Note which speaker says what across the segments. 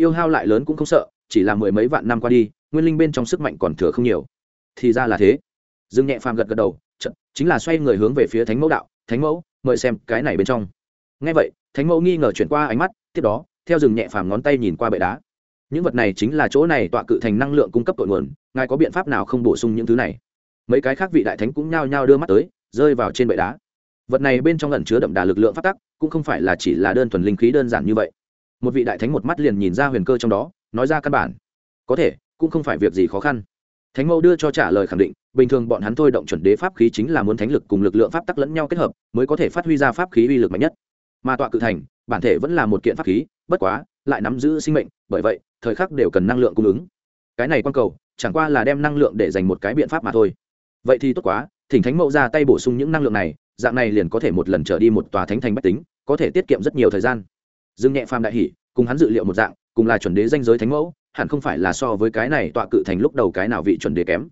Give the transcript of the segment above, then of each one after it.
Speaker 1: yêu hao lại lớn cũng không sợ chỉ là mười mấy vạn năm qua đi nguyên linh bên trong sức mạnh còn thừa không nhiều. Thì ra là thế. Dương nhẹ phàm gật gật đầu chật, chính là xoay người hướng về phía thánh mẫu đạo thánh mẫu mời xem cái này bên trong. Ngay vậy thánh mẫu nghi ngờ chuyển qua ánh mắt tiếp đó theo rừng nhẹ phàm ngón tay nhìn qua bệ đá. Những vật này chính là chỗ này tọa cự thành năng lượng cung cấp tội nguồn ngài có biện pháp nào không bổ sung những thứ này? Mấy cái khác vị đại thánh cũng nhao nhao đưa mắt tới rơi vào trên bệ đá. Vật này bên trong ẩn chứa đậm đà lực lượng phát tắc cũng không phải là chỉ là đơn thuần linh khí đơn giản như vậy một vị đại thánh một mắt liền nhìn ra huyền cơ trong đó, nói ra căn bản. Có thể, cũng không phải việc gì khó khăn. Thánh mẫu đưa cho trả lời khẳng định, bình thường bọn hắn thôi động chuẩn đế pháp khí chính là muốn thánh lực cùng lực lượng pháp tắc lẫn nhau kết hợp, mới có thể phát huy ra pháp khí uy lực mạnh nhất. Mà tọa cự thành, bản thể vẫn là một kiện pháp khí, bất quá, lại nắm giữ sinh mệnh, bởi vậy, thời khắc đều cần năng lượng cung ứng. Cái này quan cầu, chẳng qua là đem năng lượng để dành một cái biện pháp mà thôi. Vậy thì tốt quá, thỉnh thánh mẫu ra tay bổ sung những năng lượng này, dạng này liền có thể một lần trở đi một tòa thánh thành bách tính, có thể tiết kiệm rất nhiều thời gian dương nhẹ phàm đại hỷ, cùng hắn dự liệu một dạng, cùng là chuẩn đế danh giới thánh mẫu, hẳn không phải là so với cái này tọa cự thành lúc đầu cái nào vị chuẩn đế kém.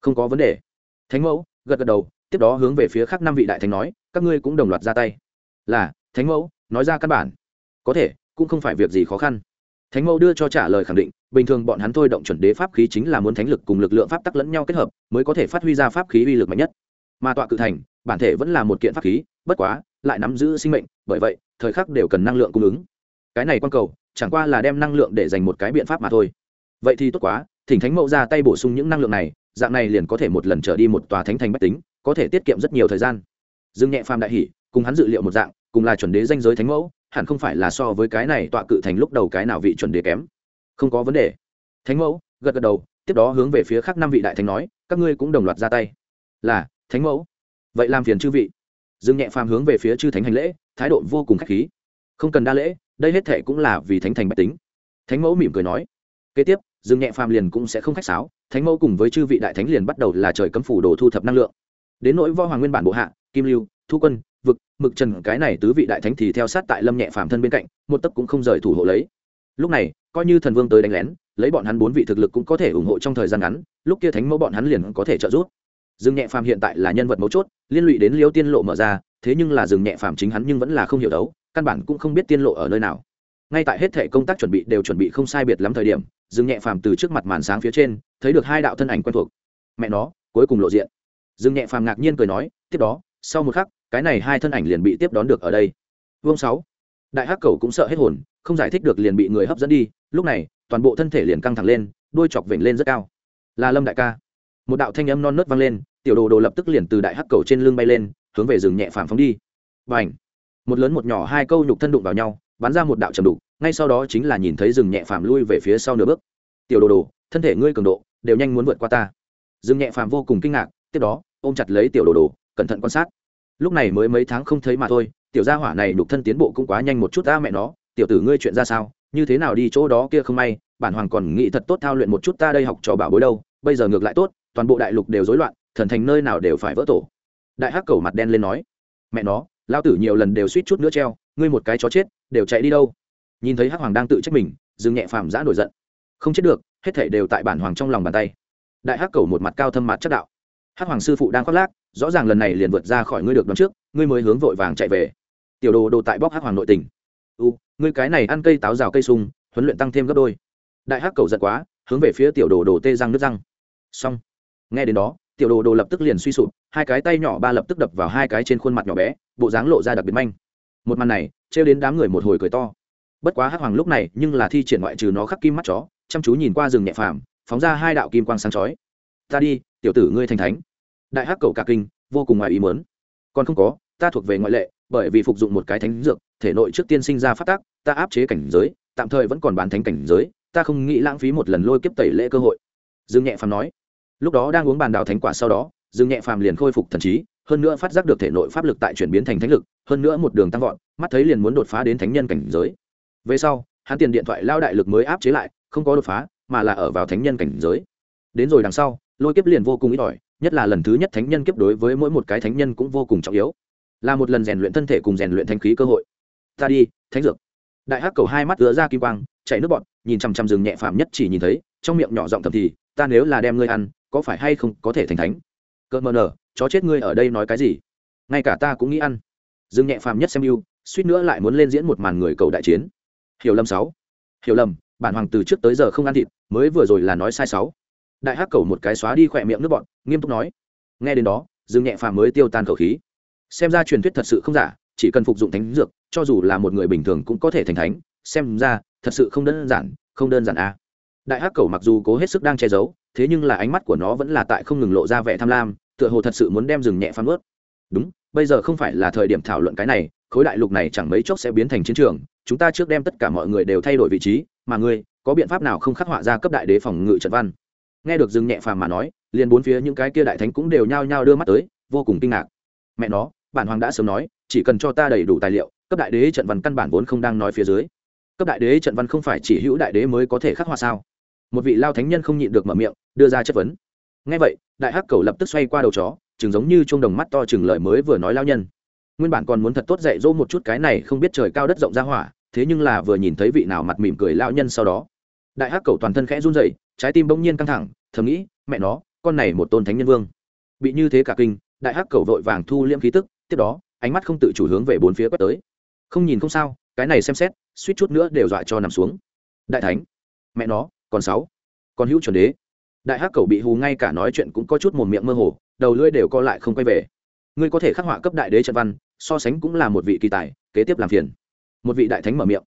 Speaker 1: Không có vấn đề. Thánh mẫu, gật gật đầu, tiếp đó hướng về phía khác năm vị đại thánh nói, các ngươi cũng đồng loạt ra tay. Là, thánh mẫu, nói ra căn bản. Có thể, cũng không phải việc gì khó khăn. Thánh mẫu đưa cho trả lời khẳng định, bình thường bọn hắn thôi động chuẩn đế pháp khí chính là muốn thánh lực cùng lực lượng pháp tắc lẫn nhau kết hợp, mới có thể phát huy ra pháp khí uy lực mạnh nhất. Mà tọa cự thành bản thể vẫn là một kiện pháp khí, bất quá, lại nắm giữ sinh mệnh, bởi vậy, thời khắc đều cần năng lượng cung ứng. Cái này quan cầu, chẳng qua là đem năng lượng để dành một cái biện pháp mà thôi. Vậy thì tốt quá, thỉnh thánh mẫu ra tay bổ sung những năng lượng này, dạng này liền có thể một lần trở đi một tòa thánh thành bách tính, có thể tiết kiệm rất nhiều thời gian. Dương nhẹ phàm đại hỷ cùng hắn dự liệu một dạng, cùng là chuẩn đế danh giới thánh mẫu, hẳn không phải là so với cái này tọa cự thành lúc đầu cái nào vị chuẩn đế kém. Không có vấn đề. Thánh mẫu, gật gật đầu, tiếp đó hướng về phía khác năm vị đại thánh nói, các ngươi cũng đồng loạt ra tay. Là, thánh mẫu vậy làm phiền chư vị. Dương nhẹ phàm hướng về phía chư thánh hành lễ, thái độ vô cùng k h á c h khí. Không cần đa lễ, đây hết thệ cũng là vì thánh thành bạch tính. Thánh mẫu mỉm cười nói. Kế tiếp, dương nhẹ phàm liền cũng sẽ không khách sáo, thánh mẫu cùng với chư vị đại thánh liền bắt đầu là trời cấm phủ đồ thu thập năng lượng. Đến nỗi võ hoàng nguyên bản bộ hạ, kim lưu, thu quân, vực, mực trần, cái này tứ vị đại thánh thì theo sát tại lâm nhẹ phàm thân bên cạnh, một tấc cũng không rời thủ hộ lấy. Lúc này, coi như thần vương tới đánh lén, lấy bọn hắn bốn vị thực lực cũng có thể ủng hộ trong thời gian ngắn, lúc kia thánh mẫu bọn hắn liền có thể trợ giúp dương nhẹ phàm hiện tại là nhân vật mấu chốt, liên lụy đến liêu tiên lộ mở ra, thế nhưng là dương nhẹ phàm chính hắn nhưng vẫn là không hiểu đấu, căn bản cũng không biết tiên lộ ở nơi nào. Ngay tại hết thể công tác chuẩn bị đều chuẩn bị không sai biệt lắm thời điểm dương nhẹ phàm từ trước mặt màn sáng phía trên, thấy được hai đạo thân ảnh quen thuộc. Mẹ nó, cuối cùng lộ diện. Dương nhẹ phàm ngạc nhiên cười nói, tiếp đó, sau một khắc, cái này hai thân ảnh liền bị tiếp đón được ở đây. Vương sáu. Đại hắc cầu cũng sợ hết hồn, không giải thích được liền bị người hấp dẫn đi, lúc này, toàn bộ thân thể liền căng thẳng lên, đuôi chọc vểnh lên rất cao. Là lâm đại ca một đạo thanh âm non nớt vang lên, tiểu đồ đồ lập tức liền từ đại hắc cầu trên lưng bay lên, hướng về rừng nhẹ phàm phóng đi. Và ảnh một lớn một nhỏ hai câu nhục thân đụng vào nhau, bắn ra một đạo trầm đục, ngay sau đó chính là nhìn thấy rừng nhẹ phàm lui về phía sau nửa bước. Tiểu đồ đồ, thân thể ngươi cường độ, đều nhanh muốn vượt qua ta. Rừng nhẹ phàm vô cùng kinh ngạc, tiếp đó, ôm chặt lấy tiểu đồ đồ, cẩn thận quan sát. Lúc này mới mấy tháng không thấy mà thôi, tiểu gia hỏa này nhục thân tiến bộ cũng quá nhanh một chút ta mẹ nó, tiểu tử ngươi chuyện ra sao, như thế nào đi chỗ đó kia không may, bản hoàng còn nghĩ thật tốt thao luyện một chút ta đây học trò bảo bối đâu, bây giờ ngược lại tốt toàn bộ đại lục đều rối loạn, thần thành nơi nào đều phải vỡ tổ. Đại hắc cầu mặt đen lên nói, mẹ nó lao tử nhiều lần đều suýt chút nữa treo, ngươi một cái chó chết, đều chạy đi đâu? Nhìn thấy hắc hoàng đang tự trách mình dừng nhẹ phàm giã nổi giận. Không chết được, hết thể đều tại bản hoàng trong lòng bàn tay. Đại hắc cầu một mặt cao thâm mặt chất đạo. Hắc hoàng sư phụ đang khoác lác, rõ ràng lần này liền vượt ra khỏi ngươi được đón trước, ngươi mới hướng vội vàng chạy về. Tiểu đồ đồ tại bóc hắc hoàng nội tình. U, ngươi cái này ăn cây táo rào cây sung, huấn luyện tăng thêm gấp đôi. Đại hắc cầu giận quá, hướng về phía tiểu đồ đồ tê răng nước răng. Xong nghe đến đó, tiểu đồ đồ lập tức liền suy sụp, hai cái tay nhỏ ba lập tức đập vào hai cái trên khuôn mặt nhỏ bé, bộ dáng lộ ra đặc biệt manh. Một màn này, trêu đến đám người một hồi cười to. Bất quá hắc hoàng lúc này nhưng là thi triển ngoại trừ nó khắc kim mắt chó, chăm chú nhìn qua rừng nhẹ phàm, phóng ra hai đạo kim quang sáng chói. Ta đi, tiểu tử ngươi thành thánh. Đại hắc cầu cả kinh, vô cùng ngoài ý muốn. Còn không có, ta thuộc về ngoại lệ, bởi vì phục dụng một cái thánh dược, thể nội trước tiên sinh ra phát tác ta áp chế cảnh giới, tạm thời vẫn còn bán thánh cảnh giới, ta không nghĩ lãng phí một lần lôi kiếp tẩy lễ cơ hội. Dương nhẹ phàm nói lúc đó đang uống bàn đào thánh quả sau đó, dương nhẹ phàm liền khôi phục thần trí, hơn nữa phát giác được thể nội pháp lực tại chuyển biến thành thánh lực, hơn nữa một đường tăng vọt, mắt thấy liền muốn đột phá đến thánh nhân cảnh giới. Về sau, hắn tiền điện thoại lao đại lực mới áp chế lại, không có đột phá, mà là ở vào thánh nhân cảnh giới. Đến rồi đằng sau, lôi kiếp liền vô cùng ít ỏi, nhất là lần thứ nhất thánh nhân kiếp đối với mỗi một cái thánh nhân cũng vô cùng trọng yếu. Là một lần rèn luyện thân thể cùng rèn luyện thanh khí cơ hội. Ta đi, thánh dược. Đại hắc cầu hai mắt ứa ra kim quang chạy nước bọt, nhìn chằm chằm rừng nhẹ phàm nhất chỉ nhìn thấy, trong miệng nhỏ giọng thầm thì, ta nếu là đem ngươi ăn có phải hay không có thể thành thánh? Cợt mờ nở, chó chết ngươi ở đây nói cái gì? Ngay cả ta cũng nghĩ ăn. Dương nhẹ phàm nhất xem yêu, suýt nữa lại muốn lên diễn một màn người cầu đại chiến. Hiểu lầm sáu. Hiểu lầm, bản hoàng từ trước tới giờ không ăn thịt, mới vừa rồi là nói sai sáu. Đại hắc cầu một cái xóa đi khỏe miệng nước bọn, nghiêm túc nói. Nghe đến đó, dương nhẹ phàm mới tiêu tan khẩu khí. Xem ra truyền thuyết thật sự không giả, chỉ cần phục dụng thánh dược, cho dù là một người bình thường cũng có thể thành thánh. Xem ra, thật sự không đơn giản, không đơn giản à. đại hắc cầu mặc dù cố hết sức đang che giấu thế nhưng là ánh mắt của nó vẫn là tại không ngừng lộ ra vẻ tham lam, tựa hồ thật sự muốn đem rừng nhẹ phán ướt. Đúng, bây giờ không phải là thời điểm thảo luận cái này, khối đại lục này chẳng mấy chốc sẽ biến thành chiến trường, chúng ta trước đem tất cả mọi người đều thay đổi vị trí, mà ngươi, có biện pháp nào không khắc họa ra cấp đại đế phòng ngự trận văn? Nghe được rừng nhẹ phàm mà nói, liền bốn phía những cái kia đại thánh cũng đều nhao nhao đưa mắt tới, vô cùng kinh ngạc. Mẹ nó, bản hoàng đã sớm nói, chỉ cần cho ta đầy đủ tài liệu, cấp đại đế trận văn căn bản vốn không đang nói phía dưới. Cấp đại đế trận văn không phải chỉ hữu đại đế mới có thể khắc họa sao? Một vị lao thánh nhân không nhịn được mở miệng, đưa ra chất vấn. Ngay vậy, đại hắc cầu lập tức xoay qua đầu chó, chừng giống như chuông đồng mắt to chừng lời mới vừa nói lao nhân. Nguyên bản còn muốn thật tốt dạy dỗ một chút cái này không biết trời cao đất rộng ra hỏa, thế nhưng là vừa nhìn thấy vị nào mặt mỉm cười lao nhân sau đó. Đại hắc cầu toàn thân khẽ run rẩy, trái tim bỗng nhiên căng thẳng, thầm nghĩ, mẹ nó, con này một tôn thánh nhân vương. Bị như thế cả kinh, đại hắc cầu vội vàng thu liễm khí tức, tiếp đó, ánh mắt không tự chủ hướng về bốn phía quét tới. Không nhìn không sao, cái này xem xét, suýt chút nữa đều dọa cho nằm xuống. Đại thánh, mẹ nó còn sáu. Còn hữu chuẩn đế. Đại hắc cầu bị hù ngay cả nói chuyện cũng có chút một miệng mơ hồ, đầu lưỡi đều co lại không quay về. Ngươi có thể khắc họa cấp đại đế trận văn, so sánh cũng là một vị kỳ tài, kế tiếp làm phiền. Một vị đại thánh mở miệng.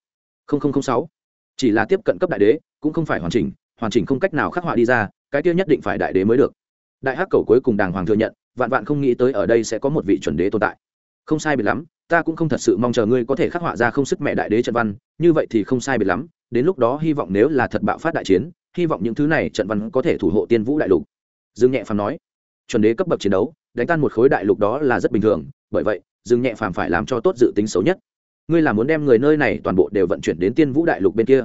Speaker 1: Sáu. Chỉ là tiếp cận cấp đại đế, cũng không phải hoàn chỉnh hoàn chỉnh không cách nào khắc họa đi ra, cái kia nhất định phải đại đế mới được. Đại hắc cầu cuối cùng đàng hoàng thừa nhận, vạn vạn không nghĩ tới ở đây sẽ có một vị chuẩn đế tồn tại. Không sai biệt lắm, ta cũng không thật sự mong chờ ngươi có thể khắc họa ra không sức mẹ đại đế trận văn, như vậy thì không sai biệt lắm đến lúc đó hy vọng nếu là thật bạo phát đại chiến, hy vọng những thứ này trận văn có thể thủ hộ tiên vũ đại lục. Dương nhẹ phàm nói, chuẩn đế cấp bậc chiến đấu, đánh tan một khối đại lục đó là rất bình thường, bởi vậy, dương nhẹ phàm phải làm cho tốt dự tính xấu nhất. Ngươi là muốn đem người nơi này toàn bộ đều vận chuyển đến tiên vũ đại lục bên kia.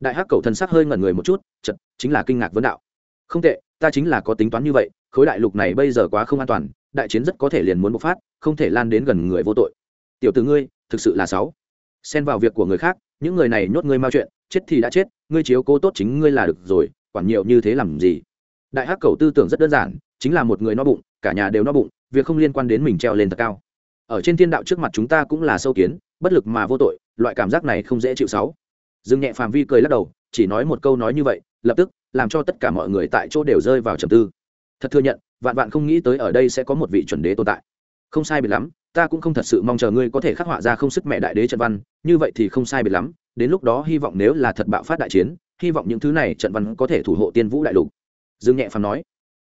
Speaker 1: Đại hắc cầu thần sắc hơi ngẩn người một chút chật chính là kinh ngạc vấn đạo. Không tệ, ta chính là có tính toán như vậy, khối đại lục này bây giờ quá không an toàn, đại chiến rất có thể liền muốn bộc phát, không thể lan đến gần người vô tội. Tiểu từ ngươi, thực sự là sáu xen vào việc của người khác, những người này nhốt ngươi mao chuyện, chết thì đã chết, ngươi chiếu cố tốt chính ngươi là được rồi, quản nhiều như thế làm gì? Đại hắc cầu tư tưởng rất đơn giản, chính là một người no bụng, cả nhà đều no bụng, việc không liên quan đến mình treo lên thật cao. Ở trên thiên đạo trước mặt chúng ta cũng là sâu kiến, bất lực mà vô tội, loại cảm giác này không dễ chịu sáu. Dương nhẹ phàm vi cười lắc đầu, chỉ nói một câu nói như vậy, lập tức, làm cho tất cả mọi người tại chỗ đều rơi vào trầm tư. Thật thừa nhận, vạn vạn không nghĩ tới ở đây sẽ có một vị chuẩn đế tồn tại. Không sai biệt lắm ta cũng không thật sự mong chờ ngươi có thể khắc họa ra không sức mẹ đại đế trận văn, như vậy thì không sai biệt lắm, đến lúc đó hy vọng nếu là thật bạo phát đại chiến, hy vọng những thứ này trận văn có thể thủ hộ tiên vũ đại lục. Dương nhẹ phàm nói.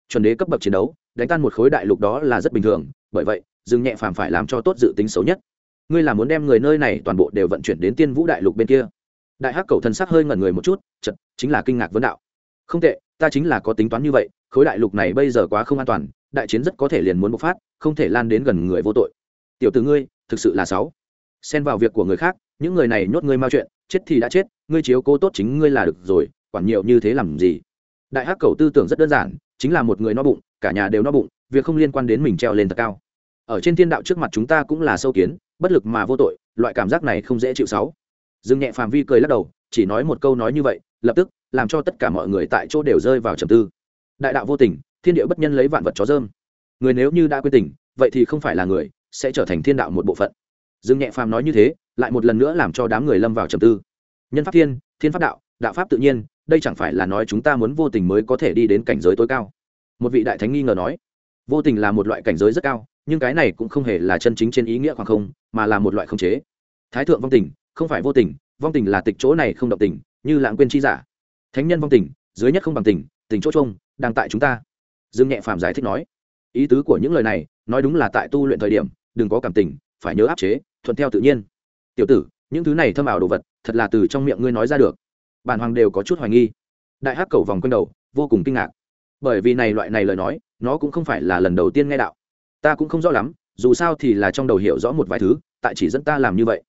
Speaker 1: Chuẩn đế cấp bậc chiến đấu, đánh tan một khối đại lục đó là rất bình thường, bởi vậy, dương nhẹ phàm phải làm cho tốt dự tính xấu nhất. Ngươi là muốn đem người nơi này toàn bộ đều vận chuyển đến tiên vũ đại lục bên kia. Đại hắc cầu thân sắc hơi ngẩn người một chút chật chính là kinh ngạc vấn đạo. Không tệ, ta chính là có tính toán như vậy, khối đại lục này bây giờ quá không an toàn, đại chiến rất có thể liền muốn bộc phát, không thể lan đến gần người vô tội tiểu từ ngươi, thực sự là sáu. Xen vào việc của người khác, những người này nhốt ngươi mau chuyện, chết thì đã chết, ngươi chiếu cố tốt chính ngươi là được rồi, quản nhiều như thế làm gì? Đại hắc cầu tư tưởng rất đơn giản, chính là một người no bụng, cả nhà đều no bụng, việc không liên quan đến mình treo lên thật cao. Ở trên thiên đạo trước mặt chúng ta cũng là sâu kiến, bất lực mà vô tội, loại cảm giác này không dễ chịu sáu. Dương nhẹ phàm vi cười lắc đầu, chỉ nói một câu nói như vậy, lập tức, làm cho tất cả mọi người tại chỗ đều rơi vào trầm tư. Đại đạo vô tình, thiên địa bất nhân lấy vạn vật chó dơm. Người nếu như đã quyết tình, vậy thì không phải là người sẽ trở thành thiên đạo một bộ phận. Dương nhẹ phàm nói như thế, lại một lần nữa làm cho đám người lâm vào trầm tư. Nhân pháp thiên thiên pháp đạo đạo pháp tự nhiên, đây chẳng phải là nói chúng ta muốn vô tình mới có thể đi đến cảnh giới tối cao. Một vị đại thánh nghi ngờ nói, vô tình là một loại cảnh giới rất cao, nhưng cái này cũng không hề là chân chính trên ý nghĩa khoảng không, mà là một loại không chế. Thái thượng vong tình, không phải vô tình, vong tình là tịch chỗ này không động tình, như lãng quên chi giả. Thánh nhân vong tình, dưới nhất không bằng tình tình chỗ trông, đang tại chúng ta. Dương nhẹ phàm giải thích nói, ý tứ của những lời này, nói đúng là tại tu luyện thời điểm đừng có cảm tình, phải nhớ áp chế, thuận theo tự nhiên. Tiểu tử, những thứ này thâm ảo đồ vật, thật là từ trong miệng ngươi nói ra được. Bản hoàng đều có chút hoài nghi. Đại hắc cầu vòng quanh đầu, vô cùng kinh ngạc. Bởi vì này loại này lời nói, nó cũng không phải là lần đầu tiên nghe đạo. Ta cũng không rõ lắm, dù sao thì là trong đầu hiểu rõ một vài thứ, tại chỉ dẫn ta làm như vậy.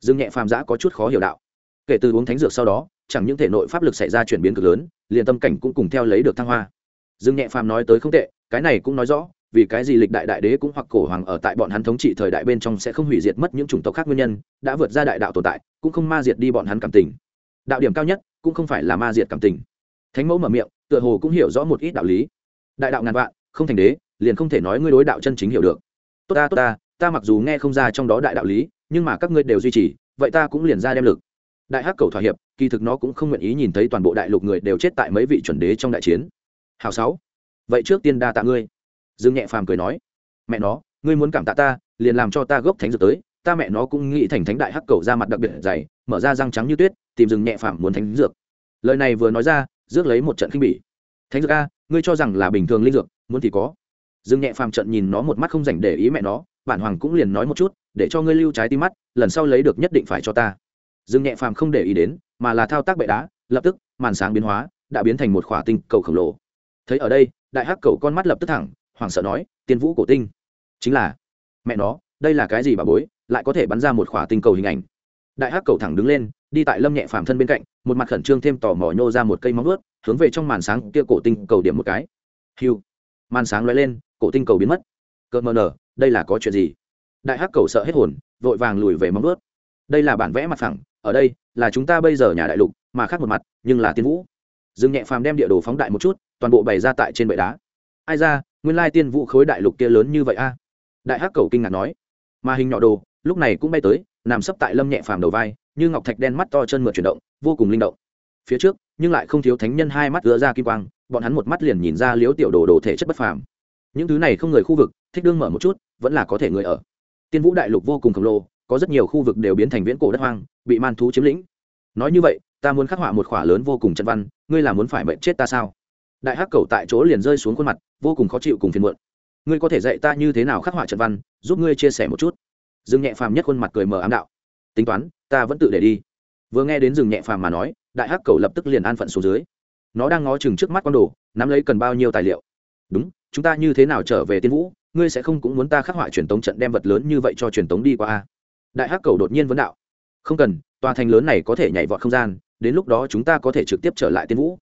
Speaker 1: Dương nhẹ phàm giã có chút khó hiểu đạo. Kể từ uống thánh dược sau đó, chẳng những thể nội pháp lực xảy ra chuyển biến cực lớn, liền tâm cảnh cũng cùng theo lấy được thăng hoa. Dương nhẹ phàm nói tới không tệ, cái này cũng nói rõ vì cái gì lịch đại đại đế cũng hoặc cổ hoàng ở tại bọn hắn thống trị thời đại bên trong sẽ không hủy diệt mất những chủng tộc khác nguyên nhân, đã vượt ra đại đạo tồn tại, cũng không ma diệt đi bọn hắn cảm tình. Đạo điểm cao nhất, cũng không phải là ma diệt cảm tình. Thánh mẫu mở miệng, tựa hồ cũng hiểu rõ một ít đạo lý. Đại đạo ngàn vạn, không thành đế, liền không thể nói ngươi đối đạo chân chính hiểu được. Tốt ta tốt ta ta mặc dù nghe không ra trong đó đại đạo lý, nhưng mà các ngươi đều duy trì, vậy ta cũng liền ra đem lực. Đại hắc cầu thỏa hiệp, kỳ thực nó cũng không nguyện ý nhìn thấy toàn bộ đại lục người đều chết tại mấy vị chuẩn đế trong đại chiến. Hào sáu, vậy trước tiên đa tạ ngươi dương nhẹ phàm cười nói, mẹ nó, ngươi muốn cảm tạ ta, liền làm cho ta gốc thánh dược tới. Ta mẹ nó cũng nghĩ thành thánh đại hắc cầu ra mặt đặc biệt dày, mở ra răng trắng như tuyết, tìm rừng nhẹ phàm muốn thánh dược. Lời này vừa nói ra, rước lấy một trận khinh bỉ. Thánh dược a, ngươi cho rằng là bình thường linh dược, muốn thì có. Dương nhẹ phàm trận nhìn nó một mắt không dành để ý mẹ nó, bản hoàng cũng liền nói một chút, để cho ngươi lưu trái tim mắt, lần sau lấy được nhất định phải cho ta. Dương nhẹ phàm không để ý đến, mà là thao tác bệ đá, lập tức, màn sáng biến hóa, đã biến thành một khỏa tinh cầu khổng lồ. Thấy ở đây, đại hắc cầu con mắt lập tức thẳng hoảng sợ nói, tiên vũ cổ tinh. Chính là. Mẹ nó, đây là cái gì bà bối, lại có thể bắn ra một khỏa tinh cầu hình ảnh. Đại hắc cầu thẳng đứng lên, đi tại lâm nhẹ phàm thân bên cạnh, một mặt khẩn trương thêm tò mò nhô ra một cây móng ướt hướng về trong màn sáng kia cổ tinh cầu điểm một cái. Hiu màn sáng lóe lên, cổ tinh cầu biến mất. Cợt mờ nở, đây là có chuyện gì? Đại hắc cầu sợ hết hồn, vội vàng lùi về móng ướt đây là bản vẽ mặt phẳng, ở đây là chúng ta bây giờ nhà đại lục, mà khác một mặt, nhưng là tiên vũ. Dương nhẹ phàm đem địa đồ phóng đại một chút, toàn bộ bày ra tại trên bệ đá. Ai ra nguyên lai tiên vũ khối đại lục kia lớn như vậy a? Đại hắc cầu kinh ngạc nói. Mà hình nhỏ đồ, lúc này cũng bay tới, nằm sấp tại lâm nhẹ phàm đầu vai, như ngọc thạch đen mắt to chân mượt chuyển động, vô cùng linh động. Phía trước, nhưng lại không thiếu thánh nhân hai mắt gỡ ra kim quang, bọn hắn một mắt liền nhìn ra liếu tiểu đồ đồ thể chất bất phàm. Những thứ này không người khu vực, thích đương mở một chút, vẫn là có thể người ở. Tiên vũ đại lục vô cùng khổng lồ, có rất nhiều khu vực đều biến thành viễn cổ đất hoang, bị man thú chiếm lĩnh. Nói như vậy, ta muốn khắc họa một khỏa lớn vô cùng chân văn, ngươi là muốn phải mệnh chết ta sao? Đại hắc cầu tại chỗ liền rơi xuống khuôn mặt vô cùng khó chịu cùng phiền muộn. Ngươi có thể dạy ta như thế nào khắc họa trận văn, giúp ngươi chia sẻ một chút. Dương nhẹ phàm nhất khuôn mặt cười mờ ám đạo. Tính toán, ta vẫn tự để đi. Vừa nghe đến Dương nhẹ phàm mà nói, đại hắc cầu lập tức liền an phận xuống dưới. Nó đang ngó chừng trước mắt con đồ, nắm lấy cần bao nhiêu tài liệu. Đúng, chúng ta như thế nào trở về tiên vũ, ngươi sẽ không cũng muốn ta khắc họa truyền tống trận đem vật lớn như vậy cho truyền tống đi qua a? Đại hắc cầu đột nhiên vấn đạo. Không cần, tòa thành lớn này có thể nhảy vọt không gian, đến lúc đó chúng ta có thể trực tiếp trở lại tiên vũ.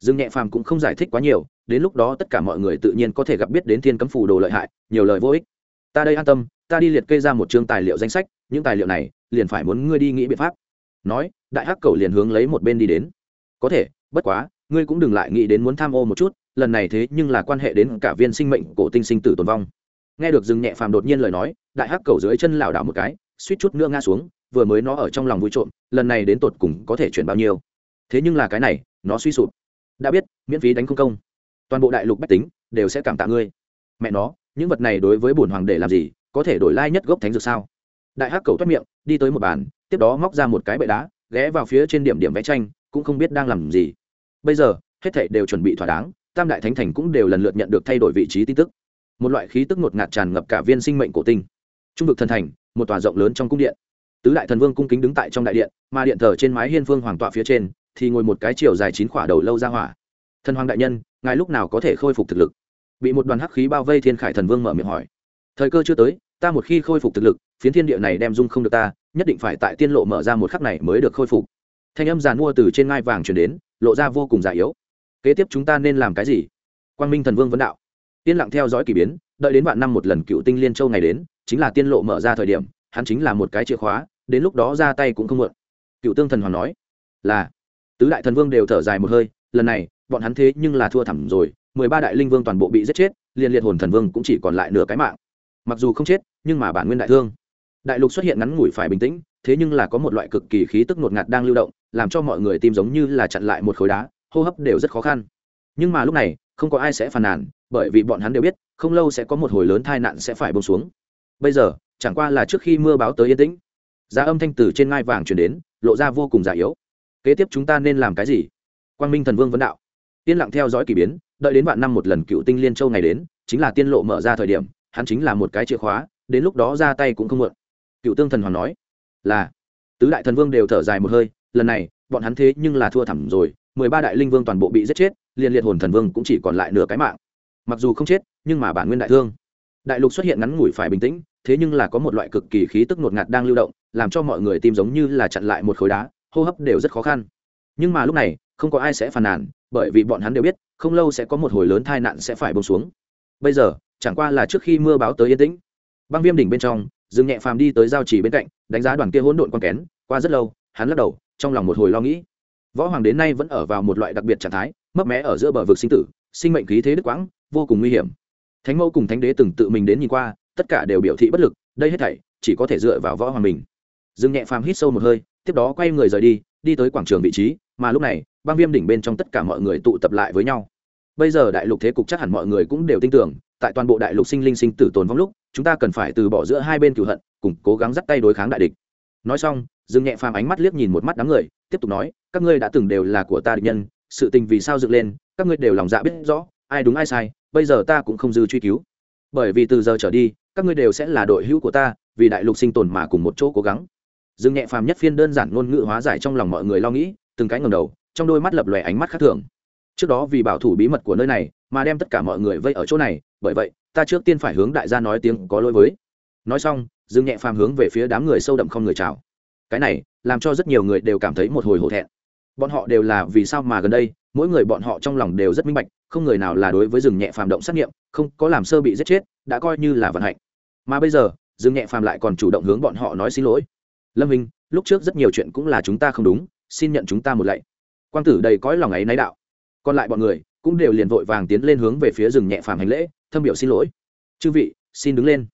Speaker 1: Dương nhẹ phàm cũng không giải thích quá nhiều đến lúc đó tất cả mọi người tự nhiên có thể gặp biết đến thiên cấm phù đồ lợi hại, nhiều lời vô ích. Ta đây an tâm, ta đi liệt kê ra một chương tài liệu danh sách, những tài liệu này liền phải muốn ngươi đi nghĩ biện pháp. Nói, đại hắc cầu liền hướng lấy một bên đi đến. Có thể, bất quá, ngươi cũng đừng lại nghĩ đến muốn tham ô một chút, lần này thế nhưng là quan hệ đến cả viên sinh mệnh cổ tinh sinh tử tồn vong. Nghe được dừng nhẹ phàm đột nhiên lời nói, đại hắc cầu dưới chân lảo đảo một cái, suýt chút nữa ngã xuống, vừa mới nó ở trong lòng vui trộm, lần này đến tột cùng có thể chuyển bao nhiêu. Thế nhưng là cái này, nó suy sụp. Đã biết, miễn phí đánh không công toàn bộ đại lục bách tính đều sẽ cảm tạ ngươi. Mẹ nó, những vật này đối với bổn hoàng để làm gì, có thể đổi lai nhất gốc thánh dược sao? Đại hắc cầu toát miệng, đi tới một bàn, tiếp đó móc ra một cái bệ đá, ghé vào phía trên điểm điểm vẽ tranh, cũng không biết đang làm gì. Bây giờ, hết thảy đều chuẩn bị thỏa đáng, tam đại thánh thành cũng đều lần lượt nhận được thay đổi vị trí tin tức. Một loại khí tức ngột ngạt tràn ngập cả viên sinh mệnh cổ tinh. Trung vực thần thành, một tòa rộng lớn trong cung điện. Tứ đại thần vương cung kính đứng tại trong đại điện, mà điện thờ trên mái hiên vương hoàng tọa phía trên, thì ngồi một cái chiều dài chín khỏa đầu lâu ra hỏa. Thần hoàng đại nhân ngài lúc nào có thể khôi phục thực lực? Bị một đoàn hắc khí bao vây thiên khải thần vương mở miệng hỏi. Thời cơ chưa tới, ta một khi khôi phục thực lực, phiến thiên địa này đem dung không được ta, nhất định phải tại tiên lộ mở ra một khắc này mới được khôi phục. Thanh âm giàn mua từ trên ngai vàng chuyển đến, lộ ra vô cùng già yếu. Kế tiếp chúng ta nên làm cái gì? Quang minh thần vương vấn đạo. Yên lặng theo dõi k ỳ biến, đợi đến vạn năm một lần cựu tinh liên châu ngày đến, chính là tiên lộ mở ra thời điểm, hắn chính là một cái chìa khóa, đến lúc đó ra tay cũng không mượn cựu tương thần hoàng nói, là. Tứ đại thần vương đều thở dài một hơi, lần này bọn hắn thế nhưng là thua thẳm rồi, mười ba đại linh vương toàn bộ bị giết chết liền liệt hồn thần vương cũng chỉ còn lại nửa cái mạng. Mặc dù không chết, nhưng mà bản nguyên đại thương. Đại lục xuất hiện ngắn ngủi phải bình tĩnh, thế nhưng là có một loại cực kỳ khí tức ngột ngạt đang lưu động, làm cho mọi người tim giống như là chặn lại một khối đá, hô hấp đều rất khó khăn. Nhưng mà lúc này, không có ai sẽ phàn nàn, bởi vì bọn hắn đều biết, không lâu sẽ có một hồi lớn tai nạn sẽ phải bông xuống. Bây giờ, chẳng qua là trước khi mưa báo tới yên tĩnh. Giá âm thanh từ trên ngai vàng chuyển đến, lộ ra vô cùng già yếu. Kế tiếp chúng ta nên làm cái gì? Quang minh thần vương vấn đạo yên lặng theo dõi k ỳ biến, đợi đến vạn năm một lần cựu tinh liên châu ngày đến, chính là tiên lộ mở ra thời điểm, hắn chính là một cái chìa khóa, đến lúc đó ra tay cũng không mượn cựu tương thần hoàn nói, là. Tứ đại thần vương đều thở dài một hơi, lần này, bọn hắn thế nhưng là thua thẳm rồi, mười ba đại linh vương toàn bộ bị giết chết, liền liệt hồn thần vương cũng chỉ còn lại nửa cái mạng. Mặc dù không chết, nhưng mà bản nguyên đại thương. Đại lục xuất hiện ngắn ngủi phải bình tĩnh, thế nhưng là có một loại cực kỳ khí tức ngột ngạt đang lưu động, làm cho mọi người tim giống như là chặn lại một khối đá, hô hấp đều rất khó khăn. Nhưng mà lúc này, không có ai sẽ phàn nàn bởi vì bọn hắn đều biết, không lâu sẽ có một hồi lớn tai nạn sẽ phải bông xuống. Bây giờ, chẳng qua là trước khi mưa báo tới yên tĩnh. Băng viêm đỉnh bên trong, dương nhẹ phàm đi tới giao chỉ bên cạnh, đánh giá đoàn kia hỗn độn quan kén. Qua rất lâu, hắn lắc đầu, trong lòng một hồi lo nghĩ. Võ hoàng đến nay vẫn ở vào một loại đặc biệt trạng thái, mấp mé ở giữa bờ vực sinh tử, sinh mệnh khí thế đức quãng, vô cùng nguy hiểm. Thánh mẫu cùng thánh đế từng tự mình đến nhìn qua, tất cả đều biểu thị bất lực, đây hết thảy chỉ có thể dựa vào võ hoàng mình. Dương nhẹ phàm hít sâu một hơi, tiếp đó quay người rời đi đi tới quảng trường vị trí, mà lúc này băng viêm đỉnh bên trong tất cả mọi người tụ tập lại với nhau. Bây giờ đại lục thế cục chắc hẳn mọi người cũng đều tin tưởng, tại toàn bộ đại lục sinh linh sinh tử tồn vong lúc, chúng ta cần phải từ bỏ giữa hai bên cửu hận, cùng cố gắng dắt tay đối kháng đại địch. Nói xong, dương nhẹ phàm ánh mắt liếc nhìn một mắt đám người, tiếp tục nói, các ngươi đã từng đều là của ta địch nhân, sự tình vì sao dựng lên, các ngươi đều lòng dạ biết rõ, ai đúng ai sai, bây giờ ta cũng không dư truy cứu. Bởi vì từ giờ trở đi, các ngươi đều sẽ là đội hữu của ta, vì đại lục sinh tồn mà cùng một chỗ cố gắng. Dương nhẹ phàm nhất phiên đơn giản ngôn ngữ hóa giải trong lòng mọi người lo nghĩ, từng cái ngầm đầu trong đôi mắt lập lòe ánh mắt khác thường. Trước đó vì bảo thủ bí mật của nơi này mà đem tất cả mọi người vây ở chỗ này, bởi vậy, ta trước tiên phải hướng đại gia nói tiếng có lỗi với. Nói xong, dương nhẹ phàm hướng về phía đám người sâu đậm không người chào. Cái này, làm cho rất nhiều người đều cảm thấy một hồi hổ thẹn. Bọn họ đều là vì sao mà gần đây, mỗi người bọn họ trong lòng đều rất minh bạch, không người nào là đối với rừng nhẹ phàm động xét nghiệm, không có làm sơ bị giết chết, đã coi như là vận hạnh. Mà bây giờ rừng nhẹ phàm lại còn chủ động hướng bọn họ nói xin lỗi. Lâm hình lúc trước rất nhiều chuyện cũng là chúng ta không đúng, xin nhận chúng ta một lạy quang tử đầy cõi lòng ấy náy đạo. Còn lại bọn người cũng đều liền vội vàng tiến lên hướng về phía rừng nhẹ phàm hành lễ, thâm biểu xin lỗi. Chư vị, xin đứng lên.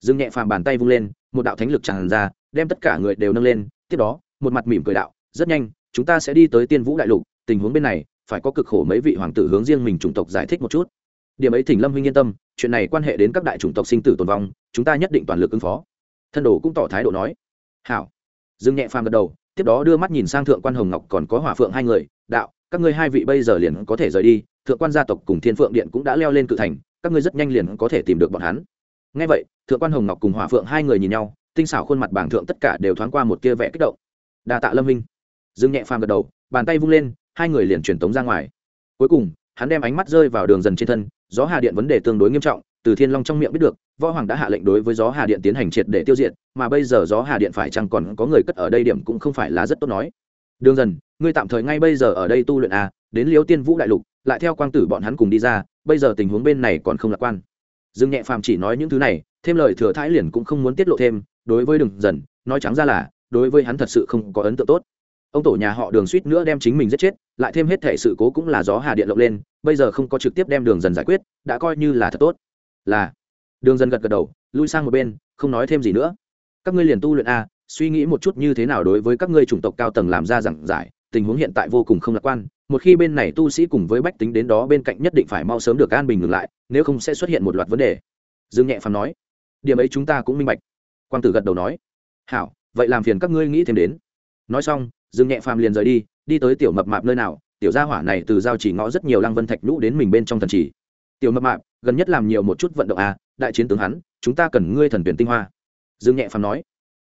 Speaker 1: Rừng nhẹ phàm bàn tay vung lên, một đạo thánh lực tràn ra, đem tất cả người đều nâng lên. Tiếp đó, một mặt mỉm cười đạo, rất nhanh, chúng ta sẽ đi tới tiên vũ đại lục, tình huống bên này phải có cực khổ mấy vị hoàng tử hướng riêng mình chủng tộc giải thích một chút. Điểm ấy thỉnh lâm huynh yên tâm, chuyện này quan hệ đến các đại chủng tộc sinh tử tồn vong, chúng ta nhất định toàn lực ứng phó. Thân đồ cũng tỏ thái độ nói. Hảo. Dương nhẹ phàm gật đầu tiếp đó đưa mắt nhìn sang thượng quan hồng ngọc, còn có hỏa phượng hai người, đạo, các ngươi hai vị bây giờ liền có thể rời đi, thượng quan gia tộc cùng thiên phượng điện cũng đã leo lên cự thành, các ngươi rất nhanh liền có thể tìm được bọn hắn. Ngay vậy, thượng quan hồng ngọc cùng hỏa phượng hai người nhìn nhau, tinh xảo khuôn mặt bảng thượng tất cả đều thoáng qua một tia vẽ kích động. Đa tạ lâm minh. Dương nhẹ phàm gật đầu, bàn tay vung lên, hai người liền truyền tống ra ngoài. Cuối cùng, hắn đem ánh mắt rơi vào đường dần trên thân, gió hà điện vấn đề tương đối nghiêm trọng từ thiên long trong miệng biết được, võ hoàng đã hạ lệnh đối với gió hà điện tiến hành triệt để tiêu diệt, mà bây giờ gió hà điện phải chăng còn có người cất ở đây điểm cũng không phải là rất tốt nói. Đường dần, ngươi tạm thời ngay bây giờ ở đây tu luyện a đến liêu tiên vũ đại lục, lại theo quang tử bọn hắn cùng đi ra, bây giờ tình huống bên này còn không lạc quan. Dương nhẹ phàm chỉ nói những thứ này, thêm lời thừa thái liền cũng không muốn tiết lộ thêm, đối với đường dần, nói trắng ra là, đối với hắn thật sự không có ấn tượng tốt. Ông tổ nhà họ đường suýt nữa đem chính mình giết chết, lại thêm hết thể sự cố cũng là gió hà điện lộng lên, bây giờ không có trực tiếp đem đường dần giải quyết, đã coi như là thật tốt là đường dần gật gật đầu, lui sang một bên, không nói thêm gì nữa. Các ngươi liền tu luyện a, suy nghĩ một chút như thế nào đối với các ngươi chủng tộc cao tầng làm ra giảng giải, tình huống hiện tại vô cùng không lạc quan, một khi bên này tu sĩ cùng với bách tính đến đó bên cạnh nhất định phải mau sớm được an bình ngừng lại, nếu không sẽ xuất hiện một loạt vấn đề. Dương nhẹ phàm nói, điểm ấy chúng ta cũng minh bạch. Quang tử gật đầu nói, hảo, vậy làm phiền các ngươi nghĩ thêm đến. Nói xong, dương nhẹ phàm liền rời đi đi tới tiểu mập mạp nơi nào, tiểu gia hỏa này từ giao chỉ ngõ rất nhiều lăng vân thạch nhũ đến mình bên trong thần chỉ tiểu mập mạp, gần nhất làm nhiều một chút vận động à đại chiến tướng hắn, chúng ta cần ngươi thần tuyển tinh hoa. Dương nhẹ phàm nói.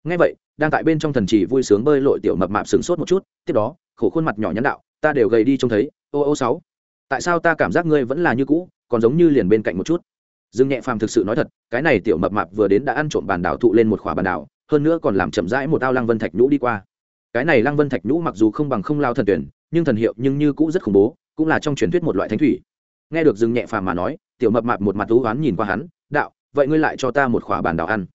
Speaker 1: Ngay vậy, đang tại bên trong thần chỉ vui sướng bơi lội tiểu mập mạp sửng sốt một chút, tiếp đó, khổ khuôn mặt nhỏ nhắn đạo, ta đều gầy đi trông thấy, ô ô sáu. Tại sao ta cảm giác ngươi vẫn là như cũ, còn giống như liền bên cạnh một chút? Dương nhẹ phàm thực sự nói thật, cái này tiểu mập mạp vừa đến đã ăn trộm bàn đảo thụ lên một khỏa bàn đảo, hơn nữa còn làm chậm rãi một ao lăng vân thạch nhũ đi qua. Cái này lăng vân thạch nhũ mặc dù không bằng không lao thần tuyển, nhưng thần hiệu nhưng như cũ rất khủng bố, cũng là trong truyền thuyết một loại thánh thủy nghe được dương nhẹ phàm mà nói, tiểu mập mạp một mặt thú oán nhìn qua hắn, đạo, vậy ngươi lại cho ta một khỏa bàn đào ăn.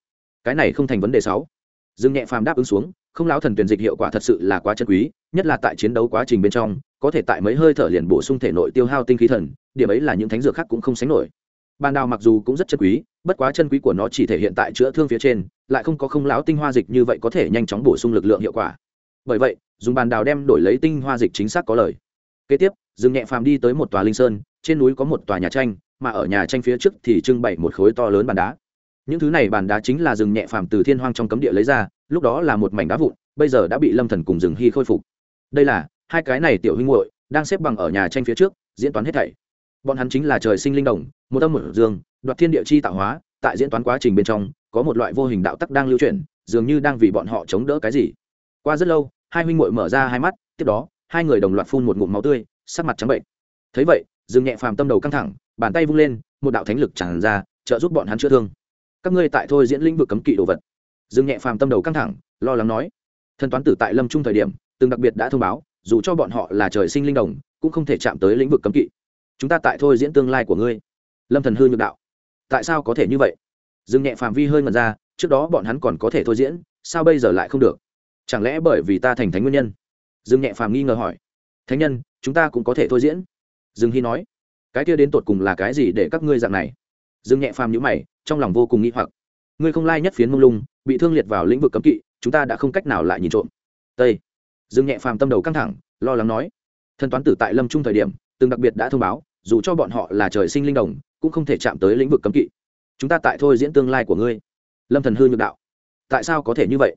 Speaker 1: Cái này không thành vấn đề sáu. Dương nhẹ phàm đáp ứng xuống, không lão thần tuyển dịch hiệu quả thật sự là quá chân quý, nhất là tại chiến đấu quá trình bên trong, có thể tại mấy hơi thở liền bổ sung thể nội tiêu hao tinh khí thần, điểm ấy là những thánh dược khác cũng không sánh nổi. Bàn đào mặc dù cũng rất chân quý, bất quá chân quý của nó chỉ thể hiện tại chữa thương phía trên, lại không có không lão tinh hoa dịch như vậy có thể nhanh chóng bổ sung lực lượng hiệu quả. Bởi vậy, dùng bàn đào đem đổi lấy tinh hoa dịch chính xác có lời. Kế tiếp dương nhẹ phàm đi tới một tòa linh sơn trên núi có một tòa nhà tranh, mà ở nhà tranh phía trước thì trưng bày một khối to lớn bàn đá. Những thứ này bàn đá chính là rừng nhẹ phàm từ thiên hoang trong cấm địa lấy ra, lúc đó là một mảnh đá vụn, bây giờ đã bị lâm thần cùng rừng hy khôi phục. Đây là, hai cái này tiểu huynh muội, đang xếp bằng ở nhà tranh phía trước, diễn toán hết thảy. Bọn hắn chính là trời sinh linh đồng, một âm một dương, đoạt thiên địa chi tạo hóa, tại diễn toán quá trình bên trong, có một loại vô hình đạo tắc đang lưu chuyển, dường như đang vì bọn họ chống đỡ cái gì. Qua rất lâu, hai huynh muội mở ra hai mắt, tiếp đó, hai người đồng loạt phun một ngụm máu tươi, sắc mặt trắng bệnh. Thấy vậy dương nhẹ phàm tâm đầu căng thẳng, bàn tay vung lên, một đạo thánh lực tràn ra, trợ giúp bọn hắn chữa thương. Các ngươi tại thôi diễn lĩnh vực cấm kỵ đồ vật. Dương nhẹ phàm tâm đầu căng thẳng, lo lắng nói. Thân toán tử tại lâm trung thời điểm, từng đặc biệt đã thông báo, dù cho bọn họ là trời sinh linh đồng, cũng không thể chạm tới lĩnh vực cấm kỵ. Chúng ta tại thôi diễn tương lai của ngươi. Lâm thần hư nhược đạo. Tại sao có thể như vậy? Dương nhẹ phàm vi hơi ngần ra, trước đó bọn hắn còn có thể thôi diễn, sao bây giờ lại không được? Chẳng lẽ bởi vì ta thành thánh nguyên nhân? Dương nhẹ phàm nghi ngờ hỏi. Thánh nhân, chúng ta cũng có thể thôi diễn dương hy nói, cái kia đến tột cùng là cái gì để các ngươi dạng này? Dương nhẹ phàm nhữ mày, trong lòng vô cùng nghĩ hoặc. Ngươi không lai nhất phiến mông lung, bị thương liệt vào lĩnh vực cấm kỵ, chúng ta đã không cách nào lại nhìn trộm. Tây. Dương nhẹ phàm tâm đầu căng thẳng, lo lắng nói, thân toán tử tại lâm trung thời điểm, từng đặc biệt đã thông báo, dù cho bọn họ là trời sinh linh đồng, cũng không thể chạm tới lĩnh vực cấm kỵ. Chúng ta tại thôi diễn tương lai của ngươi. Lâm thần hư nhược đạo, tại sao có thể như vậy?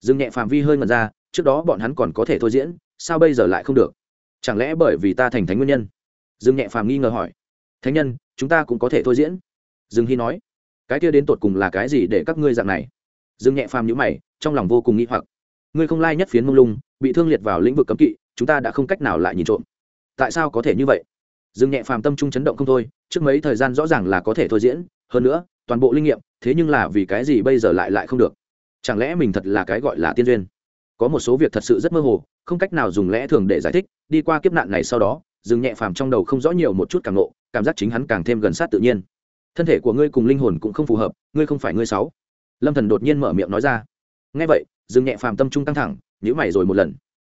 Speaker 1: Dương nhẹ phàm vi hơi ngần ra, trước đó bọn hắn còn có thể thôi diễn, sao bây giờ lại không được? Chẳng lẽ bởi vì ta thành thánh nguyên nhân? Dương nhẹ phàm nghi ngờ hỏi. Thánh nhân, chúng ta cũng có thể thôi diễn. Dương hy nói. Cái kia đến tột cùng là cái gì để các ngươi dạng này? Dương nhẹ phàm nhữ mày, trong lòng vô cùng nghĩ hoặc. Ngươi không lai nhất phiến mông lung, bị thương liệt vào lĩnh vực cấm kỵ, chúng ta đã không cách nào lại nhìn trộm. Tại sao có thể như vậy? Dương nhẹ phàm tâm trung chấn động không thôi, trước mấy thời gian rõ ràng là có thể thôi diễn, hơn nữa, toàn bộ linh nghiệm, thế nhưng là vì cái gì bây giờ lại lại không được? Chẳng lẽ mình thật là cái gọi là tiên duyên? Có một số việc thật sự rất mơ hồ, không cách nào dùng lẽ thường để giải thích, đi qua kiếp nạn này sau đó dừng nhẹ phàm trong đầu không rõ nhiều một chút càng nộ cảm giác chính hắn càng thêm gần sát tự nhiên. Thân thể của ngươi cùng linh hồn cũng không phù hợp, ngươi không phải ngươi sáu. Lâm thần đột nhiên mở miệng nói ra. Nghe vậy, dừng nhẹ phàm tâm trung căng thẳng nhữ mày rồi một lần.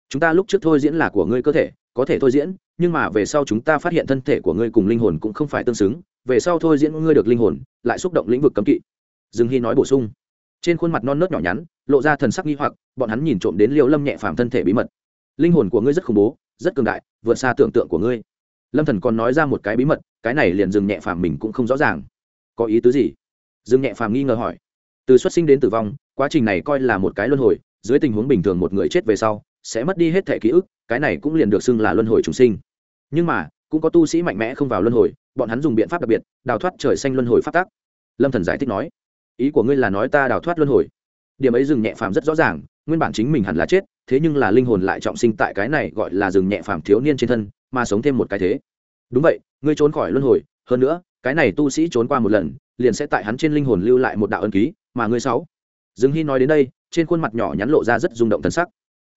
Speaker 1: Chúng ta lúc trước thôi diễn là của ngươi cơ thể, có thể thôi diễn, nhưng mà về sau chúng ta phát hiện thân thể của ngươi cùng linh hồn cũng không phải tương xứng, về sau thôi diễn ngươi được linh hồn, lại xúc động lĩnh vực cấm kỵ. Dương hy nói bổ sung. Trên khuôn mặt non nớt nhỏ nhắn, lộ ra thần sắc nghi hoặc, bọn hắn nhìn trộm đến liều lâm nhẹ phàm thân thể bí mật. Linh hồn của ngươi rất khủng bố rất cường đại, vượt xa tưởng tượng của ngươi. Lâm thần còn nói ra một cái bí mật, cái này liền dừng nhẹ phàm mình cũng không rõ ràng. Có ý tứ gì? Dừng nhẹ phàm nghi ngờ hỏi. Từ xuất sinh đến tử vong, quá trình này coi là một cái luân hồi, dưới tình huống bình thường một người chết về sau, sẽ mất đi hết thể ký ức, cái này cũng liền được xưng là luân hồi trùng sinh. Nhưng mà, cũng có tu sĩ mạnh mẽ không vào luân hồi, bọn hắn dùng biện pháp đặc biệt, đào thoát trời xanh luân hồi phát tác lâm thần giải thích nói, ý của ngươi là nói ta đào thoát luân hồi. Điểm ấy dừng nhẹ phàm rất rõ ràng nguyên bản chính mình hẳn là chết, thế nhưng là linh hồn lại trọng sinh tại cái này gọi là rừng nhẹ phàm thiếu niên trên thân, mà sống thêm một cái thế. Đúng vậy, ngươi trốn khỏi luân hồi, hơn nữa, cái này tu sĩ trốn qua một lần, liền sẽ tại hắn trên linh hồn lưu lại một đạo ân ký, mà ngươi sáu. Dừng hy nói đến đây, trên khuôn mặt nhỏ nhắn lộ ra rất rung động thần sắc.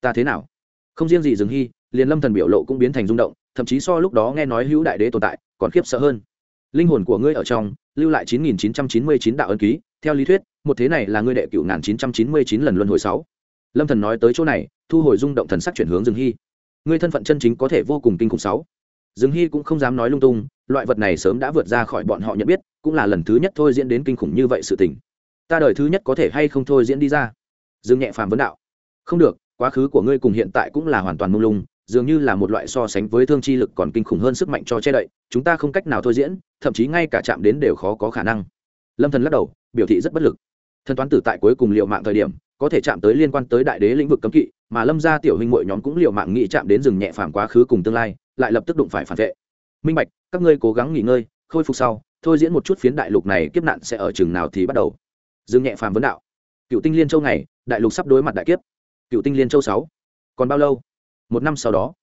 Speaker 1: Ta thế nào? Không riêng gì dừng hy liền lâm thần biểu lộ cũng biến thành rung động, thậm chí so lúc đó nghe nói hữu đại đế tồn tại, còn khiếp sợ hơn. Linh hồn của ngươi ở trong, lưu lại 9999 đạo ân ký, theo lý thuyết, một thế này là ngươi đệ cửu ngàn chín trăm chín mươi chín lần luân hồi sáu lâm thần nói tới chỗ này, thu hồi rung động thần sắc chuyển hướng dương hy. Ngươi thân phận chân chính có thể vô cùng kinh khủng sáu. Dương hy cũng không dám nói lung tung, loại vật này sớm đã vượt ra khỏi bọn họ nhận biết, cũng là lần thứ nhất thôi diễn đến kinh khủng như vậy sự tình. Ta đời thứ nhất có thể hay không thôi diễn đi ra? Dương nhẹ phàm vấn đạo. Không được, quá khứ của ngươi cùng hiện tại cũng là hoàn toàn mông lung, dường như là một loại so sánh với thương chi lực còn kinh khủng hơn sức mạnh cho che đậy, chúng ta không cách nào thôi diễn, thậm chí ngay cả chạm đến đều khó có khả năng. Lâm thần lắc đầu, biểu thị rất bất lực. Thần toán tử tại cuối cùng liệu mạng thời điểm có thể chạm tới liên quan tới đại đế lĩnh vực cấm kỵ, mà lâm gia tiểu huynh mội nhóm cũng liệu mạng nghị chạm đến rừng nhẹ phàm quá khứ cùng tương lai, lại lập tức đụng phải phản vệ. Minh bạch, các ngươi cố gắng nghỉ ngơi, khôi phục sau, thôi diễn một chút phiến đại lục này, kiếp nạn sẽ ở chừng nào thì bắt đầu. Dương nhẹ phàm vấn đạo. Cựu tinh liên châu này đại lục sắp đối mặt đại kiếp. Cựu tinh liên châu sáu. Còn bao lâu? Một năm sau đó.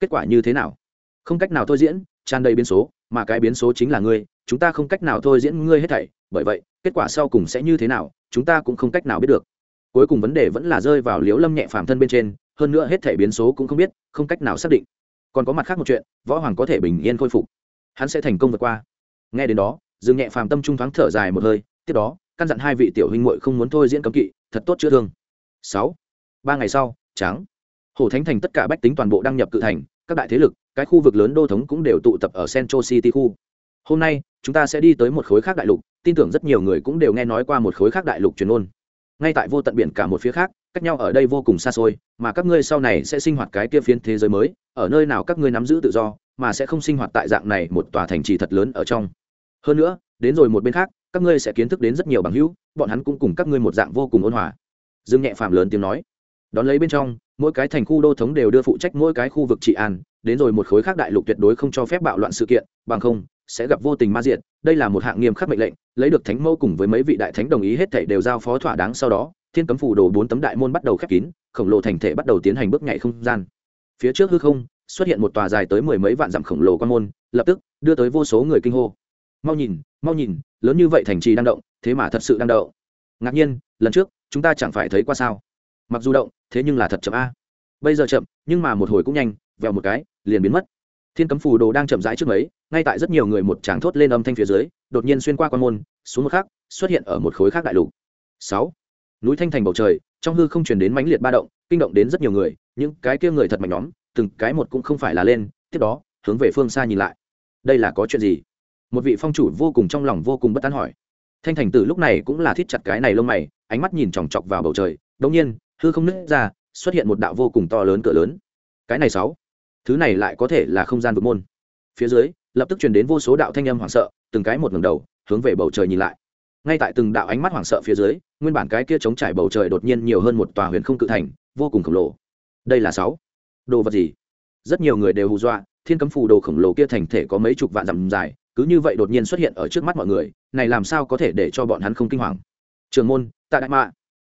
Speaker 1: Kết quả như thế nào? Không cách nào thôi diễn, tràn đầy biến số, mà cái biến số chính là ngươi, chúng ta không cách nào thôi diễn ngươi hết thảy, bởi vậy, kết quả sau cùng sẽ như thế nào, chúng ta cũng không cách nào biết được cuối cùng vấn đề vẫn là rơi vào liếu lâm nhẹ phàm thân bên trên, hơn nữa hết thể biến số cũng không biết, không cách nào xác định. Còn có mặt khác một chuyện, võ hoàng có thể bình yên khôi phục. Hắn sẽ thành công vượt qua. Nghe đến đó, dương nhẹ phàm tâm trung thoáng thở dài một hơi, tiếp đó, căn dặn hai vị tiểu huynh muội không muốn thôi diễn cấm kỵ, thật tốt chữa thương. Sáu, ba ngày sau, trắng. Hồ thánh thành tất cả bách tính toàn bộ đăng nhập cự thành, các đại thế lực, cái khu vực lớn đô thống cũng đều tụ tập ở central city khu. Hôm nay, chúng ta sẽ đi tới một khối khác đại lục, tin tưởng rất nhiều người cũng đều nghe nói qua một khối khác đại lục truyền ôn ngay tại vô tận biển cả một phía khác, cách nhau ở đây vô cùng xa xôi, mà các ngươi sau này sẽ sinh hoạt cái kia phiến thế giới mới, ở nơi nào các ngươi nắm giữ tự do, mà sẽ không sinh hoạt tại dạng này một tòa thành trì thật lớn ở trong. Hơn nữa, đến rồi một bên khác, các ngươi sẽ kiến thức đến rất nhiều bằng hữu, bọn hắn cũng cùng các ngươi một dạng vô cùng ôn hòa. Dương nhẹ phàm lớn tiếng nói. Đón lấy bên trong, mỗi cái thành khu đô thống đều đưa phụ trách mỗi cái khu vực trị an, đến rồi một khối khác đại lục tuyệt đối không cho phép bạo loạn sự kiện, bằng không, sẽ gặp vô tình ma diện đây là một hạng nghiêm khắc mệnh lệnh lấy được thánh mẫu cùng với mấy vị đại thánh đồng ý hết thảy đều giao phó thỏa đáng sau đó, thiên cấm phủ đồ bốn tấm đại môn bắt đầu khép kín, khổng lồ thành thể bắt đầu tiến hành bước nhảy không gian. Phía trước hư không, xuất hiện một tòa dài tới mười mấy vạn dặm khổng lồ quan môn, lập tức đưa tới vô số người kinh hô. Mau nhìn mau nhìn, lớn như vậy thành trì đang động, thế mà thật sự đang động. Ngạc nhiên, lần trước, chúng ta chẳng phải thấy qua sao? Mặc dù động, thế nhưng là thật chậm a. Bây giờ chậm, nhưng mà một hồi cũng nhanh, vèo một cái, liền biến mất. Thiên cấm phù đồ đang chậm rãi trước mấy ngay tại rất nhiều người một tràng thốt lên âm thanh phía dưới, đột nhiên xuyên qua quan môn, xuống một khắc, xuất hiện ở một khối khác đại lục. Sáu. Núi thanh thành bầu trời, trong hư không truyền đến mãnh liệt ba động, kinh động đến rất nhiều người, những cái kia người thật mạnh nhóm, từng cái một cũng không phải là lên, tiếp đó, hướng về phương xa nhìn lại. Đây là có chuyện gì? Một vị phong chủ vô cùng trong lòng vô cùng bất tán hỏi. Thanh thành tử lúc này cũng là thiết chặt cái này lông mày, ánh mắt nhìn chòng chọc vào bầu trời, Đột nhiên, hư không nứt ra, xuất hiện một đạo vô cùng to lớn cửa lớn. Cái này sáu. Thứ này lại có thể là không gian vực môn. Phía dưới lập tức truyền đến vô số đạo thanh âm hoảng sợ, từng cái một ngầm đầu, hướng về bầu trời nhìn lại. Ngay tại từng đạo ánh mắt hoảng sợ phía dưới, nguyên bản cái kia chống trải bầu trời đột nhiên nhiều hơn một tòa huyền không cự thành, vô cùng khổng lồ. Đây là sáu. Đồ vật gì? Rất nhiều người đều hù dọa, thiên cấm phù đồ khổng lồ kia thành thể có mấy chục vạn dặm dài, cứ như vậy đột nhiên xuất hiện ở trước mắt mọi người, này làm sao có thể để cho bọn hắn không kinh hoàng? Trường môn, tạ đại mạ.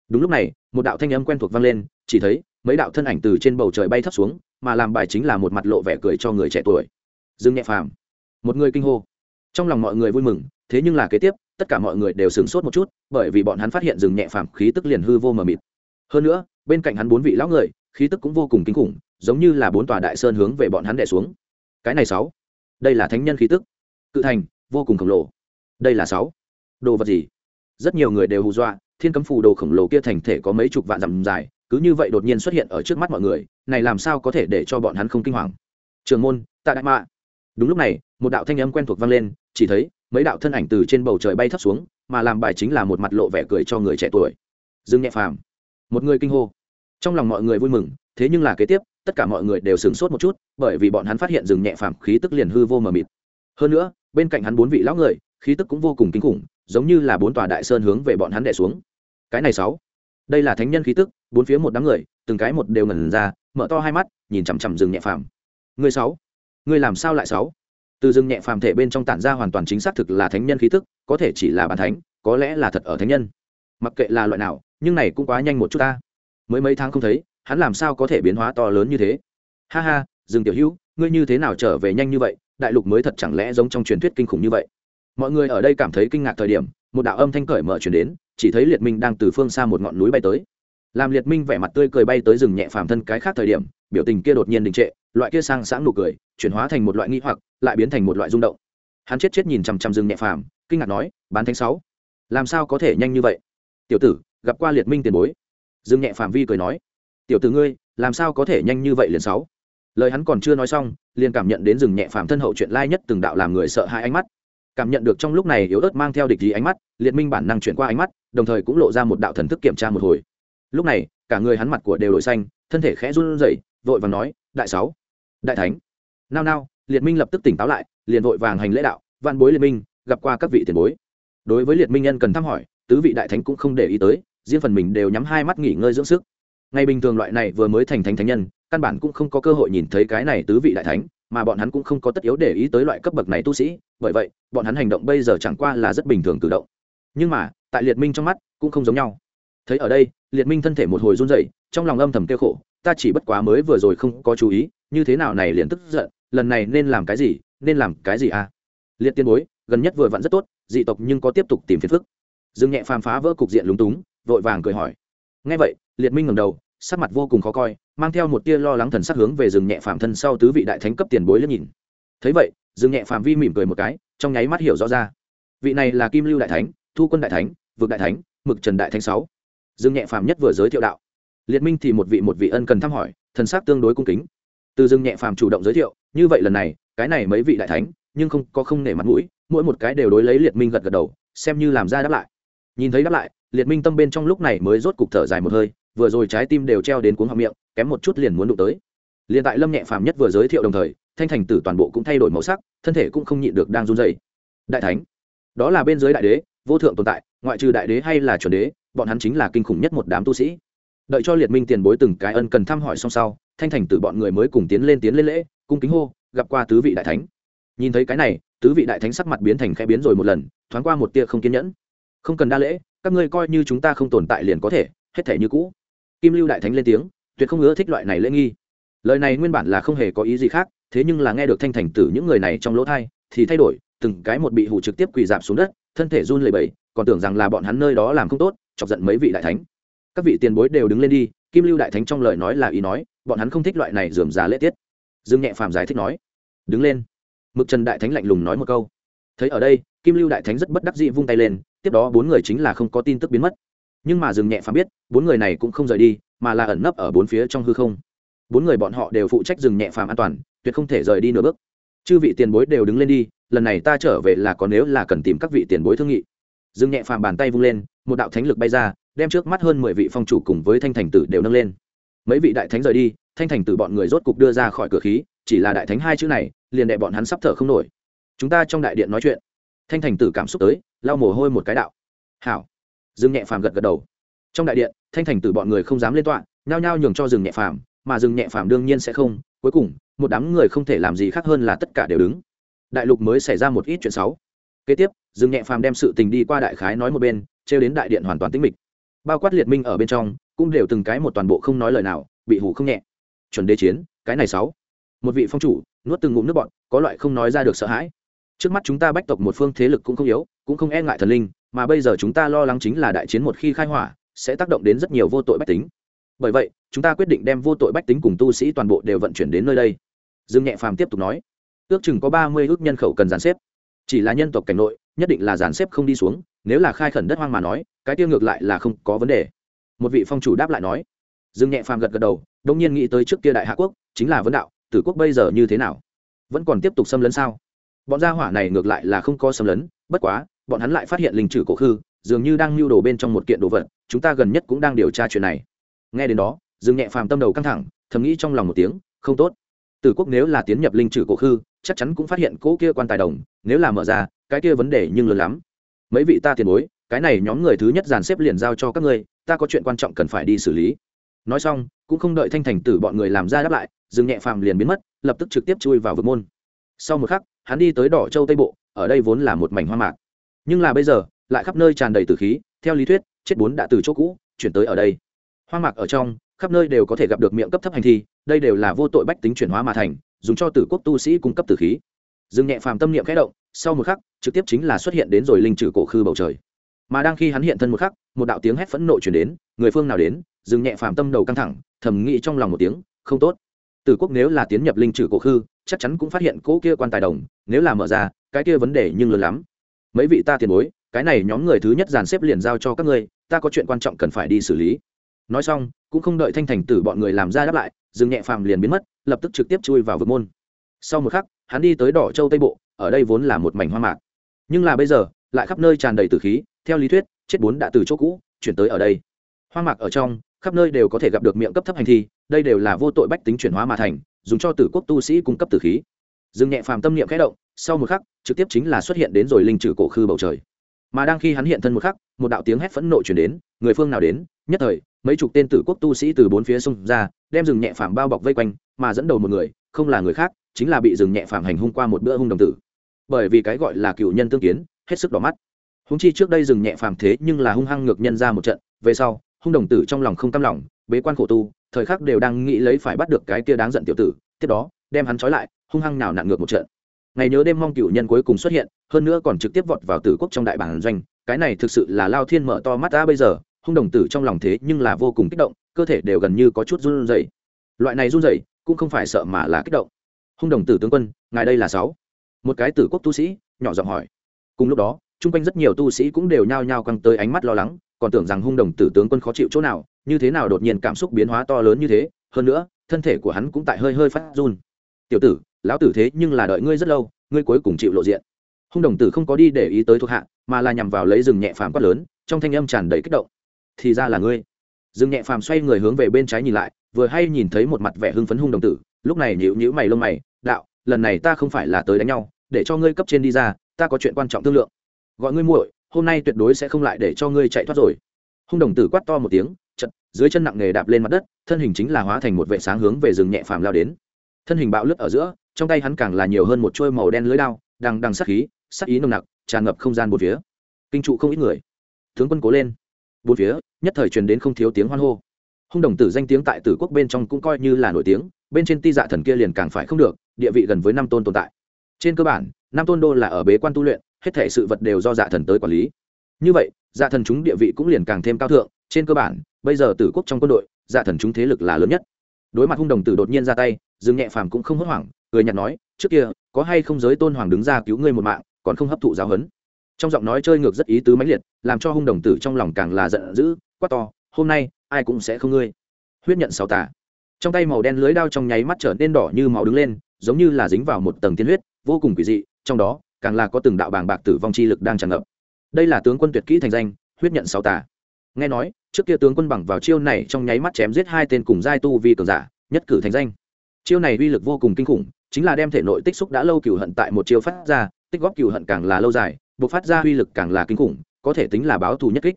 Speaker 1: Đúng lúc này, một đạo thanh âm quen thuộc vang lên, chỉ thấy mấy đạo thân ảnh từ trên bầu trời bay thấp xuống, mà làm bài chính là một mặt lộ vẻ cười cho người trẻ tuổi. Dương nhẹ phàm một người kinh hô. Trong lòng mọi người vui mừng, thế nhưng là kế tiếp, tất cả mọi người đều sửng sốt một chút, bởi vì bọn hắn phát hiện rừng nhẹ phàm khí tức liền hư vô mờ mịt. Hơn nữa, bên cạnh hắn bốn vị lão người, khí tức cũng vô cùng kinh khủng, giống như là bốn tòa đại sơn hướng về bọn hắn đẻ xuống. Cái này sáu. Đây là thánh nhân khí tức. Cự thành, vô cùng khổng lồ. Đây là sáu. Đồ vật gì? Rất nhiều người đều hù dọa, thiên cấm phù đồ khổng lồ kia thành thể có mấy chục vạn dặm dài, cứ như vậy đột nhiên xuất hiện ở trước mắt mọi người, này làm sao có thể để cho bọn hắn không kinh hoàng? Trường môn, tạ đại mạ. Đúng lúc này một đạo thanh âm quen thuộc vang lên, chỉ thấy mấy đạo thân ảnh từ trên bầu trời bay thấp xuống, mà làm bài chính là một mặt lộ vẻ cười cho người trẻ tuổi. Dương nhẹ phàm, một người kinh hô. Trong lòng mọi người vui mừng, thế nhưng là kế tiếp, tất cả mọi người đều sửng sốt một chút, bởi vì bọn hắn phát hiện rừng nhẹ phàm khí tức liền hư vô mờ mịt. Hơn nữa, bên cạnh hắn bốn vị lão người, khí tức cũng vô cùng kinh khủng, giống như là bốn tòa đại sơn hướng về bọn hắn đẻ xuống. Cái này sáu, đây là thánh nhân khí tức, bốn phía một đám người, từng cái một đều ngẩn ra, mở to hai mắt, nhìn chằm chằm rừng nhẹ phàm. Người sáu, người làm sao lại sáu? Từ rừng nhẹ phàm thể bên trong tản ra hoàn toàn chính xác thực là thánh nhân khí tức, có thể chỉ là bàn thánh, có lẽ là thật ở thánh nhân. Mặc kệ là loại nào, nhưng này cũng quá nhanh một chút ta. Mới mấy tháng không thấy, hắn làm sao có thể biến hóa to lớn như thế? Ha ha, rừng tiểu hữu, ngươi như thế nào trở về nhanh như vậy, đại lục mới thật chẳng lẽ giống trong truyền thuyết kinh khủng như vậy? Mọi người ở đây cảm thấy kinh ngạc thời điểm, một đạo âm thanh cởi mở chuyển đến, chỉ thấy liệt minh đang từ phương xa một ngọn núi bay tới làm liệt minh vẻ mặt tươi cười bay tới rừng nhẹ phàm thân cái khác thời điểm, biểu tình kia đột nhiên đình trệ, loại kia sang sáng nụ cười, chuyển hóa thành một loại nghi hoặc, lại biến thành một loại rung động. Hắn chết chết nhìn chằm chằm rừng nhẹ phàm, kinh ngạc nói, bán thánh sáu, làm sao có thể nhanh như vậy? Tiểu tử, gặp qua liệt minh tiền bối. Rừng nhẹ phàm vi cười nói, tiểu tử ngươi, làm sao có thể nhanh như vậy liền sáu? Lời hắn còn chưa nói xong, liền cảm nhận đến rừng nhẹ phàm thân hậu chuyện lai nhất từng đạo làm người sợ hai ánh mắt. Cảm nhận được trong lúc này yếu ớt mang theo địch ý ánh mắt, liệt minh bản năng chuyển qua ánh mắt, đồng thời cũng lộ ra một đạo thần thức kiểm tra một hồi lúc này, cả người hắn mặt của đều đổi xanh, thân thể khẽ run rẩy, vội vàng nói, đại sáu, đại thánh. Nao nao, liệt minh lập tức tỉnh táo lại, liền vội vàng hành lễ đạo văn bối liệt minh, gặp qua các vị tiền bối. Đối với liệt minh nhân cần thăm hỏi, tứ vị đại thánh cũng không để ý tới, riêng phần mình đều nhắm hai mắt nghỉ ngơi dưỡng sức. Ngày bình thường loại này vừa mới thành thánh thánh nhân, căn bản cũng không có cơ hội nhìn thấy cái này tứ vị đại thánh, mà bọn hắn cũng không có tất yếu để ý tới loại cấp bậc này tu sĩ, bởi vậy, bọn hắn hành động bây giờ chẳng qua là rất bình thường cử động. Nhưng mà, tại liệt minh trong mắt cũng không giống nhau thấy ở đây, liệt minh thân thể một hồi run rẩy, trong lòng âm thầm kêu khổ, ta chỉ bất quá mới vừa rồi không có chú ý, như thế nào này liền tức giận, lần này nên làm cái gì, nên làm cái gì à? Liệt tiên bối, gần nhất vừa vặn rất tốt, dị tộc nhưng có tiếp tục tìm phiền phức. Dương nhẹ phàm phá vỡ cục diện lúng túng, vội vàng cười hỏi. Ngay vậy, liệt minh ngẩng đầu, sắc mặt vô cùng khó coi, mang theo một tia lo lắng thần sắc hướng về rừng nhẹ phàm thân sau tứ vị đại thánh cấp tiền bối liếc nhìn. Thấy vậy rừng nhẹ phàm vi mỉm cười một cái, trong nháy mắt hiểu rõ ra. Vị này là kim lưu đại thánh, thu quân đại thánh, vực đại thánh, mực trần đại thánh sáu dương nhẹ phàm nhất vừa giới thiệu đạo. Liệt minh thì một vị một vị ân cần thăm hỏi, thần sắc tương đối cung kính. Từ dương nhẹ phàm chủ động giới thiệu, như vậy lần này, cái này mấy vị đại thánh, nhưng không có không nể mặt mũi, mỗi một cái đều đối lấy liệt minh gật gật đầu, xem như làm ra đáp lại. Nhìn thấy đáp lại, liệt minh tâm bên trong lúc này mới rốt cục thở dài một hơi, vừa rồi trái tim đều treo đến cuống họng miệng, kém một chút liền muốn đụng tới. Liền tại lâm nhẹ phàm nhất vừa giới thiệu đồng thời, thanh thành tử toàn bộ cũng thay đổi màu sắc, thân thể cũng không nhịn được đang run dày đại thánh, đó là bên dưới đại đế, vô thượng tồn tại ngoại trừ đại đế hay là chuẩn đế, bọn hắn chính là kinh khủng nhất một đám tu sĩ. Đợi cho liệt minh tiền bối từng cái ân cần thăm hỏi xong sau, thanh thành tử bọn người mới cùng tiến lên tiến lên lễ, cung kính hô, gặp qua tứ vị đại thánh. Nhìn thấy cái này, tứ vị đại thánh sắc mặt biến thành khẽ biến rồi một lần, thoáng qua một tia không kiên nhẫn. Không cần đa lễ, các ngươi coi như chúng ta không tồn tại liền có thể, hết thể như cũ. Kim lưu đại thánh lên tiếng, tuyệt không ưa thích loại này lễ nghi. Lời này nguyên bản là không hề có ý gì khác, thế nhưng là nghe được thanh thành tử những người này trong lỗ thai thì thay đổi, từng cái một bị hụ trực tiếp quỳ dạp xuống đất, thân thể run lẩy bẩy còn tưởng rằng là bọn hắn nơi đó làm không tốt, chọc giận mấy vị đại thánh. Các vị tiền bối đều đứng lên đi, kim lưu đại thánh trong lời nói là ý nói, bọn hắn không thích loại này dườm già lễ tiết. Dương nhẹ phàm giải thích nói. Đứng lên. Mực trần đại thánh lạnh lùng nói một câu. Thấy ở đây, kim lưu đại thánh rất bất đắc dĩ vung tay lên, tiếp đó bốn người chính là không có tin tức biến mất. Nhưng mà dừng nhẹ phàm biết, bốn người này cũng không rời đi, mà là ẩn nấp ở bốn phía trong hư không. Bốn người bọn họ đều phụ trách dừng nhẹ phàm an toàn, tuyệt không thể rời đi nửa bước. Chư vị tiền bối đều đứng lên đi, lần này ta trở về là có nếu là cần tìm các vị tiền bối thương nghị. Dương nhẹ phàm bàn tay vung lên, một đạo thánh lực bay ra, đem trước mắt hơn mười vị phong chủ cùng với thanh thành tử đều nâng lên. Mấy vị đại thánh rời đi, thanh thành tử bọn người rốt cục đưa ra khỏi cửa khí, chỉ là đại thánh hai chữ này, liền đệ bọn hắn sắp thở không nổi. Chúng ta trong đại điện nói chuyện. Thanh thành tử cảm xúc tới, lau mồ hôi một cái đạo. Hảo. Dương nhẹ phàm gật gật đầu. Trong đại điện, thanh thành tử bọn người không dám lên tọa, nhao nhao nhường cho rừng nhẹ phàm, mà rừng nhẹ phàm đương nhiên sẽ không. Cuối cùng, một đám người không thể làm gì khác hơn là tất cả đều đứng. Đại lục mới xảy ra một ít chuyện xấu kế tiếp, Dương nhẹ phàm đem sự tình đi qua đại khái nói một bên, trêu đến đại điện hoàn toàn tĩnh mịch. Bao quát liệt minh ở bên trong, cũng đều từng cái một toàn bộ không nói lời nào, bị hủ không nhẹ. Chuẩn đế chiến, cái này sáu. Một vị phong chủ, nuốt từng ngụm nước bọn có loại không nói ra được sợ hãi. Trước mắt chúng ta bách tộc một phương thế lực cũng không yếu, cũng không e ngại thần linh, mà bây giờ chúng ta lo lắng chính là đại chiến một khi khai hỏa, sẽ tác động đến rất nhiều vô tội bách tính. Bởi vậy, chúng ta quyết định đem vô tội bách tính cùng tu sĩ toàn bộ đều vận chuyển đến nơi đây. Dương nhẹ phàm tiếp tục nói. Ước chừng có ba mươi ước nhân khẩu cần giàn xếp chỉ là nhân tộc cảnh nội, nhất định là dàn xếp không đi xuống, nếu là khai khẩn đất hoang mà nói, cái tiêu ngược lại là không có vấn đề. Một vị phong chủ đáp lại nói. Dương nhẹ phàm gật gật đầu, đông nhiên nghĩ tới trước kia đại hạ quốc, chính là vấn đạo, tử quốc bây giờ như thế nào? Vẫn còn tiếp tục xâm lấn sao? Bọn gia hỏa này ngược lại là không có xâm lấn, bất quá, bọn hắn lại phát hiện linh trừ cổ khư, dường như đang lưu đồ bên trong một kiện đồ vật, chúng ta gần nhất cũng đang điều tra chuyện này. Nghe đến đó, dương nhẹ phàm tâm đầu căng thẳng, thầm nghĩ trong lòng một tiếng, không tốt. Tử quốc nếu là tiến nhập linh trừ cổ khư chắc chắn cũng phát hiện cỗ kia quan tài đồng, nếu là mở ra, cái kia vấn đề nhưng lớn lắm. Mấy vị ta tiền bối, cái này nhóm người thứ nhất dàn xếp liền giao cho các ngươi, ta có chuyện quan trọng cần phải đi xử lý. Nói xong, cũng không đợi thanh thành tử bọn người làm ra đáp lại dừng nhẹ phàm liền biến mất, lập tức trực tiếp chui vào vực môn. Sau một khắc, hắn đi tới đỏ châu tây bộ, ở đây vốn là một mảnh hoa mạc. Nhưng là bây giờ, lại khắp nơi tràn đầy tử khí, theo lý thuyết, chết bốn đã từ chỗ cũ, chuyển tới ở đây. Hoa mạc ở trong, khắp nơi đều có thể gặp được miệng cấp thấp hành thi, đây đều là vô tội bách tính chuyển hóa mà thành dùng cho tử quốc tu sĩ cung cấp tử khí. Dương nhẹ phàm tâm niệm khẽ động, sau một khắc, trực tiếp chính là xuất hiện đến rồi linh trừ cổ khư bầu trời. Mà đang khi hắn hiện thân một khắc, một đạo tiếng hét phẫn nộ chuyển đến, người phương nào đến, dương nhẹ phàm tâm đầu căng thẳng, thầm nghĩ trong lòng một tiếng, không tốt. Tử quốc nếu là tiến nhập linh trừ cổ khư, chắc chắn cũng phát hiện cỗ kia quan tài đồng, nếu là mở ra, cái kia vấn đề nhưng lớn lắm. Mấy vị ta tiền bối, cái này nhóm người thứ nhất dàn xếp liền giao cho các ngươi, ta có chuyện quan trọng cần phải đi xử lý nói xong, cũng không đợi thanh thành tử bọn người làm ra đáp lại dừng nhẹ phàm liền biến mất, lập tức trực tiếp chui vào vực môn. Sau một khắc, hắn đi tới đỏ châu tây bộ, ở đây vốn là một mảnh hoa mạc. Nhưng là bây giờ, lại khắp nơi tràn đầy tử khí, theo lý thuyết, chết bốn đã từ chỗ cũ, chuyển tới ở đây. Hoa mạc ở trong, khắp nơi đều có thể gặp được miệng cấp thấp hành thi, đây đều là vô tội bách tính chuyển hóa mà thành, dùng cho tử quốc tu sĩ cung cấp tử khí. Dừng nhẹ phàm tâm niệm khẽ động, sau một khắc, trực tiếp chính là xuất hiện đến rồi linh trừ cổ khư bầu trời. Mà đang khi hắn hiện thân một khắc, một đạo tiếng hét phẫn nộ chuyển đến, người phương nào đến, nhất thời mấy chục tên tử quốc tu sĩ từ bốn phía xông ra, đem rừng nhẹ phàm bao bọc vây quanh, mà dẫn đầu một người, không là người khác, chính là bị rừng nhẹ phàm hành hung qua một bữa hung đồng tử. Bởi vì cái gọi là cựu nhân tương kiến, hết sức đỏ mắt. Húng chi trước đây rừng nhẹ phàm thế nhưng là hung hăng ngược nhân ra một trận, về sau, hung đồng tử trong lòng không cam lòng, bế quan khổ tu, thời khắc đều đang nghĩ lấy phải bắt được cái kia đáng giận tiểu tử, tiếp đó, đem hắn trói lại, hung hăng nào nặn ngược một trận. Ngày nhớ đêm mong cựu nhân cuối cùng xuất hiện, hơn nữa còn trực tiếp vọt vào tử quốc trong đại bản doanh, cái này thực sự là lao thiên mở to mắt ta bây giờ hung đồng tử trong lòng thế nhưng là vô cùng kích động, cơ thể đều gần như có chút run rẩy. Loại này run rẩy cũng không phải sợ mà là kích động. Hung đồng tử tướng quân, ngài đây là sáu. Một cái tử quốc tu sĩ, nhỏ giọng hỏi. Cùng lúc đó, chung quanh rất nhiều tu sĩ cũng đều nhao nhao căng tới ánh mắt lo lắng, còn tưởng rằng hung đồng tử tướng quân khó chịu chỗ nào, như thế nào đột nhiên cảm xúc biến hóa to lớn như thế, hơn nữa, thân thể của hắn cũng tại hơi hơi phát run. Tiểu tử, lão tử thế nhưng là đợi ngươi rất lâu, ngươi cuối cùng chịu lộ diện. Hung đồng tử không có đi để ý tới thuộc hạ, mà là nhằm vào lấy rừng nhẹ phàm quát lớn, trong thanh âm tràn đầy kích động thì ra là ngươi. Dương nhẹ phàm xoay người hướng về bên trái nhìn lại, vừa hay nhìn thấy một mặt vẻ hưng phấn hung đồng tử, lúc này nhịu nhữ mày lông mày, đạo, lần này ta không phải là tới đánh nhau, để cho ngươi cấp trên đi ra, ta có chuyện quan trọng thương lượng. Gọi ngươi muội, hôm nay tuyệt đối sẽ không lại để cho ngươi chạy thoát rồi. Hung đồng tử quát to một tiếng, chật, dưới chân nặng nề đạp lên mặt đất, thân hình chính là hóa thành một vệ sáng hướng về rừng nhẹ phàm lao đến. Thân hình bạo lướt ở giữa, trong tay hắn càng là nhiều hơn một chuôi màu đen lưới đao, đằng đằng sắc khí sắc ý nồng nặc, tràn ngập không gian một phía. Kinh trụ không ít người. Tướng quân cố lên bốn phía, nhất thời truyền đến không thiếu tiếng hoan hô. Hung đồng tử danh tiếng tại tử quốc bên trong cũng coi như là nổi tiếng, bên trên ti dạ thần kia liền càng phải không được, địa vị gần với năm tôn tồn tại. Trên cơ bản, năm tôn đô là ở bế quan tu luyện, hết thể sự vật đều do dạ thần tới quản lý. Như vậy dạ thần chúng địa vị cũng liền càng thêm cao thượng, trên cơ bản, bây giờ tử quốc trong quân đội dạ thần chúng thế lực là lớn nhất. Đối mặt hung đồng tử đột nhiên ra tay, dương nhẹ phàm cũng không hốt hoảng, cười nhạt nói, trước kia, có hay không giới tôn hoàng đứng ra cứu ngươi một mạng, còn không hấp thụ giáo huấn? Trong giọng nói chơi ngược rất ý tứ mãnh liệt, làm cho hung đồng tử trong lòng càng là giận dữ, quát to, hôm nay, ai cũng sẽ không ngươi. Huyết nhận sáu tả trong tay màu đen lưới đao trong nháy mắt trở nên đỏ như máu đứng lên, giống như là dính vào một tầng tiên huyết, vô cùng quỷ dị, trong đó, càng là có từng đạo bàng bạc tử vong chi lực đang tràn ngập. Đây là tướng quân tuyệt kỹ thành danh, huyết nhận sáu tả nghe nói, trước kia tướng quân bằng vào chiêu này trong nháy mắt chém giết hai tên cùng giai tu vi cường giả, nhất cử thành danh. Chiêu này uy lực vô cùng kinh khủng, chính là đem thể nội tích xúc đã lâu cửu hận tại một chiêu phát ra, tích góp cửu hận càng là lâu dài buộc phát ra uy lực càng là kinh khủng, có thể tính là báo thù nhất kích.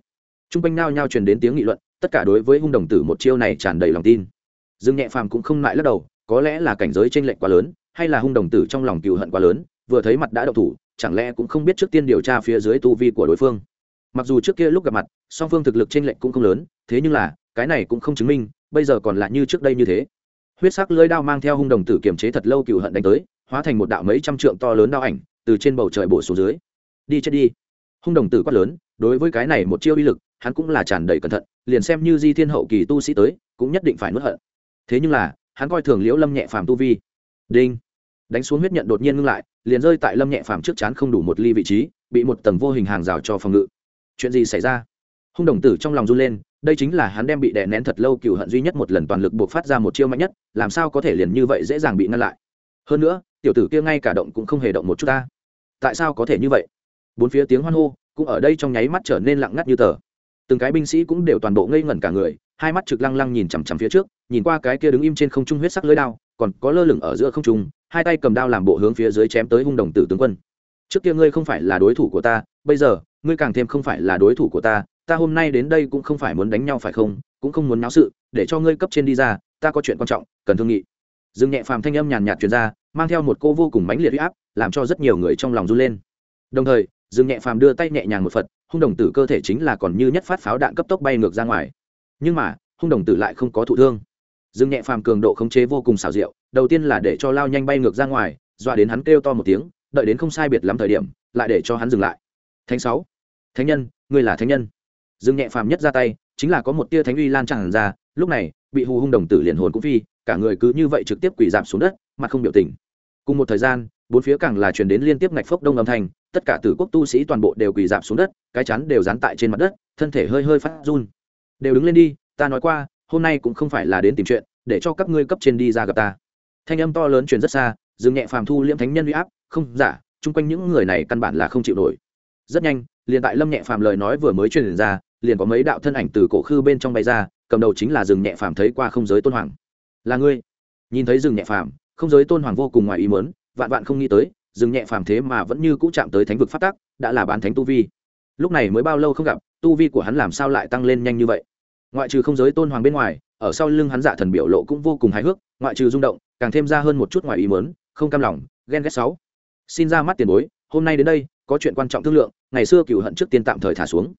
Speaker 1: T r u n g quanh nao nhao truyền đến tiếng nghị luận, tất cả đối với hung đồng tử một chiêu này tràn đầy lòng tin. Dương nhẹ phàm cũng không lại lắc đầu, có lẽ là cảnh giới t r ê n lệch quá lớn, hay là hung đồng tử trong lòng cựu hận quá lớn, vừa thấy mặt đã đậu thủ, chẳng lẽ cũng không biết trước tiên điều tra phía dưới tu vi của đối phương. Mặc dù trước kia lúc gặp mặt, song phương thực lực t r ê n lệch cũng không lớn, thế nhưng là, cái này cũng không chứng minh, bây giờ còn lại như trước đây như thế. Huyết sắc lưới đao mang theo hung đồng tử kiềm chế thật lâu cựu hận đánh tới, hóa thành một đạo mấy trăm trượng to lớn đao ảnh, từ trên bầu trời bổ xuống dưới đi chết đi. Hung đồng tử quát lớn, đối với cái này một chiêu uy lực, hắn cũng là tràn đầy cẩn thận, liền xem như di thiên hậu kỳ tu sĩ tới, cũng nhất định phải nuốt hận. Thế nhưng là, hắn coi thường liễu lâm nhẹ phàm tu vi. Đinh. Đánh xuống huyết nhận đột nhiên ngưng lại, liền rơi tại lâm nhẹ phàm trước chán không đủ một ly vị trí, bị một tầng vô hình hàng rào cho phòng ngự. Chuyện gì xảy ra? Hung đồng tử trong lòng run lên, đây chính là hắn đem bị đè nén thật lâu cựu hận duy nhất một lần toàn lực buộc phát ra một chiêu mạnh nhất, làm sao có thể liền như vậy dễ dàng bị ngăn lại? Hơn nữa, tiểu tử kia ngay cả động cũng không hề động một chút ta. Tại sao có thể như vậy? Bốn phía tiếng hoan hô cũng ở đây trong nháy mắt trở nên lặng ngắt như tờ. Từng cái binh sĩ cũng đều toàn bộ ngây ngẩn cả người, hai mắt trực lăng lăng nhìn chằm chằm phía trước, nhìn qua cái kia đứng im trên không trung huyết sắc lưới đao, còn có lơ lửng ở giữa không trung, hai tay cầm đao làm bộ hướng phía dưới chém tới hung đồng tử tướng quân. Trước kia ngươi không phải là đối thủ của ta, bây giờ, ngươi càng thêm không phải là đối thủ của ta ta hôm nay đến đây cũng không phải muốn đánh nhau phải không? Cũng không muốn náo sự, để cho ngươi cấp trên đi ra, ta có chuyện quan trọng, cần thương nghị. Dương nhẹ phàm thanh âm nhàn nhạt truyền ra, mang theo một cô vô cùng mãnh liệt huy áp, làm cho rất nhiều người trong lòng run lên. Đồng thời dương nhẹ phàm đưa tay nhẹ nhàng một phật, hung đồng tử cơ thể chính là còn như nhất phát pháo đạn cấp tốc bay ngược ra ngoài. Nhưng mà, hung đồng tử lại không có thụ thương. Dương nhẹ phàm cường độ khống chế vô cùng xảo diệu, đầu tiên là để cho lao nhanh bay ngược ra ngoài, dọa đến hắn kêu to một tiếng, đợi đến không sai biệt lắm thời điểm, lại để cho hắn dừng lại. Thánh sáu. Thánh nhân, ngươi là thánh nhân. Dương nhẹ phàm nhất ra tay, chính là có một tia thánh uy lan tràn ra, lúc này, bị hù hung đồng tử liền hồn cũng phi, cả người cứ như vậy trực tiếp quỳ giảm xuống đất, mặt không biểu tình. Cùng một thời gian bốn phía càng là truyền đến liên tiếp ngạch phốc đông âm thanh, tất cả tử quốc tu sĩ toàn bộ đều quỳ dạp xuống đất, cái chắn đều dán tại trên mặt đất, thân thể hơi hơi phát run. Đều đứng lên đi, ta nói qua, hôm nay cũng không phải là đến tìm chuyện, để cho các ngươi cấp trên đi ra gặp ta. Thanh âm to lớn truyền rất xa dừng nhẹ phàm thu liễm thánh nhân uy áp, không, giả, chung quanh những người này căn bản là không chịu nổi. Rất nhanh, liền tại lâm nhẹ phàm lời nói vừa mới truyền ra, liền có mấy đạo thân ảnh từ cổ khư bên trong bay ra, cầm đầu chính là rừng nhẹ phàm thấy qua không giới tôn hoàng. Là ngươi. Nhìn thấy rừng nhẹ phàm, không giới tôn hoàng vô cùng ngoài ý mớn vạn vạn không nghĩ tới, dừng nhẹ phàm thế mà vẫn như cũ chạm tới thánh vực phát tác đã là bán thánh tu vi. Lúc này mới bao lâu không gặp, tu vi của hắn làm sao lại tăng lên nhanh như vậy? Ngoại trừ không giới tôn hoàng bên ngoài, ở sau lưng hắn dạ thần biểu lộ cũng vô cùng hài hước, ngoại trừ rung động, càng thêm ra hơn một chút ngoài ý mớn không cam lòng, ghen ghét sáu. Xin ra mắt tiền bối, hôm nay đến đây, có chuyện quan trọng thương lượng, ngày xưa cựu hận trước tiên tạm thời thả xuống.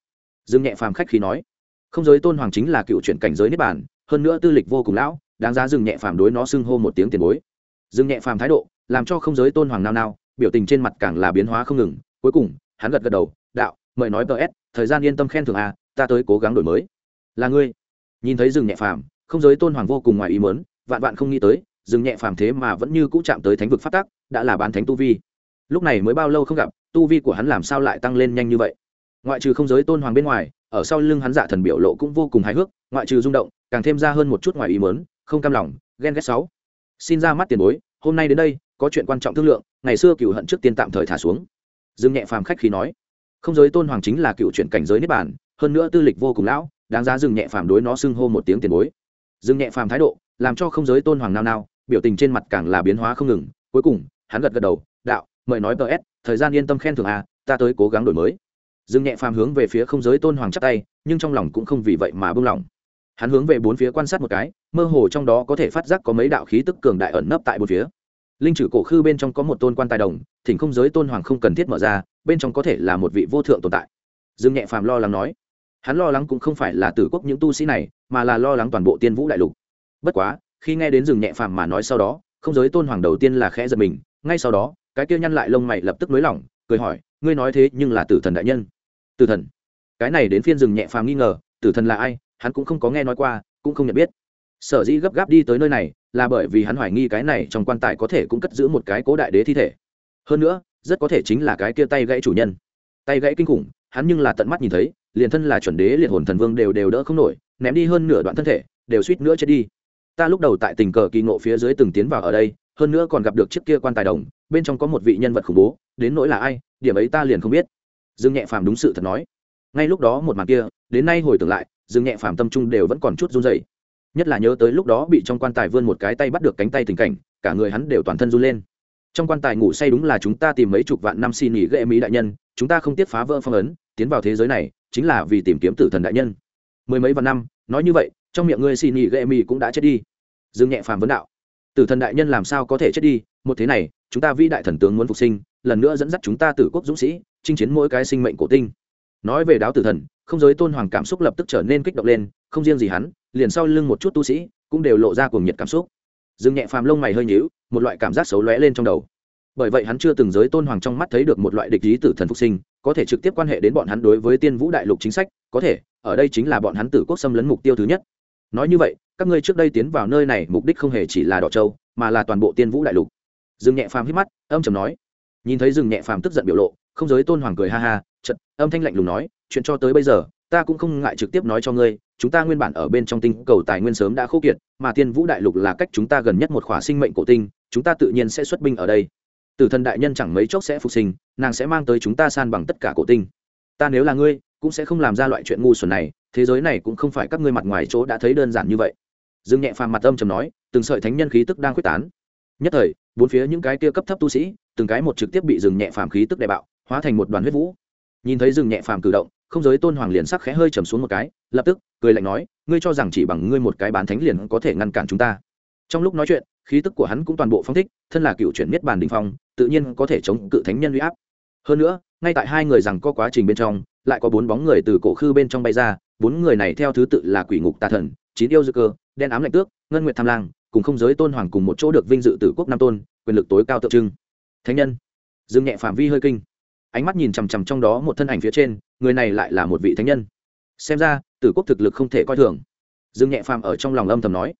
Speaker 1: Dương nhẹ phàm khách khi nói. Không giới tôn hoàng chính là cựu chuyển cảnh giới niết bản hơn nữa tư lịch vô cùng lão, đáng giá dừng nhẹ phàm đối nó xưng hô một tiếng tiền bối. Dừng nhẹ phàm thái độ làm cho không giới tôn hoàng nao nao, biểu tình trên mặt càng là biến hóa không ngừng. Cuối cùng, hắn gật gật đầu, đạo, mời nói ts thời gian yên tâm khen thưởng a, ta tới cố gắng đổi mới. Là ngươi. Nhìn thấy rừng nhẹ phàm, không giới tôn hoàng vô cùng ngoài ý mớn vạn vạn không nghĩ tới, rừng nhẹ phàm thế mà vẫn như cũ chạm tới thánh vực phát tác đã là bán thánh tu vi. Lúc này mới bao lâu không gặp, tu vi của hắn làm sao lại tăng lên nhanh như vậy? Ngoại trừ không giới tôn hoàng bên ngoài, ở sau lưng hắn giả thần biểu lộ cũng vô cùng hài hước, ngoại trừ rung động, càng thêm ra hơn một chút ngoài ý mớn không cam lòng, ghen ghét sáu. Xin ra mắt tiền bối, hôm nay đến đây có chuyện quan trọng thương lượng ngày xưa cựu hận trước tiên tạm thời thả xuống. Dương nhẹ phàm khách khi nói không giới tôn hoàng chính là cựu chuyện cảnh giới niết bản hơn nữa tư lịch vô cùng lão đáng giá dừng nhẹ phàm đối nó xưng hô một tiếng tiền bối. Dương nhẹ phàm thái độ làm cho không giới tôn hoàng nao nao biểu tình trên mặt càng là biến hóa không ngừng cuối cùng hắn gật gật đầu đạo mời nói ts thời gian yên tâm khen thưởng à, ta tới cố gắng đổi mới. Dương nhẹ phàm hướng về phía không giới tôn hoàng chắc tay nhưng trong lòng cũng không vì vậy mà bưng lòng hắn hướng về bốn phía quan sát một cái mơ hồ trong đó có thể phát giác có mấy đạo khí tức cường đại ẩn nấp tại bốn phía linh trừ cổ khư bên trong có một tôn quan tài đồng, thỉnh không giới tôn hoàng không cần thiết mở ra, bên trong có thể là một vị vô thượng tồn tại. Dương nhẹ phàm lo lắng nói. Hắn lo lắng cũng không phải là tử quốc những tu sĩ này, mà là lo lắng toàn bộ tiên vũ đại lục. Bất quá, khi nghe đến rừng nhẹ phàm mà nói sau đó, không giới tôn hoàng đầu tiên là khẽ giật mình, ngay sau đó, cái kia nhăn lại lông mày lập tức nới lỏng, cười hỏi, ngươi nói thế nhưng là tử thần đại nhân? Tử thần? Cái này đến phiên rừng nhẹ phàm nghi ngờ, tử thần là ai? Hắn cũng không có nghe nói qua, cũng không nhận biết. Sở dĩ gấp gáp đi tới nơi này là bởi vì hắn hoài nghi cái này trong quan tài có thể cũng cất giữ một cái cố đại đế thi thể. Hơn nữa, rất có thể chính là cái kia tay gãy chủ nhân. Tay gãy kinh khủng, hắn nhưng là tận mắt nhìn thấy, liền thân là chuẩn đế liệt hồn thần vương đều đều đỡ không nổi, ném đi hơn nửa đoạn thân thể, đều suýt nữa chết đi. Ta lúc đầu tại tình cờ kỳ ngộ phía dưới từng tiến vào ở đây, hơn nữa còn gặp được chiếc kia quan tài đồng, bên trong có một vị nhân vật khủng bố, đến nỗi là ai, điểm ấy ta liền không biết. Dương nhẹ phàm đúng sự thật nói. Ngay lúc đó một màn kia, đến nay hồi tưởng lại, dương nhẹ phàm tâm trung đều vẫn còn chút run dày nhất là nhớ tới lúc đó bị trong quan tài vươn một cái tay bắt được cánh tay tình cảnh, cả người hắn đều toàn thân run lên. Trong quan tài ngủ say đúng là chúng ta tìm mấy chục vạn năm xin nghỉ ghệ mỹ đại nhân, chúng ta không tiếc phá vỡ phong ấn, tiến vào thế giới này, chính là vì tìm kiếm tử thần đại nhân. Mười mấy vạn năm, nói như vậy, trong miệng ngươi xin nghỉ ghệ mỹ cũng đã chết đi. Dương nhẹ phàm vấn đạo. Tử thần đại nhân làm sao có thể chết đi? Một thế này, chúng ta vĩ đại thần tướng muốn phục sinh, lần nữa dẫn dắt chúng ta tử quốc dũng sĩ, chinh chiến mỗi cái sinh mệnh cổ tinh. Nói về đáo tử thần, không giới tôn hoàng cảm xúc lập tức trở nên kích động lên, không riêng gì hắn liền sau lưng một chút tu sĩ cũng đều lộ ra cuồng nhiệt cảm xúc. Dương nhẹ phàm lông mày hơi nhíu, một loại cảm giác xấu lóe lên trong đầu. Bởi vậy hắn chưa từng giới tôn hoàng trong mắt thấy được một loại địch lý tử thần phục sinh, có thể trực tiếp quan hệ đến bọn hắn đối với tiên vũ đại lục chính sách, có thể, ở đây chính là bọn hắn tử quốc xâm lấn mục tiêu thứ nhất. Nói như vậy, các ngươi trước đây tiến vào nơi này mục đích không hề chỉ là đỏ châu, mà là toàn bộ tiên vũ đại lục. Dương nhẹ phàm hít mắt, âm trầm nói. Nhìn thấy dương nhẹ phàm tức giận biểu lộ, không giới tôn hoàng cười ha ha chật âm thanh lạnh lùng nói, chuyện cho tới bây giờ ta cũng không ngại trực tiếp nói cho ngươi, chúng ta nguyên bản ở bên trong tinh cầu tài nguyên sớm đã khô kiệt, mà tiên vũ đại lục là cách chúng ta gần nhất một khỏa sinh mệnh cổ tinh, chúng ta tự nhiên sẽ xuất binh ở đây. Tử thần đại nhân chẳng mấy chốc sẽ phục sinh, nàng sẽ mang tới chúng ta san bằng tất cả cổ tinh. Ta nếu là ngươi, cũng sẽ không làm ra loại chuyện ngu xuẩn này, thế giới này cũng không phải các ngươi mặt ngoài chỗ đã thấy đơn giản như vậy. Dương nhẹ phàm mặt âm trầm nói, từng sợi thánh nhân khí tức đang quyết tán. Nhất thời, bốn phía những cái kia cấp thấp tu sĩ, từng cái một trực tiếp bị dừng nhẹ phàm khí tức đại bạo, hóa thành một đoàn huyết vũ. Nhìn thấy dừng nhẹ phàm cử động không giới tôn hoàng liền sắc khẽ hơi trầm xuống một cái, lập tức, cười lạnh nói, ngươi cho rằng chỉ bằng ngươi một cái bán thánh liền có thể ngăn cản chúng ta. Trong lúc nói chuyện, khí tức của hắn cũng toàn bộ phong thích, thân là cựu chuyển miết bàn đình phong, tự nhiên có thể chống cự thánh nhân huy áp. Hơn nữa, ngay tại hai người rằng có quá trình bên trong, lại có bốn bóng người từ cổ khư bên trong bay ra, bốn người này theo thứ tự là quỷ ngục tà thần, chín yêu dư cơ, đen ám lạnh tước, ngân nguyệt tham lang, cùng không giới tôn hoàng cùng một chỗ được vinh dự tử quốc nam tôn, quyền lực tối cao tượng trưng. Thánh nhân. Dương nhẹ phạm vi hơi kinh. Ánh mắt nhìn chằm chằm trong đó một thân ảnh phía trên người này lại là một vị thánh nhân. Xem ra, tử quốc thực lực không thể coi thường. Dương nhẹ phàm ở trong lòng âm thầm nói.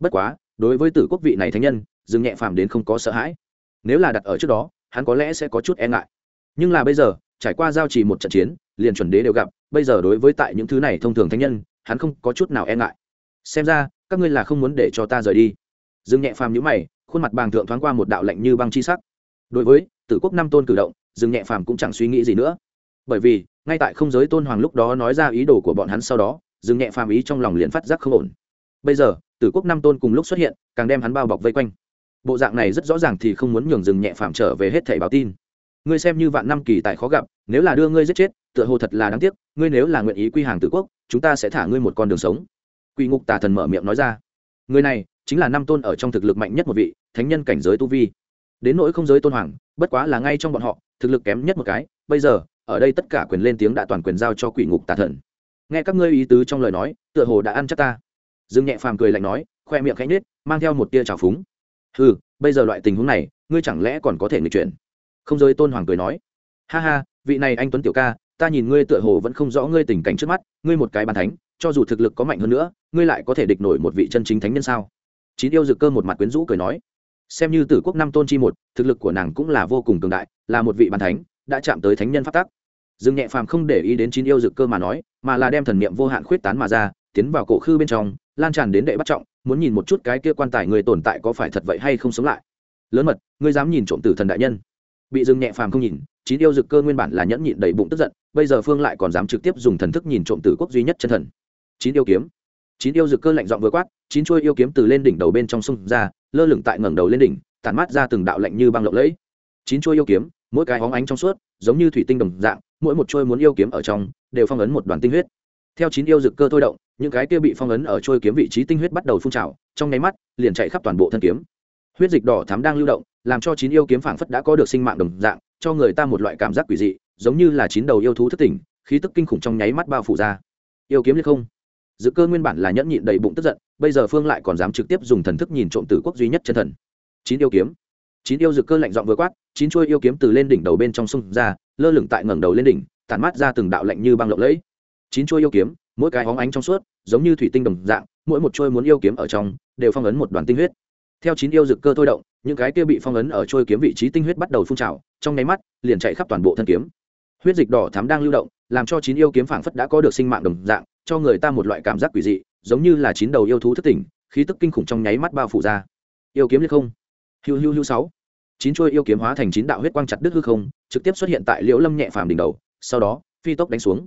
Speaker 1: Bất quá, đối với tử quốc vị này thánh nhân, dương nhẹ phàm đến không có sợ hãi. Nếu là đặt ở trước đó, hắn có lẽ sẽ có chút e ngại. Nhưng là bây giờ, trải qua giao trì một trận chiến, liền chuẩn đế đều gặp, bây giờ đối với tại những thứ này thông thường thánh nhân, hắn không có chút nào e ngại. Xem ra, các ngươi là không muốn để cho ta rời đi. Dương nhẹ phàm nhữ mày, khuôn mặt bàng thượng thoáng qua một đạo lạnh như băng chi sắc. Đối với, tử quốc năm tôn cử động, dương nhẹ phàm cũng chẳng suy nghĩ gì nữa. Bởi vì ngay tại không giới tôn hoàng lúc đó nói ra ý đồ của bọn hắn sau đó dừng nhẹ phàm ý trong lòng liền phát giác không ổn. Bây giờ, tử quốc năm tôn cùng lúc xuất hiện, càng đem hắn bao bọc vây quanh. Bộ dạng này rất rõ ràng thì không muốn nhường dừng nhẹ phàm trở về hết thẻ báo tin. Ngươi xem như vạn năm kỳ tại khó gặp, nếu là đưa ngươi giết chết, tựa hồ thật là đáng tiếc, ngươi nếu là nguyện ý quy hàng tử quốc, chúng ta sẽ thả ngươi một con đường sống. Quỷ ngục tà thần mở miệng nói ra. Người này, chính là năm tôn ở trong thực lực mạnh nhất một vị, thánh nhân cảnh giới tu vi. Đến nỗi không giới tôn hoàng, bất quá là ngay trong bọn họ, thực lực kém nhất một cái, bây giờ ở đây tất cả quyền lên tiếng đã toàn quyền giao cho quỷ ngục tà thần. Nghe các ngươi ý tứ trong lời nói, tựa hồ đã ăn chắc ta. Dương nhẹ phàm cười lạnh nói, khoe miệng khẽ nết mang theo một tia trào phúng. Ừ bây giờ loại tình huống này, ngươi chẳng lẽ còn có thể nghịch chuyển? Không giới tôn hoàng cười nói, ha ha, vị này anh tuấn tiểu ca, ta nhìn ngươi tựa hồ vẫn không rõ ngươi tình cảnh trước mắt, ngươi một cái bàn thánh, cho dù thực lực có mạnh hơn nữa, ngươi lại có thể địch nổi một vị chân chính thánh nhân sao? Chín yêu dực cơ một mặt quyến rũ cười nói, xem như tử quốc năm tôn chi một, thực lực của nàng cũng là vô cùng cường đại, là một vị bàn thánh, đã chạm tới thánh nhân phát tác dương nhẹ phàm không để ý đến chín yêu dực cơ mà nói, mà là đem thần niệm vô hạn khuyết tán mà ra, tiến vào cổ khư bên trong, lan tràn đến đệ bắt trọng, muốn nhìn một chút cái kia quan tài người tồn tại có phải thật vậy hay không sống lại. Lớn mật, ngươi dám nhìn trộm tử thần đại nhân. Bị dương nhẹ phàm không nhìn, chín yêu dực cơ nguyên bản là nhẫn nhịn đầy bụng tức giận, bây giờ phương lại còn dám trực tiếp dùng thần thức nhìn trộm tử quốc duy nhất chân thần. Chín yêu kiếm. Chín yêu dực cơ lạnh giọng vừa quát, chín chuôi yêu kiếm từ lên đỉnh đầu bên trong sông ra, lơ lửng tại ngẩng đầu lên đỉnh, tản mát ra từng đạo lạnh như băng lộng lẫy. Chín chuôi yêu kiếm mỗi cái hóng ánh trong suốt, giống như thủy tinh đồng dạng, mỗi một chuôi muốn yêu kiếm ở trong, đều phong ấn một đoàn tinh huyết. Theo chín yêu dực cơ thôi động, những cái kia bị phong ấn ở trôi kiếm vị trí tinh huyết bắt đầu phun trào, trong nháy mắt, liền chạy khắp toàn bộ thân kiếm. Huyết dịch đỏ thám đang lưu động, làm cho chín yêu kiếm phảng phất đã có được sinh mạng đồng dạng, cho người ta một loại cảm giác quỷ dị, giống như là chín đầu yêu thú thất tỉnh, khí tức kinh khủng trong nháy mắt bao phủ ra. Yêu kiếm liệt không. Dự cơ nguyên bản là nhẫn nhịn đầy bụng tức giận, bây giờ phương lại còn dám trực tiếp dùng thần thức nhìn trộm tử quốc duy nhất chân thần. Chín yêu kiếm chín yêu dực cơ lạnh dọn vừa quát, chín chuôi yêu kiếm từ lên đỉnh đầu bên trong sông ra, lơ lửng tại ngẩng đầu lên đỉnh, tản mát ra từng đạo lạnh như băng lộng lẫy. Chín chuôi yêu kiếm, mỗi cái hóng ánh trong suốt, giống như thủy tinh đồng dạng, mỗi một chuôi muốn yêu kiếm ở trong, đều phong ấn một đoàn tinh huyết. Theo chín yêu dực cơ thôi động, những cái kia bị phong ấn ở chuôi kiếm vị trí tinh huyết bắt đầu phun trào, trong nháy mắt, liền chạy khắp toàn bộ thân kiếm. Huyết dịch đỏ thắm đang lưu động, làm cho chín yêu kiếm phảng phất đã có được sinh mạng đồng dạng, cho người ta một loại cảm giác quỷ dị, giống như là chín đầu yêu thú thất tỉnh, khí tức kinh khủng trong nháy mắt bao phủ ra. Yêu kiếm liệt không. Hiu hiu hiu sáu chín chuôi yêu kiếm hóa thành chín đạo huyết quang chặt đứt hư không, trực tiếp xuất hiện tại liễu lâm nhẹ phàm đỉnh đầu, sau đó, phi tốc đánh xuống.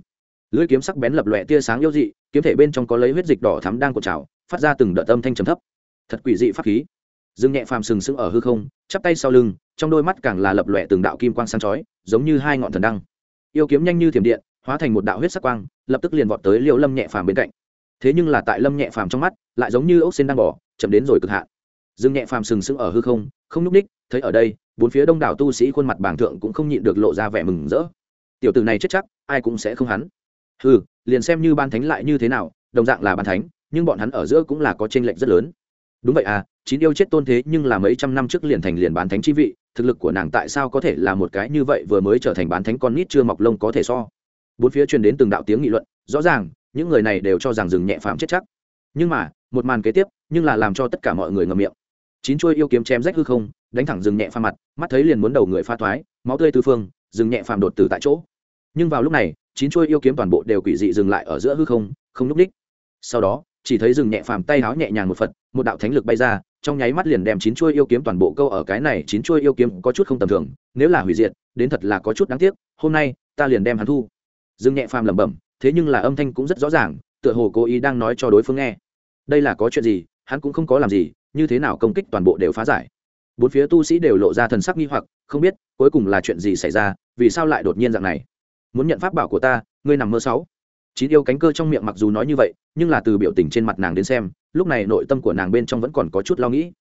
Speaker 1: Lưỡi kiếm sắc bén lập lòe tia sáng yêu dị, kiếm thể bên trong có lấy huyết dịch đỏ thắm đang cột trào, phát ra từng đợt âm thanh trầm thấp. Thật quỷ dị pháp khí. Dương nhẹ phàm sừng sững ở hư không, chắp tay sau lưng, trong đôi mắt càng là lập lòe từng đạo kim quang sáng chói, giống như hai ngọn thần đăng. Yêu kiếm nhanh như thiểm điện, hóa thành một đạo huyết sắc quang, lập tức liền vọt tới liễu lâm nhẹ phàm bên cạnh. Thế nhưng là tại lâm nhẹ phàm trong mắt, lại giống như ốc sen đang bỏ, chậm đến rồi cực hạn. Dương nhẹ phàm sừng sững ở hư không không nhúc ních thấy ở đây, bốn phía đông đảo tu sĩ khuôn mặt bảng thượng cũng không nhịn được lộ ra vẻ mừng rỡ. Tiểu tử này chết chắc, ai cũng sẽ không hắn. Ừ liền xem như ban thánh lại như thế nào, đồng dạng là ban thánh, nhưng bọn hắn ở giữa cũng là có tranh lệch rất lớn. Đúng vậy à chín yêu chết tôn thế nhưng là mấy trăm năm trước liền thành liền bán thánh chi vị, thực lực của nàng tại sao có thể là một cái như vậy vừa mới trở thành bán thánh con nít chưa mọc lông có thể so. Bốn phía truyền đến từng đạo tiếng nghị luận, rõ ràng, những người này đều cho rằng rừng nhẹ phạm chết chắc. Nhưng mà, một màn kế tiếp, nhưng là làm cho tất cả mọi người ngầm miệng chín chuôi yêu kiếm chém rách hư không, đánh thẳng rừng nhẹ phàm mặt, mắt thấy liền muốn đầu người pha thoái, máu tươi tư phương, rừng nhẹ phàm đột tử tại chỗ. Nhưng vào lúc này, chín chuôi yêu kiếm toàn bộ đều quỷ dị dừng lại ở giữa hư không không nhúc ních sau đó, chỉ thấy rừng nhẹ phàm tay háo nhẹ nhàng một phật, một đạo thánh lực bay ra, trong nháy mắt liền đem chín chuôi yêu kiếm toàn bộ câu ở cái này, chín chuôi yêu kiếm có chút không tầm thường, nếu là hủy diệt, đến thật là có chút đáng tiếc, hôm nay, ta liền đem hắn thu. Rừng nhẹ phàm lẩm bẩm, thế nhưng là âm thanh cũng rất rõ ràng, tựa hồ cố ý đang nói cho đối phương nghe. Đây là có chuyện gì? Hắn cũng không có làm gì, như thế nào công kích toàn bộ đều phá giải. Bốn phía tu sĩ đều lộ ra thần sắc nghi hoặc, không biết cuối cùng là chuyện gì xảy ra, vì sao lại đột nhiên dạng này? Muốn nhận pháp bảo của ta, ngươi nằm mơ sáu. Chín yêu cánh cơ trong miệng mặc dù nói như vậy, nhưng là từ biểu tình trên mặt nàng đến xem, lúc này nội tâm của nàng bên trong vẫn còn có chút lo nghĩ.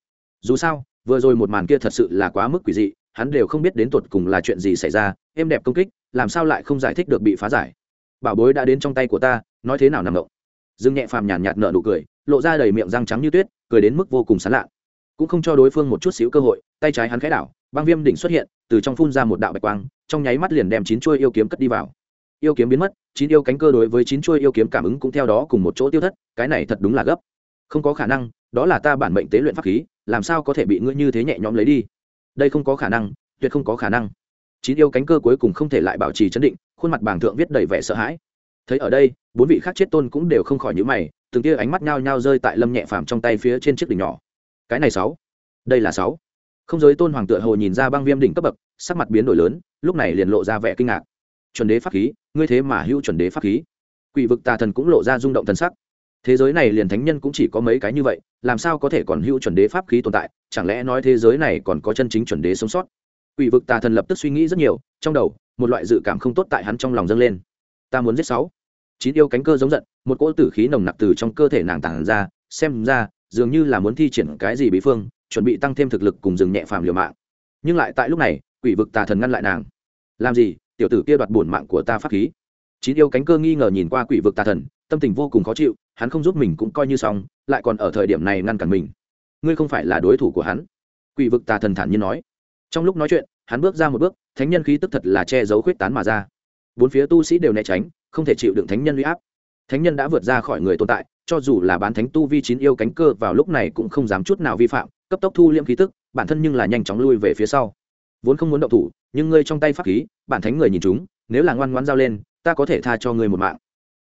Speaker 1: Dù sao, vừa rồi một màn kia thật sự là quá mức quỷ dị, hắn đều không biết đến tột cùng là chuyện gì xảy ra, êm đẹp công kích, làm sao lại không giải thích được bị phá giải. Bảo bối đã đến trong tay của ta, nói thế nào nằm động dương nhẹ phàm nhàn nhạt nở nụ cười lộ ra đầy miệng răng trắng như tuyết, cười đến mức vô cùng sán lạ. Cũng không cho đối phương một chút xíu cơ hội, tay trái hắn khẽ đảo, băng viêm đỉnh xuất hiện, từ trong phun ra một đạo bạch quang, trong nháy mắt liền đem chín chuôi yêu kiếm cất đi vào. Yêu kiếm biến mất, chín yêu cánh cơ đối với chín chuôi yêu kiếm cảm ứng cũng theo đó cùng một chỗ tiêu thất, cái này thật đúng là gấp. Không có khả năng, đó là ta bản mệnh tế luyện pháp khí, làm sao có thể bị ngươi như thế nhẹ nhõm lấy đi? Đây không có khả năng, tuyệt không có khả năng. Chín yêu cánh cơ cuối cùng không thể lại bảo trì chấn định, khuôn mặt bảng thượng viết đầy vẻ sợ hãi. Thấy ở đây, bốn vị khác chết tôn cũng đều không khỏi nhữ mày từng tia ánh mắt nhao nhao rơi tại lâm nhẹ phàm trong tay phía trên chiếc đỉnh nhỏ. Cái này sáu. Đây là sáu. Không giới tôn hoàng tựa hồ nhìn ra băng viêm đỉnh cấp bậc, sắc mặt biến đổi lớn, lúc này liền lộ ra vẻ kinh ngạc. Chuẩn đế pháp khí, ngươi thế mà hữu chuẩn đế pháp khí. Quỷ vực tà thần cũng lộ ra rung động thần sắc. Thế giới này liền thánh nhân cũng chỉ có mấy cái như vậy, làm sao có thể còn hữu chuẩn đế pháp khí tồn tại? Chẳng lẽ nói thế giới này còn có chân chính chuẩn đế sống sót? Quỷ vực tà thần lập tức suy nghĩ rất nhiều, trong đầu, một loại dự cảm không tốt tại hắn trong lòng dâng lên. Ta muốn giết sáu chín yêu cánh cơ giống giận, một cỗ tử khí nồng nặc từ trong cơ thể nàng tàn ra, xem ra, dường như là muốn thi triển cái gì bí phương, chuẩn bị tăng thêm thực lực cùng dừng nhẹ phàm liều mạng. Nhưng lại tại lúc này, quỷ vực tà thần ngăn lại nàng. Làm gì? Tiểu tử kia đoạt bổn mạng của ta pháp khí. Chín yêu cánh cơ nghi ngờ nhìn qua quỷ vực tà thần, tâm tình vô cùng khó chịu, hắn không giúp mình cũng coi như xong, lại còn ở thời điểm này ngăn cản mình. Ngươi không phải là đối thủ của hắn? Quỷ vực tà thần thản nhiên nói. Trong lúc nói chuyện, hắn bước ra một bước, thánh nhân khí tức thật là che giấu khuyết tán mà ra. Bốn phía tu sĩ đều né tránh không thể chịu đựng thánh nhân uy áp thánh nhân đã vượt ra khỏi người tồn tại cho dù là bán thánh tu vi chín yêu cánh cơ vào lúc này cũng không dám chút nào vi phạm cấp tốc thu liễm khí tức bản thân nhưng là nhanh chóng lui về phía sau vốn không muốn động thủ nhưng ngươi trong tay pháp khí bản thánh người nhìn chúng nếu là ngoan ngoan giao lên ta có thể tha cho ngươi một mạng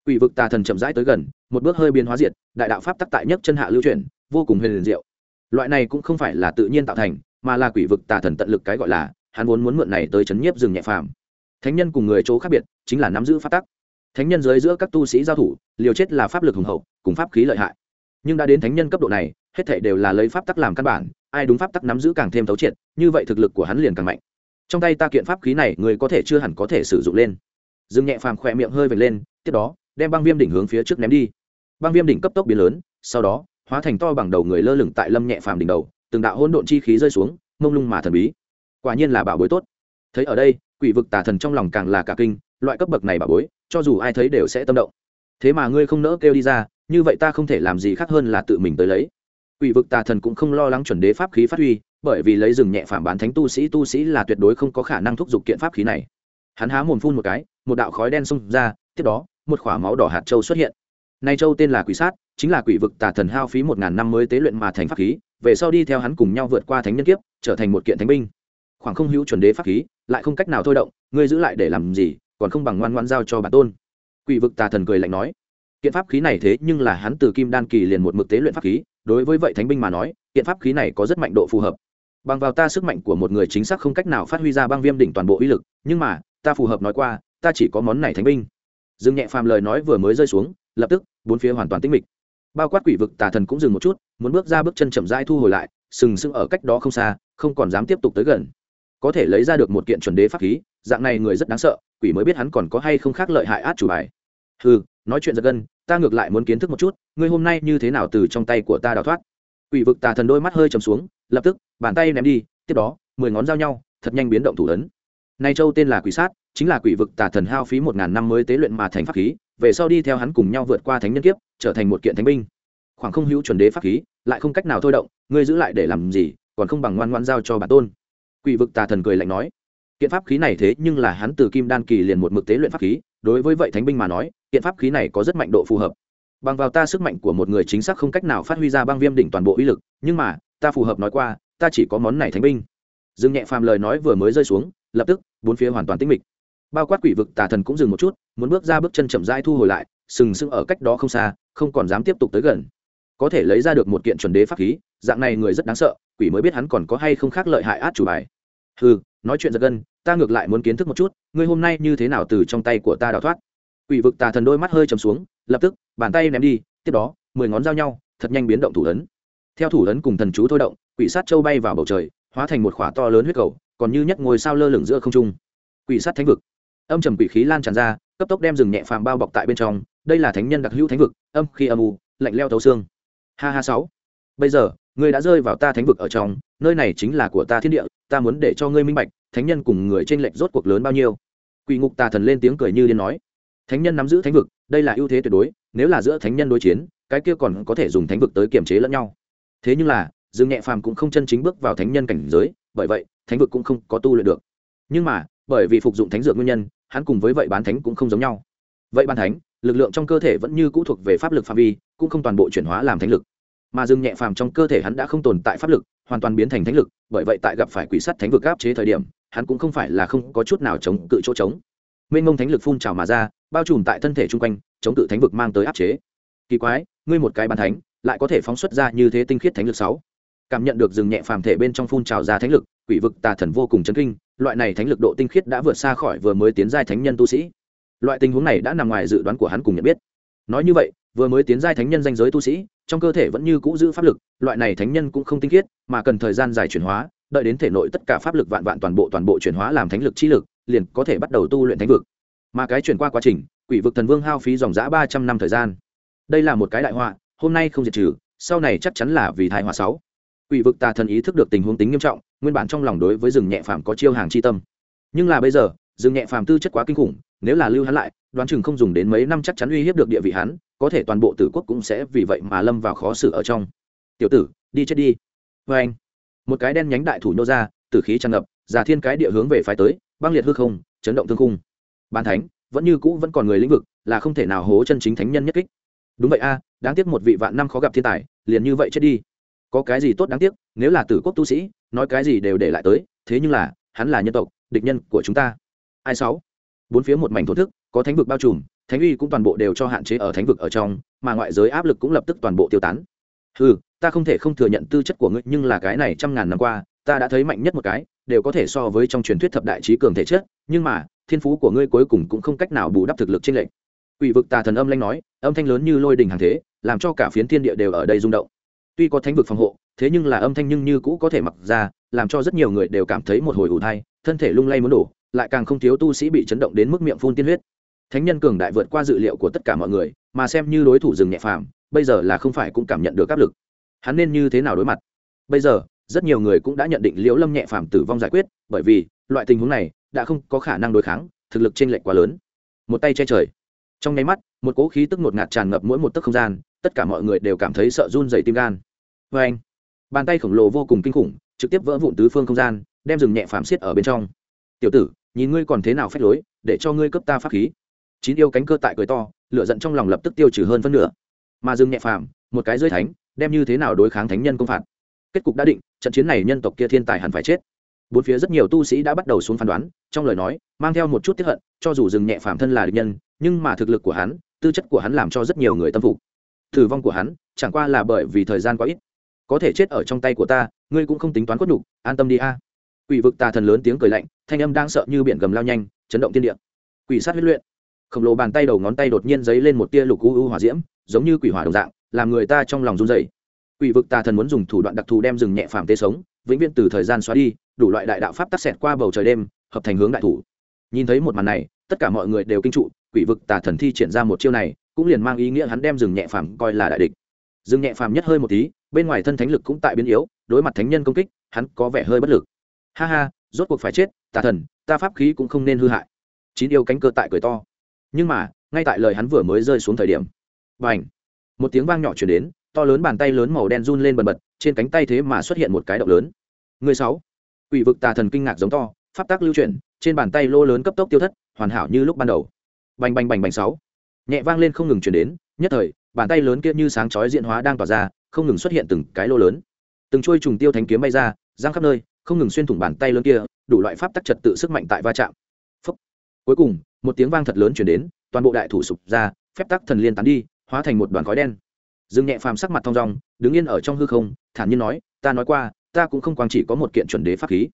Speaker 1: Quỷ vực tà thần chậm rãi tới gần, một bước hơi biến hóa diệt, đại đạo pháp tắc tại nhất chân hạ lưu chuyển, vô cùng huyền diệu. Loại này cũng không phải là tự nhiên tạo thành, mà là quỷ vực tà thần tận lực cái gọi là, hắn muốn muốn mượn này tới chấn nhiếp rừng nhẹ phàm. Thánh nhân cùng người chỗ khác biệt, chính là nắm giữ pháp tắc. Thánh nhân dưới giữa các tu sĩ giao thủ, liều chết là pháp lực hùng hậu, cùng pháp khí lợi hại. Nhưng đã đến thánh nhân cấp độ này, hết thể đều là lấy pháp tắc làm căn bản, ai đúng pháp tắc nắm giữ càng thêm thấu triệt, như vậy thực lực của hắn liền càng mạnh. Trong tay ta kiện pháp khí này, người có thể chưa hẳn có thể sử dụng lên. Dương nhẹ phàm khỏe miệng hơi vệt lên, tiếp đó, đem băng viêm đỉnh hướng phía trước ném đi băng viêm đỉnh cấp tốc biến lớn sau đó hóa thành to bằng đầu người lơ lửng tại lâm nhẹ phàm đỉnh đầu từng đạo hỗn độn chi khí rơi xuống mông lung mà thần bí quả nhiên là bảo bối tốt thấy ở đây quỷ vực tà thần trong lòng càng là cả kinh loại cấp bậc này bảo bối cho dù ai thấy đều sẽ tâm động. Thế mà ngươi không nỡ kêu đi ra, như vậy ta không thể làm gì khác hơn là tự mình tới lấy. Quỷ vực tà thần cũng không lo lắng chuẩn đế pháp khí phát huy, bởi vì lấy rừng nhẹ phạm bán thánh tu sĩ tu sĩ là tuyệt đối không có khả năng thúc giục kiện pháp khí này. Hắn há mồm phun một cái, một đạo khói đen xông ra, tiếp đó, một quả máu đỏ hạt châu xuất hiện. Này châu tên là quỷ sát, chính là quỷ vực tà thần hao phí một ngàn năm mới tế luyện mà thành pháp khí, về sau đi theo hắn cùng nhau vượt qua thánh nhân kiếp, trở thành một kiện thánh binh. Khoảng không hữu chuẩn đế pháp khí, lại không cách nào thôi động, ngươi giữ lại để làm gì còn không bằng ngoan ngoan giao cho bản tôn. Quỷ vực tà thần cười lạnh nói, kiện pháp khí này thế nhưng là hắn từ kim đan kỳ liền một mực tế luyện pháp khí, đối với vậy thánh binh mà nói, kiện pháp khí này có rất mạnh độ phù hợp. Bằng vào ta sức mạnh của một người chính xác không cách nào phát huy ra băng viêm đỉnh toàn bộ uy lực, nhưng mà, ta phù hợp nói qua, ta chỉ có món này thánh binh. Dương nhẹ phàm lời nói vừa mới rơi xuống, lập tức, bốn phía hoàn toàn tĩnh mịch. Bao quát quỷ vực tà thần cũng dừng một chút, muốn bước ra bước chân chậm rãi thu hồi lại, sừng sững ở cách đó không xa, không còn dám tiếp tục tới gần. Có thể lấy ra được một kiện chuẩn đế pháp khí, dạng này người rất đáng sợ quỷ mới biết hắn còn có hay không khác lợi hại át chủ bài. Ừ nói chuyện giật gân, ta ngược lại muốn kiến thức một chút, ngươi hôm nay như thế nào từ trong tay của ta đào thoát? Quỷ vực tà thần đôi mắt hơi chầm xuống, lập tức, bàn tay ném đi, tiếp đó, mười ngón giao nhau, thật nhanh biến động thủ ấn. Nay châu tên là quỷ sát, chính là quỷ vực tà thần hao phí một ngàn năm mới tế luyện mà thành pháp khí, về sau đi theo hắn cùng nhau vượt qua thánh nhân kiếp, trở thành một kiện thánh binh. Khoảng không hữu chuẩn đế pháp khí, lại không cách nào thôi động, ngươi giữ lại để làm gì, còn không bằng ngoan ngoan giao cho bản tôn. Quỷ vực tà thần cười lạnh nói kiện pháp khí này thế nhưng là hắn từ kim đan kỳ liền một mực tế luyện pháp khí, đối với vậy thánh binh mà nói, kiện pháp khí này có rất mạnh độ phù hợp. Bằng vào ta sức mạnh của một người chính xác không cách nào phát huy ra băng viêm đỉnh toàn bộ uy lực, nhưng mà, ta phù hợp nói qua, ta chỉ có món này thánh binh. Dương nhẹ phàm lời nói vừa mới rơi xuống, lập tức, bốn phía hoàn toàn tĩnh mịch. Bao quát quỷ vực tà thần cũng dừng một chút, muốn bước ra bước chân chậm rãi thu hồi lại, sừng sững ở cách đó không xa, không còn dám tiếp tục tới gần. Có thể lấy ra được một kiện chuẩn đế pháp khí, dạng này người rất đáng sợ, quỷ mới biết hắn còn có hay không khác lợi hại át chủ bài. Ừ nói chuyện giật gân, ta ngược lại muốn kiến thức một chút, ngươi hôm nay như thế nào từ trong tay của ta đào thoát? Quỷ vực tà thần đôi mắt hơi chầm xuống, lập tức, bàn tay ném đi, tiếp đó, mười ngón giao nhau, thật nhanh biến động thủ ấn. Theo thủ ấn cùng thần chú thôi động, quỷ sát châu bay vào bầu trời, hóa thành một khỏa to lớn huyết cầu, còn như nhất ngôi sao lơ lửng giữa không trung. Quỷ sát thánh vực. Âm trầm quỷ khí lan tràn ra, cấp tốc đem rừng nhẹ phàm bao bọc tại bên trong, đây là thánh nhân đặc hữu thánh vực, âm khi âm u, lạnh leo thấu xương. Ha ha sáu. Bây giờ, ngươi đã rơi vào ta thánh vực ở trong, nơi này chính là của ta thiên địa ta muốn để cho ngươi minh bạch, thánh nhân cùng người trên lệch rốt cuộc lớn bao nhiêu. Quỷ ngục tà thần lên tiếng cười như điên nói. Thánh nhân nắm giữ thánh vực, đây là ưu thế tuyệt đối, nếu là giữa thánh nhân đối chiến, cái kia còn có thể dùng thánh vực tới kiềm chế lẫn nhau. Thế nhưng là, dương nhẹ phàm cũng không chân chính bước vào thánh nhân cảnh giới, bởi vậy, thánh vực cũng không có tu luyện được. Nhưng mà, bởi vì phục dụng thánh dược nguyên nhân, hắn cùng với vậy bán thánh cũng không giống nhau. Vậy bán thánh, lực lượng trong cơ thể vẫn như cũ thuộc về pháp lực phạm vi, cũng không toàn bộ chuyển hóa làm thánh lực mà dương nhẹ phàm trong cơ thể hắn đã không tồn tại pháp lực, hoàn toàn biến thành thánh lực, bởi vậy tại gặp phải quỷ sắt thánh vực áp chế thời điểm, hắn cũng không phải là không có chút nào chống cự chỗ trống. Mênh mông thánh lực phun trào mà ra, bao trùm tại thân thể chung quanh, chống cự thánh vực mang tới áp chế. Kỳ quái, ngươi một cái bàn thánh, lại có thể phóng xuất ra như thế tinh khiết thánh lực sáu. Cảm nhận được rừng nhẹ phàm thể bên trong phun trào ra thánh lực, quỷ vực tà thần vô cùng chấn kinh, loại này thánh lực độ tinh khiết đã vượt xa khỏi vừa mới tiến giai thánh nhân tu sĩ. Loại tình huống này đã nằm ngoài dự đoán của hắn cùng nhận biết. Nói như vậy, vừa mới tiến giai thánh nhân danh giới tu sĩ trong cơ thể vẫn như cũ giữ pháp lực, loại này thánh nhân cũng không tinh khiết, mà cần thời gian dài chuyển hóa, đợi đến thể nội tất cả pháp lực vạn vạn toàn bộ toàn bộ chuyển hóa làm thánh lực chi lực, liền có thể bắt đầu tu luyện thánh vực. Mà cái chuyển qua quá trình, quỷ vực thần vương hao phí dòng giã ba trăm năm thời gian. Đây là một cái đại họa, hôm nay không diệt trừ, sau này chắc chắn là vì thai họa sáu. Quỷ vực tà thần ý thức được tình huống tính nghiêm trọng, nguyên bản trong lòng đối với rừng nhẹ phàm có chiêu hàng chi tâm. Nhưng là bây giờ, rừng nhẹ phàm tư chất quá kinh khủng nếu là lưu hắn lại, đoán chừng không dùng đến mấy năm chắc chắn uy hiếp được địa vị hắn, có thể toàn bộ tử quốc cũng sẽ vì vậy mà lâm vào khó xử ở trong. Tiểu tử, đi chết đi. Vê anh, một cái đen nhánh đại thủ nô ra, tử khí tràn ngập, giả thiên cái địa hướng về phái tới, băng liệt hư không, chấn động thương khung. Ban thánh, vẫn như cũ vẫn còn người lĩnh vực, là không thể nào hố chân chính thánh nhân nhất kích. Đúng vậy a, đáng tiếc một vị vạn năm khó gặp thiên tài, liền như vậy chết đi. Có cái gì tốt đáng tiếc, nếu là tử quốc tu sĩ, nói cái gì đều để lại tới, thế nhưng là, hắn là nhân tộc, địch nhân của chúng ta. Ai sáu? Bốn phía một mảnh thổ thức, có thánh vực bao trùm, thánh uy cũng toàn bộ đều cho hạn chế ở thánh vực ở trong, mà ngoại giới áp lực cũng lập tức toàn bộ tiêu tán. Ừ ta không thể không thừa nhận tư chất của ngươi, nhưng là cái này trăm ngàn năm qua, ta đã thấy mạnh nhất một cái, đều có thể so với trong truyền thuyết thập đại trí cường thể chất, nhưng mà, thiên phú của ngươi cuối cùng cũng không cách nào bù đắp thực lực trên lệnh quỷ vực tà thần âm lanh nói, âm thanh lớn như lôi đình hàng thế, làm cho cả phiến thiên địa đều ở đây rung động. Tuy có thánh vực phòng hộ, thế nhưng là âm thanh nhưng như cũ có thể mặc ra, làm cho rất nhiều người đều cảm thấy một hồi ủ thai thân thể lung lay muốn đổ lại càng không thiếu tu sĩ bị chấn động đến mức miệng phun tiên huyết. Thánh nhân cường đại vượt qua dự liệu của tất cả mọi người, mà xem như đối thủ rừng nhẹ phàm, bây giờ là không phải cũng cảm nhận được áp lực. Hắn nên như thế nào đối mặt? Bây giờ, rất nhiều người cũng đã nhận định liễu lâm nhẹ phàm tử vong giải quyết, bởi vì, loại tình huống này đã không có khả năng đối kháng, thực lực chênh lệch quá lớn. Một tay che trời. Trong nháy mắt, một cỗ khí tức ngột ngạt tràn ngập mỗi một tấc không gian, tất cả mọi người đều cảm thấy sợ run dày tim gan. Vê anh, bàn tay khổng lồ vô cùng kinh khủng, trực tiếp vỡ vụn tứ phương không gian, đem rừng nhẹ phàm xiết ở bên trong. Tiểu tử nhìn ngươi còn thế nào phép lối, để cho ngươi cấp ta pháp khí. Chín yêu cánh cơ tại cười to, lửa giận trong lòng lập tức tiêu trừ hơn phân nửa. Mà dừng nhẹ phàm, một cái rơi thánh, đem như thế nào đối kháng thánh nhân công phạt? Kết cục đã định, trận chiến này nhân tộc kia thiên tài hẳn phải chết. Bốn phía rất nhiều tu sĩ đã bắt đầu xuống phán đoán, trong lời nói, mang theo một chút tiếp hận, cho dù dừng nhẹ phàm thân là địch nhân, nhưng mà thực lực của hắn, tư chất của hắn làm cho rất nhiều người tâm phục. Tử vong của hắn, chẳng qua là bởi vì thời gian quá ít. Có thể chết ở trong tay của ta, ngươi cũng không tính toán quất nhục, an tâm đi a quỷ vực tà thần lớn tiếng cười lạnh, thanh âm đang sợ như biển gầm lao nhanh, chấn động thiên địa. Quỷ sát huyết luyện. Khổng lồ bàn tay đầu ngón tay đột nhiên dấy lên một tia lục u u hỏa diễm, giống như quỷ hỏa đồng dạng, làm người ta trong lòng run dày quỷ vực tà thần muốn dùng thủ đoạn đặc thù đem rừng nhẹ phàm tê sống, vĩnh viễn từ thời gian xóa đi, đủ loại đại đạo pháp tắc xẹt qua bầu trời đêm, hợp thành hướng đại thủ. Nhìn thấy một màn này, tất cả mọi người đều kinh trụ, quỷ vực tà thần thi triển ra một chiêu này, cũng liền mang ý nghĩa hắn đem rừng nhẹ phàm coi là đại địch. Rừng nhẹ phàm nhất hơi một tí, bên ngoài thân thánh lực cũng tại biến yếu, đối mặt thánh nhân công kích, hắn có vẻ hơi bất lực ha ha, rốt cuộc phải chết, tà thần, ta pháp khí cũng không nên hư hại. Chín yêu cánh cơ tại cười to. Nhưng mà, ngay tại lời hắn vừa mới rơi xuống thời điểm b à n h một tiếng vang nhỏ chuyển đến, to lớn bàn tay lớn màu đen run lên bần bật, trên cánh tay thế mà xuất hiện một cái động lớn. Người sáu ủy vực tà thần kinh ngạc giống to, pháp tác lưu chuyển, trên bàn tay lô lớn cấp tốc tiêu thất, hoàn hảo như lúc ban đầu. Bành bành bành bành sáu, nhẹ vang lên không ngừng chuyển đến, nhất thời, bàn tay lớn kia như sáng chói diện hóa đang tỏa ra, không ngừng xuất hiện từng cái lô lớn. Từng chuôi trùng tiêu thánh kiếm bay ra giang khắp nơi không ngừng xuyên thủng bàn tay lớn kia, đủ loại pháp tắc trật tự sức mạnh tại va chạm. Phúc. cuối cùng, một tiếng vang thật lớn chuyển đến, toàn bộ đại thủ sụp ra, phép tắc thần liên tán đi, hóa thành một đoàn khói đen. Dương nhẹ phàm sắc mặt thong dong, đứng yên ở trong hư không, thản nhiên nói, ta nói qua, ta cũng không quang chỉ có một kiện chuẩn đế pháp khí.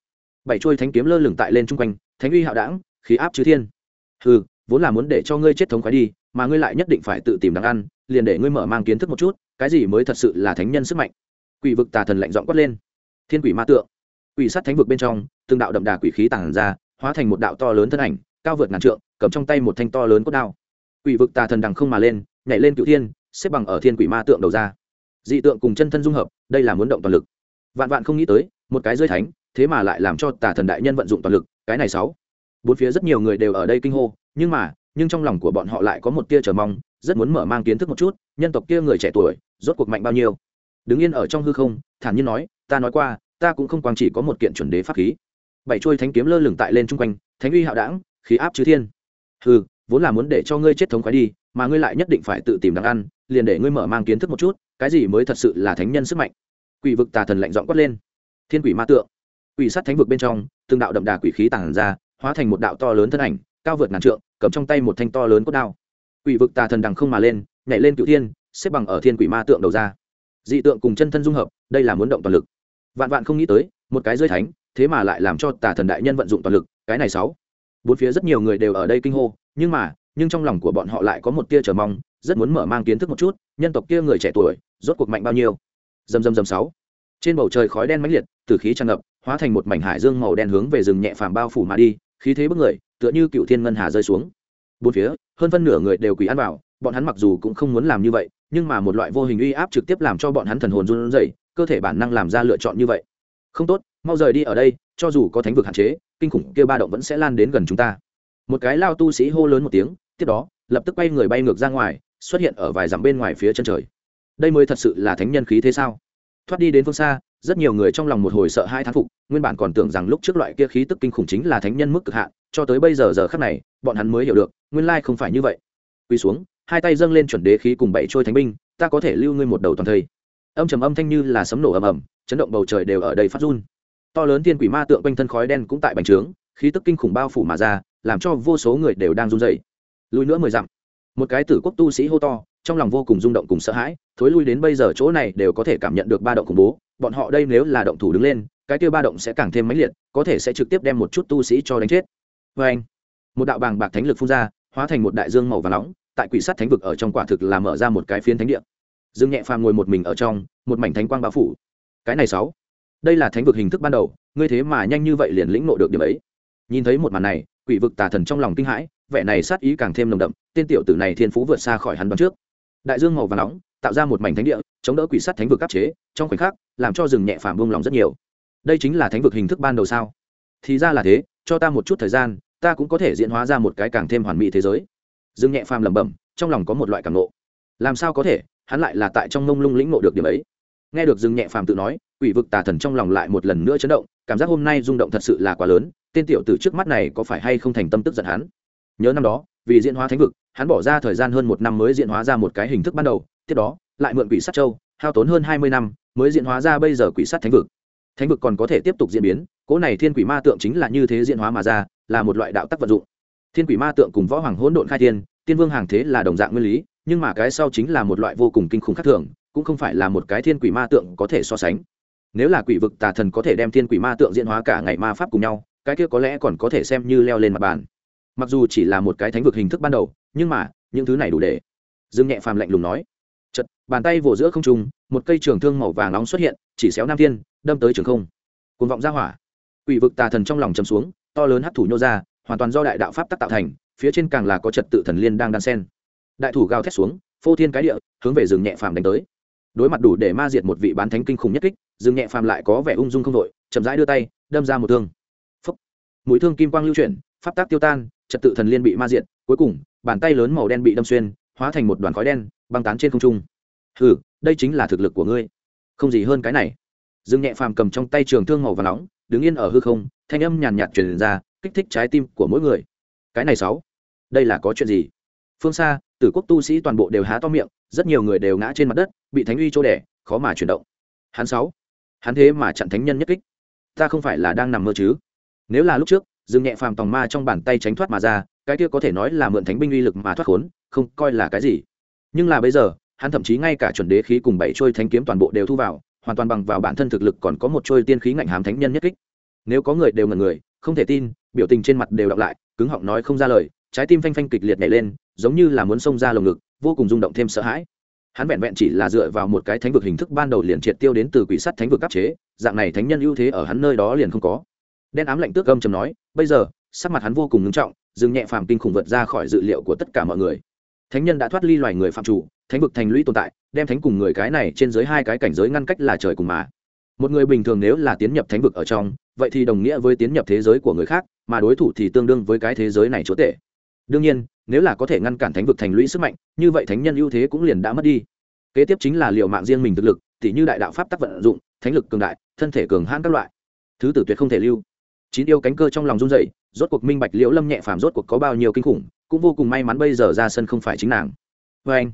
Speaker 1: Bảy chuôi thánh kiếm lơ lửng tại lên chung quanh, thánh uy hạo đảng khí áp chư thiên. Hừ, vốn là muốn để cho ngươi chết thống khoái đi, mà ngươi lại nhất định phải tự tìm đáng ăn, liền để ngươi mở mang kiến thức một chút, cái gì mới thật sự là thánh nhân sức mạnh? Quỷ vực tà thần lạnh giọng quát lên. Thiên quỷ ma tượng quỷ sát thánh vực bên trong, từng đạo đậm đà quỷ khí tản ra, hóa thành một đạo to lớn thân ảnh, cao vượt ngàn trượng, cầm trong tay một thanh to lớn cốt đao. Quỷ vực tà thần đằng không mà lên, nhảy lên cựu thiên, xếp bằng ở thiên quỷ ma tượng đầu ra. Dị tượng cùng chân thân dung hợp, đây là muốn động toàn lực. Vạn vạn không nghĩ tới, một cái rơi thánh, thế mà lại làm cho tà thần đại nhân vận dụng toàn lực, cái này sáu. Bốn phía rất nhiều người đều ở đây kinh hô, nhưng mà, nhưng trong lòng của bọn họ lại có một tia chờ mong, rất muốn mở mang kiến thức một chút, nhân tộc kia người trẻ tuổi, rốt cuộc mạnh bao nhiêu. Đứng yên ở trong hư không, thản nhiên nói, ta nói qua ta cũng không quang chỉ có một kiện chuẩn đế pháp khí. Bảy chuôi thánh kiếm lơ lửng tại lên chung quanh, thánh uy hạo đảng khí áp chư thiên. Hừ, vốn là muốn để cho ngươi chết thống khoái đi, mà ngươi lại nhất định phải tự tìm đáng ăn, liền để ngươi mở mang kiến thức một chút, cái gì mới thật sự là thánh nhân sức mạnh. Quỷ vực tà thần lạnh giọng quát lên. Thiên quỷ ma tượng. Quỷ sát thánh vực bên trong, từng đạo đậm đà quỷ khí tản ra, hóa thành một đạo to lớn thân ảnh, cao vượt ngàn trượng, cầm trong tay một thanh to lớn cốt đao. Quỷ vực tà thần đằng không mà lên, nhảy lên cựu thiên, xếp bằng ở thiên quỷ ma tượng đầu ra. Dị tượng cùng chân thân dung hợp, đây là muốn động toàn lực vạn vạn không nghĩ tới, một cái rơi thánh, thế mà lại làm cho tà thần đại nhân vận dụng toàn lực, cái này sáu. Bốn phía rất nhiều người đều ở đây kinh hô, nhưng mà, nhưng trong lòng của bọn họ lại có một tia chờ mong, rất muốn mở mang kiến thức một chút, nhân tộc kia người trẻ tuổi, rốt cuộc mạnh bao nhiêu. Dầm dầm dầm sáu. Trên bầu trời khói đen mãnh liệt, từ khí tràn ngập, hóa thành một mảnh hải dương màu đen hướng về rừng nhẹ phàm bao phủ mà đi, khí thế bức người, tựa như cựu thiên ngân hà rơi xuống. Bốn phía, hơn phân nửa người đều quỳ ăn vào, bọn hắn mặc dù cũng không muốn làm như vậy, nhưng mà một loại vô hình uy áp trực tiếp làm cho bọn hắn thần hồn run rẩy cơ thể bản năng làm ra lựa chọn như vậy. Không tốt, mau rời đi ở đây, cho dù có thánh vực hạn chế, kinh khủng kia ba động vẫn sẽ lan đến gần chúng ta. Một cái lao tu sĩ hô lớn một tiếng, tiếp đó, lập tức quay người bay ngược ra ngoài, xuất hiện ở vài dặm bên ngoài phía chân trời. Đây mới thật sự là thánh nhân khí thế sao? Thoát đi đến phương xa, rất nhiều người trong lòng một hồi sợ hai thán phục, nguyên bản còn tưởng rằng lúc trước loại kia khí tức kinh khủng chính là thánh nhân mức cực hạn, cho tới bây giờ giờ khắc này, bọn hắn mới hiểu được, nguyên lai không phải như vậy. Quỳ xuống, hai tay dâng lên chuẩn đế khí cùng bảy trôi thánh binh, ta có thể lưu ngươi một đầu toàn thây âm trầm âm thanh như là sấm nổ ầm ầm, chấn động bầu trời đều ở đây phát run. To lớn thiên quỷ ma tượng quanh thân khói đen cũng tại bành trướng, khí tức kinh khủng bao phủ mà ra, làm cho vô số người đều đang run dậy lùi nữa mười dặm, một cái tử quốc tu sĩ hô to, trong lòng vô cùng rung động cùng sợ hãi, thối lui đến bây giờ chỗ này đều có thể cảm nhận được ba động khủng bố, bọn họ đây nếu là động thủ đứng lên, cái tiêu ba động sẽ càng thêm mãnh liệt, có thể sẽ trực tiếp đem một chút tu sĩ cho đánh chết. Vê anh, một đạo bàng bạc thánh lực phun ra, hóa thành một đại dương màu và nóng, tại quỷ sắt thánh vực ở trong quả thực là mở ra một cái phiến thánh địa dương nhẹ phàm ngồi một mình ở trong, một mảnh thánh quang bao phủ. Cái này sáu. Đây là thánh vực hình thức ban đầu, ngươi thế mà nhanh như vậy liền lĩnh nộ được điểm ấy. Nhìn thấy một màn này, quỷ vực tà thần trong lòng kinh hãi, vẻ này sát ý càng thêm nồng đậm, tên tiểu tử này thiên phú vượt xa khỏi hắn đoán trước. Đại dương màu và nóng, tạo ra một mảnh thánh địa, chống đỡ quỷ sắt thánh vực áp chế, trong khoảnh khắc, làm cho rừng nhẹ phàm buông lòng rất nhiều. Đây chính là thánh vực hình thức ban đầu sao? Thì ra là thế, cho ta một chút thời gian, ta cũng có thể diễn hóa ra một cái càng thêm hoàn mỹ thế giới. Dương nhẹ phàm lẩm bẩm, trong lòng có một loại cảm nộ làm sao có thể? Hắn lại là tại trong mông lung lĩnh ngộ được điểm ấy. Nghe được dương nhẹ phàm tự nói, quỷ vực tà thần trong lòng lại một lần nữa chấn động, cảm giác hôm nay rung động thật sự là quá lớn, tên tiểu tử trước mắt này có phải hay không thành tâm tức giận hắn? Nhớ năm đó, vì diễn hóa thánh vực, hắn bỏ ra thời gian hơn một năm mới diễn hóa ra một cái hình thức ban đầu, tiếp đó, lại mượn quỷ sát châu, hao tốn hơn hai mươi năm mới diễn hóa ra bây giờ quỷ sát thánh vực. Thánh vực còn có thể tiếp tục diễn biến, cỗ này thiên quỷ ma tượng chính là như thế diễn hóa mà ra, là một loại đạo tắc vận dụng. Thiên quỷ ma tượng cùng võ hoàng hỗn độn khai thiên, tiên vương hàng thế là đồng dạng nguyên lý nhưng mà cái sau chính là một loại vô cùng kinh khủng khác thường, cũng không phải là một cái thiên quỷ ma tượng có thể so sánh. Nếu là quỷ vực tà thần có thể đem thiên quỷ ma tượng diễn hóa cả ngày ma pháp cùng nhau, cái kia có lẽ còn có thể xem như leo lên mặt bàn. Mặc dù chỉ là một cái thánh vực hình thức ban đầu, nhưng mà, những thứ này đủ để. Dương nhẹ phàm lạnh lùng nói. Chật bàn tay vỗ giữa không trung, một cây trường thương màu vàng nóng xuất hiện, chỉ xéo nam thiên, đâm tới trường không. Cuồng vọng ra hỏa. Quỷ vực tà thần trong lòng chầm xuống, to lớn hấp thủ nhô ra, hoàn toàn do đại đạo pháp tác tạo thành, phía trên càng là có trật tự thần liên đang đan sen đại thủ gào thét xuống, phô thiên cái địa, hướng về rừng nhẹ phàm đánh tới. Đối mặt đủ để ma diệt một vị bán thánh kinh khủng nhất kích, rừng nhẹ phàm lại có vẻ ung dung không đội, chậm rãi đưa tay, đâm ra một thương. Phúc. mũi thương kim quang lưu chuyển, pháp tác tiêu tan, trật tự thần liên bị ma diệt, cuối cùng, bàn tay lớn màu đen bị đâm xuyên, hóa thành một đoàn khói đen, băng tán trên không trung. Hừ, đây chính là thực lực của ngươi. Không gì hơn cái này. Dương nhẹ phàm cầm trong tay trường thương màu và nóng, đứng yên ở hư không, thanh âm nhàn nhạt truyền ra, kích thích trái tim của mỗi người. Cái này sáu, đây là có chuyện gì? Phương xa tử quốc tu sĩ toàn bộ đều há to miệng, rất nhiều người đều ngã trên mặt đất, bị thánh uy chỗ đẻ khó mà chuyển động. Hắn sáu. Hắn thế mà chặn thánh nhân nhất kích. Ta không phải là đang nằm mơ chứ? Nếu là lúc trước, dương nhẹ phàm tòng ma trong bàn tay tránh thoát mà ra, cái kia có thể nói là mượn thánh binh uy lực mà thoát khốn, không coi là cái gì. Nhưng là bây giờ, hắn thậm chí ngay cả chuẩn đế khí cùng bảy trôi thanh kiếm toàn bộ đều thu vào, hoàn toàn bằng vào bản thân thực lực còn có một trôi tiên khí ngạnh hàm thánh nhân nhất kích. Nếu có người đều ngần người, không thể tin, biểu tình trên mặt đều đọc lại, cứng họng nói không ra lời, trái tim phanh phanh kịch liệt nhảy lên giống như là muốn xông ra lồng ngực, vô cùng rung động thêm sợ hãi. Hắn vẹn vẹn chỉ là dựa vào một cái thánh vực hình thức ban đầu liền triệt tiêu đến từ quỷ sắt thánh vực áp chế, dạng này thánh nhân ưu thế ở hắn nơi đó liền không có. Đen ám lạnh tước gâm trầm nói, bây giờ, sắc mặt hắn vô cùng ngưng trọng, dừng nhẹ phàm kinh khủng vượt ra khỏi dự liệu của tất cả mọi người. Thánh nhân đã thoát ly loài người phạm chủ, thánh vực thành lũy tồn tại, đem thánh cùng người cái này trên dưới hai cái cảnh giới ngăn cách là trời cùng mà. Một người bình thường nếu là tiến nhập thánh vực ở trong, vậy thì đồng nghĩa với tiến nhập thế giới của người khác, mà đối thủ thì tương đương với cái thế giới này chúa tể. Đương nhiên nếu là có thể ngăn cản thánh vực thành lũy sức mạnh, như vậy thánh nhân ưu thế cũng liền đã mất đi. Kế tiếp chính là liệu mạng riêng mình thực lực, tỉ như đại đạo pháp tác vận dụng, thánh lực cường đại, thân thể cường hãn các loại. Thứ tử tuyệt không thể lưu. Chín yêu cánh cơ trong lòng run dậy rốt cuộc minh bạch liễu lâm nhẹ phàm rốt cuộc có bao nhiêu kinh khủng, cũng vô cùng may mắn bây giờ ra sân không phải chính nàng. Vê anh,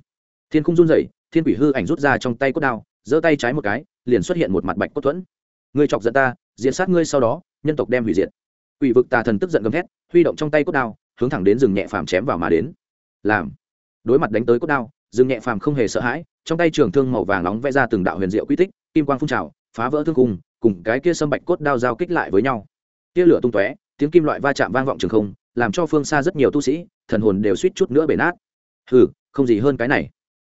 Speaker 1: thiên không run dậy thiên quỷ hư ảnh rút ra trong tay cốt đao, giơ tay trái một cái, liền xuất hiện một mặt bạch cốt thuẫn. Ngươi chọc giận ta diện sát ngươi sau đó, nhân tộc đem hủy diệt. Quỷ vực tà thần tức giận gầm thét, huy động trong tay cốt đao hướng thẳng đến rừng nhẹ phàm chém vào mà đến. Làm. Đối mặt đánh tới cốt đao rừng nhẹ phàm không hề sợ hãi trong tay trường thương màu vàng nóng vẽ ra từng đạo huyền diệu quy tích kim quang phun trào phá vỡ thương cùng cùng cái kia sâm bạch cốt đao giao kích lại với nhau. Tia lửa tung tóe tiếng kim loại va chạm vang vọng trường không làm cho phương xa rất nhiều tu sĩ thần hồn đều suýt chút nữa bể nát. Hừ không gì hơn cái này.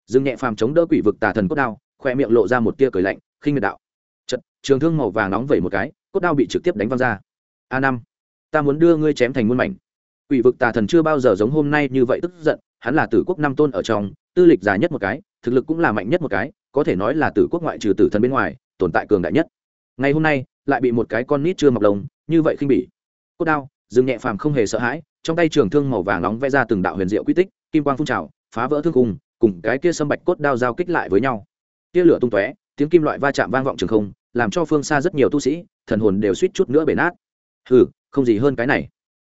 Speaker 1: Dương nhẹ phàm chống đỡ quỷ vực tà thần cốt đao khoe miệng lộ ra một tia cười lạnh khinh miệt đạo. Chật, trường thương màu vàng nóng vẩy một cái cốt đao bị trực tiếp đánh văng ra. A năm ta muốn đưa ngươi chém thành muôn mảnh quỷ vực tà thần chưa bao giờ giống hôm nay như vậy tức giận hắn là tử quốc năm tôn ở trong tư lịch già nhất một cái thực lực cũng là mạnh nhất một cái có thể nói là tử quốc ngoại trừ tử thần bên ngoài tồn tại cường đại nhất. Ngày hôm nay lại bị một cái con nít chưa mọc lông như vậy khinh bỉ. Cốt đao dương nhẹ phàm không hề sợ hãi trong tay trường thương màu vàng nóng vẽ ra từng đạo huyền diệu quy tích kim quang phun trào phá vỡ thương khung, cùng cái kia sâm bạch cốt đao giao kích lại với nhau. Tia lửa tung tóe tiếng kim loại va chạm vang vọng trường không làm cho phương xa rất nhiều tu sĩ thần hồn đều suýt chút nữa bể nát. Hừ không gì hơn cái này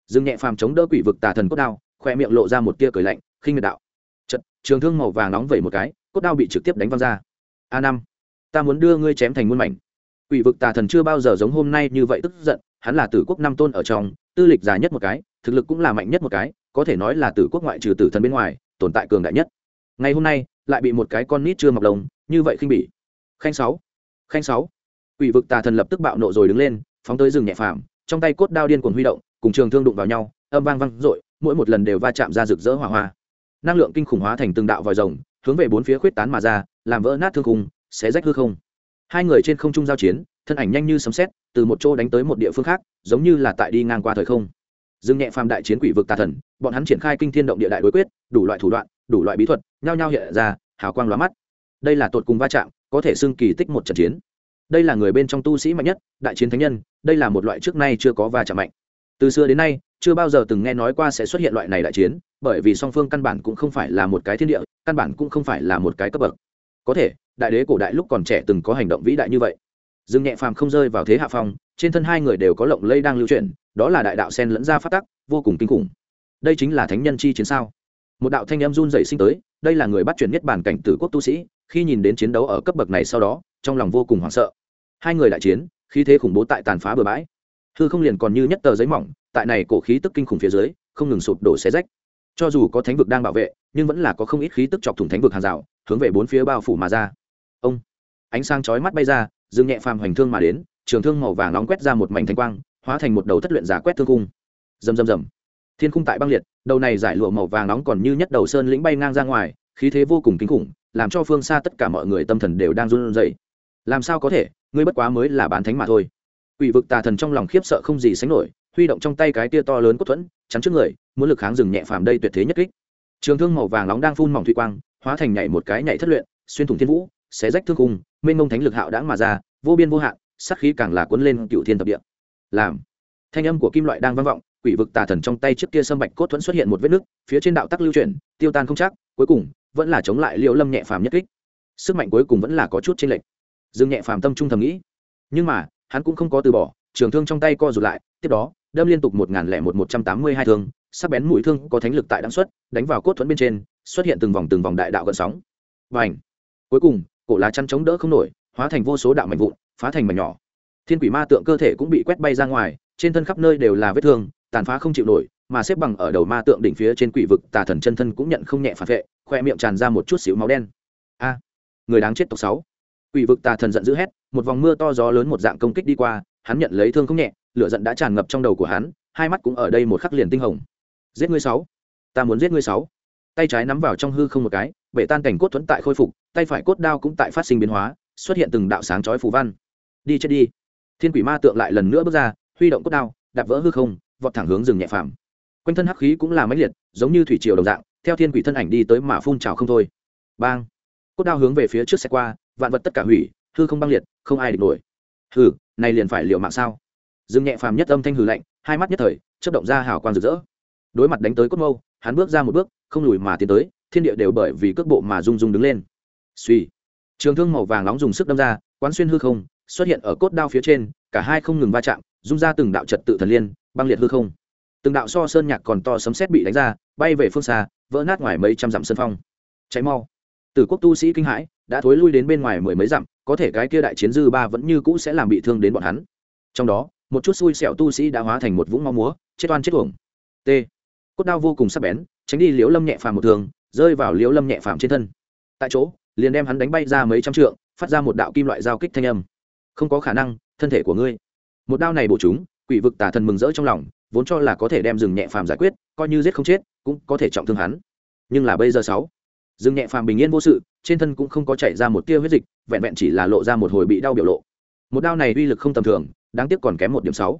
Speaker 1: dương nhẹ phàm chống đỡ quỷ vực tà thần cốt đao, khoe miệng lộ ra một tia cười lạnh, khinh miệt đạo. Trận trường thương màu vàng nóng vẩy một cái, cốt đao bị trực tiếp đánh văng ra. A năm, ta muốn đưa ngươi chém thành muôn mảnh. Quỷ vực tà thần chưa bao giờ giống hôm nay như vậy tức giận, hắn là tử quốc năm tôn ở trong, tư lịch già nhất một cái, thực lực cũng là mạnh nhất một cái, có thể nói là tử quốc ngoại trừ tử thần bên ngoài, tồn tại cường đại nhất. Ngày hôm nay, lại bị một cái con nít chưa mọc lông, như vậy khinh bỉ. Khanh sáu khanh sáu. Quỷ vực tà thần lập tức bạo nộ rồi đứng lên, phóng tới rừng nhẹ phàm, trong tay cốt đao điên cuồng huy động cùng trường thương đụng vào nhau, âm vang vang dội, mỗi một lần đều va chạm ra rực rỡ hỏa hoa. Năng lượng kinh khủng hóa thành từng đạo vòi rồng, hướng về bốn phía khuyết tán mà ra, làm vỡ nát thương khung, xé rách hư không. Hai người trên không trung giao chiến, thân ảnh nhanh như sấm xét từ một chỗ đánh tới một địa phương khác, giống như là tại đi ngang qua thời không. Dương nhẹ phàm đại chiến quỷ vực tà thần, bọn hắn triển khai kinh thiên động địa đại đối quyết, đủ loại thủ đoạn, đủ loại bí thuật, nhao nhao hiện ra, hào quang lóa mắt. Đây là tột cùng va chạm, có thể xưng kỳ tích một trận chiến. Đây là người bên trong tu sĩ mạnh nhất, đại chiến thánh nhân, đây là một loại trước nay chưa có va chạm mạnh từ xưa đến nay, chưa bao giờ từng nghe nói qua sẽ xuất hiện loại này đại chiến, bởi vì song phương căn bản cũng không phải là một cái thiên địa, căn bản cũng không phải là một cái cấp bậc. Có thể, đại đế cổ đại lúc còn trẻ từng có hành động vĩ đại như vậy. Dương nhẹ phàm không rơi vào thế hạ phong, trên thân hai người đều có lộng lây đang lưu chuyển, đó là đại đạo sen lẫn ra phát tắc, vô cùng kinh khủng. Đây chính là thánh nhân chi chiến sao? Một đạo thanh em run dậy sinh tới, đây là người bắt chuyển nhất bản cảnh tử quốc tu sĩ, khi nhìn đến chiến đấu ở cấp bậc này sau đó, trong lòng vô cùng hoảng sợ. Hai người đại chiến khi thế khủng bố tại tàn phá bừa bãi hư không liền còn như nhất tờ giấy mỏng, tại này cổ khí tức kinh khủng phía dưới, không ngừng sụp đổ xé rách. Cho dù có thánh vực đang bảo vệ, nhưng vẫn là có không ít khí tức chọc thủng thánh vực hàng rào, hướng về bốn phía bao phủ mà ra. Ông! Ánh sáng chói mắt bay ra, dương nhẹ phàm hoành thương mà đến, trường thương màu vàng nóng quét ra một mảnh thanh quang, hóa thành một đầu thất luyện giả quét thương cung. Rầm rầm rầm. Thiên khung tại băng liệt, đầu này giải lụa màu vàng nóng còn như nhất đầu sơn lĩnh bay ngang ra ngoài, khí thế vô cùng kinh khủng, làm cho phương xa tất cả mọi người tâm thần đều đang run rẩy. Làm sao có thể, ngươi bất quá mới là bán thánh mà thôi. Quỷ vực tà thần trong lòng khiếp sợ không gì sánh nổi, huy động trong tay cái tia to lớn cốt thuẫn, chắn trước người, muốn lực kháng dừng nhẹ phàm đây tuyệt thế nhất kích. Trường thương màu vàng nóng đang phun mỏng thủy quang, hóa thành nhảy một cái nhảy thất luyện, xuyên thủng thiên vũ, xé rách thương cung, mênh mông thánh lực hạo đãng mà ra, vô biên vô hạn, sát khí càng là cuốn lên cựu thiên tập địa. Làm. Thanh âm của kim loại đang vang vọng, quỷ vực tà thần trong tay trước kia sâm bạch cốt thuẫn xuất hiện một vết nứt, phía trên đạo tắc lưu chuyển, tiêu tan không chắc, cuối cùng vẫn là chống lại Liễu Lâm nhẹ phàm nhất kích. Sức mạnh cuối cùng vẫn là có chút chênh lệch. Dương nhẹ phàm tâm trung thầm nghĩ, nhưng mà, hắn cũng không có từ bỏ, trường thương trong tay co rụt lại tiếp đó đâm liên tục một nghìn lẻ một một trăm tám mươi hai thương sắc bén mũi thương có thánh lực tại đáng suất, đánh vào cốt thuẫn bên trên xuất hiện từng vòng từng vòng đại đạo gợn sóng. Và ảnh cuối cùng cổ lá chăn chống đỡ không nổi hóa thành vô số đạo mảnh vụn phá thành mảnh nhỏ. Thiên quỷ ma tượng cơ thể cũng bị quét bay ra ngoài trên thân khắp nơi đều là vết thương tàn phá không chịu nổi mà xếp bằng ở đầu ma tượng đỉnh phía trên quỷ vực tà thần chân thân cũng nhận không nhẹ phản vệ khoe miệng tràn ra một chút xíu máu đen. A! Người đáng chết tộc sáu quỷ vực tà thần giận dữ hét, một vòng mưa to gió lớn một dạng công kích đi qua, hắn nhận lấy thương không nhẹ, lửa giận đã tràn ngập trong đầu của hắn, hai mắt cũng ở đây một khắc liền tinh hồng. Giết ngươi sáu. Ta muốn giết ngươi sáu. Tay trái nắm vào trong hư không một cái, bể tan cảnh cốt thuẫn tại khôi phục, tay phải cốt đao cũng tại phát sinh biến hóa, xuất hiện từng đạo sáng chói phù văn. Đi chết đi. Thiên quỷ ma tượng lại lần nữa bước ra, huy động cốt đao, đạp vỡ hư không, vọt thẳng hướng rừng nhẹ phàm. Quanh thân hắc khí cũng là máy liệt, giống như thủy triều đồng dạng, theo thiên quỷ thân ảnh đi tới mà phun trào không thôi. Bang. Cốt đao hướng về phía trước xe qua vạn vật tất cả hủy, hư không băng liệt, không ai địch nổi. Hừ, này liền phải liều mạng sao? Dương nhẹ phàm nhất âm thanh hừ lạnh, hai mắt nhất thời chất động ra hào quang rực rỡ. Đối mặt đánh tới cốt mâu, hắn bước ra một bước, không lùi mà tiến tới, thiên địa đều bởi vì cước bộ mà rung rung đứng lên. Suy trường thương màu vàng nóng dùng sức đâm ra, quán xuyên hư không, xuất hiện ở cốt đao phía trên, cả hai không ngừng va chạm, rung ra từng đạo trật tự thần liên, băng liệt hư không. Từng đạo so sơn nhạc còn to sấm sét bị đánh ra, bay về phương xa, vỡ nát ngoài mấy trăm dặm sân phong. Cháy mau từ quốc tu sĩ kinh hãi, đã thối lui đến bên ngoài mười mấy dặm, có thể cái kia đại chiến dư ba vẫn như cũ sẽ làm bị thương đến bọn hắn. Trong đó, một chút xui xẻo tu sĩ đã hóa thành một vũng máu múa, chết oan chết uổng. T. Cốt đao vô cùng sắc bén, tránh đi liễu lâm nhẹ phàm một thường rơi vào liễu lâm nhẹ phàm trên thân. Tại chỗ, liền đem hắn đánh bay ra mấy trăm trượng, phát ra một đạo kim loại giao kích thanh âm. Không có khả năng, thân thể của ngươi. Một đao này bổ chúng, quỷ vực tà thần mừng rỡ trong lòng, vốn cho là có thể đem rừng nhẹ phàm giải quyết, coi như giết không chết, cũng có thể trọng thương hắn. Nhưng là bây giờ sáu Dương nhẹ phàm bình yên vô sự, trên thân cũng không có chảy ra một tia huyết dịch, vẹn vẹn chỉ là lộ ra một hồi bị đau biểu lộ. Một đao này uy lực không tầm thường, đáng tiếc còn kém một điểm sáu.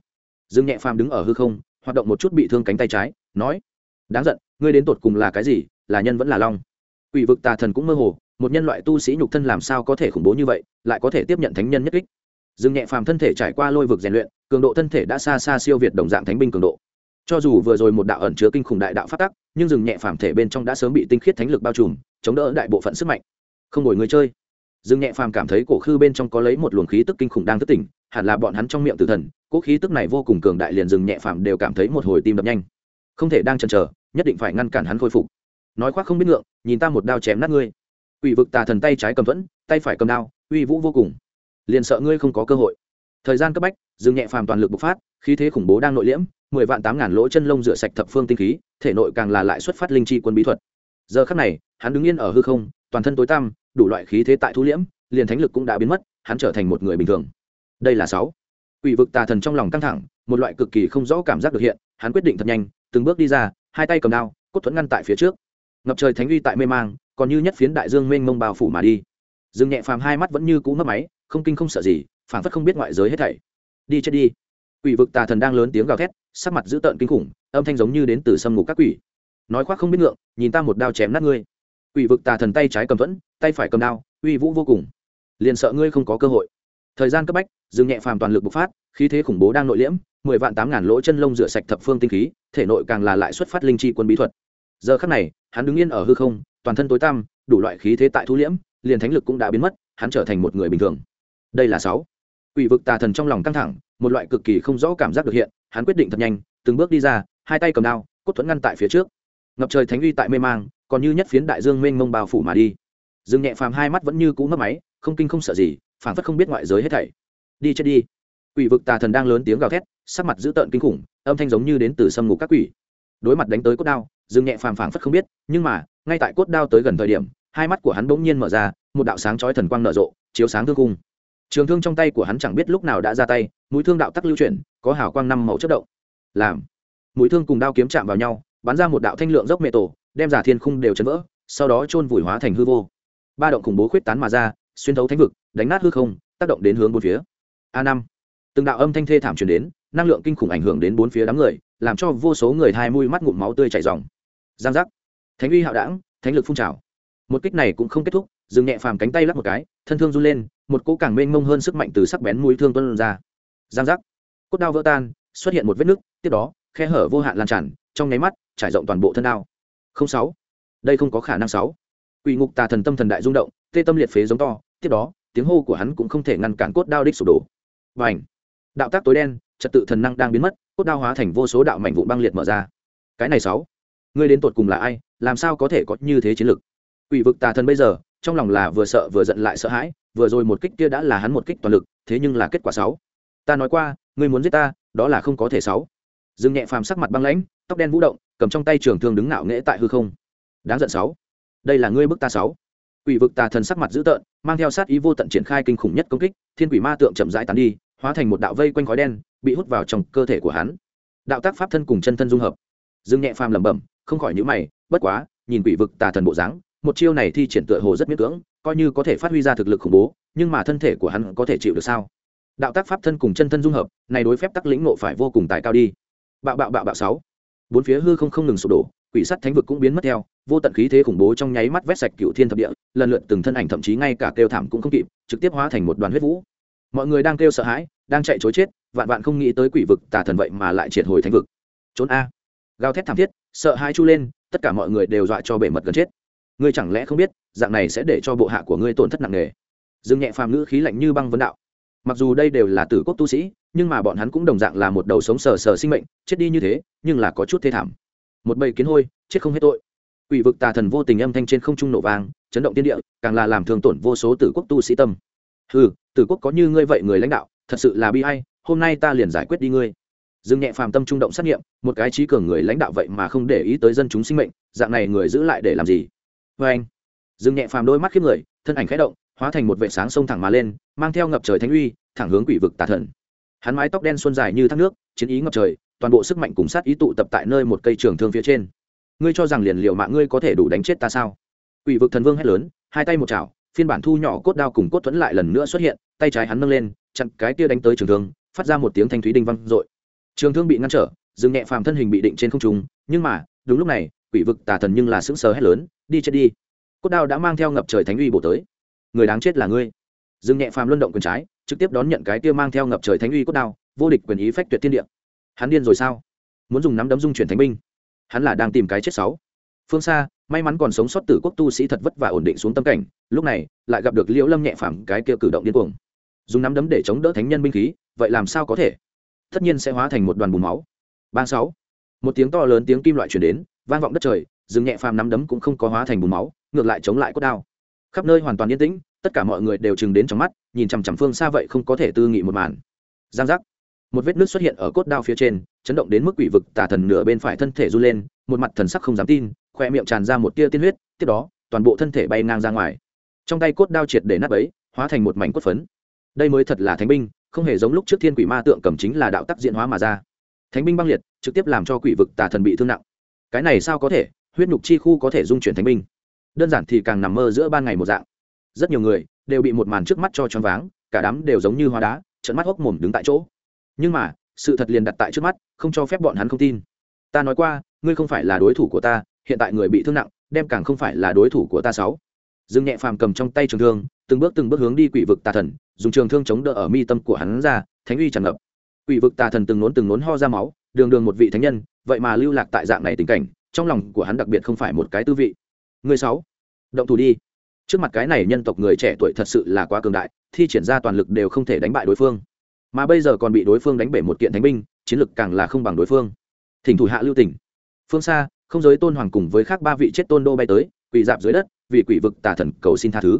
Speaker 1: Dương nhẹ phàm đứng ở hư không, hoạt động một chút bị thương cánh tay trái, nói, đáng giận, ngươi đến tột cùng là cái gì, là nhân vẫn là long? Quỷ vực tà thần cũng mơ hồ, một nhân loại tu sĩ nhục thân làm sao có thể khủng bố như vậy, lại có thể tiếp nhận thánh nhân nhất kích. Dương nhẹ phàm thân thể trải qua lôi vực rèn luyện, cường độ thân thể đã xa xa siêu việt đồng dạng thánh binh cường độ cho dù vừa rồi một đạo ẩn chứa kinh khủng đại đạo phát tắc, nhưng rừng nhẹ phàm thể bên trong đã sớm bị tinh khiết thánh lực bao trùm, chống đỡ đại bộ phận sức mạnh. Không ngồi người chơi. Rừng nhẹ phàm cảm thấy cổ khư bên trong có lấy một luồng khí tức kinh khủng đang thức tỉnh, hẳn là bọn hắn trong miệng tử thần cỗ khí tức này vô cùng cường đại liền dừng nhẹ phàm đều cảm thấy một hồi tim đập nhanh. Không thể đang chần chờ, nhất định phải ngăn cản hắn khôi phục. Nói khoác không biết ngượng, nhìn ta một đao chém nát ngươi. Quỷ vực tà thần tay trái cầm thuẫn, tay phải cầm đao, uy vũ vô cùng. Liền sợ ngươi không có cơ hội thời gian cấp bách dừng nhẹ phàm toàn lực bộc phát, khí thế khủng bố đang nội liễm, mười vạn tám ngàn lỗ chân lông rửa sạch thập phương tinh khí, thể nội càng là lại xuất phát linh chi quân bí thuật. Giờ khắc này, hắn đứng yên ở hư không, toàn thân tối tăm, đủ loại khí thế tại thu liễm, liền thánh lực cũng đã biến mất, hắn trở thành một người bình thường. Đây là sáu. Quỷ vực tà thần trong lòng căng thẳng, một loại cực kỳ không rõ cảm giác được hiện, hắn quyết định thật nhanh, từng bước đi ra, hai tay cầm đao, cốt thuẫn ngăn tại phía trước. Ngập trời thánh uy tại mê mang, còn như nhất phiến đại dương mênh mông bao phủ mà đi. Dương nhẹ phàm hai mắt vẫn như cũ mất máy, không kinh không sợ gì phản phất không biết ngoại giới hết thảy. Đi chết đi. Quỷ vực tà thần đang lớn tiếng gào thét, sắc mặt dữ tợn kinh khủng, âm thanh giống như đến từ sâm ngục các quỷ. Nói khoác không biết ngượng, nhìn ta một đao chém nát ngươi. Quỷ vực tà thần tay trái cầm thuẫn, tay phải cầm đao, uy vũ vô cùng. Liền sợ ngươi không có cơ hội. Thời gian cấp bách dừng nhẹ phàm toàn lực bộc phát, khí thế khủng bố đang nội liễm, mười vạn tám ngàn lỗ chân lông rửa sạch thập phương tinh khí, thể nội càng là lại xuất phát linh chi quân bí thuật. Giờ khắc này, hắn đứng yên ở hư không, toàn thân tối tăm, đủ loại khí thế tại thu liễm, liền thánh lực cũng đã biến mất, hắn trở thành một người bình thường. Đây là sáu quỷ vực tà thần trong lòng căng thẳng, một loại cực kỳ không rõ cảm giác được hiện, hắn quyết định thật nhanh, từng bước đi ra, hai tay cầm đao, cốt thuẫn ngăn tại phía trước. Ngập trời thánh uy tại mê mang, còn như nhất phiến đại dương mênh mông bao phủ mà đi. Dương nhẹ phàm hai mắt vẫn như cũ mất máy, không kinh không sợ gì phản phất không biết ngoại giới hết thảy. Đi chết đi. Quỷ vực tà thần đang lớn tiếng gào thét, sắc mặt dữ tợn kinh khủng, âm thanh giống như đến từ sâm ngục các quỷ. Đối mặt đánh tới cốt đao, dương nhẹ phàm phảng phất không biết, nhưng mà, ngay tại cốt đao tới gần thời điểm, hai mắt của hắn bỗng nhiên mở ra, một đạo sáng chói thần quang nở rộ, chiếu sáng thương cung trường thương trong tay của hắn chẳng biết lúc nào đã ra tay, mũi thương đạo tắc lưu chuyển, có hào quang năm màu chất động. Làm. Mũi thương cùng đao kiếm chạm vào nhau, bắn ra một đạo thanh lượng dốc mệ tổ, đem giả thiên khung đều chấn vỡ, sau đó chôn vùi hóa thành hư vô. Ba động khủng bố khuyết tán mà ra, xuyên thấu thánh vực, đánh nát hư không, tác động đến hướng bốn phía. A năm. Từng đạo âm thanh thê thảm truyền đến, năng lượng kinh khủng ảnh hưởng đến bốn phía đám người, làm cho vô số người hai mũi mắt ngụm máu tươi chảy ròng. Giang giác. Thánh uy hạo đảng thánh lực phun trào. Một kích này cũng không kết thúc, dừng nhẹ phàm cánh tay lắc một cái, thân thương run lên một cỗ càng mênh mông hơn sức mạnh từ sắc bén mũi thương tuân ra. Giang giác. Cốt đao vỡ tan, xuất hiện một vết nứt, tiếp đó, khe hở vô hạn lan tràn, trong nháy mắt, trải rộng toàn bộ thân đao. Không sáu. Đây không có khả năng sáu. Quỷ ngục tà thần tâm thần đại rung động, tê tâm liệt phế giống to, tiếp đó, tiếng hô của hắn cũng không thể ngăn cản cốt đao đích sụp đổ. Và ảnh đạo tác tối đen, trật tự thần năng đang biến mất, cốt đao hóa thành vô số đạo mảnh vụn băng liệt mở ra. Cái này sáu. Ngươi đến tột cùng là ai, làm sao có thể có như thế chiến lực? Quỷ vực tà thần bây giờ, trong lòng là vừa sợ vừa giận lại sợ hãi vừa rồi một kích kia đã là hắn một kích toàn lực, thế nhưng là kết quả sáu. Ta nói qua, ngươi muốn giết ta, đó là không có thể sáu. Dương nhẹ phàm sắc mặt băng lãnh, tóc đen vũ động, cầm trong tay trường thương đứng ngạo nghễ tại hư không. Đáng giận sáu. Đây là ngươi bức ta sáu. Quỷ vực tà thần sắc mặt dữ tợn, mang theo sát ý vô tận triển khai kinh khủng nhất công kích, thiên quỷ ma tượng chậm rãi tán đi, hóa thành một đạo vây quanh khói đen, bị hút vào trong cơ thể của hắn. Đạo tác pháp thân cùng chân thân dung hợp. Dương nhẹ phàm lẩm bẩm, không khỏi nhíu mày, bất quá, nhìn quỷ vực tà thần bộ dáng, một chiêu này thi triển tựa hồ rất miễn cưỡng coi như có thể phát huy ra thực lực khủng bố, nhưng mà thân thể của hắn có thể chịu được sao? Đạo tác pháp thân cùng chân thân dung hợp, này đối phép tắc lĩnh nộ phải vô cùng tài cao đi. Bạo bạo bạo bạo sáu. Bốn phía hư không không ngừng sụp đổ, quỷ sắt thánh vực cũng biến mất theo, vô tận khí thế khủng bố trong nháy mắt vét sạch cựu thiên thập địa, lần lượt từng thân ảnh thậm chí ngay cả kêu thảm cũng không kịp, trực tiếp hóa thành một đoàn huyết vũ. Mọi người đang kêu sợ hãi, đang chạy chối chết, vạn vạn không nghĩ tới quỷ vực tà thần vậy mà lại triệt hồi thánh vực. Trốn a. Gào thét thảm thiết, sợ hãi chu lên, tất cả mọi người đều dọa cho bể mật gần chết ngươi chẳng lẽ không biết, dạng này sẽ để cho bộ hạ của ngươi tổn thất nặng nề. Dương nhẹ phàm ngữ khí lạnh như băng vấn đạo. Mặc dù đây đều là tử quốc tu sĩ, nhưng mà bọn hắn cũng đồng dạng là một đầu sống sờ sờ sinh mệnh, chết đi như thế, nhưng là có chút thê thảm. Một bầy kiến hôi, chết không hết tội. Ủy vực tà thần vô tình âm thanh trên không trung nổ vang, chấn động tiên địa, càng là làm thương tổn vô số tử quốc tu sĩ tâm. Ừ tử quốc có như ngươi vậy người lãnh đạo, thật sự là bi hay hôm nay ta liền giải quyết đi ngươi. Dương nhẹ phàm tâm trung động xét nghiệm, một cái trí cường người lãnh đạo vậy mà không để ý tới dân chúng sinh mệnh, dạng này người giữ lại để làm gì? Vê anh. Dừng nhẹ phàm đôi mắt khiếp người, thân ảnh khẽ động, hóa thành một vệ sáng sông thẳng mà lên, mang theo ngập trời thánh uy, thẳng hướng quỷ vực tà thần. Hắn mái tóc đen xuân dài như thác nước, chiến ý ngập trời, toàn bộ sức mạnh cùng sát ý tụ tập tại nơi một cây trường thương phía trên. Ngươi cho rằng liền liệu mạng ngươi có thể đủ đánh chết ta sao? Quỷ vực thần vương hét lớn, hai tay một chảo, phiên bản thu nhỏ cốt đao cùng cốt thuẫn lại lần nữa xuất hiện, tay trái hắn nâng lên, chặn cái kia đánh tới trường thương, phát ra một tiếng thanh thúy đinh văng dội. Trường thương bị ngăn trở, dừng nhẹ phàm thân hình bị định trên không trung, nhưng mà, đúng lúc này, quỷ vực tà thần nhưng là sững sờ hét lớn đi chết đi. Cốt đao đã mang theo ngập trời thánh uy bổ tới. Người đáng chết là ngươi. Dương nhẹ phàm luân động quyền trái, trực tiếp đón nhận cái kia mang theo ngập trời thánh uy cốt đao, vô địch quyền ý phách tuyệt thiên địa. Hắn điên rồi sao? Muốn dùng nắm đấm dung chuyển thánh binh. Hắn là đang tìm cái chết sáu. Phương xa, may mắn còn sống sót tử quốc tu sĩ thật vất vả ổn định xuống tâm cảnh, lúc này, lại gặp được liễu lâm nhẹ phàm cái kia cử động điên cuồng. Dùng nắm đấm để chống đỡ thánh nhân binh khí, vậy làm sao có thể? Tất nhiên sẽ hóa thành một đoàn bùn máu. Ba sáu. Một tiếng to lớn tiếng kim loại chuyển đến, vang vọng đất trời dừng nhẹ phàm nắm đấm cũng không có hóa thành bùn máu, ngược lại chống lại cốt đao. Khắp nơi hoàn toàn yên tĩnh, tất cả mọi người đều chừng đến trong mắt, nhìn chằm chằm phương xa vậy không có thể tư nghị một màn. Giang giác. Một vết nước xuất hiện ở cốt đao phía trên, chấn động đến mức quỷ vực tà thần nửa bên phải thân thể run lên, một mặt thần sắc không dám tin, khoe miệng tràn ra một tia tiên huyết, tiếp đó, toàn bộ thân thể bay ngang ra ngoài. Trong tay cốt đao triệt để nắp ấy hóa thành một mảnh cốt phấn. Đây mới thật là thánh binh, không hề giống lúc trước thiên quỷ ma tượng cầm chính là đạo tắc diện hóa mà ra. Thánh binh băng liệt, trực tiếp làm cho quỷ vực tà thần bị thương nặng. Cái này sao có thể? Huyết nhục chi khu có thể dung chuyển thánh binh. Đơn giản thì càng nằm mơ giữa ban ngày một dạng. Rất nhiều người đều bị một màn trước mắt cho choáng váng, cả đám đều giống như hoa đá trận mắt hốc mồm đứng tại chỗ. Nhưng mà, sự thật liền đặt tại trước mắt, không cho phép bọn hắn không tin. Ta nói qua, ngươi không phải là đối thủ của ta, hiện tại người bị thương nặng, đem càng không phải là đối thủ của ta sáu. Dương nhẹ phàm cầm trong tay trường thương, từng bước từng bước hướng đi quỷ vực tà thần, dùng trường thương chống đỡ ở mi tâm của hắn ra, thánh uy tràn ngập. Quỷ vực tà thần từng nốn từng nốn ho ra máu, đường đường một vị thánh nhân, vậy mà lưu lạc tại dạng này tình cảnh trong lòng của hắn đặc biệt không phải một cái tư vị. Người sáu, động thủ đi. Trước mặt cái này nhân tộc người trẻ tuổi thật sự là quá cường đại, thi triển ra toàn lực đều không thể đánh bại đối phương. Mà bây giờ còn bị đối phương đánh bể một kiện thánh binh, chiến lực càng là không bằng đối phương. Thỉnh thủ hạ lưu tỉnh phương xa, không giới tôn hoàng cùng với khác ba vị chết tôn đô bay tới, quỳ dạp dưới đất, vì quỷ vực tà thần cầu xin tha thứ.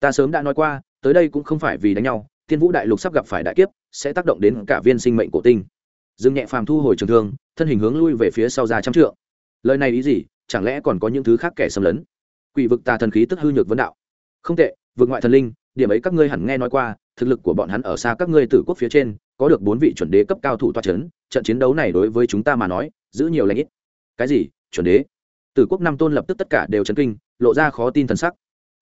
Speaker 1: Ta sớm đã nói qua, tới đây cũng không phải vì đánh nhau, thiên vũ đại lục sắp gặp phải đại kiếp, sẽ tác động đến cả viên sinh mệnh cổ tinh. Dương nhẹ phàm thu hồi trường thương, thân hình hướng lui về phía sau ra trăm trượng lời này ý gì? Chẳng lẽ còn có những thứ khác kẻ xâm lấn? Quỷ vực tà thần khí tức hư nhược vấn đạo. Không tệ, vực ngoại thần linh, điểm ấy các ngươi hẳn nghe nói qua, thực lực của bọn hắn ở xa các ngươi tử quốc phía trên, có được bốn vị chuẩn đế cấp cao thủ toa c h ấ n trận chiến đấu này đối với chúng ta mà nói, giữ nhiều lãnh ít. Cái gì? Chuẩn đế? Tử quốc năm tôn lập tức tất cả đều chấn kinh, lộ ra khó tin thần sắc.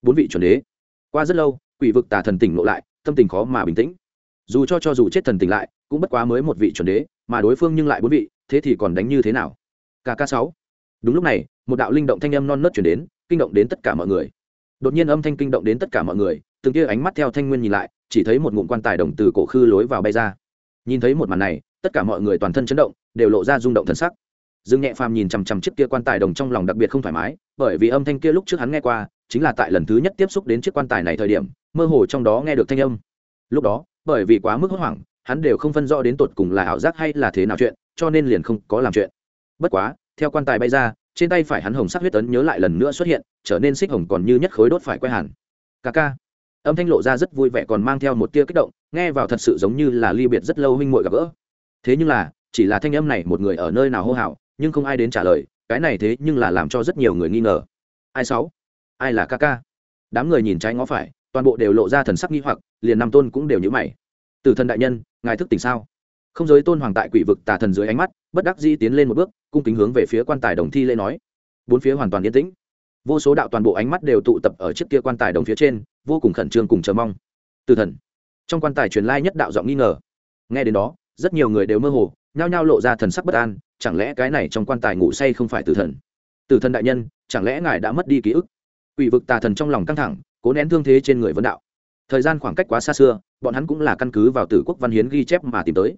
Speaker 1: Bốn vị chuẩn đế. Qua rất lâu, quỷ vực tà thần tỉnh lộ lại, tâm tình khó mà bình tĩnh. Dù cho cho dù chết thần tỉnh lại, cũng bất quá mới một vị chuẩn đế, mà đối phương nhưng lại bốn vị, thế thì còn đánh như thế nào? Kk sáu đúng lúc này, một đạo linh động thanh âm non nớt chuyển đến, kinh động đến tất cả mọi người. Đột nhiên âm thanh kinh động đến tất cả mọi người, từng kia ánh mắt theo thanh nguyên nhìn lại, chỉ thấy một ngụm quan tài đồng từ cổ khư lối vào bay ra. Nhìn thấy một màn này, tất cả mọi người toàn thân chấn động, đều lộ ra rung động thần sắc. Dương nhẹ phàm nhìn chằm chằm chiếc kia quan tài đồng trong lòng đặc biệt không thoải mái, bởi vì âm thanh kia lúc trước hắn nghe qua, chính là tại lần thứ nhất tiếp xúc đến chiếc quan tài này thời điểm, mơ hồ trong đó nghe được thanh âm. Lúc đó, bởi vì quá mức hốt hoảng, hắn đều không phân rõ đến tột cùng là ảo giác hay là thế nào chuyện, cho nên liền không có làm chuyện. Bất quá theo quan tài bay ra, trên tay phải hắn hồng sắc huyết ấn nhớ lại lần nữa xuất hiện, trở nên xích hồng còn như nhất khối đốt phải quay hẳn ca ca. Âm thanh lộ ra rất vui vẻ còn mang theo một tia kích động, nghe vào thật sự giống như là ly biệt rất lâu huynh muội gặp gỡ. Thế nhưng là, chỉ là thanh âm này một người ở nơi nào hô hào, nhưng không ai đến trả lời, cái này thế nhưng là làm cho rất nhiều người nghi ngờ. Ai sáu? Ai là ca ca? Đám người nhìn trái ngó phải, toàn bộ đều lộ ra thần sắc nghi hoặc, liền năm tôn cũng đều nhữ mày. Từ thần đại nhân, ngài thức tỉnh sao? Không giới tôn hoàng tại quỷ vực tà thần dưới ánh mắt, bất đắc dĩ tiến lên một bước, cung kính hướng về phía quan tài đồng thi lễ nói. Bốn phía hoàn toàn yên tĩnh. Vô số đạo toàn bộ ánh mắt đều tụ tập ở chiếc kia quan tài đồng phía trên, vô cùng khẩn trương cùng chờ mong. Từ thần. Trong quan tài truyền lai nhất đạo giọng nghi ngờ. Nghe đến đó, rất nhiều người đều mơ hồ, nhao nhao lộ ra thần sắc bất an, chẳng lẽ cái này trong quan tài ngủ say không phải từ thần? Từ thần đại nhân, chẳng lẽ ngài đã mất đi ký ức? Ủy vực tà thần trong lòng căng thẳng, cố nén thương thế trên người vân đạo. Thời gian khoảng cách quá xa xưa, bọn hắn cũng là căn cứ vào tử quốc văn hiến ghi chép mà tìm tới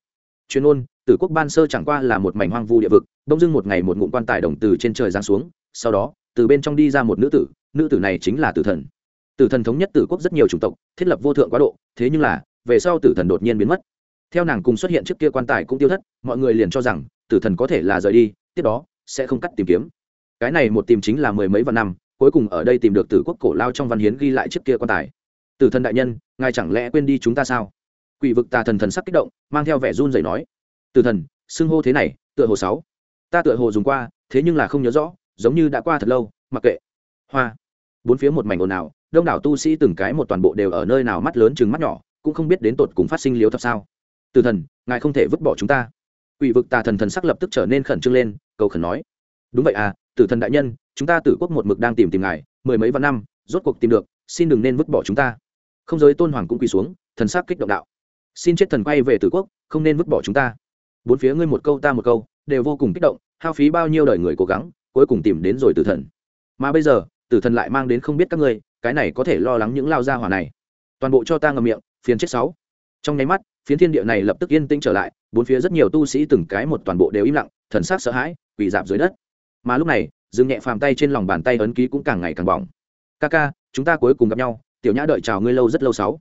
Speaker 1: chuyên ôn tử quốc ban sơ chẳng qua là một mảnh hoang vu địa vực, đông dưng một ngày một ngụm quan tài đồng từ trên trời giáng xuống, sau đó, từ bên trong đi ra một nữ tử nữ tử này chính là tử thần. Tử thần thống nhất tử quốc rất nhiều chủng tộc, thiết lập vô thượng quá độ, thế nhưng là, về sau tử thần đột nhiên biến mất. Theo nàng cùng xuất hiện trước kia quan tài cũng tiêu thất, mọi người liền cho rằng, tử thần có thể là rời đi, tiếp đó, sẽ không cắt tìm kiếm. Cái này một tìm chính là mười mấy vạn năm, cuối cùng ở đây tìm được tử quốc cổ lao trong văn hiến ghi lại trước kia quan tài. Tử thần đại nhân, ngài chẳng lẽ quên đi chúng ta sao? Quỷ vực tà thần thần sắc kích động, mang theo vẻ run rẩy nói từ thần, xưng hô thế này, tựa hồ sáu. Ta tựa hồ dùng qua, thế nhưng là không nhớ rõ, giống như đã qua thật lâu, mặc kệ. Hoa. Bốn phía một mảnh ồn ào, đông đảo tu sĩ từng cái một toàn bộ đều ở nơi nào mắt lớn chừng mắt nhỏ, cũng không biết đến tột cùng phát sinh liếu thật sao. Từ thần, ngài không thể vứt bỏ chúng ta. Quỷ vực tà thần thần sắc lập tức trở nên khẩn trương lên, cầu khẩn nói, đúng vậy à tử thần đại nhân, chúng ta tử quốc một mực đang tìm tìm ngài, mười mấy vạn năm, rốt cuộc tìm được, xin đừng nên vứt bỏ chúng ta. Không giới tôn hoàng cũng quỳ xuống, thần sắc kích động đạo xin chết thần quay về tử quốc, không nên vứt bỏ chúng ta. Bốn phía ngươi một câu ta một câu, đều vô cùng kích động, hao phí bao nhiêu đời người cố gắng, cuối cùng tìm đến rồi tử thần. Mà bây giờ, tử thần lại mang đến không biết các ngươi, cái này có thể lo lắng những lao gia hỏa này. Toàn bộ cho ta ngầm miệng, phiền chết sáu. Trong nháy mắt, phiến thiên địa này lập tức yên tĩnh trở lại, bốn phía rất nhiều tu sĩ từng cái một toàn bộ đều im lặng, thần sắc sợ hãi, quỳ dạp dưới đất. Mà lúc này, dương nhẹ phàm tay trên lòng bàn tay ấn ký cũng càng ngày càng bỏng. Ca ca, chúng ta cuối cùng gặp nhau, tiểu nhã đợi chào ngươi lâu rất lâu sáu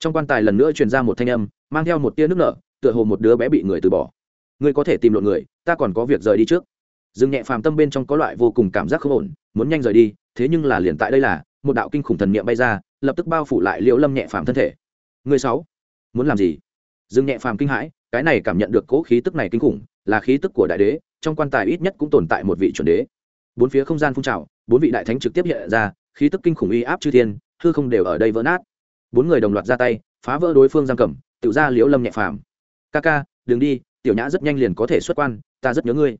Speaker 1: trong quan tài lần nữa truyền ra một thanh âm, mang theo một tia nước nở, tựa hồ một đứa bé bị người từ bỏ. Ngươi có thể tìm lộn người, ta còn có việc rời đi trước. Dương nhẹ phàm tâm bên trong có loại vô cùng cảm giác không ổn, muốn nhanh rời đi, thế nhưng là liền tại đây là, một đạo kinh khủng thần niệm bay ra, lập tức bao phủ lại liễu lâm nhẹ phàm thân thể. Người sáu, muốn làm gì? Dương nhẹ phàm kinh hãi, cái này cảm nhận được cỗ khí tức này kinh khủng, là khí tức của đại đế, trong quan tài ít nhất cũng tồn tại một vị chuẩn đế. Bốn phía không gian phun trào, bốn vị đại thánh trực tiếp hiện ra, khí tức kinh khủng uy áp chư thiên, hư không đều ở đây vỡ nát bốn người đồng loạt ra tay, phá vỡ đối phương giam cầm, tự ra liễu lâm nhẹ phàm. Ca ca, đừng đi, tiểu nhã rất nhanh liền có thể xuất quan, ta rất nhớ ngươi.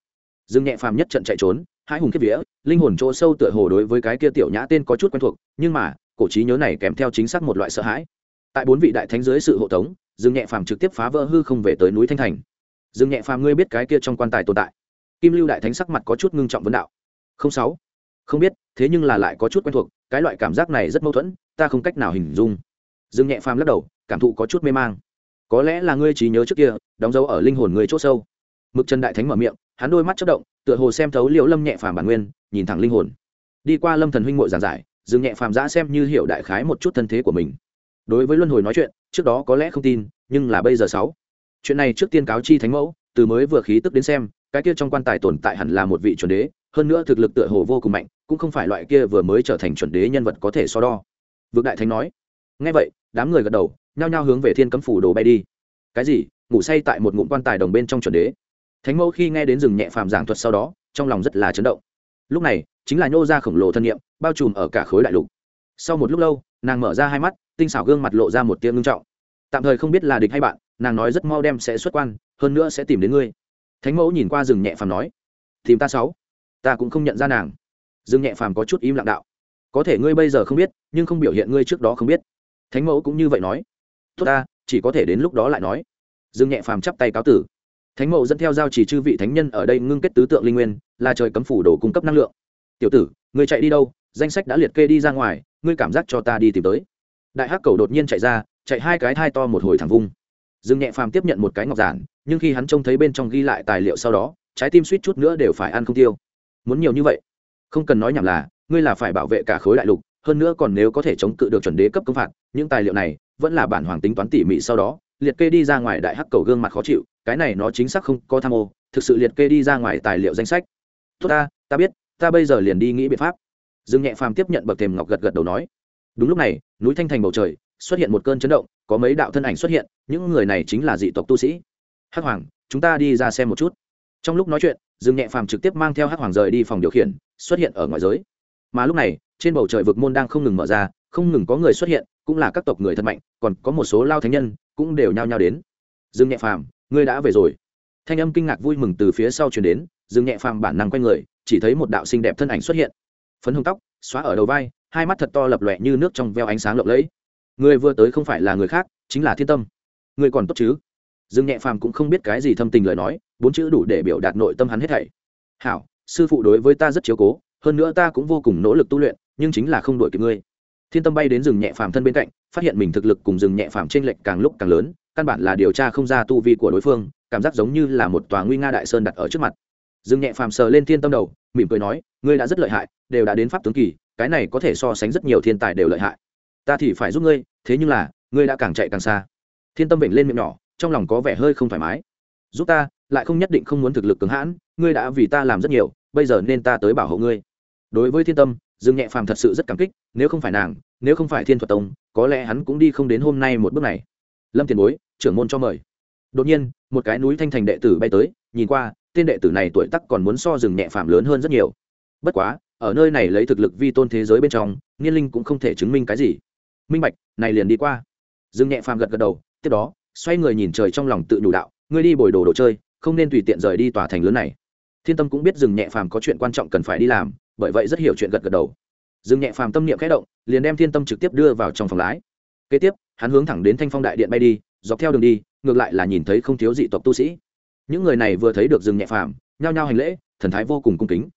Speaker 1: Dương nhẹ phàm nhất trận chạy trốn, hai hùng kiếp vía, linh hồn chỗ sâu tựa hồ đối với cái kia tiểu nhã tên có chút quen thuộc, nhưng mà, cổ trí nhớ này kèm theo chính xác một loại sợ hãi. Tại bốn vị đại thánh dưới sự hộ tống, dương nhẹ phàm trực tiếp phá vỡ hư không về tới núi thanh thành. Dương nhẹ phàm, ngươi biết cái kia trong quan tài tồn tại? Kim lưu đại thánh sắc mặt có chút ngưng trọng vấn đạo. Không sáu, không biết, thế nhưng là lại có chút quen thuộc, cái loại cảm giác này rất mâu thuẫn, ta không cách nào hình dung dương nhẹ phàm lắc đầu, cảm thụ có chút mê mang. Có lẽ là ngươi trí nhớ trước kia, đóng dấu ở linh hồn người chỗ sâu. Mực trần đại thánh mở miệng, hắn đôi mắt chất động, tựa hồ xem thấu liễu lâm nhẹ phàm bản nguyên, nhìn thẳng linh hồn. Đi qua lâm thần huynh ngội giàn giải dương nhẹ phàm giã xem như hiểu đại khái một chút thân thế của mình. Đối với luân hồi nói chuyện, trước đó có lẽ không tin, nhưng là bây giờ sáu. Chuyện này trước tiên cáo chi thánh mẫu, từ mới vừa khí tức đến xem, cái kia trong quan tài tồn tại hẳn là một vị chuẩn đế, hơn nữa thực lực tựa hồ vô cùng mạnh, cũng không phải loại kia vừa mới trở thành chuẩn đế nhân vật có thể so đo. Vực đại thánh nói ngay vậy, đám người gật đầu, nhao nhao hướng về thiên cấm phủ đồ bay đi. Cái gì? Ngủ say tại một ngụm quan tài đồng bên trong chuẩn đế. Thánh mẫu khi nghe đến rừng nhẹ phàm giảng thuật sau đó, trong lòng rất là chấn động. Lúc này, chính là nhô ra khổng lồ thân nhiệm, bao trùm ở cả khối đại lục. Sau một lúc lâu, nàng mở ra hai mắt, tinh xảo gương mặt lộ ra một tiếng ngưng trọng. Tạm thời không biết là địch hay bạn, nàng nói rất mau đem sẽ xuất quan, hơn nữa sẽ tìm đến ngươi. Thánh mẫu nhìn qua rừng nhẹ phàm nói, tìm ta sáu. Ta cũng không nhận ra nàng. Dương nhẹ phàm có chút im lặng đạo, có thể ngươi bây giờ không biết, nhưng không biểu hiện ngươi trước đó không biết thánh mẫu cũng như vậy nói. Tốt ta, chỉ có thể đến lúc đó lại nói. Dương nhẹ phàm chắp tay cáo tử. Thánh mẫu dẫn theo giao chỉ chư vị thánh nhân ở đây ngưng kết tứ tượng linh nguyên, là trời cấm phủ đồ cung cấp năng lượng. Tiểu tử ngươi chạy đi đâu? Danh sách đã liệt kê đi ra ngoài, ngươi cảm giác cho ta đi tìm tới. Đại hắc cầu đột nhiên chạy ra, chạy hai cái thai to một hồi thẳng vung. Dương nhẹ phàm tiếp nhận một cái ngọc giản, nhưng khi hắn trông thấy bên trong ghi lại tài liệu sau đó, trái tim suýt chút nữa đều phải ăn không tiêu. Muốn nhiều như vậy, không cần nói nhảm là, ngươi là phải bảo vệ cả khối đại lục hơn nữa còn nếu có thể chống cự được chuẩn đế cấp công phạt, những tài liệu này vẫn là bản hoàng tính toán tỉ mỉ sau đó, liệt kê đi ra ngoài đại hắc cầu gương mặt khó chịu, cái này nó chính xác không có tham ô, thực sự liệt kê đi ra ngoài tài liệu danh sách. Tốt ta ta biết, ta bây giờ liền đi nghĩ biện pháp. Dương nhẹ phàm tiếp nhận bậc thềm ngọc gật gật đầu nói. Đúng lúc này, núi thanh thành bầu trời, xuất hiện một cơn chấn động, có mấy đạo thân ảnh xuất hiện, những người này chính là dị tộc tu sĩ. Hắc hoàng, chúng ta đi ra xem một chút. Trong lúc nói chuyện, dương nhẹ phàm trực tiếp mang theo hắc hoàng rời đi phòng điều khiển, xuất hiện ở ngoài giới mà lúc này, trên bầu trời vực môn đang không ngừng mở ra, không ngừng có người xuất hiện, cũng là các tộc người thật mạnh, còn có một số lao thánh nhân, cũng đều nhao nhao đến. Dương nhẹ phàm, ngươi đã về rồi. Thanh âm kinh ngạc vui mừng từ phía sau chuyển đến, dương nhẹ phàm bản năng quay người, chỉ thấy một đạo xinh đẹp thân ảnh xuất hiện. Phấn hồng tóc, xóa ở đầu vai, hai mắt thật to lập lòe như nước trong veo ánh sáng lộng lẫy. Người vừa tới không phải là người khác, chính là thiên tâm. Người còn tốt chứ? Dương nhẹ phàm cũng không biết cái gì thâm tình lời nói, bốn chữ đủ để biểu đạt nội tâm hắn hết thảy. Hảo, sư phụ đối với ta rất chiếu cố hơn nữa ta cũng vô cùng nỗ lực tu luyện, nhưng chính là không đuổi kịp ngươi. Thiên tâm bay đến rừng nhẹ phàm thân bên cạnh, phát hiện mình thực lực cùng rừng nhẹ phàm t r ê n lệch càng lúc càng lớn, căn bản là điều tra không ra tu vi của đối phương, cảm giác giống như là một tòa nguy nga đại sơn đặt ở trước mặt. Rừng nhẹ phàm sờ lên thiên tâm đầu, mỉm cười nói, ngươi đã rất lợi hại, đều đã đến pháp tướng kỳ, cái này có thể so sánh rất nhiều thiên tài đều lợi hại. Ta thì phải giúp ngươi, thế nhưng là, ngươi đã càng chạy càng xa. Thiên tâm vểnh lên miệng nhỏ, trong lòng có vẻ hơi không thoải mái. Giúp ta, lại không nhất định không muốn thực lực cứng hãn, ngươi đã vì ta làm rất nhiều, bây giờ nên ta tới bảo hộ ngươi đối với thiên tâm, dương nhẹ phàm thật sự rất cảm kích, nếu không phải nàng, nếu không phải thiên thuật tông, có lẽ hắn cũng đi không đến hôm nay một bước này. Lâm tiền bối, trưởng môn cho mời. Đột nhiên, một cái núi thanh thành đệ tử bay tới, nhìn qua, tên đệ tử này tuổi tắc còn muốn so rừng nhẹ phàm lớn hơn rất nhiều. Bất quá, ở nơi này lấy thực lực vi tôn thế giới bên trong, niên linh cũng không thể chứng minh cái gì. Minh bạch, này liền đi qua. Rừng nhẹ phàm gật gật đầu, tiếp đó, xoay người nhìn trời trong lòng tự nhủ đạo, ngươi đi bồi đồ đồ chơi, không nên tùy tiện rời đi tòa thành lớn này. Thiên tâm cũng biết rừng nhẹ phàm có chuyện quan trọng cần phải đi làm bởi vậy rất hiểu chuyện gật gật đầu. Dương nhẹ phàm tâm niệm khẽ động, liền đem thiên tâm trực tiếp đưa vào trong phòng lái. Kế tiếp, hắn hướng thẳng đến thanh phong đại điện bay đi, dọc theo đường đi, ngược lại là nhìn thấy không thiếu dị tộc tu sĩ. Những người này vừa thấy được dương nhẹ phàm, nhao nhao hành lễ, thần thái vô cùng cung kính.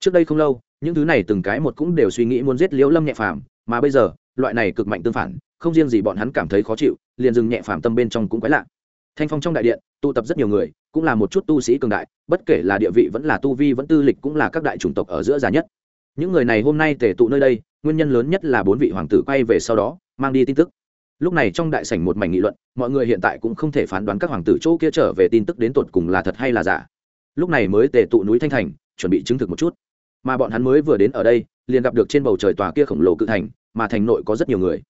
Speaker 1: Trước đây không lâu, những thứ này từng cái một cũng đều suy nghĩ muốn giết liễu lâm nhẹ phàm, mà bây giờ, loại này cực mạnh tương phản, không riêng gì bọn hắn cảm thấy khó chịu, liền dừng nhẹ phàm tâm bên trong cũng quái lạ thanh phong trong đại điện, tụ tập rất nhiều người, cũng là một chút tu sĩ cường đại, bất kể là địa vị vẫn là tu vi vẫn tư lịch cũng là các đại chủng tộc ở giữa già nhất. Những người này hôm nay tề tụ nơi đây, nguyên nhân lớn nhất là bốn vị hoàng tử quay về sau đó, mang đi tin tức. Lúc này trong đại sảnh một mảnh nghị luận, mọi người hiện tại cũng không thể phán đoán các hoàng tử chỗ kia trở về tin tức đến tột cùng là thật hay là giả. Lúc này mới tề tụ núi thanh thành, chuẩn bị chứng thực một chút. Mà bọn hắn mới vừa đến ở đây, liền gặp được trên bầu trời tòa kia khổng lồ cự thành, mà thành nội có rất nhiều người.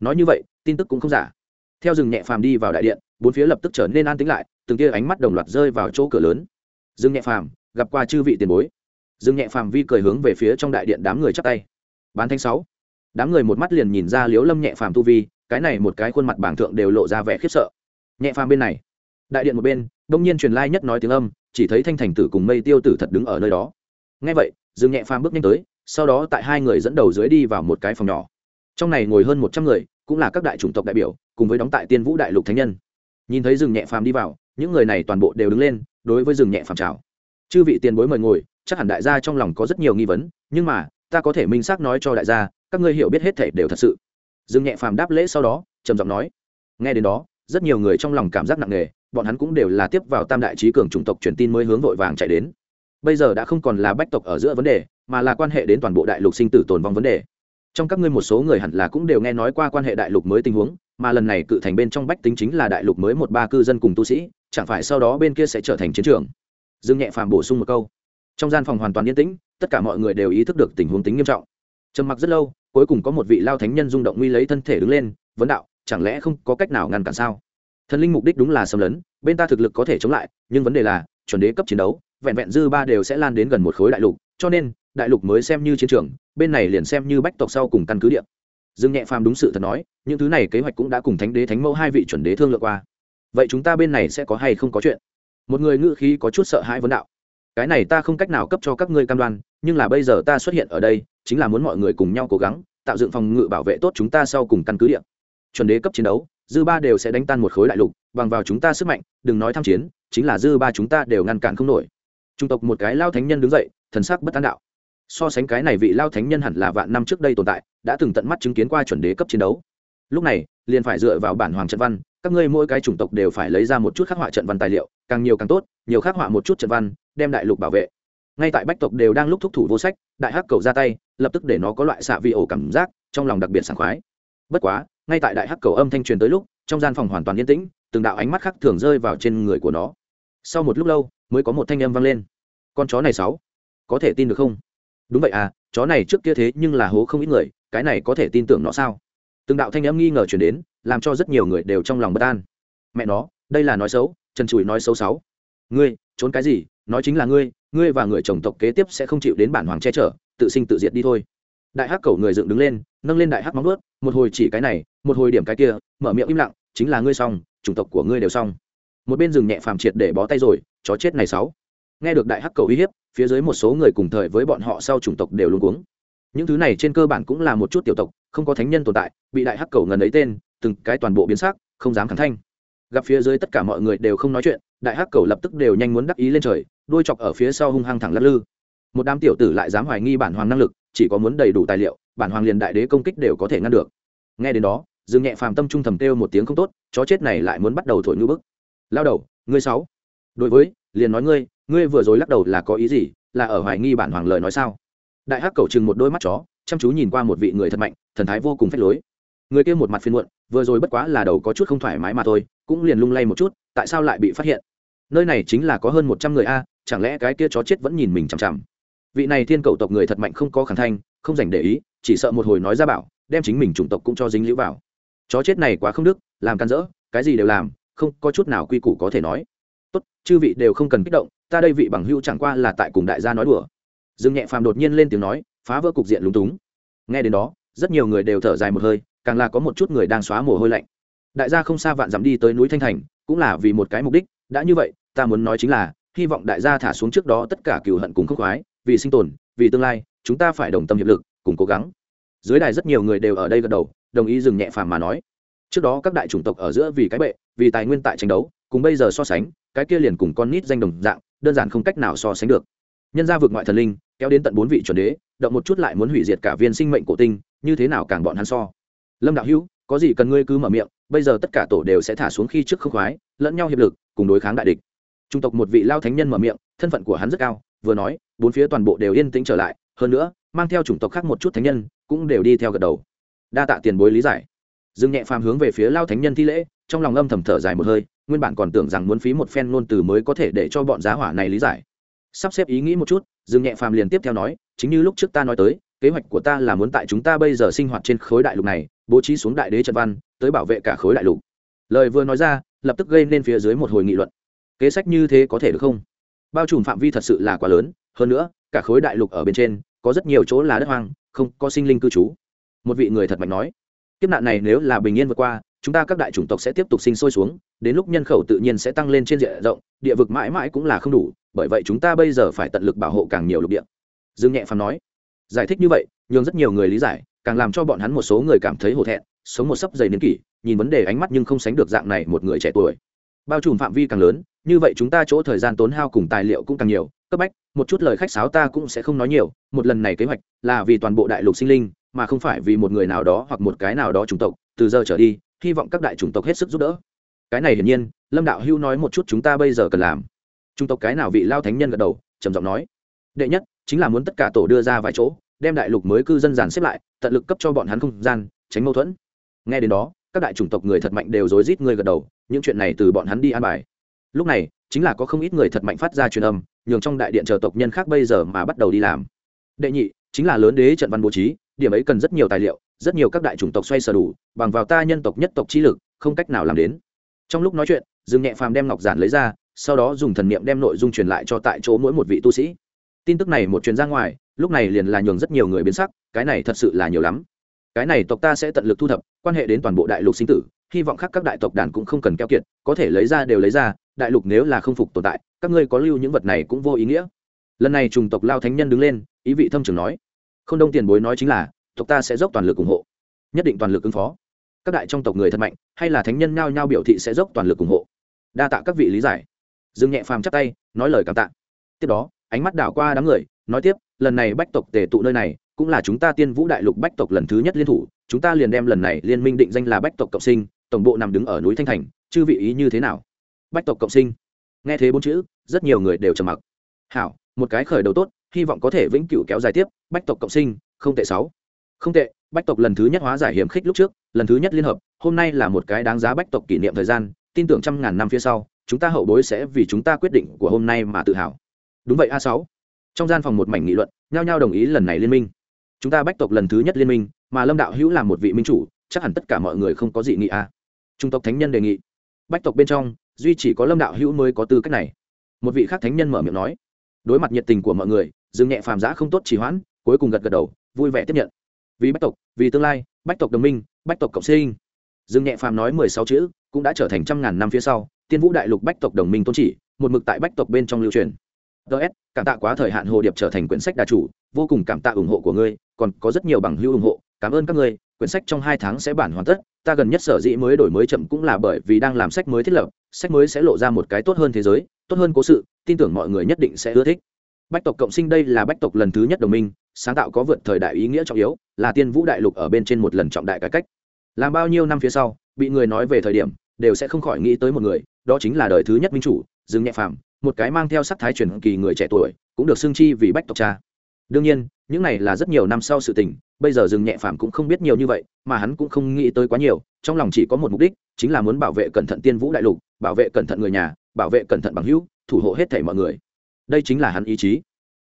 Speaker 1: Nói như vậy, tin tức cũng không giả theo rừng nhẹ phàm đi vào đại điện, bốn phía lập tức trở nên an tĩnh lại, từng tia ánh mắt đồng loạt rơi vào chỗ cửa lớn. Rừng nhẹ phàm, gặp qua chư vị tiền bối. Rừng nhẹ phàm vi cười hướng về phía trong đại điện đám người chắp tay. Bán thanh sáu. Đám người một mắt liền nhìn ra liếu lâm nhẹ phàm tu vi, cái này một cái khuôn mặt bảng thượng đều lộ ra vẻ khiếp sợ. Nhẹ phàm bên này. Đại điện một bên, đông nhiên truyền lai nhất nói tiếng âm, chỉ thấy thanh thành tử cùng mây tiêu tử thật đứng ở nơi đó. Ngay vậy dương nhẹ phàm bước nhanh tới, sau đó tại hai người dẫn đầu dưới đi vào một cái phòng nhỏ. Trong này ngồi hơn một trăm người, cũng là các đại chủng tộc đại biểu cùng với đóng tại tiên vũ đại lục thánh nhân. Nhìn thấy rừng nhẹ phàm đi vào, những người này toàn bộ đều đứng lên, đối với rừng nhẹ phàm chào. Chư vị tiền bối mời ngồi, chắc hẳn đại gia trong lòng có rất nhiều nghi vấn, nhưng mà, ta có thể minh xác nói cho đại gia, các ngươi hiểu biết hết thể đều thật sự. Rừng nhẹ phàm đáp lễ sau đó, trầm giọng nói. Nghe đến đó, rất nhiều người trong lòng cảm giác nặng nề, bọn hắn cũng đều là tiếp vào tam đại trí cường chủng tộc truyền tin mới hướng vội vàng chạy đến. Bây giờ đã không còn là bách tộc ở giữa vấn đề, mà là quan hệ đến toàn bộ đại lục sinh tử tồn vong vấn đề. Trong các ngươi một số người hẳn là cũng đều nghe nói qua quan hệ đại lục mới tình huống mà lần này cự thành bên trong bách tính chính là đại lục mới một ba cư dân cùng tu sĩ, chẳng phải sau đó bên kia sẽ trở thành chiến trường? Dương nhẹ phàm bổ sung một câu. Trong gian phòng hoàn toàn yên tĩnh, tất cả mọi người đều ý thức được tình huống tính nghiêm trọng. Trầm mặc rất lâu, cuối cùng có một vị lao thánh nhân rung động nguy lấy thân thể đứng lên, vấn đạo, chẳng lẽ không có cách nào ngăn cản sao? Thần linh mục đích đúng là xâm lấn, bên ta thực lực có thể chống lại, nhưng vấn đề là, chuẩn đế cấp chiến đấu, vẹn vẹn dư ba đều sẽ lan đến gần một khối đại lục, cho nên, đại lục mới xem như chiến trường, bên này liền xem như bách tộc sau cùng căn cứ địa dương nhẹ phàm đúng sự thật nói, những thứ này kế hoạch cũng đã cùng thánh đế thánh mẫu hai vị chuẩn đế thương lượng qua. Vậy chúng ta bên này sẽ có hay không có chuyện? Một người ngự khí có chút sợ hãi vấn đạo. Cái này ta không cách nào cấp cho các ngươi cam đoan, nhưng là bây giờ ta xuất hiện ở đây, chính là muốn mọi người cùng nhau cố gắng, tạo dựng phòng ngự bảo vệ tốt chúng ta sau cùng căn cứ địa. Chuẩn đế cấp chiến đấu, dư ba đều sẽ đánh tan một khối đại lục, bằng vào chúng ta sức mạnh, đừng nói tham chiến, chính là dư ba chúng ta đều ngăn cản không nổi. Trung tộc một cái lao thánh nhân đứng dậy, thần sắc bất tán đạo. So sánh cái này vị lao thánh nhân hẳn là vạn năm trước đây tồn tại đã từng tận mắt chứng kiến qua chuẩn đế cấp chiến đấu. Lúc này, liền phải dựa vào bản hoàng trận văn, các ngươi mỗi cái chủng tộc đều phải lấy ra một chút khắc họa trận văn tài liệu, càng nhiều càng tốt, nhiều khắc họa một chút trận văn, đem đại lục bảo vệ. Ngay tại bách tộc đều đang lúc thúc thủ vô sách, đại hắc cầu ra tay, lập tức để nó có loại xạ vi ổ cảm giác, trong lòng đặc biệt sảng khoái. Bất quá, ngay tại đại hắc cầu âm thanh truyền tới lúc, trong gian phòng hoàn toàn yên tĩnh, từng đạo ánh mắt khác thường rơi vào trên người của nó. Sau một lúc lâu, mới có một thanh âm vang lên. Con chó này sáu, có thể tin được không? Đúng vậy à chó này trước kia thế nhưng là hố không ít người, cái này có thể tin tưởng nó sao? Từng đạo thanh âm nghi ngờ chuyển đến, làm cho rất nhiều người đều trong lòng bất an. Mẹ nó, đây là nói xấu, trần trụi nói xấu sáu. Ngươi, trốn cái gì? Nói chính là ngươi ngươi và người chồng tộc kế tiếp sẽ không chịu đến bản hoàng che chở, tự sinh tự diệt đi thôi. Đại hắc cầu người dựng đứng lên, nâng lên đại hắc móng ướt một hồi chỉ cái này, một hồi điểm cái kia, mở miệng im lặng, chính là ngươi xong, chủng tộc của ngươi đều xong. Một bên rừng nhẹ phàm triệt để bó tay rồi, chó chết này sáu nghe được đại hắc cầu uy hiếp, phía dưới một số người cùng thời với bọn họ sau chủng tộc đều luôn cuống. Những thứ này trên cơ bản cũng là một chút tiểu tộc, không có thánh nhân tồn tại, bị đại hắc cầu ngần ấy tên, từng cái toàn bộ biến sắc, không dám khẳng thanh. Gặp phía dưới tất cả mọi người đều không nói chuyện, đại hắc cầu lập tức đều nhanh muốn đắc ý lên trời đôi chọc ở phía sau hung hăng thẳng lắc lư. Một đám tiểu tử lại dám hoài nghi bản hoàng năng lực, chỉ có muốn đầy đủ tài liệu, bản hoàng liền đại đế công kích đều có thể ngăn được. Nghe đến đó, dương nhẹ phàm tâm trung thầm kêu một tiếng không tốt, chó chết này lại muốn bắt đầu thổi ngư bức. Lao đầu, ngươi sáu. Đối với, liền nói ngươi ngươi vừa rồi lắc đầu là có ý gì, là ở hoài nghi bản hoàng lời nói sao? Đại hắc cầu chừng một đôi mắt chó, chăm chú nhìn qua một vị người thật mạnh, thần thái vô cùng phách lối. Người kia một mặt phiên muộn, vừa rồi bất quá là đầu có chút không thoải mái mà thôi, cũng liền lung lay một chút, tại sao lại bị phát hiện? Nơi này chính là có hơn một trăm người a, chẳng lẽ cái kia chó chết vẫn nhìn mình chằm chằm? Vị này thiên cầu tộc người thật mạnh không có khẳng thanh không dành để ý, chỉ sợ một hồi nói ra bảo, đem chính mình chủng tộc cũng cho dính lũ vào. Chó chết này quá không đức, làm can dỡ, cái gì đều làm, không có chút nào quy củ có thể nói. Tốt, chư vị đều không cần kích động ta đây vị bằng hữu chẳng qua là tại cùng đại gia nói đùa. Dương nhẹ phàm đột nhiên lên tiếng nói, phá vỡ cục diện lúng túng. Nghe đến đó, rất nhiều người đều thở dài một hơi, càng là có một chút người đang xóa mồ hôi lạnh. Đại gia không xa vạn dặm đi tới núi thanh thành, cũng là vì một cái mục đích, đã như vậy, ta muốn nói chính là, hy vọng đại gia thả xuống trước đó tất cả cừu hận cùng khốc khoái, vì sinh tồn, vì tương lai, chúng ta phải đồng tâm hiệp lực, cùng cố gắng. Dưới đài rất nhiều người đều ở đây gật đầu, đồng ý dừng nhẹ phàm mà nói. Trước đó các đại chủng tộc ở giữa vì cái bệ, vì tài nguyên tại tranh đấu cùng bây giờ so sánh, cái kia liền cùng con nít danh đồng dạng, đơn giản không cách nào so sánh được. Nhân gia vượt ngoại thần linh, kéo đến tận bốn vị chuẩn đế, động một chút lại muốn hủy diệt cả viên sinh mệnh cổ tinh, như thế nào càng bọn hắn so? Lâm đạo hữu, có gì cần ngươi cứ mở miệng, bây giờ tất cả tổ đều sẽ thả xuống khi trước không khoái, lẫn nhau hiệp lực, cùng đối kháng đại địch. Trung tộc một vị lao thánh nhân mở miệng, thân phận của hắn rất cao, vừa nói, bốn phía toàn bộ đều yên tĩnh trở lại, hơn nữa, mang theo chủng tộc khác một chút thánh nhân, cũng đều đi theo gật đầu. Đa tạ tiền bối lý giải. Dương nhẹ phàm hướng về phía lao thánh nhân thi lễ, trong lòng âm thầm thở dài một hơi nguyên bản còn tưởng rằng muốn phí một phen ngôn từ mới có thể để cho bọn giá hỏa này lý giải. Sắp xếp ý nghĩ một chút, dương nhẹ phàm liền tiếp theo nói, chính như lúc trước ta nói tới, kế hoạch của ta là muốn tại chúng ta bây giờ sinh hoạt trên khối đại lục này, bố trí xuống đại đế trận văn, tới bảo vệ cả khối đại lục. Lời vừa nói ra, lập tức gây nên phía dưới một hồi nghị luận. Kế sách như thế có thể được không? Bao trùm phạm vi thật sự là quá lớn, hơn nữa, cả khối đại lục ở bên trên, có rất nhiều chỗ là đất hoang, không có sinh linh cư trú. Một vị người thật mạnh nói, kiếp nạn này nếu là bình yên vượt qua chúng ta các đại chủng tộc sẽ tiếp tục sinh sôi xuống, đến lúc nhân khẩu tự nhiên sẽ tăng lên trên diện rộng, địa vực mãi mãi cũng là không đủ, bởi vậy chúng ta bây giờ phải tận lực bảo hộ càng nhiều lục địa. Dương nhẹ phàm nói. Giải thích như vậy, nhường rất nhiều người lý giải, càng làm cho bọn hắn một số người cảm thấy hổ thẹn, sống một sấp dày niên kỷ, nhìn vấn đề ánh mắt nhưng không sánh được dạng này một người trẻ tuổi. Bao trùm phạm vi càng lớn, như vậy chúng ta chỗ thời gian tốn hao cùng tài liệu cũng càng nhiều, cấp bách, một chút lời khách sáo ta cũng sẽ không nói nhiều, một lần này kế hoạch là vì toàn bộ đại lục sinh linh, mà không phải vì một người nào đó hoặc một cái nào đó chủng tộc, từ giờ trở đi hy vọng các đại chủng tộc hết sức giúp đỡ. Cái này hiển nhiên, lâm đạo hưu nói một chút chúng ta bây giờ cần làm. Chủng tộc cái nào vị lao thánh nhân gật đầu, trầm giọng nói. Đệ nhất, chính là muốn tất cả tổ đưa ra vài chỗ, đem đại lục mới cư dân dàn xếp lại, tận lực cấp cho bọn hắn không gian, tránh mâu thuẫn. Nghe đến đó, các đại chủng tộc người thật mạnh đều rối rít người gật đầu, những chuyện này từ bọn hắn đi an bài. Lúc này, chính là có không ít người thật mạnh phát ra truyền âm, nhường trong đại điện chờ tộc nhân khác bây giờ mà bắt đầu đi làm. Đệ nhị, chính là lớn đế trận văn bố trí điểm ấy cần rất nhiều tài liệu, rất nhiều các đại chủng tộc xoay sở đủ, bằng vào ta nhân tộc nhất tộc trí lực, không cách nào làm đến. Trong lúc nói chuyện, dương nhẹ phàm đem ngọc giản lấy ra, sau đó dùng thần niệm đem nội dung truyền lại cho tại chỗ mỗi một vị tu sĩ. Tin tức này một truyền ra ngoài, lúc này liền là nhường rất nhiều người biến sắc, cái này thật sự là nhiều lắm. Cái này tộc ta sẽ tận lực thu thập, quan hệ đến toàn bộ đại lục sinh tử, hy vọng khác các đại tộc đàn cũng không cần keo kiệt, có thể lấy ra đều lấy ra, đại lục nếu là không phục tồn tại, các ngươi có lưu những vật này cũng vô ý nghĩa. Lần này trùng tộc lao thánh nhân đứng lên, ý vị thâm trường nói không đông tiền bối nói chính là, tộc ta sẽ dốc toàn lực ủng hộ. Nhất định toàn lực ứng phó. Các đại trong tộc người thật mạnh, hay là thánh nhân nhao nhao biểu thị sẽ dốc toàn lực ủng hộ. Đa tạ các vị lý giải. Dương nhẹ phàm chắp tay, nói lời cảm tạ. Tiếp đó, ánh mắt đảo qua đám người, nói tiếp, lần này bách tộc tề tụ nơi này, cũng là chúng ta tiên vũ đại lục bách tộc lần thứ nhất liên thủ, chúng ta liền đem lần này liên minh định danh là bách tộc cộng sinh, tổng bộ nằm đứng ở núi thanh thành, chư vị ý như thế nào? Bách tộc cộng sinh. Nghe thế bốn chữ, rất nhiều người đều trầm mặc. Hảo, một cái khởi đầu tốt hy vọng có thể vĩnh cửu kéo dài tiếp, bách tộc cộng sinh, không tệ sáu. Không tệ, bách tộc lần thứ nhất hóa giải hiểm khích lúc trước, lần thứ nhất liên hợp, hôm nay là một cái đáng giá bách tộc kỷ niệm thời gian, tin tưởng trăm ngàn năm phía sau, chúng ta hậu bối sẽ vì chúng ta quyết định của hôm nay mà tự hào. Đúng vậy a sáu. Trong gian phòng một mảnh nghị luận, nhao nhao đồng ý lần này liên minh. Chúng ta bách tộc lần thứ nhất liên minh, mà lâm đạo hữu là một vị minh chủ, chắc hẳn tất cả mọi người không có gì nghị a. Trung tộc thánh nhân đề nghị. Bách tộc bên trong, duy chỉ có lâm đạo hữu mới có tư cách này. Một vị khác thánh nhân mở miệng nói. Đối mặt nhiệt tình của mọi người dừng nhẹ phàm giã không tốt chỉ hoãn, cuối cùng gật gật đầu, vui vẻ tiếp nhận. Vì bách tộc, vì tương lai, bách tộc đồng minh, bách tộc cộng sinh. Dương nhẹ phàm nói mười sáu chữ, cũng đã trở thành trăm ngàn năm phía sau, tiên vũ đại lục bách tộc đồng minh tôn chỉ, một mực tại bách tộc bên trong lưu truyền. Ts cảm tạ quá thời hạn hồ điệp trở thành quyển sách đà chủ, vô cùng cảm tạ ủng hộ của ngươi, còn có rất nhiều bằng hữu ủng hộ, cảm ơn các ngươi, quyển sách trong hai tháng sẽ bản hoàn tất, ta gần nhất sở dĩ mới đổi mới chậm cũng là bởi vì đang làm sách mới thiết lập, sách mới sẽ lộ ra một cái tốt hơn thế giới, tốt hơn cố sự, tin tưởng mọi người nhất định sẽ ưa thích bách tộc cộng sinh đây là bách tộc lần thứ nhất đồng minh, sáng tạo có vượt thời đại ý nghĩa trọng yếu, là tiên vũ đại lục ở bên trên một lần trọng đại cải cách. Làm bao nhiêu năm phía sau, bị người nói về thời điểm, đều sẽ không khỏi nghĩ tới một người, đó chính là đời thứ nhất minh chủ, dương nhẹ phàm, một cái mang theo sắc thái truyền kỳ người trẻ tuổi, cũng được xưng chi vì bách tộc cha. Đương nhiên, những này là rất nhiều năm sau sự tình, bây giờ dương nhẹ phàm cũng không biết nhiều như vậy, mà hắn cũng không nghĩ tới quá nhiều, trong lòng chỉ có một mục đích, chính là muốn bảo vệ cẩn thận tiên vũ đại lục, bảo vệ cẩn thận người nhà, bảo vệ cẩn thận bằng hữu, thủ hộ hết thảy mọi người đây chính là hắn ý chí.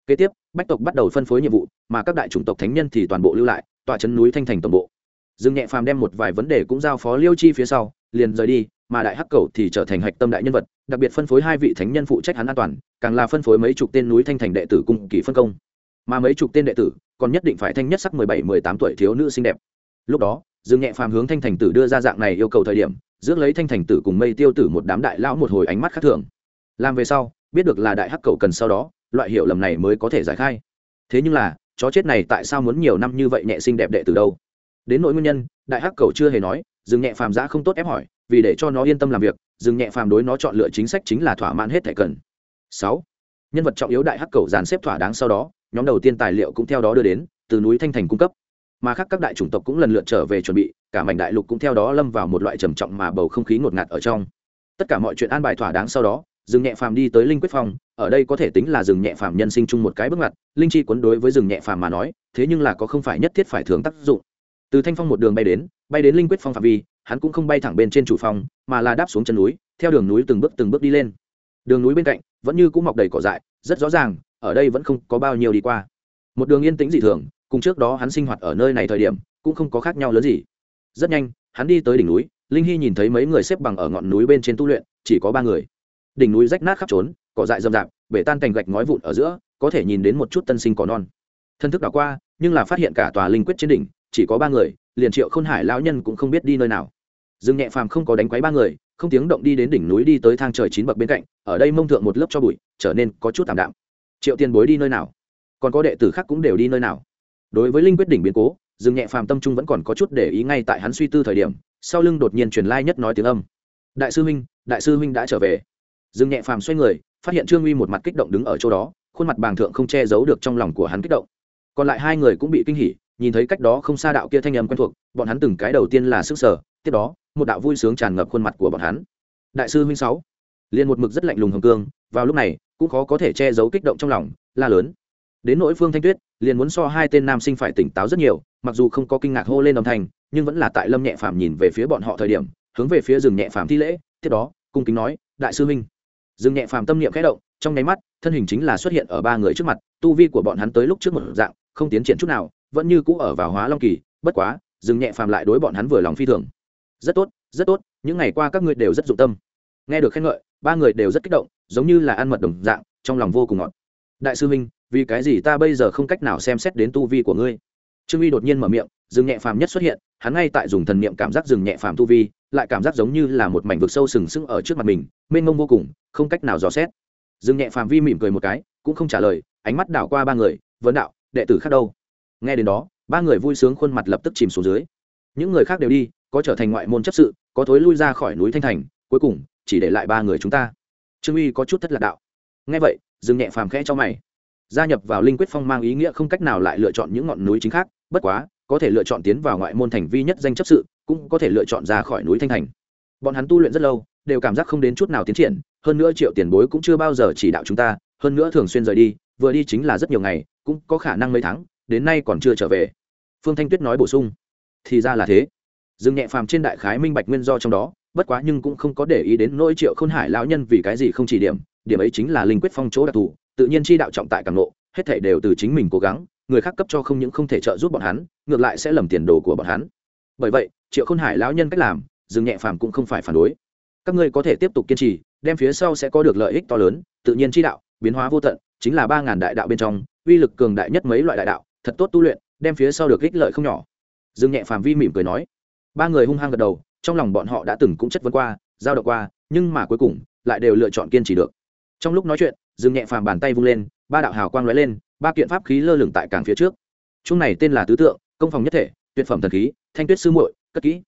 Speaker 1: Kế tiếp, bách tộc bắt đầu phân phối nhiệm vụ, mà các đại chủng tộc thánh nhân thì toàn bộ lưu lại tọa chân núi thanh thành toàn bộ. Dương nhẹ phàm đem một vài vấn đề cũng giao phó liêu chi phía sau, liền rời đi, mà đại hắc cầu thì trở thành hạch tâm đại nhân vật, đặc biệt phân phối hai vị thánh nhân phụ trách hắn an toàn, càng là phân phối mấy chục tên núi thanh thành đệ tử cùng kỳ phân công. Mà mấy chục tên đệ tử, còn nhất định phải thanh nhất sắc mười bảy, mười tám tuổi thiếu nữ xinh đẹp. Lúc đó, dương nhẹ phàm hướng thanh thành tử đưa ra dạng này yêu cầu thời điểm, rước lấy thanh thành tử cùng mây tiêu tử một đám đại lão một hồi ánh mắt khác thường. Làm về sau biết được là đại hắc cầu cần sau đó, loại hiểu lầm này mới có thể giải khai. Thế nhưng là, chó chết này tại sao muốn nhiều năm như vậy nhẹ sinh đẹp đệ từ đâu? Đến nỗi nguyên nhân, đại hắc cầu chưa hề nói dừng nhẹ phàm giã không tốt ép hỏi, vì để cho nó yên tâm làm việc dừng nhẹ phàm đối nó chọn lựa chính sách chính là thỏa mãn hết thẻ cần. Sáu, nhân vật trọng yếu đại hắc cầu dàn xếp thỏa đáng sau đó, nhóm đầu tiên tài liệu cũng theo đó đưa đến, từ núi thanh thành cung cấp. Mà khác các đại chủng tộc cũng lần lượt trở về chuẩn bị, cả mảnh đại lục cũng theo đó lâm vào một loại trầm trọng mà bầu không khí ngột ngạt ở trong. Tất cả mọi chuyện an bài thỏa đáng sau đó rừng nhẹ phàm đi tới linh quyết phong, ở đây có thể tính là rừng nhẹ phàm nhân sinh chung một cái bước ngoặt, linh chi quấn đối với rừng nhẹ phàm mà nói, thế nhưng là có không phải nhất thiết phải thường tác dụng. Từ thanh phong một đường bay đến bay đến linh quyết phong phạm vi, hắn cũng không bay thẳng bên trên chủ phong, mà là đáp xuống chân núi, theo đường núi từng bước từng bước đi lên. Đường núi bên cạnh, vẫn như cũng mọc đầy cỏ dại, rất rõ ràng, ở đây vẫn không có bao nhiêu đi qua. Một đường yên tĩnh dị thường, cùng trước đó hắn sinh hoạt ở nơi này thời điểm, cũng không có khác nhau lớn gì. Rất nhanh, hắn đi tới đỉnh núi, linh hy nhìn thấy mấy người xếp bằng ở ngọn núi bên trên tu luyện, chỉ có ba người đỉnh núi rách nát khắp trốn, cỏ dại rậm rạp, bể tan cành gạch ngói vụn ở giữa, có thể nhìn đến một chút tân sinh cỏ non. Thân thức đảo qua, nhưng là phát hiện cả tòa linh quyết trên đỉnh, chỉ có ba người, liền triệu khôn hải lão nhân cũng không biết đi nơi nào. Dương nhẹ phàm không có đánh quấy ba người, không tiếng động đi đến đỉnh núi đi tới thang trời chín bậc bên cạnh, ở đây mông thượng một lớp cho bụi, trở nên có chút tạm đạm. Triệu tiền bối đi nơi nào? Còn có đệ tử khác cũng đều đi nơi nào? Đối với linh quyết đỉnh biến cố, dương nhẹ phàm tâm trung vẫn còn có chút để ý ngay tại hắn suy tư thời điểm, sau lưng đột nhiên truyền lai nhất nói tiếng âm. Đại sư huynh, đại sư huynh đã trở về dương nhẹ phàm xoay người, phát hiện trương uy một mặt kích động đứng ở chỗ đó, khuôn mặt bàng thượng không che giấu được trong lòng của hắn kích động. Còn lại hai người cũng bị kinh hỉ, nhìn thấy cách đó không xa đạo kia thanh âm quen thuộc, bọn hắn từng cái đầu tiên là sức sở, tiếp đó, một đạo vui sướng tràn ngập khuôn mặt của bọn hắn. Đại sư huynh sáu, liền một mực rất lạnh lùng hồng cương, vào lúc này, cũng khó có thể che giấu kích động trong lòng, la lớn. Đến nỗi phương thanh tuyết, liền muốn so hai tên nam sinh phải tỉnh táo rất nhiều, mặc dù không có kinh ngạc hô lên âm thanh, nhưng vẫn là tại lâm nhẹ phàm nhìn về phía bọn họ thời điểm, hướng về phía rừng nhẹ phàm thi lễ, tiếp đó, cung kính nói, đại sư huynh dương nhẹ phàm tâm niệm khẽ động, trong nháy mắt, thân hình chính là xuất hiện ở ba người trước mặt, tu vi của bọn hắn tới lúc trước một dạng, không tiến triển chút nào, vẫn như cũ ở vào hóa long kỳ, bất quá dương nhẹ phàm lại đối bọn hắn vừa lòng phi thường. Rất tốt rất tốt, những ngày qua các ngươi đều rất dụng tâm. Nghe được khen ngợi, ba người đều rất kích động, giống như là ăn mật đồng dạng, trong lòng vô cùng ngọt. Đại sư minh, vì cái gì ta bây giờ không cách nào xem xét đến tu vi của ngươi? Trương uy đột nhiên mở miệng dương nhẹ phàm nhất xuất hiện, hắn ngay tại dùng thần niệm cảm giác rừng nhẹ phàm tu vi, lại cảm giác giống như là một mảnh vực sâu sừng sững ở trước mặt mình, mênh mông vô cùng, không cách nào dò xét. Rừng nhẹ phàm vi mỉm cười một cái, cũng không trả lời, ánh mắt đảo qua ba người, vấn đạo, đệ tử khác đâu? Nghe đến đó, ba người vui sướng khuôn mặt lập tức chìm xuống dưới. Những người khác đều đi, có trở thành ngoại môn chấp sự, có thối lui ra khỏi núi thanh thành, cuối cùng, chỉ để lại ba người chúng ta. Trương uy có chút thất lạc đạo. Nghe vậy dừng nhẹ phàm khẽ cho mày. Gia nhập vào linh quyết phong mang ý nghĩa không cách nào lại lựa chọn những ngọn núi chính khác, bất quá có thể lựa chọn tiến vào ngoại môn thành vi nhất danh chấp sự cũng có thể lựa chọn ra khỏi núi thanh thành. Bọn hắn tu luyện rất lâu đều cảm giác không đến chút nào tiến triển hơn nữa triệu tiền bối cũng chưa bao giờ chỉ đạo chúng ta hơn nữa thường xuyên rời đi vừa đi chính là rất nhiều ngày cũng có khả năng mấy tháng đến nay còn chưa trở về. Phương thanh tuyết nói bổ sung thì ra là thế. Dừng nhẹ phàm trên đại khái minh bạch nguyên do trong đó bất quá nhưng cũng không có để ý đến nỗi triệu khôn hải lão nhân vì cái gì không chỉ điểm điểm ấy chính là linh quyết phong chỗ đặc thù tự nhiên chi đạo trọng tại càng lộ, hết thể đều từ chính mình cố gắng người khác cấp cho không những không thể trợ giúp bọn hắn, ngược lại sẽ lầm tiền đồ của bọn hắn. Bởi vậy, triệu khôn hải lão nhân cách làm dừng nhẹ phàm cũng không phải phản đối. Các ngươi có thể tiếp tục kiên trì, đem phía sau sẽ có được lợi ích to lớn, tự nhiên chi đạo, biến hóa vô tận, chính là ba ngàn đại đạo bên trong, uy lực cường đại nhất mấy loại đại đạo, thật tốt tu luyện, đem phía sau được ích lợi không nhỏ. Dương nhẹ phàm vi mỉm cười nói. Ba người hung hăng gật đầu, trong lòng bọn họ đã từng cũng chất vấn qua, giao động qua, nhưng mà cuối cùng, lại đều lựa chọn kiên trì được. Trong lúc nói chuyện, dương nhẹ phàm bàn tay vung lên ba đạo hào quang lóe lên, ba kiện pháp khí lơ lửng tại cảng phía trước. Chung này tên là tứ tượng, công phòng nhất thể, tuyệt phẩm thần khí, thanh tuyết sư muội, cất kỹ.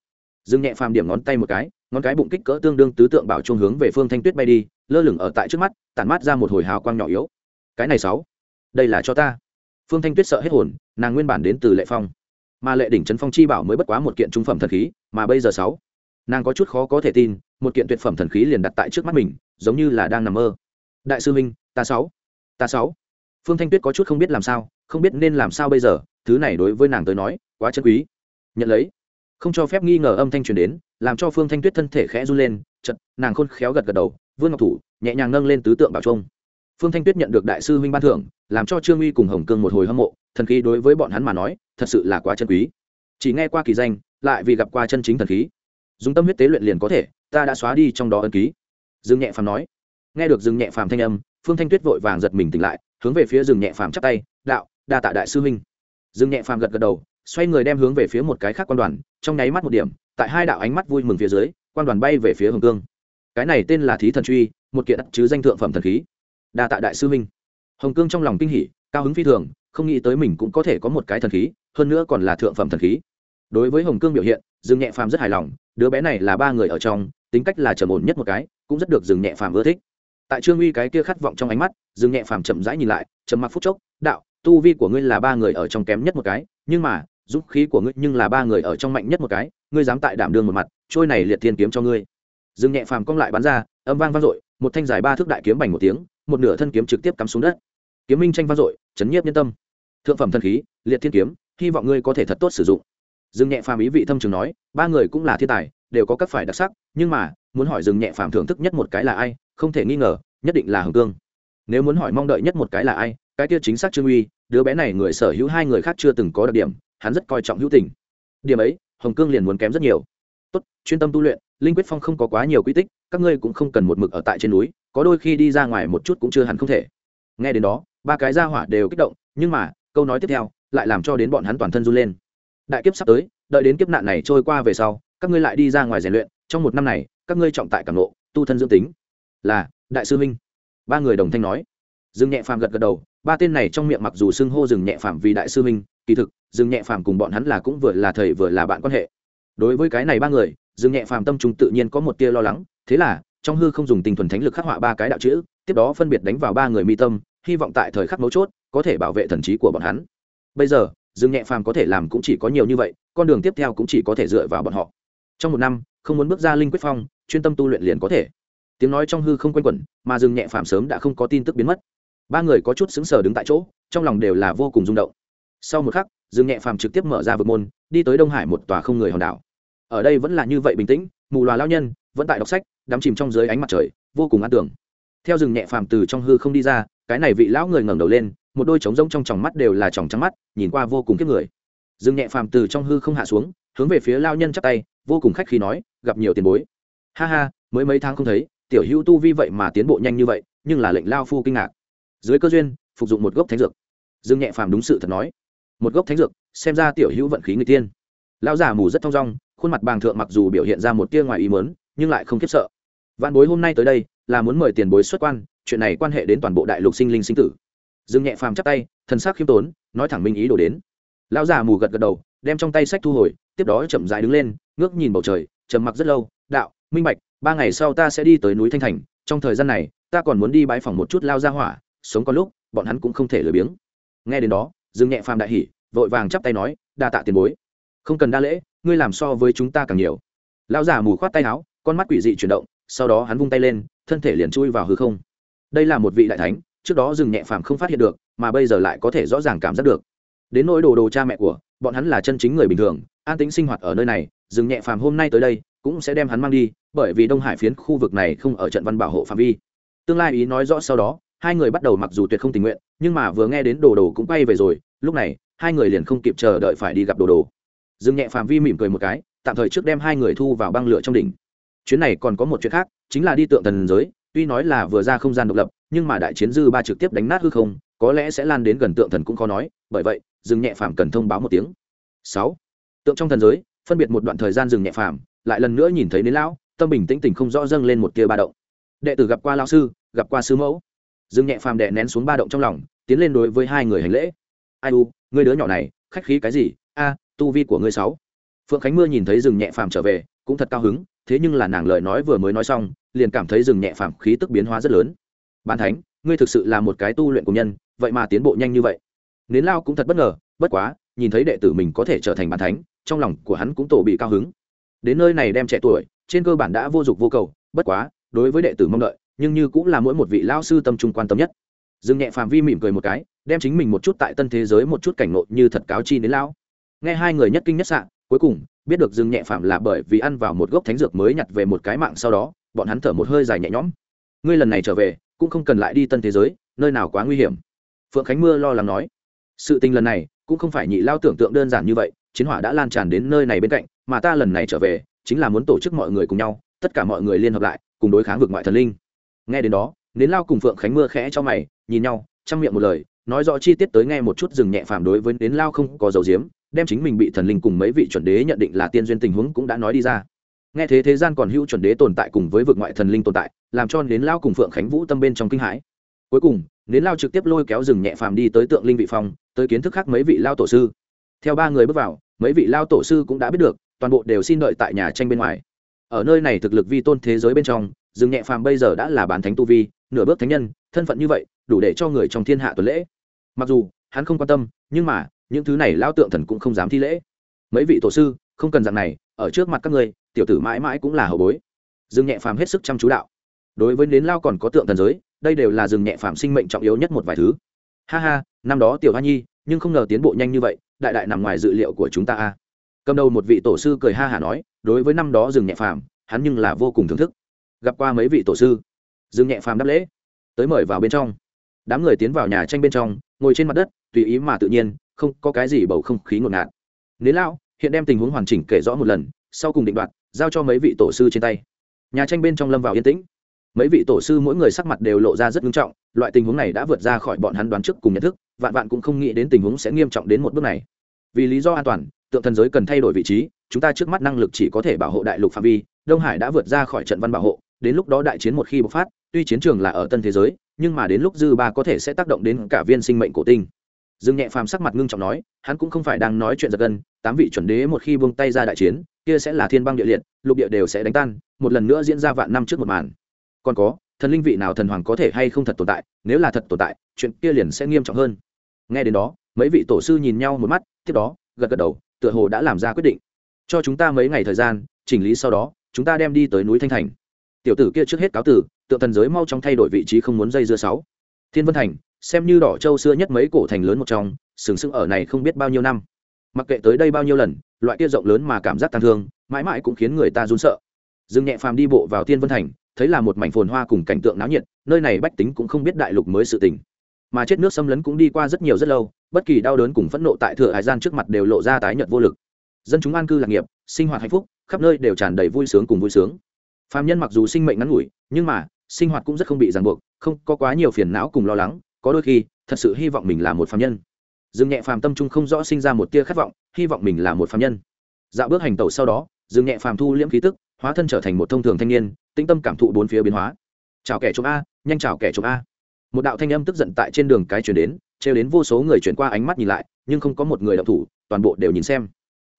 Speaker 1: Dương nhẹ phàm điểm ngón tay một cái, ngón cái bụng kích cỡ tương đương tứ tượng bảo trung hướng về phương thanh tuyết bay đi, lơ lửng ở tại trước mắt, tản mát ra một hồi hào quang nhỏ yếu. Cái này sáu, đây là cho ta. Phương thanh tuyết sợ hết hồn, nàng nguyên bản đến từ lệ phong. Mà lệ đỉnh trấn phong chi bảo mới bất quá một kiện trung phẩm thần khí, mà bây giờ sáu, nàng có chút khó có thể tin, một kiện tuyệt phẩm thần khí liền đặt tại trước mắt mình, giống như là đang nằm mơ. Đại sư minh, ta sáu ta sáu. Phương thanh tuyết có chút không biết làm sao, không biết nên làm sao bây giờ, thứ này đối với nàng tới nói, quá chân quý. Nhận lấy. Không cho phép nghi ngờ âm thanh truyền đến, làm cho phương thanh tuyết thân thể khẽ run lên chật nàng khôn khéo gật gật đầu vươn ngọc thủ, nhẹ nhàng nâng lên tứ tượng bảo trung phương thanh tuyết nhận được đại sư huynh ban thưởng, làm cho trương uy cùng hồng cương một hồi hâm mộ, thần khí đối với bọn hắn mà nói, thật sự là quá chân quý. Chỉ nghe qua kỳ danh, lại vì gặp qua chân chính thần khí. Dùng tâm huyết tế luyện liền có thể, ta đã xóa đi trong đó ân ký. Dương nhẹ phàm nói. Nghe được dương nhẹ phàm thanh âm phương thanh tuyết vội vàng giật mình tỉnh lại, hướng về phía dương nhẹ phàm chắp tay, đạo, đa tạ đại sư huynh. Dương nhẹ phàm gật gật đầu, xoay người đem hướng về phía một cái khác quan đoàn, trong nháy mắt một điểm, tại hai đạo ánh mắt vui mừng phía dưới, quan đoàn bay về phía hồng cương. Cái này tên là thí thần truy, một kiện chứ danh thượng phẩm thần khí. Đa tạ đại sư huynh. hồng cương trong lòng kinh hỉ, cao hứng phi thường, không nghĩ tới mình cũng có thể có một cái thần khí, hơn nữa còn là thượng phẩm thần khí. Đối với hồng cương biểu hiện dương nhẹ phàm rất hài lòng, đứa bé này là ba người ở trong, tính cách là trầm ổn nhất một cái, cũng rất được dương nhẹ phàm ưa thích tại trương uy cái kia khát vọng trong ánh mắt, dương nhẹ phàm chậm rãi nhìn lại chậm mặc phút chốc, đạo, tu vi của ngươi là ba người ở trong kém nhất một cái, nhưng mà, dũng khí của ngươi nhưng là ba người ở trong mạnh nhất một cái, ngươi dám tại đảm đường một mặt, trôi này liệt thiên kiếm cho ngươi. Dương nhẹ phàm cong lại bắn ra, âm vang vang dội, một thanh dài ba thước đại kiếm bành một tiếng, một nửa thân kiếm trực tiếp cắm xuống đất. Kiếm minh tranh vang dội, chấn nhiếp nhân tâm. Thượng phẩm thân khí, liệt thiên kiếm, hy vọng ngươi có thể thật tốt sử dụng. Dương nhẹ phàm ý vị thâm trường nói, ba người cũng là thiên tài, đều có các phải đặc sắc, nhưng mà muốn hỏi dừng nhẹ phàm thưởng thức nhất một cái là ai, không thể nghi ngờ, nhất định là hồng cương. Nếu muốn hỏi mong đợi nhất một cái là ai, cái kia chính xác trương uy, đứa bé này người sở hữu hai người khác chưa từng có đặc điểm, hắn rất coi trọng hữu tình. Điểm ấy, hồng cương liền muốn kém rất nhiều. Tốt, chuyên tâm tu luyện, linh quyết phong không có quá nhiều quy tích, các ngươi cũng không cần một mực ở tại trên núi, có đôi khi đi ra ngoài một chút cũng chưa hẳn không thể. Nghe đến đó, ba cái ra hỏa đều kích động, nhưng mà, câu nói tiếp theo lại làm cho đến bọn hắn toàn thân run lên. Đại kiếp sắp tới, đợi đến kiếp nạn này trôi qua về sau, các ngươi lại đi ra ngoài rèn luyện, trong một năm này các ngươi trọng tại cảm nộ, tu thân dưỡng tính. Là, đại sư minh ba người đồng thanh nói. Dương nhẹ phàm gật gật đầu, ba tên này trong miệng mặc dù xưng hô dừng nhẹ phàm vì đại sư minh kỳ thực, dương nhẹ phàm cùng bọn hắn là cũng vừa là thầy vừa là bạn quan hệ. Đối với cái này ba người, dương nhẹ phàm tâm trung tự nhiên có một tia lo lắng, thế là, trong hư không dùng tinh thuần thánh lực khắc họa ba cái đạo chữ, tiếp đó phân biệt đánh vào ba người mi tâm, hy vọng tại thời khắc mấu chốt, có thể bảo vệ thần trí của bọn hắn. Bây giờ, dương nhẹ phàm có thể làm cũng chỉ có nhiều như vậy, con đường tiếp theo cũng chỉ có thể dựa vào bọn họ. Trong một năm, không muốn bước ra linh quyết phong chuyên tâm tu luyện liền có thể. Tiếng nói trong hư không quanh quẩn, mà dương nhẹ phàm sớm đã không có tin tức biến mất. Ba người có chút xứng sờ đứng tại chỗ, trong lòng đều là vô cùng rung động. Sau một khắc dương nhẹ phàm trực tiếp mở ra vực môn, đi tới đông hải một tòa không người hòn đảo. Ở đây vẫn là như vậy bình tĩnh, mù loà lao nhân, vẫn tại đọc sách, đắm chìm trong dưới ánh mặt trời, vô cùng an tưởng. Theo rừng nhẹ phàm từ trong hư không đi ra, cái này vị lão người ngẩng đầu lên, một đôi trống rông trong tròng mắt đều là tròng trắng mắt, nhìn qua vô cùng kiếp người. Rừng nhẹ phàm từ trong hư không hạ xuống, hướng về phía lao nhân chắp tay, vô cùng khách khi nói, gặp nhiều tiền bối ha ha, mới mấy tháng không thấy, tiểu hữu tu vi vậy mà tiến bộ nhanh như vậy, nhưng là lệnh lao phu kinh ngạc. Dưới cơ duyên, phục dụng một gốc thánh dược. Dương nhẹ phàm đúng sự thật nói. Một gốc thánh dược, xem ra tiểu hữu vận khí người tiên. Lão già mù rất thong dong, khuôn mặt bàng thượng mặc dù biểu hiện ra một tia ngoài ý mớn nhưng lại không khiếp sợ. Văn bối hôm nay tới đây, là muốn mời tiền bối xuất quan, chuyện này quan hệ đến toàn bộ đại lục sinh linh sinh tử. Dương nhẹ phàm chắp tay, thần sắc khiêm tốn, nói thẳng minh ý đổ đến. Lão già mù gật gật đầu, đem trong tay sách thu hồi, tiếp đó chậm rãi đứng lên, ngước nhìn bầu trời, trầm mặc rất lâu, đạo minh bạch, ba ngày sau ta sẽ đi tới núi thanh thành, trong thời gian này, ta còn muốn đi bái phỏng một chút lao ra hỏa, sống có lúc, bọn hắn cũng không thể lười biếng. Nghe đến đó, dương nhẹ phàm đại hỉ, vội vàng chắp tay nói, đa tạ tiền bối. Không cần đa lễ, ngươi làm so với chúng ta càng nhiều. Lão già mù khoát tay áo, con mắt quỷ dị chuyển động, sau đó hắn vung tay lên, thân thể liền chui vào hư không. Đây là một vị đại thánh, trước đó dừng nhẹ phàm không phát hiện được, mà bây giờ lại có thể rõ ràng cảm giác được. Đến nỗi đồ đồ cha mẹ của, bọn hắn là chân chính người bình thường, an tính sinh hoạt ở nơi này dừng nhẹ phàm hôm nay tới đây cũng sẽ đem hắn mang đi, bởi vì đông hải phiến khu vực này không ở trận văn bảo hộ phạm vi. Tương lai ý nói rõ sau đó, hai người bắt đầu mặc dù tuyệt không tình nguyện, nhưng mà vừa nghe đến đồ đồ cũng bay về rồi, lúc này, hai người liền không kịp chờ đợi phải đi gặp đồ đồ. Dừng nhẹ phạm vi mỉm cười một cái, tạm thời trước đem hai người thu vào băng lửa trong đỉnh. Chuyến này còn có một chuyện khác, chính là đi tượng thần giới, tuy nói là vừa ra không gian độc lập, nhưng mà đại chiến dư ba trực tiếp đánh nát hư không, có lẽ sẽ lan đến gần tượng thần cũng khó nói, bởi vậy, dừng nhẹ phàm cần thông báo một tiếng. Sáu, tượng trong thần giới, phân biệt một đoạn thời gian dừng nhẹ phàm lại lần nữa nhìn thấy đến lão, tâm bình tĩnh tình không rõ dâng lên một tia ba động. Đệ tử gặp qua lao sư, gặp qua sư mẫu. Dừng nhẹ phàm đệ nén xuống ba động trong lòng, tiến lên đối với hai người hành lễ. Ai u người đứa nhỏ này, khách khí cái gì? A, tu vi của ngươi sáu. Phượng khánh mưa nhìn thấy rừng nhẹ phàm trở về, cũng thật cao hứng, thế nhưng là nàng lời nói vừa mới nói xong, liền cảm thấy rừng nhẹ phàm khí tức biến hóa rất lớn. Ban thánh, ngươi thực sự là một cái tu luyện của nhân, vậy mà tiến bộ nhanh như vậy. Nến lao cũng thật bất ngờ, bất quá, nhìn thấy đệ tử mình có thể trở thành bàn thánh, trong lòng của hắn cũng tổ bị cao hứng đến nơi này đem trẻ tuổi, trên cơ bản đã vô dụng vô cầu, bất quá, đối với đệ tử mong đợi, nhưng như cũng là mỗi một vị lao sư tâm trung quan tâm nhất. Dương nhẹ phàm vi mỉm cười một cái, đem chính mình một chút tại tân thế giới một chút cảnh ngộ như thật cáo chi đến lão. Nghe hai người nhất kinh nhất sạn cuối cùng, biết được dương nhẹ phàm là bởi vì ăn vào một gốc thánh dược mới nhặt về một cái mạng sau đó, bọn hắn thở một hơi dài nhẹ nhõm. Ngươi lần này trở về, cũng không cần lại đi tân thế giới, nơi nào quá nguy hiểm. Phượng khánh mưa lo lắng nói. Sự tình lần này, cũng không phải nhị lao tưởng tượng đơn giản như vậy chiến hỏa đã lan tràn đến nơi này bên cạnh, mà ta lần này trở về, chính là muốn tổ chức mọi người cùng nhau, tất cả mọi người liên hợp lại, cùng đối kháng vực ngoại thần linh. Nghe đến đó, nến lao cùng phượng khánh mưa khẽ cho mày, nhìn nhau, chăm miệng một lời, nói rõ chi tiết tới nghe một chút dừng nhẹ phàm đối với nến lao không có dầu diếm, đem chính mình bị thần linh cùng mấy vị chuẩn đế nhận định là tiên duyên tình huống cũng đã nói đi ra. Nghe thế thế gian còn hữu chuẩn đế tồn tại cùng với vực ngoại thần linh tồn tại, làm cho nến lao cùng phượng khánh vũ tâm bên trong kinh hãi. Cuối cùng, nến lao trực tiếp lôi kéo rừng nhẹ phàm đi tới tượng linh vị phong, tới kiến thức khác mấy vị lao tổ sư theo ba người bước vào mấy vị lao tổ sư cũng đã biết được toàn bộ đều xin đợi tại nhà tranh bên ngoài. Ở nơi này thực lực vi tôn thế giới bên trong Dương nhẹ phàm bây giờ đã là bán thánh tu vi nửa bước thánh nhân thân phận như vậy đủ để cho người trong thiên hạ tuần lễ. Mặc dù hắn không quan tâm nhưng mà những thứ này lao tượng thần cũng không dám thi lễ. Mấy vị tổ sư không cần dạng này ở trước mặt các người, tiểu tử mãi mãi cũng là hậu bối. Dương nhẹ phàm hết sức chăm chú đạo. Đối với nến lao còn có tượng thần giới đây đều là rừng nhẹ phàm sinh mệnh trọng yếu nhất một vài thứ. Ha ha năm đó tiểu hoa nhi nhưng không ngờ tiến bộ nhanh như vậy, đại đại nằm ngoài dự liệu của chúng ta a. Cầm đầu một vị tổ sư cười ha hả nói, đối với năm đó rừng nhẹ phàm, hắn nhưng là vô cùng thưởng thức. Gặp qua mấy vị tổ sư. Rừng nhẹ phàm đáp lễ. Tới mời vào bên trong. Đám người tiến vào nhà tranh bên trong, ngồi trên mặt đất, tùy ý mà tự nhiên, không có cái gì bầu không khí ngột ngạt. Nến lao hiện đem tình huống hoàn chỉnh kể rõ một lần, sau cùng định đoạt, giao cho mấy vị tổ sư trên tay. Nhà tranh bên trong lâm vào yên tĩnh mấy vị tổ sư mỗi người sắc mặt đều lộ ra rất nghiêm trọng, loại tình huống này đã vượt ra khỏi bọn hắn đoán trước cùng nhận thức, vạn vạn cũng không nghĩ đến tình huống sẽ nghiêm trọng đến một bước này. Vì lý do an toàn, tượng thần giới cần thay đổi vị trí, chúng ta trước mắt năng lực chỉ có thể bảo hộ đại lục phạm vi, đông hải đã vượt ra khỏi trận văn bảo hộ, đến lúc đó đại chiến một khi bộc phát, tuy chiến trường là ở tân thế giới, nhưng mà đến lúc dư ba có thể sẽ tác động đến cả viên sinh mệnh cổ tinh. Dương nhẹ phàm sắc mặt ngưng trọng nói, hắn cũng không phải đang nói chuyện giật gân, tám vị chuẩn đế một khi buông tay ra đại chiến, kia sẽ là thiên băng địa liệt, lục địa đều sẽ đánh tan, một lần nữa diễn ra vạn năm trước một màn còn có, thần linh vị nào thần hoàng có thể hay không thật tồn tại, nếu là thật tồn tại, chuyện kia liền sẽ nghiêm trọng hơn. Nghe đến đó, mấy vị tổ sư nhìn nhau một mắt, tiếp đó, gật gật đầu, tựa hồ đã làm ra quyết định. Cho chúng ta mấy ngày thời gian, chỉnh lý sau đó, chúng ta đem đi tới núi thanh thành. Tiểu tử kia trước hết cáo tử, tượng thần giới mau chóng thay đổi vị trí không muốn dây dưa sáu. Thiên vân thành, xem như đỏ châu xưa nhất mấy cổ thành lớn một trong, sừng sững ở này không biết bao nhiêu năm. Mặc kệ tới đây bao nhiêu lần, loại kia rộng lớn mà cảm giác tàn thương, mãi mãi cũng khiến người ta run sợ. Dừng nhẹ phàm đi bộ vào thiên vân thành thấy là một mảnh phồn hoa cùng cảnh tượng náo nhiệt, nơi này bách tính cũng không biết đại lục mới sự tình. Mà chết nước xâm lấn cũng đi qua rất nhiều rất lâu, bất kỳ đau đớn cùng phẫn nộ tại thừa hải gian trước mặt đều lộ ra tái nhợt vô lực. Dân chúng an cư lạc nghiệp, sinh hoạt hạnh phúc, khắp nơi đều tràn đầy vui sướng cùng vui sướng. Phạm nhân mặc dù sinh mệnh ngắn ngủi, nhưng mà, sinh hoạt cũng rất không bị ràng buộc, không có quá nhiều phiền não cùng lo lắng, có đôi khi, thật sự hy vọng mình là một phạm nhân. Dương nhẹ phàm tâm trung không rõ sinh ra một tia khát vọng, hy vọng mình là một phạm nhân. Dạo bước hành tẩu sau đó, dương nhẹ phàm thu liễm khí tức hóa thân trở thành một thông thường thanh niên, tĩnh tâm cảm thụ bốn phía biến hóa. Chào kẻ trộm a, nhanh chào kẻ trộm a. Một đạo thanh âm tức giận tại trên đường cái chuyển đến, trêu đến vô số người chuyển qua ánh mắt nhìn lại, nhưng không có một người đọc thủ, toàn bộ đều nhìn xem.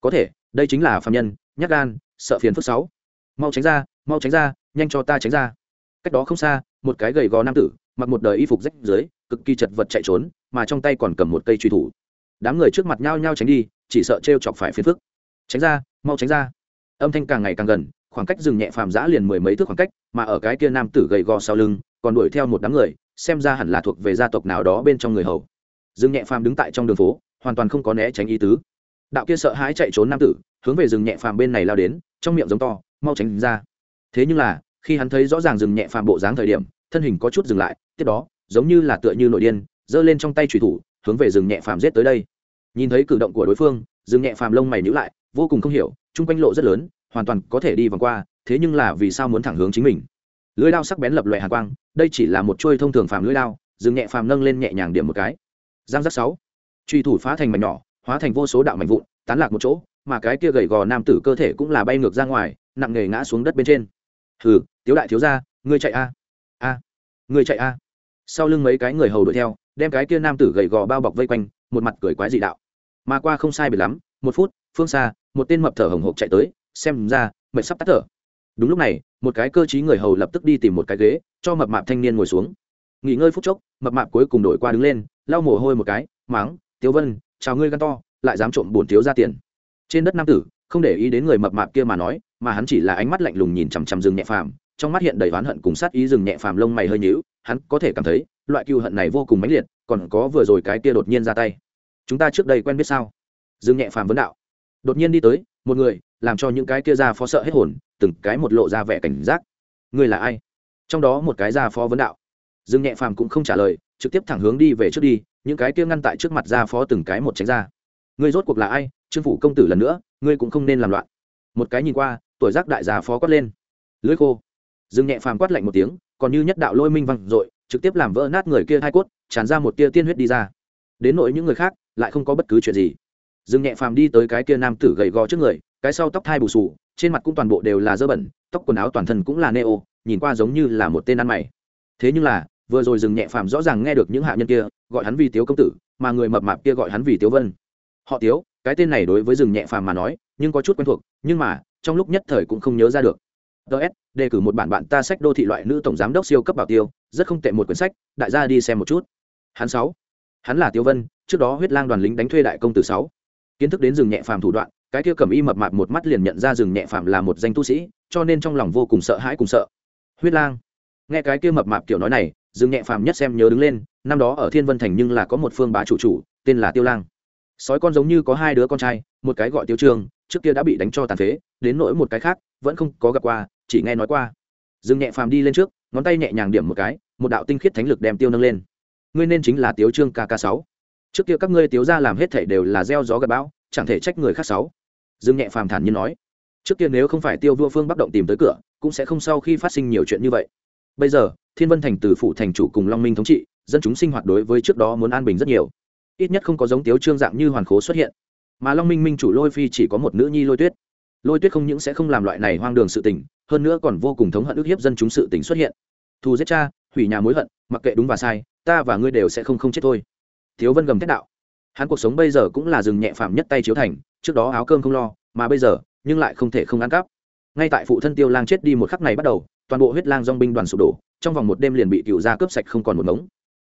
Speaker 1: Có thể, đây chính là phạm nhân nhắc gan, sợ phiền phức sáu. Mau tránh ra, mau tránh ra, nhanh cho ta tránh ra. Cách đó không xa, một cái gầy gò nam tử, mặc một đời y phục rách dưới, cực kỳ chật vật chạy trốn, mà trong tay còn cầm một cây truy thủ. Đám người trước mặt nhao nhao tránh đi, chỉ sợ t chọc phải phiền phức. Tránh ra, mau tránh ra. Âm thanh càng ngày càng gần khoảng cách rừng nhẹ phàm giã liền mười mấy thước khoảng cách, mà ở cái kia nam tử gầy gò sau lưng, còn đuổi theo một đám người, xem ra hẳn là thuộc về gia tộc nào đó bên trong người hầu. Rừng nhẹ phàm đứng tại trong đường phố, hoàn toàn không có né tránh ý tứ. Đạo kia sợ hãi chạy trốn nam tử, hướng về rừng nhẹ phàm bên này lao đến, trong miệng giống to, mau tránh ra. Thế nhưng là, khi hắn thấy rõ ràng rừng nhẹ phàm bộ dáng thời điểm, thân hình có chút dừng lại, tiếp đó, giống như là tựa như nội điên, giơ lên trong tay trùy thủ, hướng về rừng nhẹ phàm giết tới đây. Nhìn thấy cử động của đối phương, rừng nhẹ phàm lông mày nhữ lại, vô cùng không hiểu, chung quanh lộ rất lớn hoàn toàn có thể đi vòng qua, thế nhưng là vì sao muốn thẳng hướng chính mình? Lưới đao sắc bén lập loại hàn quang, đây chỉ là một chuôi thông thường phàm lưới đao, dừng nhẹ phàm nâng lên nhẹ nhàng điểm một cái. Giang giác sáu. Truy thủ phá thành mảnh nhỏ, hóa thành vô số đạo mảnh vụn, tán lạc một chỗ, mà cái kia gầy gò nam tử cơ thể cũng là bay ngược ra ngoài, nặng nề ngã xuống đất bên trên. Hừ tiếu đại thiếu gia, ngươi chạy a. A. Ngươi chạy a. Sau lưng mấy cái người hầu đuổi theo, đem cái kia nam tử gầy gò bao bọc vây quanh, một mặt cười quái dị đạo. Mà qua không sai biệt lắm, một phút, phương xa, một tên mập thở hồng hộc chạy tới xem ra, mệt sắp tắt thở. Đúng lúc này, một cái cơ t người hầu lập tức đi tìm một cái ghế, cho mập mạp thanh niên ngồi xuống. Nghỉ ngơi phút chốc, mập mạp cuối cùng đổi qua đứng lên, lau mồ hôi một cái máng tiếu vân, chào ngươi gan to, lại dám trộm bổn thiếu ra tiền. Trên đất nam tử, không để ý đến người mập mạp kia mà nói, mà hắn chỉ là ánh mắt lạnh lùng nhìn chằm chằm rừng nhẹ phàm, trong mắt hiện đầy oán hận cùng sát ý rừng nhẹ phàm lông mày hơi nhíu, hắn có thể cảm thấy, loại cựu hận này vô cùng mãnh liệt, còn có vừa rồi cái kia đột nhiên ra tay. Chúng ta trước đây quen biết sao? Rừng nhẹ phàm vấn đạo. Đột nhiên đi tới, một người làm cho những cái kia ra phó sợ hết hồn, từng cái một lộ ra vẻ cảnh giác. Người là ai? Trong đó một cái ra phó vấn đạo. Dương nhẹ phàm cũng không trả lời, trực tiếp thẳng hướng đi về trước đi, những cái kia ngăn tại trước mặt ra phó từng cái một tránh ra. Ngươi rốt cuộc là ai? Trương phủ công tử lần nữa, ngươi cũng không nên làm loạn. Một cái nhìn qua, tuổi giác đại già phó quát lên. Lưỡi khô. Dương nhẹ phàm quát lạnh một tiếng, còn như nhất đạo lôi minh văng dội, trực tiếp làm vỡ nát người kia hai cốt, tràn ra một tia tiên huyết đi ra. Đến nỗi những người khác, lại không có bất cứ chuyện gì dương nhẹ phàm đi tới cái kia nam tử gầy gò trước người, cái sau tóc thai bù sù trên mặt cũng toàn bộ đều là dơ bẩn, tóc quần áo toàn thân cũng là neo, nhìn qua giống như là một tên ăn mày. Thế nhưng là, vừa rồi dừng nhẹ phàm rõ ràng nghe được những hạ nhân kia, gọi hắn vì tiếu công tử, mà người mập mạp kia gọi hắn vì tiếu vân. Họ tiếu, cái tên này đối với rừng nhẹ phàm mà nói, nhưng có chút quen thuộc, nhưng mà, trong lúc nhất thời cũng không nhớ ra được. Ts đề cử một bản bạn ta sách đô thị loại nữ tổng giám đốc siêu cấp bảo tiêu, rất không tệ một quyển sách, đại gia đi xem một chút. Hắn sáu, hắn là tiêu vân, trước đó huyết lang đoàn lính đánh thuê đại công tử sáu kiến thức đến rừng nhẹ phàm thủ đoạn cái kia cầm y mập mạp một mắt liền nhận ra rừng nhẹ phàm là một danh tu sĩ cho nên trong lòng vô cùng sợ hãi cùng sợ. Huyết lang nghe cái kia mập mạp kiểu nói này rừng nhẹ phàm nhất xem nhớ đứng lên năm đó ở thiên vân thành nhưng là có một phương bá chủ chủ tên là tiêu lang. Sói con giống như có hai đứa con trai một cái gọi tiêu Trường, trước kia đã bị đánh cho tàn phế đến nỗi một cái khác vẫn không có gặp qua chỉ nghe nói qua. Dương nhẹ phàm đi lên trước ngón tay nhẹ nhàng điểm một cái một đạo tinh khiết thánh lực đem tiêu nâng lên. Ngươi nên chính là tiếu trương kk sáu trước kia các ngươi tiếu ra làm hết thể đều là gieo gió gặp bão, chẳng thể trách người khác sáu dương nhẹ phàm thản nhiên nói. Trước kia nếu không phải tiêu vua phương bắc động tìm tới cửa, cũng sẽ không sau khi phát sinh nhiều chuyện như vậy. Bây giờ, thiên vân thành từ phủ thành chủ cùng long minh thống trị, dân chúng sinh hoạt đối với trước đó muốn an bình rất nhiều. Ít nhất không có giống tiếu trương dạng như hoàn khố xuất hiện. Mà long minh minh chủ lôi phi chỉ có một nữ nhi lôi tuyết. Lôi tuyết không những sẽ không làm loại này hoang đường sự tình, hơn nữa còn vô cùng thống hận ức hiếp dân chúng sự tình xuất hiện. Thù giết cha, hủy nhà mối hận, mặc kệ đúng và sai, ta và ngươi đều sẽ không không chết thôi thiếu vân gầm thét đạo. Hắn cuộc sống bây giờ cũng là rừng nhẹ phạm nhất tay chiếu thành, trước đó áo cơm không lo, mà bây giờ, nhưng lại không thể không ăn cắp. Ngay tại phụ thân tiêu lang chết đi một khắc này bắt đầu, toàn bộ huyết lang dong binh đoàn sụp đổ, trong vòng một đêm liền bị cựu gia cướp sạch không còn một ngống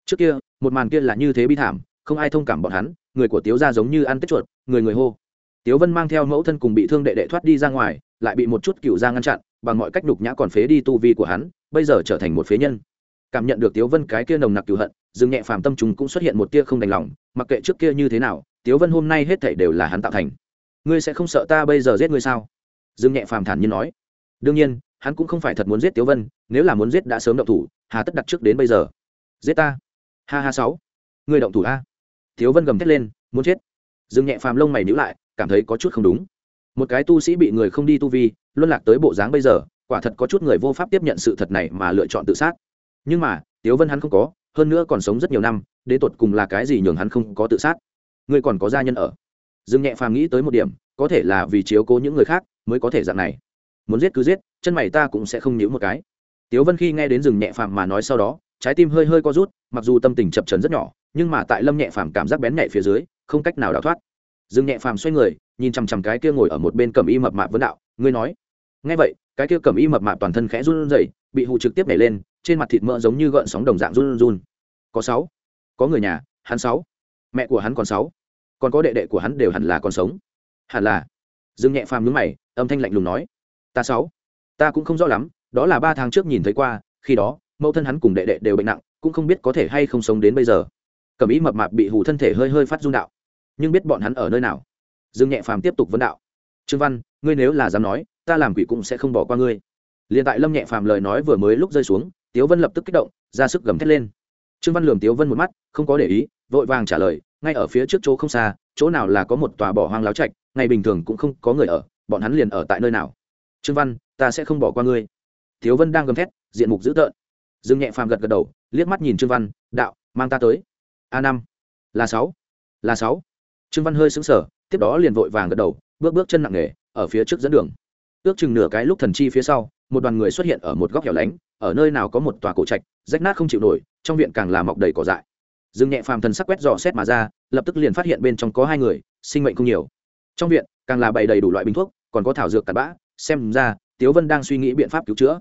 Speaker 1: trước kia, một màn kia là như thế bi thảm, không ai thông cảm bọn hắn, người của tiếu gia giống như ăn tết chuột, người người hô. Tiếu vân mang theo mẫu thân cùng bị thương đệ đệ thoát đi ra ngoài, lại bị một chút cựu gia ngăn chặn, bằng mọi cách đục nhã còn phế đi tu vi của hắn, bây giờ trở thành một phế nhân cảm nhận được tiếu vân cái kia nồng nặc cựu hận, dừng nhẹ phàm tâm chúng cũng xuất hiện một tia không đành lòng, mặc kệ trước kia như thế nào, tiếu vân hôm nay hết thảy đều là hắn tạo thành. Ngươi sẽ không sợ ta bây giờ giết ngươi sao? Dương nhẹ phàm thản nhiên nói. Đương nhiên, hắn cũng không phải thật muốn giết tiếu vân, nếu là muốn giết đã sớm động thủ, hà tất đặt trước đến bây giờ. Giết ta. Ha ha sáu. Ngươi động thủ a. Tiếu vân gầm thét lên, muốn chết. Dương nhẹ phàm lông mày nhíu lại, cảm thấy có chút không đúng. Một cái tu sĩ bị người không đi tu vi, luân lạc tới bộ dáng bây giờ, quả thật có chút người vô pháp tiếp nhận sự thật này mà lựa chọn tự sát nhưng mà, tiếu vân hắn không có, hơn nữa còn sống rất nhiều năm, đến tột cùng là cái gì nhường hắn không có tự sát? Ngươi còn có gia nhân ở. Dương nhẹ phàm nghĩ tới một điểm, có thể là vì chiếu cố những người khác mới có thể dạng này. Muốn giết cứ giết, chân mày ta cũng sẽ không nhíu một cái. Tiếu vân khi nghe đến rừng nhẹ phàm mà nói sau đó, trái tim hơi hơi co rút, mặc dù tâm tình chập trấn rất nhỏ, nhưng mà tại lâm nhẹ phàm cảm giác bén nhẹ phía dưới, không cách nào đào thoát. Dương nhẹ phàm xoay người, nhìn chằm chằm cái kia ngồi ở một bên cầm y mập mạp vấn đạo, ngươi nói. Nghe vậy, cái kia cầm y mập mạp toàn thân khẽ run rẩy, bị hụ trực tiếp nhảy lên trên mặt thịt mỡ giống như gợn sóng đồng dạng run run. Có sáu. Có người nhà, hắn sáu. Mẹ của hắn còn sáu. Còn có đệ đệ của hắn đều hẳn là còn sống. Hẳn là. Dương nhẹ phàm nhướng mày, âm thanh lạnh lùng nói. Ta sáu. Ta cũng không rõ lắm, đó là ba tháng trước nhìn thấy qua, khi đó, mẫu thân hắn cùng đệ đệ đều bệnh nặng, cũng không biết có thể hay không sống đến bây giờ. Cầm ý mập mạp bị hù thân thể hơi hơi phát run đạo. Nhưng biết bọn hắn ở nơi nào? Dương nhẹ phàm tiếp tục vấn đạo. Trương văn, ngươi nếu là dám nói, ta làm quỷ cũng sẽ không bỏ qua ngươi. Liền tại lâm nhẹ phàm lời nói vừa mới lúc rơi xuống tiếu vân lập tức kích động, ra sức gầm thét lên. Trương văn lườm tiếu vân một mắt, không có để ý, vội vàng trả lời, ngay ở phía trước chỗ không xa, chỗ nào là có một tòa bỏ hoang láo trạch, ngày bình thường cũng không có người ở, bọn hắn liền ở tại nơi nào? Trương văn, ta sẽ không bỏ qua ngươi. Tiếu vân đang gầm thét, diện mục dữ tợn. Dương nhẹ phàm gật gật đầu, liếc mắt nhìn trương văn, đạo, mang ta tới. A năm. Là sáu. Là sáu. Trương văn hơi sững sờ, tiếp đó liền vội vàng gật đầu, bước bước chân nặng nề, ở phía trước dẫn đường. Ước chừng nửa cái lúc thần chi phía sau, một đoàn người xuất hiện ở một góc hẻo lánh ở nơi nào có một tòa cổ trạch, rách nát không chịu nổi, trong viện càng là mọc đầy cỏ dại. Dương nhẹ phàm thần sắc quét dò xét mà ra, lập tức liền phát hiện bên trong có hai người, sinh mệnh không nhiều. Trong viện, càng là bày đầy đủ loại bình thuốc, còn có thảo dược cặn bã, xem ra, tiếu vân đang suy nghĩ biện pháp cứu chữa.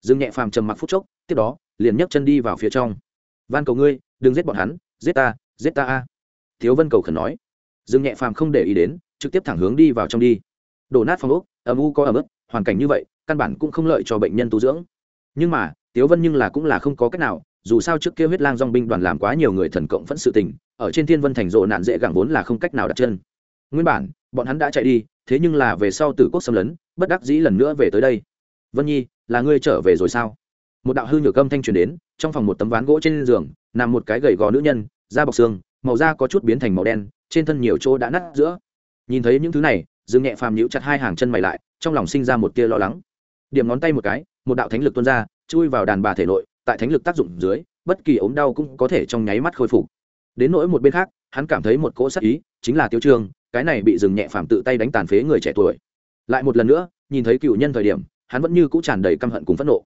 Speaker 1: Dương nhẹ phàm trầm mặc phút chốc, tiếp đó, liền nhấc chân đi vào phía trong. Van cầu ngươi, đừng giết bọn hắn, giết ta giết ta a. Tiếu vân cầu khẩn nói. Dương nhẹ phàm không để ý đến, trực tiếp thẳng hướng đi vào trong đi. Đổ nát phòng ốc, âm u có ẩm ướt, hoàn cảnh như vậy, căn bản cũng không lợi cho bệnh nhân tu dưỡng nhưng mà, tiếu vân nhưng là cũng là không có cách nào, dù sao trước kia huyết lang dong binh đoàn làm quá nhiều người thần cộng phẫn sự tình, ở trên thiên vân thành rộ nạn dễ gẳng vốn là không cách nào đặt chân. Nguyên bản, bọn hắn đã chạy đi, thế nhưng là về sau tử quốc xâm lấn, bất đắc dĩ lần nữa về tới đây. Vân nhi, là ngươi trở về rồi sao? Một đạo hư nhược âm thanh truyền đến, trong phòng một tấm ván gỗ trên giường, nằm một cái gầy gò nữ nhân, da bọc xương, màu da có chút biến thành màu đen, trên thân nhiều chỗ đã nát giữa. Nhìn thấy những thứ này, dương nhẹ phàm nhíu chặt hai hàng chân mày lại, trong lòng sinh ra một tia lo lắng. Điểm ngón tay một cái một đạo thánh lực tuôn ra, chui vào đàn bà thể nội, tại thánh lực tác dụng dưới, bất kỳ ốm đau cũng có thể trong nháy mắt khôi phục. Đến nỗi một bên khác, hắn cảm thấy một cỗ sắc ý, chính là tiêu trương cái này bị dừng nhẹ phàm tự tay đánh tàn phế người trẻ tuổi. Lại một lần nữa, nhìn thấy cựu nhân thời điểm, hắn vẫn như cũ tràn đầy căm hận cùng phẫn nộ.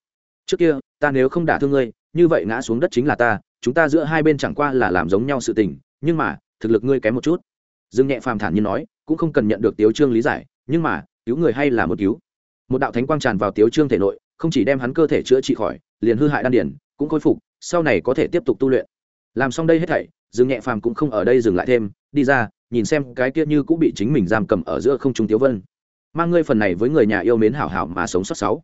Speaker 1: Trước kia, ta nếu không đả thương ngươi, như vậy ngã xuống đất chính là ta, chúng ta giữa hai bên chẳng qua là làm giống nhau sự tình, nhưng mà, thực lực ngươi kém một chút. Dương nhẹ phàm thản nhiên nói, cũng không cần nhận được tiếu trương lý giải, nhưng mà, cứu người hay là một cứu. Một đạo thánh quang tràn vào tiếu trương thể nội không chỉ đem hắn cơ thể chữa trị khỏi, liền hư hại đan điển cũng khôi phục, sau này có thể tiếp tục tu luyện. Làm xong đây hết thảy, dương nhẹ phàm cũng không ở đây dừng lại thêm, đi ra, nhìn xem cái kia như cũng bị chính mình giam cầm ở giữa không trung tiếu vân. Mang ngươi phần này với người nhà yêu mến hảo hảo mà sống sót sáu.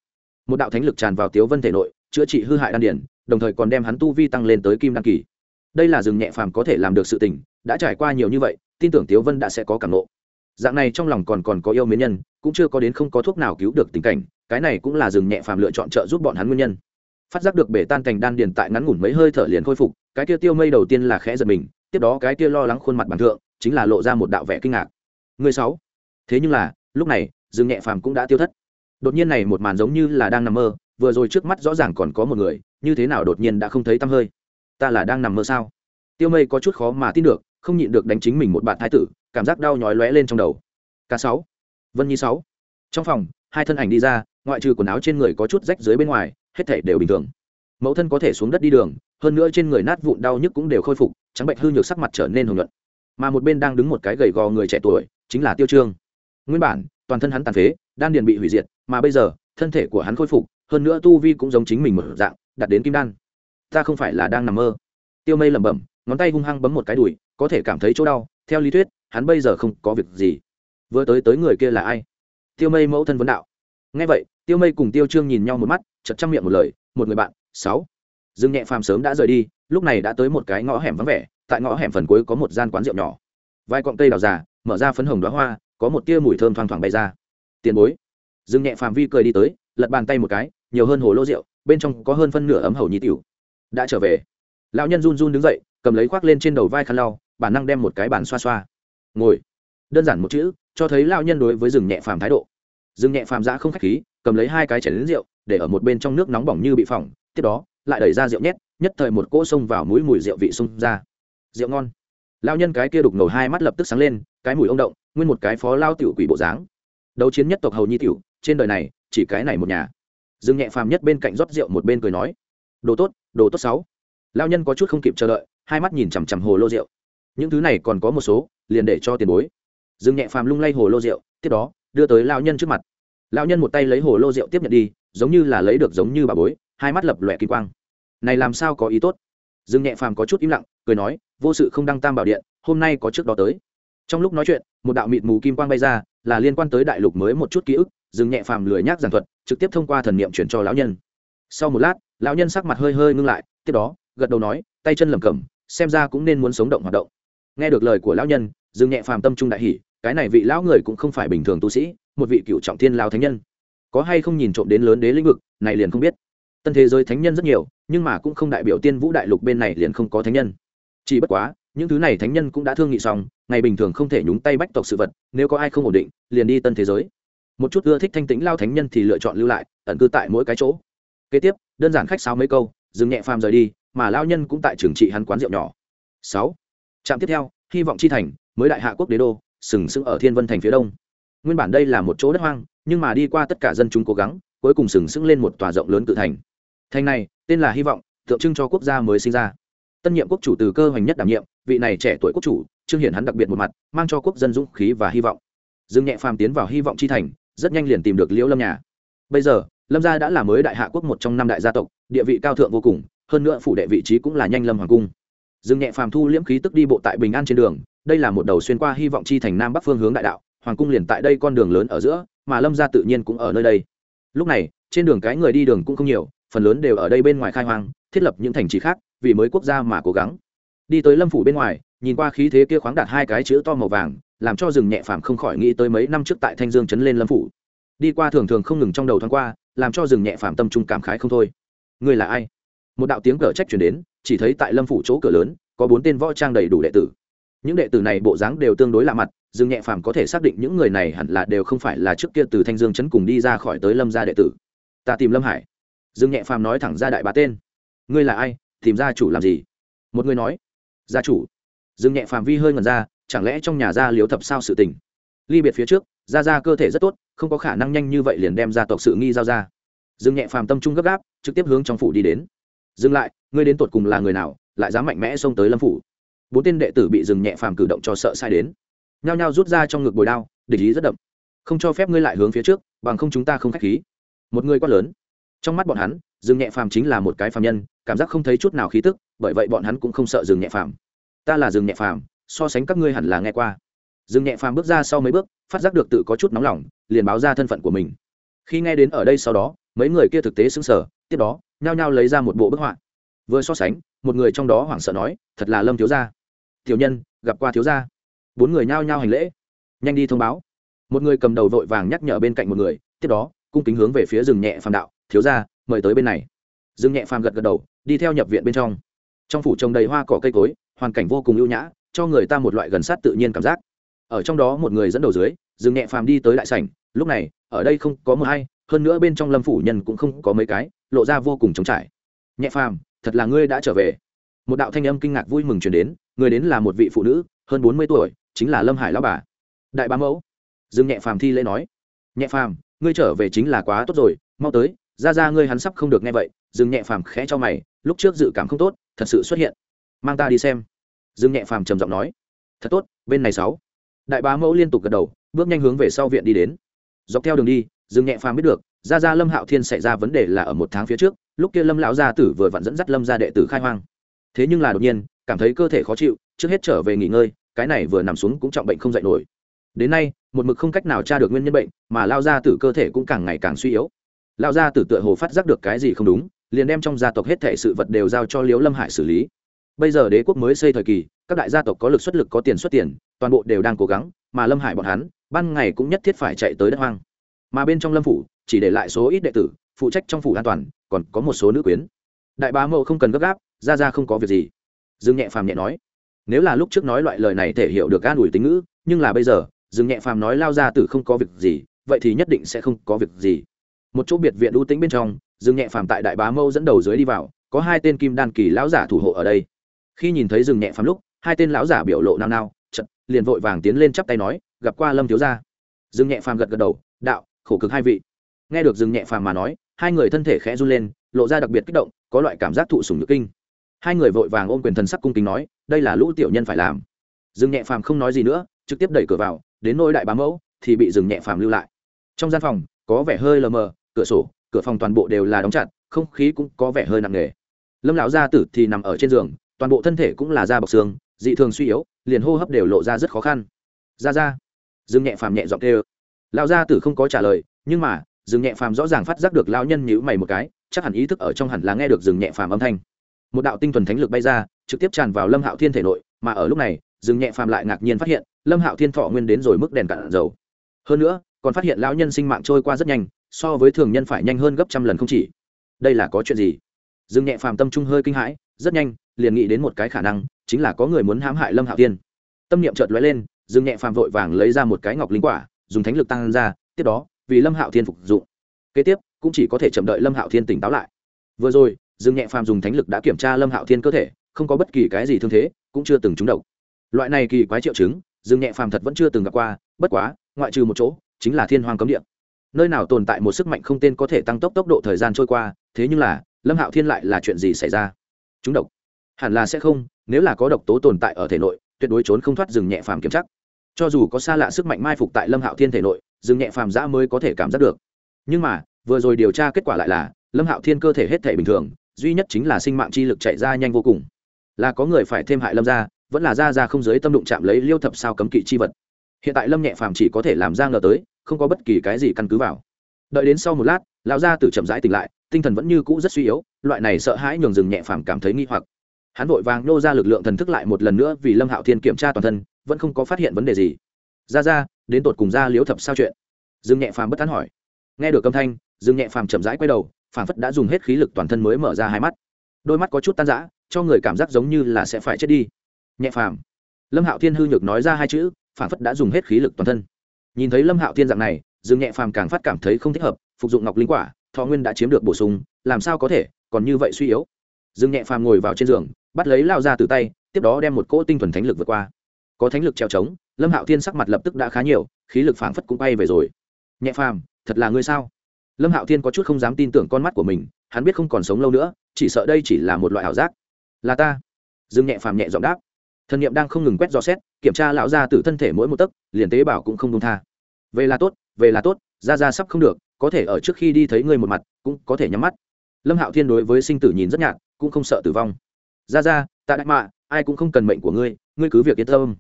Speaker 1: Một đạo thánh lực tràn vào tiếu vân thể nội, chữa trị hư hại đan điển đồng thời còn đem hắn tu vi tăng lên tới kim đan kỳ. Đây là rừng nhẹ phàm có thể làm được sự tình, đã trải qua nhiều như vậy, tin tưởng tiếu vân đã sẽ có cảm nộ dạng này trong lòng còn còn có yêu mến nhân, cũng chưa có đến không có thuốc nào cứu được tình cảnh cái này cũng là rừng nhẹ phàm lựa chọn trợ giúp bọn hắn nguyên nhân. Phát giác được bể tan thành đan điền tại ngắn ngủn mấy hơi thở liền khôi phục, cái kia tiêu mây đầu tiên là khẽ giật mình, tiếp đó cái kia lo lắng khuôn mặt bản thượng, chính là lộ ra một đạo vẻ kinh ngạc. Người sáu. Thế nhưng là, lúc này, rừng nhẹ phàm cũng đã tiêu thất. Đột nhiên này một màn giống như là đang nằm mơ, vừa rồi trước mắt rõ ràng còn có một người, như thế nào đột nhiên đã không thấy tăm hơi? Ta là đang nằm mơ sao? Tiêu mây có chút khó mà tin được, không nhịn được đánh chính mình một bạn thái tử, cảm giác đau nhói lóe lên trong đầu. K sáu. Vân nhi sáu. Trong phòng, hai thân ảnh đi ra ngoại trừ quần áo trên người có chút rách dưới bên ngoài, hết thể đều bình thường. Mẫu thân có thể xuống đất đi đường, hơn nữa trên người nát vụn đau nhức cũng đều khôi phục, trắng bệnh hư nhược sắc mặt trở nên hồng nhuận. Mà một bên đang đứng một cái gầy gò người trẻ tuổi, chính là tiêu trương. Nguyên bản, toàn thân hắn tàn phế, đan điền bị hủy diệt, mà bây giờ, thân thể của hắn khôi phục, hơn nữa tu vi cũng giống chính mình mở dạng đặt đến kim đan. Ta không phải là đang nằm mơ. Tiêu mây lẩm bẩm, ngón tay hung hăng bấm một cái đùi, có thể cảm thấy chỗ đau. Theo lý thuyết, hắn bây giờ không có việc gì. Vừa tới tới người kia là ai? Tiêu mây mẫu thân vấn đạo ngay vậy, tiêu mây cùng tiêu trương nhìn nhau một mắt chật chăm miệng một lời, một người bạn, sáu. Dương nhẹ phàm sớm đã rời đi, lúc này đã tới một cái ngõ hẻm vắng vẻ, tại ngõ hẻm phần cuối có một gian quán rượu nhỏ. Vài cọng cây đào già, mở ra phấn hồng đoá hoa, có một tia mùi thơm thoang thoảng bay ra. Tiền bối. Dương nhẹ phàm vi cười đi tới, lật bàn tay một cái, nhiều hơn hồ lô rượu, bên trong có hơn phân nửa ấm hầu nhi tiểu. Đã trở về. Lão nhân run run đứng dậy, cầm lấy khoác lên trên đầu vai khăn lau, bản năng đem một cái bàn xoa xoa. Ngồi. Đơn giản một chữ, cho thấy lão nhân đối với rừng nhẹ phàm thái độ. Dương nhẹ phàm giã không khách khí, cầm lấy hai cái chảy đến rượu, để ở một bên trong nước nóng bỏng như bị phỏng, tiếp đó, lại đẩy ra rượu nhét, nhất thời một cỗ xông vào mũi mùi rượu vị xung ra. Rượu ngon. Lão nhân cái kia đục ngầu hai mắt lập tức sáng lên, cái mùi ông động, nguyên một cái phó lao tiểu quỷ bộ dáng. Đấu chiến nhất tộc hầu nhi tiểu, trên đời này, chỉ cái này một nhà. Dương nhẹ phàm nhất bên cạnh rót rượu một bên cười nói, đồ tốt đồ tốt sáu. Lao nhân có chút không kịp chờ đợi, hai mắt nhìn chằm chằm hồ lô rượu. Những thứ này còn có một số, liền để cho tiền bối. Dương nhẹ phàm lung lay hồ lô rượu, tiếp đó đưa tới lao nhân trước mặt. Lao nhân một tay lấy hồ lô rượu tiếp nhận đi, giống như là lấy được giống như bà bối, hai mắt lập lòe kỳ quang. Này làm sao có ý tốt? Dương nhẹ phàm có chút im lặng, cười nói, vô sự không đăng tam bảo điện, hôm nay có trước đó tới. Trong lúc nói chuyện, một đạo mịt mù kim quang bay ra, là liên quan tới đại lục mới một chút ký ức, dương nhẹ phàm lười nhác giảng thuật, trực tiếp thông qua thần niệm chuyển cho lão nhân. Sau một lát, lão nhân sắc mặt hơi hơi ngưng lại, tiếp đó, gật đầu nói, tay chân lẩm cẩm, xem ra cũng nên muốn sống động hoạt động. Nghe được lời của lão nhân, dương nhẹ phàm tâm trung đại hỷ cái này vị lão người cũng không phải bình thường tu sĩ, một vị cựu trọng thiên lao thánh nhân. Có hay không nhìn trộm đến lớn đế lĩnh vực, này liền không biết. Tân thế giới thánh nhân rất nhiều, nhưng mà cũng không đại biểu tiên vũ đại lục bên này liền không có thánh nhân. Chỉ bất quá, những thứ này thánh nhân cũng đã thương nghị xong, ngày bình thường không thể nhúng tay bách tộc sự vật, nếu có ai không ổn định, liền đi tân thế giới. Một chút ưa thích thanh tĩnh lao thánh nhân thì lựa chọn lưu lại, ẩn cư tại mỗi cái chỗ. Kế tiếp, đơn giản khách sáo mấy câu, dừng nhẹ phàm rời đi, mà lao nhân cũng tại trường trị hắn quán rượu nhỏ. Sáu. Trạm tiếp theo, hy vọng chi thành, mới đại hạ quốc đế đô sừng sững ở thiên vân thành phía đông. Nguyên bản đây là một chỗ đất hoang, nhưng mà đi qua tất cả dân chúng cố gắng, cuối cùng sừng sững lên một tòa rộng lớn tự thành. Thành này, tên là hy vọng, tượng trưng cho quốc gia mới sinh ra. Tân nhiệm quốc chủ từ cơ hoành nhất đảm nhiệm, vị này trẻ tuổi quốc chủ, trương hiển hắn đặc biệt một mặt, mang cho quốc dân dũng khí và hy vọng. Dương nhẹ phàm tiến vào hy vọng chi thành, rất nhanh liền tìm được liễu lâm nhà. Bây giờ, lâm gia đã là mới đại hạ quốc một trong năm đại gia tộc, địa vị cao thượng vô cùng, hơn nữa phủ đệ vị trí cũng là nhanh lâm hoàng cung. Dương nhẹ phàm thu liễm khí tức đi bộ tại bình an trên đường đây là một đầu xuyên qua hy vọng chi thành nam bắc phương hướng đại đạo, hoàng cung liền tại đây con đường lớn ở giữa, mà lâm gia tự nhiên cũng ở nơi đây. Lúc này, trên đường cái người đi đường cũng không nhiều, phần lớn đều ở đây bên ngoài khai hoang, thiết lập những thành trì khác, vì mới quốc gia mà cố gắng. Đi tới lâm phủ bên ngoài, nhìn qua khí thế kia khoáng đạt hai cái chữ to màu vàng, làm cho rừng nhẹ phàm không khỏi nghĩ tới mấy năm trước tại thanh dương chấn lên lâm phủ. Đi qua thường thường không ngừng trong đầu thoáng qua, làm cho rừng nhẹ phàm tâm trung cảm khái không thôi. Người là ai? Một đạo tiếng cờ trách chuyển đến, chỉ thấy tại lâm phủ chỗ cửa lớn, có bốn tên võ trang đầy đủ đệ tử những đệ tử này bộ dáng đều tương đối lạ mặt, dương nhẹ phàm có thể xác định những người này hẳn là đều không phải là trước kia từ thanh dương chấn cùng đi ra khỏi tới lâm gia đệ tử. Ta tìm lâm hải. Dương nhẹ phàm nói thẳng ra đại bá tên. Ngươi là ai? Tìm gia chủ làm gì? Một người nói. Gia chủ. Dương nhẹ phàm vi hơi ngần ra, chẳng lẽ trong nhà gia liếu thập sao sự tình? Ly biệt phía trước, gia gia cơ thể rất tốt, không có khả năng nhanh như vậy liền đem gia tộc sự nghi giao ra. Dương nhẹ phàm tâm trung gấp gáp, trực tiếp hướng trong phủ đi đến. Dừng lại, ngươi đến tột cùng là người nào, lại dám mạnh mẽ xông tới lâm phủ? Bốn tên đệ tử bị dừng nhẹ phàm cử động cho sợ sai đến. Nhao nhao rút ra trong ngực bồi đao, địch ý rất đậm. Không cho phép ngươi lại hướng phía trước, bằng không chúng ta không k h á c h khí. Một người quát lớn. Trong mắt bọn hắn dừng nhẹ phàm chính là một cái phàm nhân, cảm giác không thấy chút nào khí tức, bởi vậy bọn hắn cũng không sợ dừng nhẹ phàm. Ta là dừng nhẹ phàm, so sánh các ngươi hẳn là nghe qua. Dừng nhẹ phàm bước ra sau mấy bước, phát giác được tự có chút nóng lòng, liền báo ra thân phận của mình. Khi nghe đến ở đây sau đó, mấy người kia thực tế xứng sở tiếp đó, nhao nhao lấy ra một bộ bức họa. Vừa so sánh, một người trong đó hoảng sợ nói, thật là lâm thiếu gia tiểu nhân, gặp qua thiếu gia. Bốn người nhao nhao hành lễ. Nhanh đi thông báo. Một người cầm đầu vội vàng nhắc nhở bên cạnh một người, tiếp đó, cung kính hướng về phía rừng nhẹ phàm đạo, thiếu gia, mời tới bên này. Rừng nhẹ phàm gật gật đầu, đi theo nhập viện bên trong. Trong phủ trồng đầy hoa cỏ cây cối, hoàn cảnh vô cùng ưu nhã, cho người ta một loại gần sát tự nhiên cảm giác. Ở trong đó một người dẫn đầu dưới, rừng nhẹ phàm đi tới đại sảnh, lúc này, ở đây không có mưa hay, hơn nữa bên trong lâm phủ nhân cũng không có mấy cái, lộ ra vô cùng trống trải. Nhẹ phàm, thật là ngươi đã trở về. Một đạo thanh âm kinh ngạc vui mừng chuyển đến người đến là một vị phụ nữ, hơn bốn mươi tuổi, chính là lâm hải lao bà. Đại bá mẫu. Dương nhẹ phàm thi lễ nói. Nhẹ phàm, ngươi trở về chính là quá tốt rồi, mau tới, ra ra ngươi hắn sắp không được nghe vậy. Dương nhẹ phàm khẽ cho mày, lúc trước dự cảm không tốt, thật sự xuất hiện. Mang ta đi xem. Dương nhẹ phàm trầm giọng nói. Thật tốt, bên này sáu. Đại bá mẫu liên tục gật đầu, bước nhanh hướng về sau viện đi đến. Dọc theo đường đi, dương nhẹ phàm biết được, ra ra lâm hạo thiên xảy ra vấn đề là ở một tháng phía trước, lúc kia lâm lão gia tử vừa vặn dẫn dắt lâm gia đệ tử khai hoang. Thế nhưng là đột nhiên cảm thấy cơ thể khó chịu, trước hết trở về nghỉ ngơi, cái này vừa nằm xuống cũng trọng bệnh không dậy nổi. Đến nay, một mực không cách nào tra được nguyên nhân bệnh, mà lao gia tử cơ thể cũng càng ngày càng suy yếu. Lao gia tử tựa hồ phát giác được cái gì không đúng, liền đem trong gia tộc hết thể sự vật đều giao cho liễu lâm hải xử lý. Bây giờ đế quốc mới xây thời kỳ, các đại gia tộc có lực xuất lực, có tiền xuất tiền, toàn bộ đều đang cố gắng, mà lâm hải bọn hắn, ban ngày cũng nhất thiết phải chạy tới đất hoang. Mà bên trong lâm phủ, chỉ để lại số ít đệ tử, phụ trách trong phủ an toàn, còn có một số nữ quyến. Đại bá mẫu không cần gấp gáp ra ra không có việc gì dương nhẹ phàm nhẹ nói, nếu là lúc trước nói loại lời này thể hiểu được an ủi tính ngữ, nhưng là bây giờ, dương nhẹ phàm nói lao ra từ không có việc gì, vậy thì nhất định sẽ không có việc gì. Một chỗ biệt viện ưu tĩnh bên trong, dương nhẹ phàm tại đại bá mâu dẫn đầu dưới đi vào, có hai tên kim đan kỳ lão giả thủ hộ ở đây. Khi nhìn thấy dương nhẹ phàm lúc, hai tên lão giả biểu lộ nao nao chật liền vội vàng tiến lên chắp tay nói, gặp qua lâm thiếu gia. Dương nhẹ phàm gật gật đầu, đạo, khổ cực hai vị. Nghe được dương nhẹ phàm mà nói, hai người thân thể khẽ run lên, lộ ra đặc biệt kích động, có loại cảm giác thụ sùng nhược kinh hai người vội vàng ôm quyền thần sắc cung kính nói, đây là lũ tiểu nhân phải làm. Dương nhẹ phàm không nói gì nữa, trực tiếp đẩy cửa vào, đến nôi đại bá mẫu thì bị dừng nhẹ phàm lưu lại. Trong gian phòng, có vẻ hơi lờ mờ, cửa sổ, cửa phòng toàn bộ đều là đóng chặt, không khí cũng có vẻ hơi nặng nề. Lâm lão gia tử thì nằm ở trên giường, toàn bộ thân thể cũng là da bọc xương, dị thường suy yếu, liền hô hấp đều lộ ra rất khó khăn. Ra ra. Dương nhẹ phàm nhẹ giọng kêu. Lão gia tử không có trả lời, nhưng mà, dương nhẹ phàm rõ ràng phát giác được lão nhân nhữ mày một cái, chắc hẳn ý thức ở trong hẳn là nghe được dương nhẹ phàm âm thanh một đạo tinh thuần thánh lực bay ra, trực tiếp tràn vào lâm hạo thiên thể nội, mà ở lúc này, dương nhẹ phàm lại ngạc nhiên phát hiện, lâm hạo thiên thọ nguyên đến rồi mức đèn cạn dầu. Hơn nữa, còn phát hiện lão nhân sinh mạng trôi qua rất nhanh, so với thường nhân phải nhanh hơn gấp trăm lần không chỉ. Đây là có chuyện gì? Dương nhẹ phàm tâm trung hơi kinh hãi, rất nhanh, liền nghĩ đến một cái khả năng, chính là có người muốn hãm hại lâm hạo thiên. Tâm niệm chợt lóe lên, dương nhẹ phàm vội vàng lấy ra một cái ngọc linh quả, dùng thánh lực tăng ra, tiếp đó, vì lâm hạo thiên phục dụng. Kế tiếp, cũng chỉ có thể chậm đợi lâm hạo thiên tỉnh táo lại. Vừa rồi dương nhẹ phàm dùng thánh lực đã kiểm tra lâm hạo thiên cơ thể, không có bất kỳ cái gì thương thế, cũng chưa từng trúng độc. Loại này kỳ quái triệu chứng, dương nhẹ phàm thật vẫn chưa từng gặp qua, bất quá, ngoại trừ một chỗ, chính là thiên hoàng cấm địa. Nơi nào tồn tại một sức mạnh không tên có thể tăng tốc tốc độ thời gian trôi qua, thế nhưng là, lâm hạo thiên lại là chuyện gì xảy ra? Trúng độc. Hẳn là sẽ không, nếu là có độc tố tồn tại ở thể nội, tuyệt đối trốn không thoát rừng nhẹ phàm kiểm chắc cho dù có xa lạ sức mạnh mai phục tại lâm hạo thiên thể nội rừng nhẹ phàm giã mới có thể cảm giác được. Nhưng mà, vừa rồi điều tra kết quả lại là, lâm hạo thiên cơ thể hết thể bình thường duy nhất chính là sinh mạng chi lực chạy ra nhanh vô cùng. Là có người phải thêm hại lâm ra vẫn là ra ra không giới tâm đụng chạm lấy liêu thập sao cấm kỵ chi vật. Hiện tại lâm nhẹ phàm chỉ có thể làm ra ngờ tới, không có bất kỳ cái gì căn cứ vào. Đợi đến sau một lát, lão gia tử chậm rãi tỉnh lại, tinh thần vẫn như cũ rất suy yếu, loại này sợ hãi nhường rừng nhẹ phàm cảm thấy nghi hoặc. Hắn vội vàng nô ra lực lượng thần thức lại một lần nữa vì lâm hạo thiên kiểm tra toàn thân, vẫn không có phát hiện vấn đề gì. Ra ra đến tột cùng ra liếu thập sao chuyện? Dương nhẹ phàm bất tán hỏi. Nghe được âm thanh dương nhẹ phàm chậm rãi quay đầu phản phất đã dùng hết khí lực toàn thân mới mở ra hai mắt. Đôi mắt có chút tan rã, cho người cảm giác giống như là sẽ phải chết đi. Nhẹ phàm. Lâm hạo thiên hư nhược nói ra hai chữ phản phất đã dùng hết khí lực toàn thân. Nhìn thấy lâm hạo thiên dạng này, dương nhẹ phàm càng phát cảm thấy không thích hợp, phục dụng ngọc linh quả, thọ nguyên đã chiếm được bổ sung, làm sao có thể, còn như vậy suy yếu. Dương nhẹ phàm ngồi vào trên giường, bắt lấy lao ra từ tay, tiếp đó đem một cỗ tinh thuần thánh lực vượt qua. Có thánh lực treo trống, lâm hạo thiên sắc mặt lập tức đã khá nhiều, khí lực phảng phất cũng bay về rồi. Nhẹ phàm, thật là ngươi sao? Lâm hạo thiên có chút không dám tin tưởng con mắt của mình, hắn biết không còn sống lâu nữa, chỉ sợ đây chỉ là một loại ảo giác. Là ta. Dương nhẹ phàm nhẹ giọng đáp. Thần n i ệ m đang không ngừng quét dò xét, kiểm tra lão gia từ thân thể mỗi một tấc, liền tế bảo cũng không đông tha. Về là tốt, về là tốt ra ra sắp không được, có thể ở trước khi đi thấy ngươi một mặt, cũng có thể nhắm mắt. Lâm hạo thiên đối với sinh tử nhìn rất nhạt, cũng không sợ tử vong. Ra ra tạ đại mạ, ai cũng không cần mệnh của ngươi ngươi cứ việc yên tâm.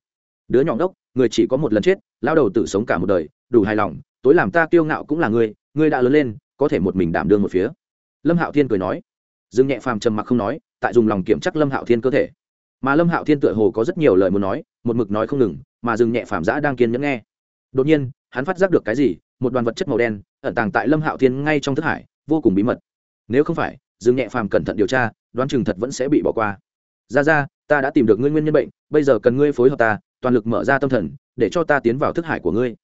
Speaker 1: Đứa nhỏ đốc người chỉ có một lần chết lao đầu tử sống cả một đời, đủ hài lòng, tối làm ta kiêu ngạo cũng là ngươi ngươi đã lớn lên, có thể một mình đảm đương một phía. Lâm hạo thiên cười nói. Dương nhẹ phàm trầm mặc không nói, tại dùng lòng kiểm chắc lâm hạo thiên cơ thể. Mà lâm hạo thiên tựa hồ có rất nhiều lời muốn nói, một mực nói không ngừng, mà dừng nhẹ phàm giã đang kiên nhẫn nghe. Đột nhiên, hắn phát giác được cái gì, một đoàn vật chất màu đen, ẩn tàng tại lâm hạo thiên ngay trong thức hải, vô cùng bí mật. Nếu không phải dừng nhẹ phàm cẩn thận điều tra, đoán chừng thật vẫn sẽ bị bỏ qua. Ra ra, ta đã tìm được ngươi nguyên nhân bệnh, bây giờ cần ngươi phối hợp ta, toàn lực mở ra tâm thần, để cho ta tiến vào thức hải của ngươi.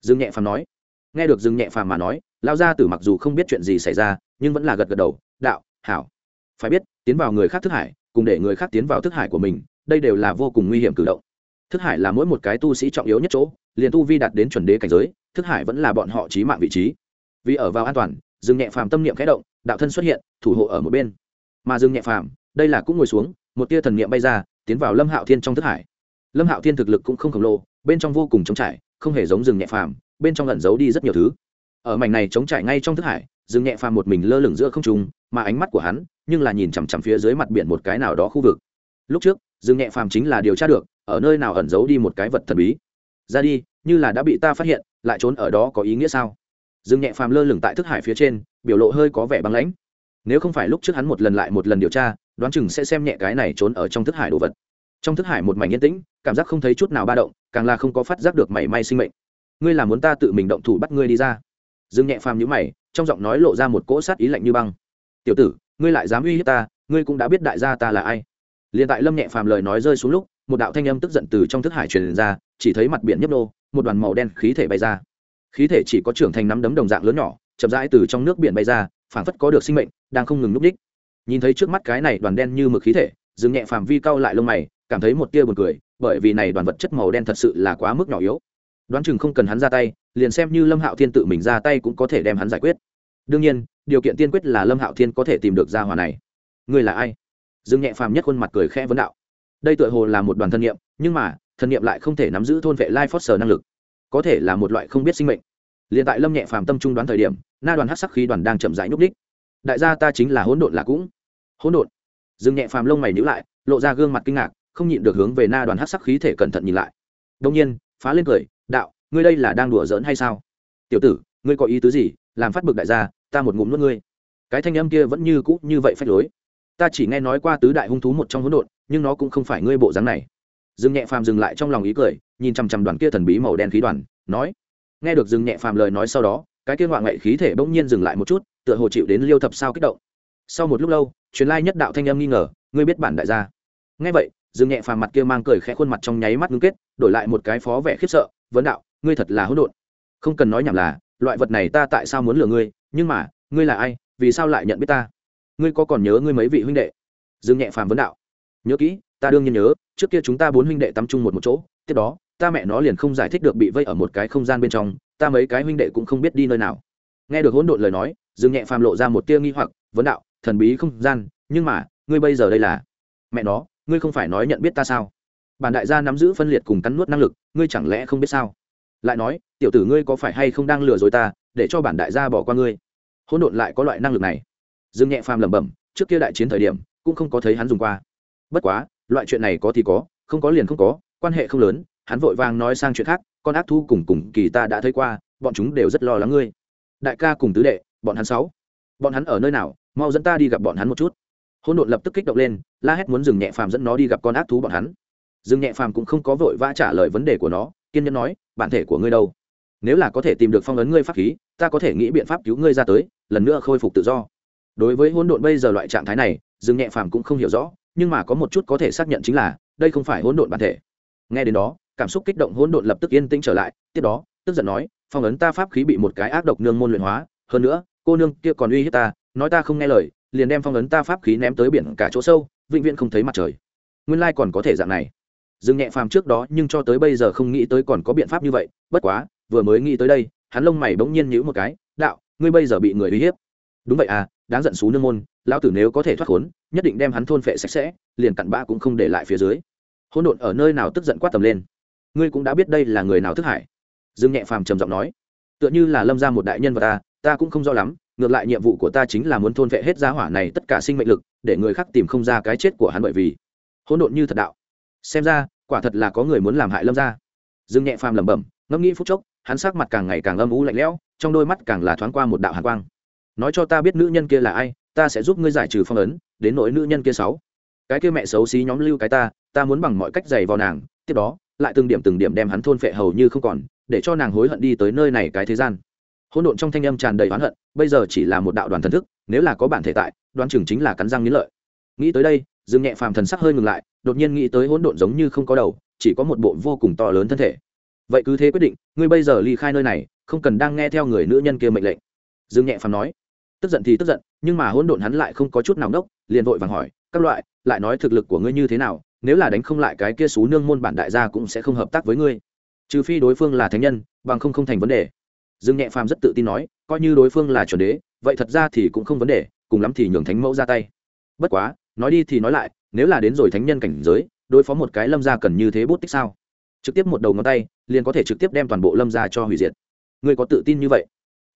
Speaker 1: Dương nhẹ phàm nói. Nghe được dương nhẹ phàm mà nói lao gia tử mặc dù không biết chuyện gì xảy ra, nhưng vẫn là gật gật đầu, đạo, hảo. Phải biết, tiến vào người khác thức hải, cùng để người khác tiến vào thức hải của mình, đây đều là vô cùng nguy hiểm cử động. Thức hải là mỗi một cái tu sĩ trọng yếu nhất chỗ, liền tu vi đạt đến chuẩn đế cảnh giới, thức hải vẫn là bọn họ trí mạng vị trí. Vì ở vào an toàn, dương nhẹ phàm tâm niệm khẽ động, đạo thân xuất hiện, thủ hộ ở một bên. Mà dương nhẹ phàm, đây là cũng ngồi xuống, một tia thần niệm bay ra, tiến vào lâm hạo thiên trong thức hải. Lâm hạo thiên thực lực cũng không khổng lồ, bên trong vô cùng trống trải, không hề giống rừng nhẹ phàm, bên trong lẩn giấu đi rất nhiều thứ ở mảnh này chống trải ngay trong thức hải Dương nhẹ phàm một mình lơ lửng giữa không trung, mà ánh mắt của hắn nhưng là nhìn chằm chằm phía dưới mặt biển một cái nào đó khu vực. Lúc trước dương nhẹ phàm chính là điều tra được, ở nơi nào ẩn giấu đi một cái vật thần bí. Ra đi, như là đã bị ta phát hiện, lại trốn ở đó có ý nghĩa sao? Dương nhẹ phàm lơ lửng tại thức hải phía trên, biểu lộ hơi có vẻ băng lãnh. Nếu không phải lúc trước hắn một lần lại một lần điều tra, đoán chừng sẽ xem nhẹ cái này trốn ở trong thức hải đồ vật. Trong thức hải một mảnh yên tĩnh, cảm giác không thấy chút nào ba động, càng là không có phát giác được mảy may sinh mệnh. Ngươi là muốn ta tự mình động thủ bắt ngươi đi ra dương nhẹ phàm nhữ mày, trong giọng nói lộ ra một cỗ sát ý lạnh như băng. Tiểu tử, ngươi lại dám uy hiếp ta, ngươi cũng đã biết đại gia ta là ai. Liền tại lâm nhẹ phàm lời nói rơi xuống lúc, một đạo thanh âm tức giận từ trong thức hải truyền ra, chỉ thấy mặt biển nhấp nô, một đoàn màu đen khí thể bay ra. Khí thể chỉ có trưởng thành nắm đấm đồng dạng lớn nhỏ, chậm rãi từ trong nước biển bay ra, phảng phất có được sinh mệnh, đang không ngừng núp đích. Nhìn thấy trước mắt cái này đoàn đen như mực khí thể, Dương nhẹ phàm vi cau lại lông mày, cảm thấy một tia buồn cười, bởi vì này đoàn vật chất màu đen thật sự là quá mức nhỏ yếu đoán chừng không cần hắn ra tay, liền xem như lâm hạo thiên tự mình ra tay cũng có thể đem hắn giải quyết. Đương nhiên, điều kiện tiên quyết là lâm hạo thiên có thể tìm được gia hòa này. Ngươi là ai? Dương nhẹ phàm nhất khuôn mặt cười khẽ vấn đạo. Đây tựa hồ là một đoàn thân nhiệm nhưng mà, thân nhiệm lại không thể nắm giữ thôn vệ lai phót sở năng lực. Có thể là một loại không biết sinh mệnh. Liền tại lâm nhẹ phàm tâm trung đoán thời điểm, na đoàn hát sắc khí đoàn đang chậm rãi nhúc đích đại gia ta chính là hỗn độn là cũng. Hỗn độn. Dương nhẹ phàm lông mày nhữ lại, lộ ra gương mặt kinh ngạc, không nhịn được hướng về na đoàn hát sắc khí thể cẩn thận nhìn lại. Đông nhiên, phá lên cười đạo, ngươi đây là đang đùa giỡn hay sao? Tiểu tử, ngươi có ý tứ gì? Làm phát bực đại gia, ta một ngụm nuốt ngươi. Cái thanh âm kia vẫn như cũ như vậy phách lối. Ta chỉ nghe nói qua tứ đại hung thú một trong hỗn độn, nhưng nó cũng không phải ngươi bộ dáng này. Dương nhẹ phàm dừng lại trong lòng ý cười, nhìn chằm chằm đoàn kia thần bí màu đen khí đoàn, nói, nghe được dương nhẹ phàm lời nói sau đó, cái kia ngoại ngậy khí thể bỗng nhiên dừng lại một chút, tựa hồ chịu đến liêu thập sao kích động. Sau một lúc lâu, truyền lai nhất đạo thanh âm nghi ngờ, ngươi biết bản đại gia. Nghe vậy, dương nhẹ phàm mặt kia mang cười khẽ khuôn mặt trong nháy mắt ngưng kết, đổi lại một cái phó vẻ khiếp sợ vấn đạo, ngươi thật là hỗn độn. Không cần nói nhảm là, loại vật này ta tại sao muốn lừa ngươi, nhưng mà, ngươi là ai, vì sao lại nhận biết ta? Ngươi có còn nhớ ngươi mấy vị huynh đệ? Dương nhẹ phàm vấn đạo. Nhớ kỹ, ta đương nhiên nhớ, trước kia chúng ta bốn huynh đệ tắm chung một một chỗ, tiếp đó, ta mẹ nó liền không giải thích được bị vây ở một cái không gian bên trong, ta mấy cái huynh đệ cũng không biết đi nơi nào. Nghe được hỗn độn lời nói, dương nhẹ phàm lộ ra một tia nghi hoặc, vấn đạo, thần bí không gian, nhưng mà, ngươi bây giờ đây là mẹ nó, ngươi không phải nói nhận biết ta sao? Bản đại gia nắm giữ phân liệt cùng cắn nuốt năng lực, ngươi chẳng lẽ không biết sao? Lại nói, tiểu tử ngươi có phải hay không đang lừa dối ta, để cho bản đại gia bỏ qua ngươi? Hỗn độn lại có loại năng lực này. Dương nhẹ phàm lẩm bẩm, trước kia đại chiến thời điểm, cũng không có thấy hắn dùng qua. Bất quá, loại chuyện này có thì có, không có liền không có, quan hệ không lớn, hắn vội vàng nói sang chuyện khác, con ác thu cùng cùng kỳ ta đã thấy qua, bọn chúng đều rất lo lắng ngươi. Đại ca cùng tứ đệ, bọn hắn sáu. Bọn hắn ở nơi nào, mau dẫn ta đi gặp bọn hắn một chút. Hỗn độn lập tức kích động lên, la hét muốn dừng nhẹ phàm dẫn nó đi gặp con ác thú bọn hắn dừng nhẹ phàm cũng không có vội vã trả lời vấn đề của nó, kiên nhẫn nói, bản thể của ngươi đâu? Nếu là có thể tìm được phong ấn ngươi pháp khí, ta có thể nghĩ biện pháp cứu ngươi ra tới, lần nữa khôi phục tự do. Đối với hỗn độn bây giờ loại trạng thái này, dương nhẹ phàm cũng không hiểu rõ, nhưng mà có một chút có thể xác nhận chính là, đây không phải hỗn độn bản thể. Nghe đến đó, cảm xúc kích động hỗn độn lập tức yên tĩnh trở lại, tiếp đó, tức giận nói, phong ấn ta pháp khí bị một cái ác độc nương môn luyện hóa, hơn nữa, cô nương kia còn uy hiếp ta, nói ta không nghe lời, liền đem phong ấn ta pháp khí ném tới biển cả chỗ sâu, vĩnh viễn không thấy mặt trời. Nguyên lai còn có thể dạng này dương nhẹ phàm trước đó, nhưng cho tới bây giờ không nghĩ tới còn có biện pháp như vậy, bất quá, vừa mới nghĩ tới đây, hắn lông mày bỗng nhiên nhíu một cái, đạo, ngươi bây giờ bị người uy hiếp. Đúng vậy à đáng giận xú nương môn, lão tử nếu có thể thoát khốn, nhất định đem hắn thôn phệ sạch sẽ, liền cặn bã cũng không để lại phía dưới. Hỗn độn ở nơi nào tức giận quát tầm lên. Ngươi cũng đã biết đây là người nào thức hải dương nhẹ phàm trầm giọng nói. Tựa như là lâm ra một đại nhân vật ta ta cũng không rõ lắm, ngược lại nhiệm vụ của ta chính là muốn thôn vệ hết giá hỏa này tất cả sinh mệnh lực, để người khác tìm không ra cái chết của hắn bởi vì. Hỗn độn như thật đạo xem ra, quả thật là có người muốn làm hại lâm ra dương nhẹ phàm lẩm bẩm, ngẫm nghĩ phút chốc, hắn sắc mặt càng ngày càng âm u lạnh lẽo, trong đôi mắt càng là thoáng qua một đạo hàn quang. Nói cho ta biết nữ nhân kia là ai, ta sẽ giúp ngươi giải trừ phong ấn, đến nỗi nữ nhân kia sáu. Cái kia mẹ xấu xí nhóm lưu cái ta ta muốn bằng mọi cách giày vào nàng, tiếp đó, lại từng điểm từng điểm đem hắn thôn phệ hầu như không còn, để cho nàng hối hận đi tới nơi này cái thế gian. Hỗn độn trong thanh âm tràn đầy oán hận, bây giờ chỉ là một đạo đoàn thần thức, nếu là có bản thể tại, đoán chừng chính là cắn răng nghĩ lợi. Nghĩ tới đây, dương nhẹ phàm thần sắc hơi ngừng lại đột nhiên nghĩ tới hỗn độn giống như không có đầu, chỉ có một bộ vô cùng to lớn thân thể. Vậy cứ thế quyết định, ngươi bây giờ ly khai nơi này, không cần đang nghe theo người nữ nhân kia mệnh lệnh. Dương nhẹ phàm nói. Tức giận thì tức giận, nhưng mà hỗn độn hắn lại không có chút nào đốc liền vội vàng hỏi, các loại, lại nói thực lực của ngươi như thế nào, nếu là đánh không lại cái kia xú nương môn bản đại gia cũng sẽ không hợp tác với ngươi. Trừ phi đối phương là thánh nhân, bằng không không thành vấn đề. Dương nhẹ phàm rất tự tin nói, coi như đối phương là chuẩn đế, vậy thật ra thì cũng không vấn đề, cùng lắm thì nhường thánh mẫu ra tay. Bất quá, nói đi thì nói lại nếu là đến rồi thánh nhân cảnh giới, đối phó một cái lâm gia cần như thế bút tích sao? Trực tiếp một đầu ngón tay, liền có thể trực tiếp đem toàn bộ lâm gia cho hủy diệt. Ngươi có tự tin như vậy?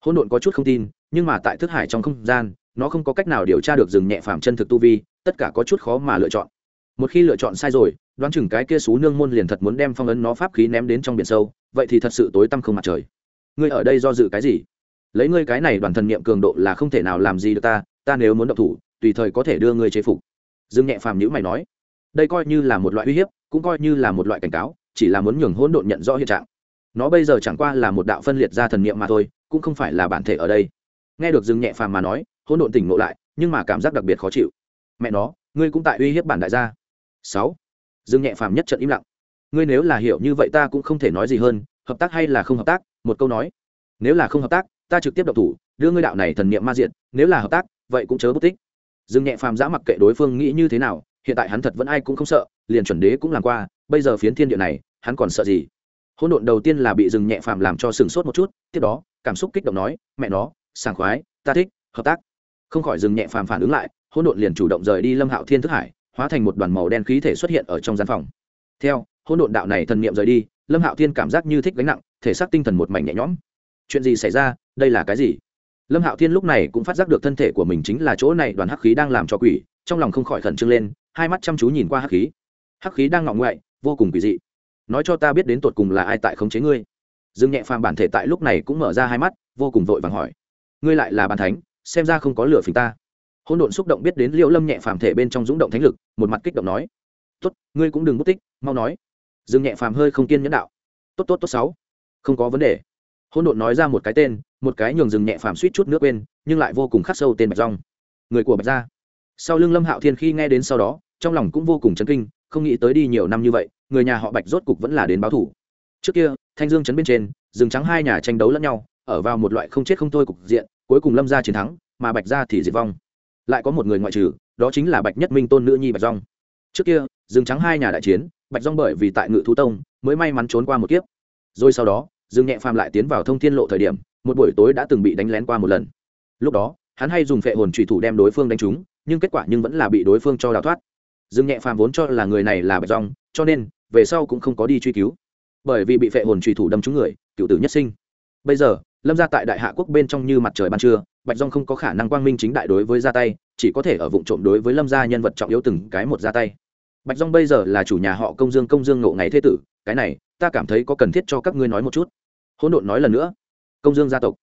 Speaker 1: Hôn độn có chút không tin, nhưng mà tại thức hải trong không gian, nó không có cách nào điều tra được rừng nhẹ phàm chân thực tu vi, tất cả có chút khó mà lựa chọn. Một khi lựa chọn sai rồi, đoán chừng cái kia xú nương môn liền thật muốn đem phong ấn nó pháp khí ném đến trong biển sâu, vậy thì thật sự tối tăm không mặt trời. Ngươi ở đây do dự cái gì? Lấy ngươi cái này đoàn thần niệm cường độ là không thể nào làm gì được ta ta nếu muốn động thủ, tùy thời có thể đưa ngươi chế phục dương nhẹ phàm nhữ mày nói, đây coi như là một loại uy hiếp, cũng coi như là một loại cảnh cáo, chỉ là muốn nhường hỗn độn nhận rõ hiện trạng. Nó bây giờ chẳng qua là một đạo phân liệt ra thần niệm mà thôi, cũng không phải là bản thể ở đây. Nghe được dương nhẹ phàm mà nói, hỗn độn tỉnh ngộ lại, nhưng mà cảm giác đặc biệt khó chịu. Mẹ nó, ngươi cũng tại uy hiếp bản đại gia. Sáu. Dương nhẹ phàm nhất trận im lặng. Ngươi nếu là hiểu như vậy ta cũng không thể nói gì hơn, hợp tác hay là không hợp tác, một câu nói. Nếu là không hợp tác, ta trực tiếp độc thủ, đưa ngươi đạo này thần niệm ma diện nếu là hợp tác, vậy cũng chớ bất tích dương nhẹ phàm giã mặc kệ đối phương nghĩ như thế nào, hiện tại hắn thật vẫn ai cũng không sợ, liền chuẩn đế cũng làm qua, bây giờ phiến thiên địa này, hắn còn sợ gì? Hỗn độn đầu tiên là bị dừng nhẹ phàm làm cho sừng sốt một chút, tiếp đó, cảm xúc kích động nói, mẹ nó, sảng khoái, ta thích, hợp tác. Không khỏi dừng nhẹ phàm phản ứng lại, hỗn độn liền chủ động rời đi lâm hạo thiên thức hải, hóa thành một đoàn màu đen khí thể xuất hiện ở trong gian phòng. Theo, hỗn độn đạo này thần niệm rời đi, lâm hạo thiên cảm giác như thích gánh nặng, thể xác tinh thần một mảnh nhẹ nhõm. Chuyện gì xảy ra? Đây là cái gì? Lâm hạo thiên lúc này cũng phát giác được thân thể của mình chính là chỗ này đoàn hắc khí đang làm cho quỷ, trong lòng không khỏi khẩn trương lên, hai mắt chăm chú nhìn qua hắc khí. Hắc khí đang ngọng ngoại, vô cùng quỷ dị. Nói cho ta biết đến tột cùng là ai tại khống chế ngươi? Dương nhẹ phàm bản thể tại lúc này cũng mở ra hai mắt, vô cùng vội vàng hỏi. Ngươi lại là bàn thánh, xem ra không có lửa phình ta. Hôn độn xúc động biết đến liễu lâm nhẹ phàm thể bên trong dũng động thánh lực, một mặt kích động nói. Tốt, ngươi cũng đừng mất tích, mau nói. Dương nhẹ phàm hơi không kiên nhẫn đạo. Tốt tốt tốt, sáu. Không có vấn đề. Hôn độn nói ra một cái tên một cái nhường rừng nhẹ phàm suýt chút nước quên, nhưng lại vô cùng khắc sâu tên bạch rong người của bạch gia. Sau lưng lâm hạo thiên khi nghe đến sau đó, trong lòng cũng vô cùng chấn kinh, không nghĩ tới đi nhiều năm như vậy, người nhà họ bạch rốt cục vẫn là đến báo thủ. Trước kia, thanh dương chấn bên trên, rừng trắng hai nhà tranh đấu lẫn nhau, ở vào một loại không chết không thôi cục diện, cuối cùng lâm gia chiến thắng, mà bạch gia thì diệt vong. Lại có một người ngoại trừ, đó chính là bạch nhất minh tôn nữ nhi bạch rong trước kia, rừng trắng hai nhà đại chiến, bạch rong bởi vì tại ngự thú tông, mới may mắn trốn qua một kiếp. Rồi sau đó, rừng nhẹ phàm lại tiến vào thông thiên lộ thời điểm một buổi tối đã từng bị đánh lén qua một lần. Lúc đó, hắn hay dùng phệ hồn trùy thủ đem đối phương đánh trúng, nhưng kết quả nhưng vẫn là bị đối phương cho đào thoát. Dương nhẹ phàm vốn cho là người này là bạch rong cho nên, về sau cũng không có đi truy cứu. Bởi vì bị phệ hồn trùy thủ đâm trúng người, cựu tử nhất sinh. Bây giờ, lâm ra tại đại hạ quốc bên trong như mặt trời ban trưa, bạch rong không có khả năng quang minh chính đại đối với ra tay, chỉ có thể ở vụ trộm đối với lâm gia nhân vật trọng yếu từng cái một ra tay. Bạch rong bây giờ là chủ nhà họ công dương công dương ngộ ngày thế tử, cái này, ta cảm thấy có cần thiết cho các ngươi nói một chút. Hỗn độn nói lần nữa công dương gia tộc.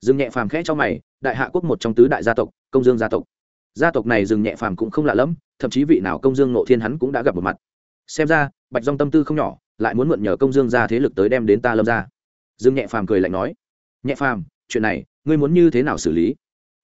Speaker 1: Dương nhẹ phàm khẽ cho mày, đại hạ quốc một trong tứ đại gia tộc, công dương gia tộc. Gia tộc này dương nhẹ phàm cũng không lạ lẫm, thậm chí vị nào công dương nộ thiên hắn cũng đã gặp một mặt. Xem ra, bạch dong tâm tư không nhỏ, lại muốn mượn nhờ công dương ra thế lực tới đem đến ta lâm ra dương nhẹ phàm cười lạnh nói, nhẹ phàm, chuyện này, ngươi muốn như thế nào xử lý?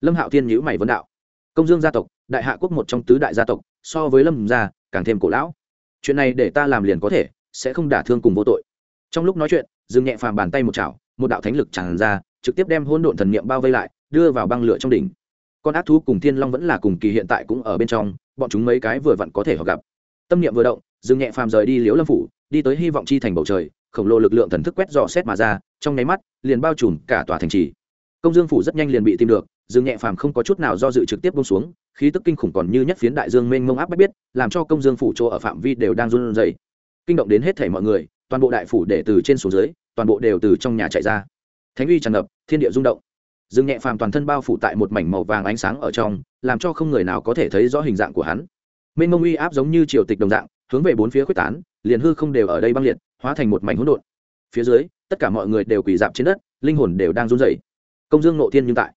Speaker 1: Lâm hạo thiên nhữ mày vấn đạo, công dương gia tộc, đại hạ quốc một trong tứ đại gia tộc, so với lâm gia, càng thêm cổ lão. Chuyện này để ta làm liền có thể, sẽ không đả thương cùng vô tội. Trong lúc nói chuyện, dương nhẹ phàm bàn tay một chảo một đạo thánh lực tràn ra, trực tiếp đem hỗn độn thần niệm bao vây lại, đưa vào băng lửa trong đỉnh. Con ác thú cùng thiên long vẫn là cùng kỳ hiện tại cũng ở bên trong, bọn chúng mấy cái vừa vặn có thể họ gặp. Tâm niệm vừa động, dương nhẹ phàm rời đi liễu lâm phủ, đi tới hy vọng chi thành bầu trời, khổng lồ lực lượng thần thức quét dò xét mà ra, trong nháy mắt, liền bao trùm cả tòa thành trì. Công dương phủ rất nhanh liền bị tìm được, dương nhẹ phàm không có chút nào do dự trực tiếp bông xuống, khí tức kinh khủng còn như nhất phiến đại dương mênh mông áp bách biết, làm cho công dương phủ chỗ ở phạm vi đều đang run rẩy. Kinh động đến hết thảy mọi người, toàn bộ đại phủ để từ trên xuống dưới toàn bộ đều từ trong nhà chạy ra. Thánh uy tràn ngập, thiên địa rung động. Dương nhẹ phàm toàn thân bao phủ tại một mảnh màu vàng ánh sáng ở trong, làm cho không người nào có thể thấy rõ hình dạng của hắn. Mênh mông uy áp giống như triều tịch đồng dạng, hướng về bốn phía quyết tán, liền hư không đều ở đây băng liệt, hóa thành một mảnh hỗn độn. Phía dưới, tất cả mọi người đều quỳ dạp trên đất, linh hồn đều đang run rẩy. Công dương nộ thiên nhưng tại.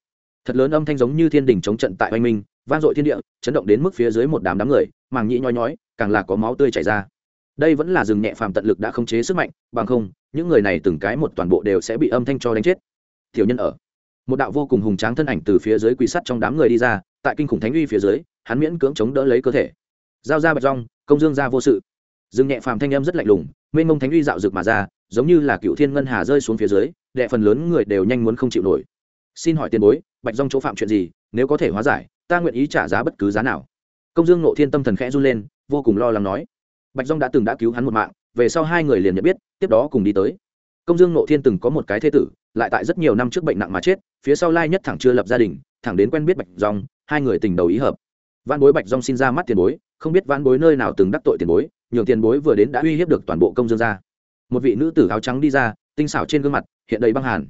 Speaker 1: Thật lớn âm thanh giống như thiên đình chống trận tại oanh minh, vang dội thiên địa, chấn động đến mức phía dưới một đám đám người, màng nhĩ nhói nhói càng là có máu tươi chảy ra. Đây vẫn là rừng nhẹ phàm tận lực đã khống chế sức mạnh, bằng không những người này từng cái một toàn bộ đều sẽ bị âm thanh cho đánh chết. Tiểu nhân ở. Một đạo vô cùng hùng tráng thân ảnh từ phía dưới quỳ sắt trong đám người đi ra, tại kinh khủng thánh uy phía dưới, hắn miễn cưỡng chống đỡ lấy cơ thể. Giao ra bạch rong, công dương ra vô sự. Dương nhẹ phàm thanh âm rất lạnh lùng, mênh mông thánh uy dạo rực mà ra, giống như là cựu thiên ngân hà rơi xuống phía dưới, đệ phần lớn người đều nhanh muốn không chịu nổi. Xin hỏi tiền bối, bạch rong chỗ phạm chuyện gì, nếu có thể hóa giải, ta nguyện ý trả giá bất cứ giá nào. Công dương nộ thiên tâm thần khẽ run lên, vô cùng lo lắng nói. Bạch rong đã từng đã cứu hắn một mạng về sau hai người liền nhận biết, tiếp đó cùng đi tới. Công dương nộ thiên từng có một cái thế tử, lại tại rất nhiều năm trước bệnh nặng mà chết, phía sau lai nhất thẳng chưa lập gia đình, thẳng đến quen biết bạch dòng, hai người tình đầu ý hợp. Văn bối bạch dòng xin ra mắt tiền bối, không biết văn bối nơi nào từng đắc tội tiền bối, nhường tiền bối vừa đến đã uy hiếp được toàn bộ công dương gia. Một vị nữ tử áo trắng đi ra, tinh xảo trên gương mặt, hiện đầy băng hàn.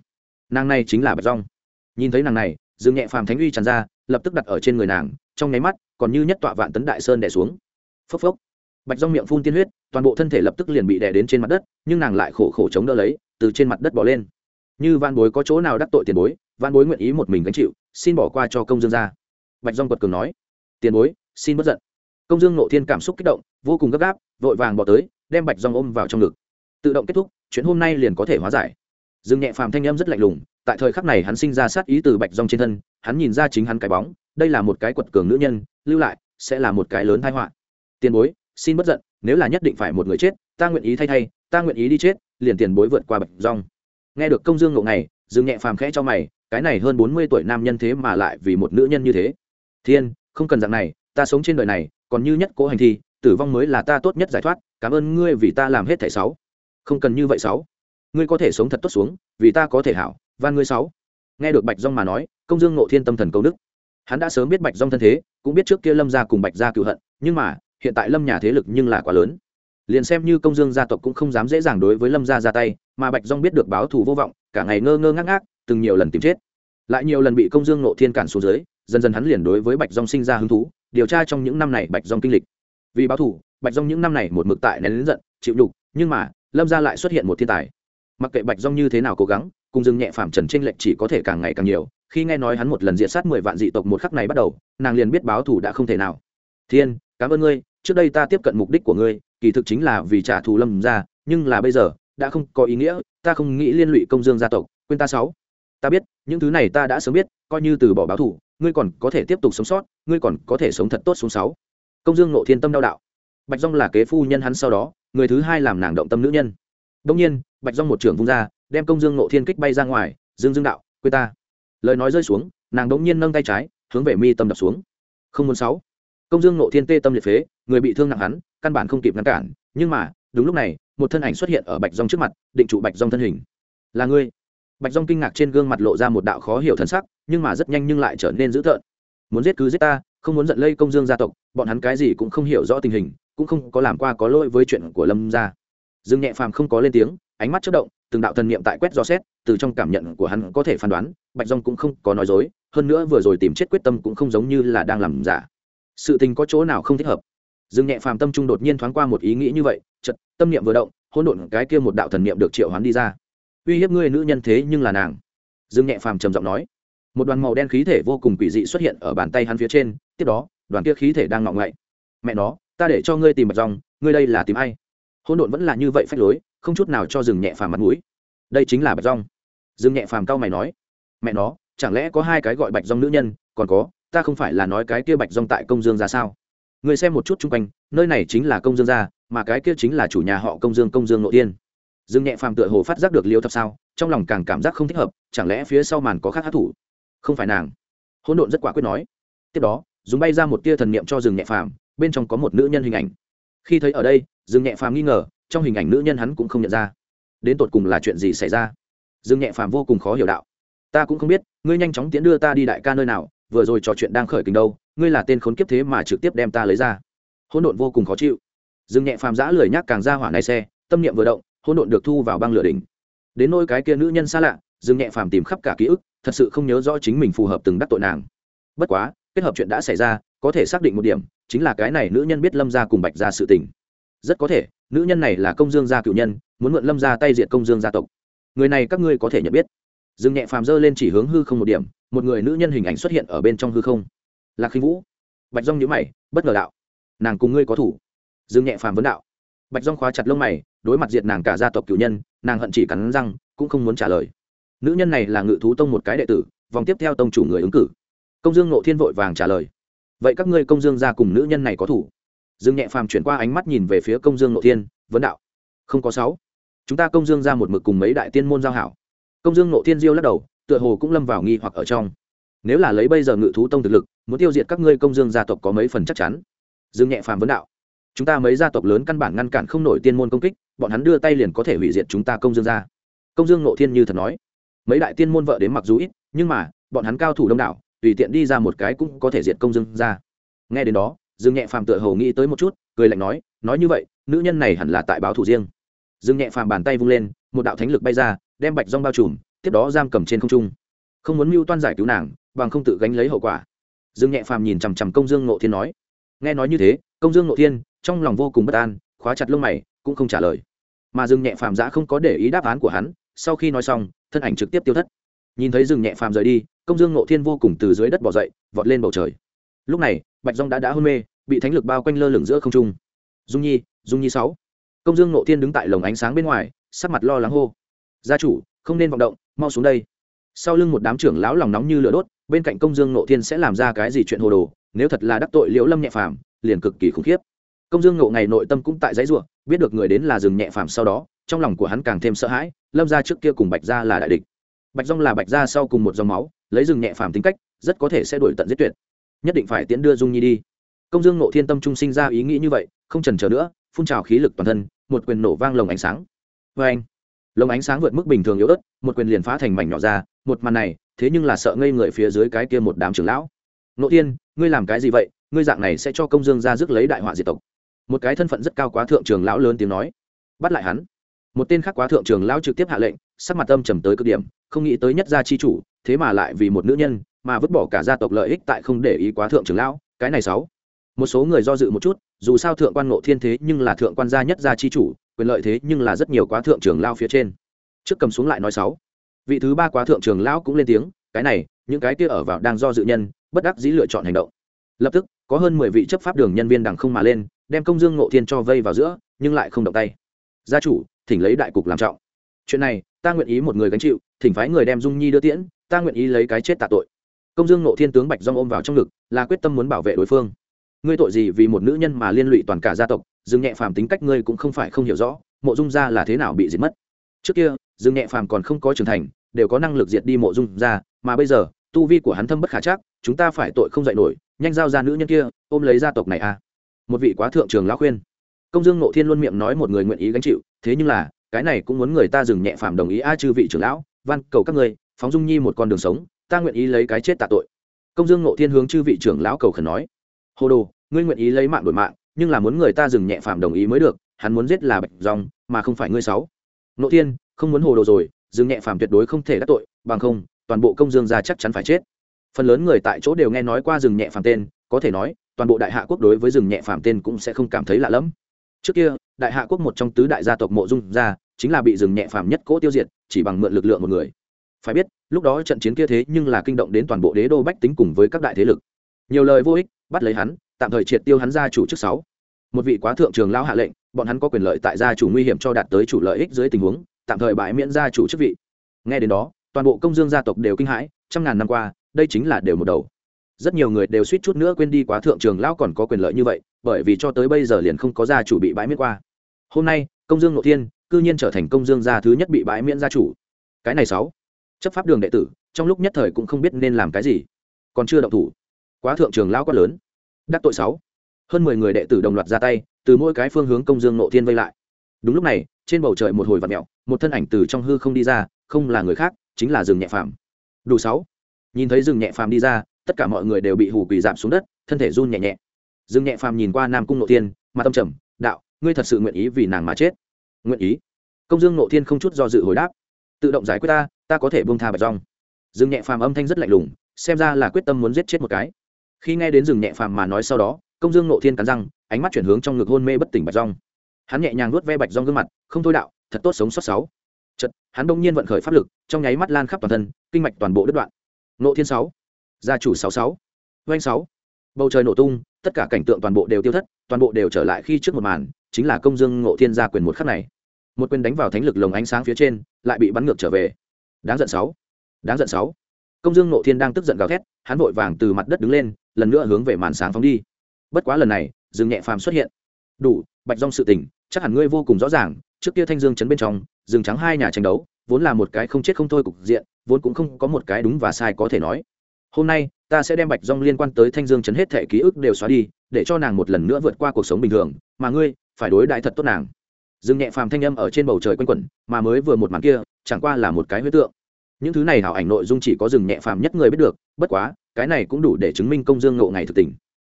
Speaker 1: Nàng này chính là bạch dòng. Nhìn thấy nàng này, dương nhẹ phàm thánh uy tràn ra, lập tức đặt ở trên người nàng, trong nháy mắt, còn như nhất tọa vạn tấn đại sơn đẻ xuống. Phốc phốc bạch rong miệng phun tiên huyết, toàn bộ thân thể lập tức liền bị đè đến trên mặt đất, nhưng nàng lại khổ khổ chống đỡ lấy, từ trên mặt đất bỏ lên. Như van bối có chỗ nào đắc tội tiền bối van bối nguyện ý một mình gánh chịu, xin bỏ qua cho công dương gia bạch rong quật cường nói, tiền bối, xin bất giận. Công dương nộ thiên cảm xúc kích động, vô cùng gấp gáp, vội vàng bỏ tới, đem bạch rong ôm vào trong ngực. Tự động kết thúc, chuyện hôm nay liền có thể hóa giải. Dương nhẹ phàm thanh em rất lạnh lùng, tại thời khắc này hắn sinh ra sát ý từ bạch rong trên thân, hắn nhìn ra chính hắn cái bóng, đây là một cái quật cường nữ nhân, lưu lại, sẽ là một cái lớn tai họa. Tiền bối xin bất giận, nếu là nhất định phải một người chết, ta nguyện ý thay thay, ta nguyện ý đi chết, liền tiền bối vượt qua bạch rong nghe được công dương ngộ này dương nhẹ phàm khẽ cho mày, cái này hơn bốn mươi tuổi nam nhân thế mà lại vì một nữ nhân như thế. Thiên, không cần dạng này, ta sống trên đời này, còn như nhất cố hành thi, tử vong mới là ta tốt nhất giải thoát, cảm ơn ngươi vì ta làm hết thẻ sáu. Không cần như vậy sáu. Ngươi có thể sống thật tốt xuống, vì ta có thể hảo, van ngươi sáu. Nghe được bạch rong mà nói, công dương ngộ thiên tâm thần câu đức hắn đã sớm biết bạch rong thân thế, cũng biết trước kia lâm gia cùng bạch gia cựu hận, nhưng mà hiện tại lâm nhà thế lực nhưng là quá lớn. Liền xem như công dương gia tộc cũng không dám dễ dàng đối với lâm gia ra tay, mà bạch dong biết được báo thù vô vọng, cả ngày ngơ ngơ ngác ngác, từng nhiều lần tìm chết. Lại nhiều lần bị công dương nộ thiên cản xuống dưới, dần dần hắn liền đối với bạch dong sinh ra hứng thú, điều tra trong những năm này bạch dong kinh lịch. Vì báo thù, bạch dong những năm này một mực tại nén lính giận, chịu đục, nhưng mà, lâm gia lại xuất hiện một thiên tài. Mặc kệ bạch dong như thế nào cố gắng cùng dương nhẹ phạm trần tranh lệch chỉ có thể càng ngày càng nhiều, khi nghe nói hắn một lần diện sát mười vạn dị tộc một khắc này bắt đầu, nàng liền biết báo thù đã không thể nào. Thiên, cảm ơn ngươi trước đây ta tiếp cận mục đích của ngươi, kỳ thực chính là vì trả thù lâm ra nhưng là bây giờ, đã không có ý nghĩa, ta không nghĩ liên lụy công dương gia tộc, quên ta sáu. Ta biết, những thứ này ta đã sớm biết, coi như từ bỏ báo thủ ngươi còn có thể tiếp tục sống sót, ngươi còn có thể sống thật tốt xuống sáu. Công dương nộ thiên tâm đau đạo. Bạch dong là kế phu nhân hắn sau đó, người thứ hai làm nàng động tâm nữ nhân. Đông nhiên, bạch dong một trưởng vung ra, đem công dương nộ thiên kích bay ra ngoài, dương dương đạo quê ta. Lời nói rơi xuống, nàng đống nhiên nâng tay trái, hướng về mi tâm đập xuống. Không muốn sáu. Công dương nộ thiên tê tâm liệt phế người bị thương nặng hắn, căn bản không kịp ngăn cản. Nhưng mà, đúng lúc này, một thân ảnh xuất hiện ở bạch dong trước mặt, định trụ bạch dong thân hình. Là ngươi? Bạch dong kinh ngạc trên gương mặt lộ ra một đạo khó hiểu thân sắc, nhưng mà rất nhanh nhưng lại trở nên dữ tợn. Muốn giết cứ giết ta, không muốn giận lây công dương gia tộc, bọn hắn cái gì cũng không hiểu rõ tình hình, cũng không có làm qua có lỗi với chuyện của lâm gia. Dương nhẹ phàm không có lên tiếng, ánh mắt chất động, từng đạo thần niệm tại quét dò xét, từ trong cảm nhận của hắn có thể phán đoán, bạch dong cũng không có nói dối, hơn nữa vừa rồi tìm chết quyết tâm cũng không giống như là đang làm giả. Sự tình có chỗ nào không thích hợp? Dương nhẹ phàm tâm trung đột nhiên thoáng qua một ý nghĩ như vậy chật tâm niệm vừa động, hỗn độn cái kia một đạo thần niệm được triệu hoán đi ra. Uy hiếp ngươi nữ nhân thế nhưng là nàng. Dương nhẹ phàm trầm giọng nói. Một đoàn màu đen khí thể vô cùng quỷ dị xuất hiện ở bàn tay hắn phía trên, tiếp đó, đoàn kia khí thể đang ngọng ngậy. Mẹ nó, ta để cho ngươi tìm bạch dòng, ngươi đây là tìm ai? Hỗn độn vẫn là như vậy phách lối, không chút nào cho Dương nhẹ phàm mặt mũi. Đây chính là bạch rong Dương nhẹ phàm cao mày nói. Mẹ nó, chẳng lẽ có hai cái gọi bạch rong nữ nhân, còn có, ta không phải là nói cái kia bạch rong tại công dương ra sao? Người xem một chút chung quanh, nơi này chính là công dương gia, mà cái kia chính là chủ nhà họ công dương công dương nội tiên dương nhẹ phàm tựa hồ phát giác được liêu thập sao, trong lòng càng cảm giác không thích hợp, chẳng lẽ phía sau màn có khác hát thủ không phải nàng. Hỗn độn rất quả quyết nói. Tiếp đó, dùng bay ra một tia thần niệm cho rừng nhẹ phàm, bên trong có một nữ nhân hình ảnh. Khi thấy ở đây, dương nhẹ phàm nghi ngờ, trong hình ảnh nữ nhân hắn cũng không nhận ra. Đến tột cùng là chuyện gì xảy ra? Dương nhẹ phàm vô cùng khó hiểu đạo. Ta cũng không biết, ngươi nhanh chóng tiến đưa ta đi đại ca nơi nào vừa rồi trò chuyện đang khởi kình đâu, ngươi là tên khốn kiếp thế mà trực tiếp đem ta lấy ra. Hỗn độn vô cùng khó chịu. Dương nhẹ phàm giã lười nhác càng ra hỏa này xe, tâm niệm vừa động, hỗn độn được thu vào băng lửa đỉnh. Đến nôi cái kia nữ nhân xa lạ, dương nhẹ phàm tìm khắp cả ký ức, thật sự không nhớ rõ chính mình phù hợp từng đắc tội nàng. Bất quá, kết hợp chuyện đã xảy ra, có thể xác định một điểm, chính là cái này nữ nhân biết lâm ra cùng bạch ra sự tình. Rất có thể, nữ nhân này là công dương gia cựu nhân, muốn mượn lâm ra tay diệt công dương gia tộc. Người này các ngươi có thể nhận biết. Dương nhẹ phàm dơ lên chỉ hướng hư không một điểm một người nữ nhân hình ảnh xuất hiện ở bên trong hư không. Lạc khinh vũ. Bạch dong nhữ mày, bất ngờ đạo. Nàng cùng ngươi có thủ. Dương nhẹ phàm vấn đạo. Bạch dong khóa chặt lông mày, đối mặt diệt nàng cả gia tộc cửu nhân, nàng hận chỉ cắn răng, cũng không muốn trả lời. Nữ nhân này là ngự thú tông một cái đệ tử, vòng tiếp theo tông chủ người ứng cử. Công dương nộ thiên vội vàng trả lời. Vậy các ngươi công dương ra cùng nữ nhân này có thủ? Dương nhẹ phàm chuyển qua ánh mắt nhìn về phía công dương Nộ thiên, vấn đạo. Không có sáu. Chúng ta công dương ra một mực cùng mấy đại tiên môn giao hảo. Công dương Nộ thiên diêu lắc đầu tựa hồ cũng lâm vào nghi hoặc ở trong. Nếu là lấy bây giờ ngự thú tông thực lực, muốn tiêu diệt các ngươi công dương gia tộc có mấy phần chắc chắn. Dương nhẹ phàm vấn đạo. Chúng ta mấy gia tộc lớn căn bản ngăn cản không nổi tiên môn công kích, bọn hắn đưa tay liền có thể hủy diệt chúng ta công dương gia. Công dương nội thiên như thật nói. Mấy đại tiên môn vợ đến mặc dù ít, nhưng mà, bọn hắn cao thủ đông đảo, tùy tiện đi ra một cái cũng có thể diệt công dương gia. Nghe đến đó, dương nhẹ phàm tựa hồ nghĩ tới một chút, cười lạnh nói nói như vậy, nữ nhân này hẳn là tại báo thủ riêng. Dương nhẹ phàm bàn tay vung lên, một đạo thánh lực bay ra, đem bạch rong bao trùm tiếp đó giam cầm trên không trung. Không muốn mưu toan giải cứu nàng, bằng không tự gánh lấy hậu quả. Dương nhẹ phàm nhìn chằm chằm công dương ngộ thiên nói. Nghe nói như thế, công dương ngộ thiên trong lòng vô cùng bất an, khóa chặt lông mày, cũng không trả lời. Mà dương nhẹ phàm giã không có để ý đáp án của hắn, sau khi nói xong, thân ảnh trực tiếp tiêu thất. Nhìn thấy dương nhẹ phàm rời đi, công dương ngộ thiên vô cùng từ dưới đất bỏ dậy, vọt lên bầu trời. Lúc này, bạch dong đã đã hôn mê, bị thánh lực bao quanh lơ lửng giữa không trung. Dung nhi dung nhi sáu. Công dương nộ thiên đứng tại lồng ánh sáng bên ngoài, sắc mặt lo lắng hô. Gia chủ, không nên vọng động mau xuống đây. Sau lưng một đám trưởng lão lòng nóng như lửa đốt, bên cạnh công dương nộ thiên sẽ làm ra cái gì chuyện hồ đồ, nếu thật là đắc tội liễu lâm nhẹ phàm, liền cực kỳ khủng khiếp. Công dương nộ ngày nội tâm cũng tại giấy ruộng biết được người đến là rừng nhẹ phàm sau đó, trong lòng của hắn càng thêm sợ hãi, lâm ra trước kia cùng bạch gia là đại địch. Bạch rong là bạch gia sau cùng một dòng máu, lấy rừng nhẹ phàm tính cách, rất có thể sẽ đổi tận giết tuyệt. Nhất định phải tiễn đưa dung nhi đi. Công dương nộ thiên tâm trung sinh ra ý nghĩ như vậy, không trần chờ nữa, phun trào khí lực toàn thân, một quyền nổ vang lồng ánh sáng. Vê anh lồng ánh sáng vượt mức bình thường yếu ớt, một quyền liền phá thành mảnh nhỏ ra, một màn này, thế nhưng là sợ ngây người phía dưới cái kia một đám trưởng lão. Nộ thiên, ngươi làm cái gì vậy? Ngươi dạng này sẽ cho công dương ra rước lấy đại họa diệt tộc. Một cái thân phận rất cao quá thượng trường lão lớn tiếng nói. Bắt lại hắn. Một tên khác quá thượng trường lão trực tiếp hạ lệnh, sắc mặt âm trầm tới cực điểm, không nghĩ tới nhất gia chi chủ, thế mà lại vì một nữ nhân, mà vứt bỏ cả gia tộc lợi ích tại không để ý quá thượng trường lão. Cái này sáu. Một số người do dự một chút, dù sao thượng quan ngộ thiên thế nhưng là thượng quan gia nhất gia chi chủ quyền lợi thế nhưng là rất nhiều quá thượng trường lao phía trên. Trước cầm xuống lại nói sáu. Vị thứ ba quá thượng trường lão cũng lên tiếng, cái này, những cái kia ở vào đang do dự nhân, bất đắc dĩ lựa chọn hành động. Lập tức, có hơn mười vị chấp pháp đường nhân viên đằng không mà lên, đem công dương ngộ thiên cho vây vào giữa, nhưng lại không động tay. Gia chủ, thỉnh lấy đại cục làm trọng. Chuyện này, ta nguyện ý một người gánh chịu, thỉnh phái người đem dung nhi đưa tiễn, ta nguyện ý lấy cái chết tạ tội. Công dương ngộ thiên tướng bạch dong ôm vào trong ngực, là quyết tâm muốn bảo vệ đối phương. Ngươi tội gì vì một nữ nhân mà liên lụy toàn cả gia tộc Dương nhẹ phàm tính cách ngươi cũng không phải không hiểu rõ, mộ dung gia là thế nào bị diệt mất? Trước kia, Dương nhẹ phàm còn không có trưởng thành, đều có năng lực diệt đi mộ dung gia, mà bây giờ, tu vi của hắn thâm bất khả chắc, chúng ta phải tội không dạy nổi, nhanh giao ra nữ nhân kia, ôm lấy gia tộc này à một vị quá thượng trường lão khuyên. Công dương nộ thiên luôn miệng nói một người nguyện ý gánh chịu, thế nhưng là, cái này cũng muốn người ta dừng nhẹ phàm đồng ý a chư vị trưởng lão, van cầu các ngươi, phóng dung nhi một con đường sống, ta nguyện ý lấy cái chết tạ tội. Công dương nộ thiên hướng chư vị trưởng lão cầu khẩn nói. Hồ đồ, ngươi nguyện ý lấy mạng đổi mạng nhưng là muốn người ta dừng nhẹ phạm đồng ý mới được, hắn muốn giết là bạch dòng, mà không phải ngươi sáu. Nộ thiên, không muốn hồ đồ rồi, dừng nhẹ phạm tuyệt đối không thể đắc tội, bằng không, toàn bộ công dương gia chắc chắn phải chết. Phần lớn người tại chỗ đều nghe nói qua dừng nhẹ phạm tên, có thể nói, toàn bộ đại hạ quốc đối với rừng nhẹ phàm tên cũng sẽ không cảm thấy lạ lẫm. Trước kia, đại hạ quốc một trong tứ đại gia tộc mộ dung gia, chính là bị rừng nhẹ phàm nhất cỗ tiêu diệt, chỉ bằng mượn lực lượng một người. Phải biết, lúc đó trận chiến kia thế nhưng là kinh động đến toàn bộ đế đô bách tính cùng với các đại thế lực. Nhiều lời vô ích, bắt lấy hắn tạm thời triệt tiêu hắn gia chủ trước sáu. Một vị quá thượng trường lao hạ lệnh, bọn hắn có quyền lợi tại gia chủ nguy hiểm cho đạt tới chủ lợi ích dưới tình huống, tạm thời bãi miễn gia chủ chức vị. Nghe đến đó, toàn bộ công dương gia tộc đều kinh hãi, trăm ngàn năm qua, đây chính là đều một đầu. Rất nhiều người đều suýt chút nữa quên đi quá thượng trường lão còn có quyền lợi như vậy, bởi vì cho tới bây giờ liền không có gia chủ bị bãi miễn qua. Hôm nay, công dương nội thiên, cư nhiên trở thành công dương gia thứ nhất bị bãi miễn gia chủ. Cái này sáu. Chấp pháp đường đệ tử, trong lúc nhất thời cũng không biết nên làm cái gì. Còn chưa động thủ. Quá thượng trường lão quá lớn đắc tội sáu. Hơn mười người đệ tử đồng loạt ra tay từ mỗi cái phương hướng công dương nộ thiên vây lại. Đúng lúc này trên bầu trời một hồi vạt mẹo một thân ảnh từ trong hư không đi ra không là người khác chính là rừng nhẹ phàm. Đủ sáu. Nhìn thấy rừng nhẹ phàm đi ra tất cả mọi người đều bị hù quỳ giảm xuống đất thân thể run nhẹ nhẹ. Rừng nhẹ phàm nhìn qua nam cung nộ thiên, mà tâm trầm đạo ngươi thật sự nguyện ý vì nàng mà chết? Nguyện ý. Công dương nộ thiên không chút do dự hồi đáp tự động giải quyết ta ta có thể buông tha bạch rong rừng nhẹ phàm âm thanh rất lạnh lùng xem ra là quyết tâm muốn giết chết một cái khi nghe đến rừng nhẹ phàm mà nói sau đó, công dương nộ thiên cắn răng, ánh mắt chuyển hướng trong ngực hôn mê bất tỉnh bạch rong hắn nhẹ nhàng nuốt ve bạch rong gương mặt, không thôi đạo, thật tốt sống sót sáu. Chật hắn đông nhiên vận khởi pháp lực, trong nháy mắt lan khắp toàn thân, kinh mạch toàn bộ đứt đoạn. Nộ thiên sáu, gia chủ sáu sáu, doanh sáu. Bầu trời nổ tung, tất cả cảnh tượng toàn bộ đều tiêu thất, toàn bộ đều trở lại khi trước một màn, chính là công dương ngộ thiên gia quyền một khắc này. Một quyền đánh vào thánh lực lồng ánh sáng phía trên, lại bị bắn ngược trở về. Đáng giận sáu, đáng giận sáu công dương nộ thiên đang tức giận gào thét, hắn vội vàng từ mặt đất đứng lên, lần nữa hướng về màn sáng phóng đi. Bất quá lần này, dương nhẹ phàm xuất hiện. Đủ, bạch dong sự tình, chắc hẳn ngươi vô cùng rõ ràng, trước kia thanh dương chấn bên trong rừng trắng hai nhà tranh đấu, vốn là một cái không chết không thôi cục diện, vốn cũng không có một cái đúng và sai có thể nói. Hôm nay, ta sẽ đem bạch rong liên quan tới thanh dương chấn hết thẻ ký ức đều xóa đi, để cho nàng một lần nữa vượt qua cuộc sống bình thường, mà ngươi, phải đối đại thật tốt nàng. Dương nhẹ phàm thanh âm ở trên bầu trời quanh quẩn, mà mới vừa một màn kia, chẳng qua là một cái huyết tượng những thứ này hảo ảnh nội dung chỉ có dừng nhẹ phàm nhất người biết được, bất quá, cái này cũng đủ để chứng minh công dương ngộ ngày thực tình.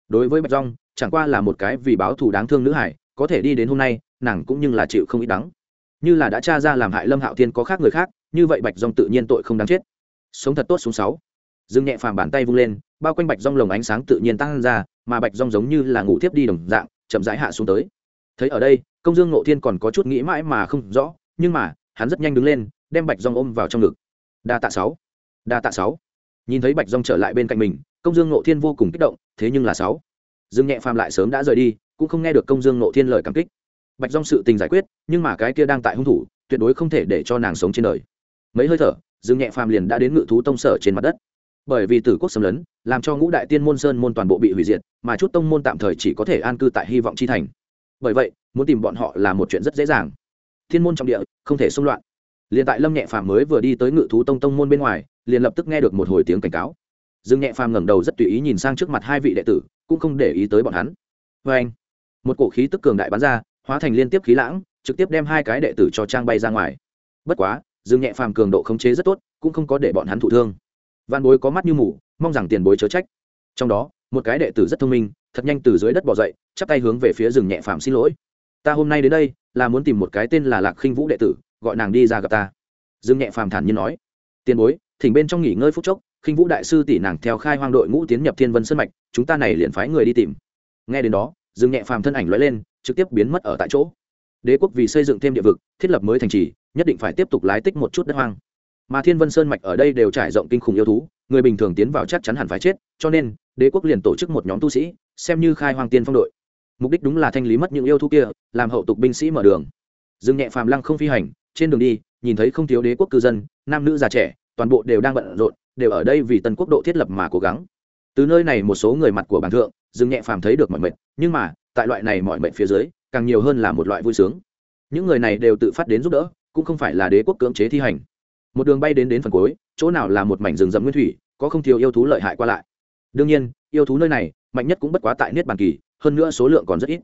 Speaker 1: Đối với bạch rong chẳng qua là một cái vì báo thù đáng thương nữ hải, có thể đi đến hôm nay, nàng cũng như là chịu không ít đắng. Như là đã tra ra làm hại lâm hạo thiên có khác người khác, như vậy bạch rong tự nhiên tội không đáng chết. Sống thật tốt xuống sáu. Dương nhẹ phàm bàn tay vung lên, bao quanh bạch rong lồng ánh sáng tự nhiên tăng ra, mà bạch rong giống như là ngủ thiếp đi đồng dạng, chậm rãi hạ xuống tới. Thấy ở đây, công dương ngộ thiên còn có chút nghĩ mãi mà không rõ, nhưng mà, hắn rất nhanh đứng lên, đem bạch rong ôm vào trong ngực đa tạ sáu. Đa tạ sáu. Nhìn thấy bạch dong trở lại bên cạnh mình, công dương nộ thiên vô cùng kích động, thế nhưng là sáu. Dương nhẹ phàm lại sớm đã rời đi, cũng không nghe được công dương nộ thiên lời cảm kích. Bạch dong sự tình giải quyết, nhưng mà cái kia đang tại hung thủ, tuyệt đối không thể để cho nàng sống trên đời. Mấy hơi thở, dương nhẹ phàm liền đã đến ngự thú tông sở trên mặt đất. Bởi vì tử quốc xâm lấn, làm cho ngũ đại tiên môn sơn môn toàn bộ bị hủy diệt, mà chút tông môn tạm thời chỉ có thể an cư tại hy vọng chi thành. Bởi vậy, muốn tìm bọn họ là một chuyện rất dễ dàng. Thiên môn trong địa, không thể xung loạn liền tại lâm nhẹ phàm mới vừa đi tới ngự thú tông tông môn bên ngoài, liền lập tức nghe được một hồi tiếng cảnh cáo. Dương nhẹ phàm ngẩng đầu rất tùy ý nhìn sang trước mặt hai vị đệ tử, cũng không để ý tới bọn hắn. Vê anh, một cổ khí tức cường đại bắn ra, hóa thành liên tiếp khí lãng, trực tiếp đem hai cái đệ tử cho trang bay ra ngoài. Bất quá, dương nhẹ phàm cường độ khống chế rất tốt, cũng không có để bọn hắn thụ thương. Văn bối có mắt như mù, mong rằng tiền bối chớ trách. Trong đó, một cái đệ tử rất thông minh, thật nhanh từ dưới đất bỏ dậy, chắp tay hướng về phía rừng nhẹ phàm xin lỗi. Ta hôm nay đến đây, là muốn tìm một cái tên là lạc khinh vũ đệ tử gọi nàng đi ra gặp ta. Dương nhẹ phàm thản nhiên nói. Tiền bối, thỉnh bên trong nghỉ ngơi phút chốc, khinh vũ đại sư tỷ nàng theo khai hoang đội ngũ tiến nhập thiên vân sân mạch, chúng ta này liền phái người đi tìm. Nghe đến đó, dương nhẹ phàm thân ảnh lóe lên, trực tiếp biến mất ở tại chỗ. Đế quốc vì xây dựng thêm địa vực, thiết lập mới thành trì, nhất định phải tiếp tục lái tích một chút đất hoang. Mà thiên vân sơn mạch ở đây đều trải rộng kinh khủng yêu thú, người bình thường tiến vào chắc chắn hẳn phải chết, cho nên, đế quốc liền tổ chức một nhóm tu sĩ, xem như khai hoang tiên phong đội. Mục đích đúng là thanh lý mất những yêu thú kia, làm hậu tục binh sĩ mở đường. Dương nhẹ phàm lăng không phi hành trên đường đi, nhìn thấy không thiếu đế quốc cư dân, nam nữ già trẻ, toàn bộ đều đang bận rộn, đều ở đây vì tân quốc độ thiết lập mà cố gắng. Từ nơi này một số người mặt của bản thượng dương nhẹ phàm thấy được mọi mệnh, nhưng mà, tại loại này mọi mệnh phía dưới, càng nhiều hơn là một loại vui sướng. Những người này đều tự phát đến giúp đỡ, cũng không phải là đế quốc cưỡng chế thi hành. Một đường bay đến đến phần cuối, chỗ nào là một mảnh rừng rậm nguyên thủy, có không thiếu yêu thú lợi hại qua lại. Đương nhiên, yêu thú nơi này, mạnh nhất cũng bất quá tại niết bàn kỳ, hơn nữa số lượng còn rất ít.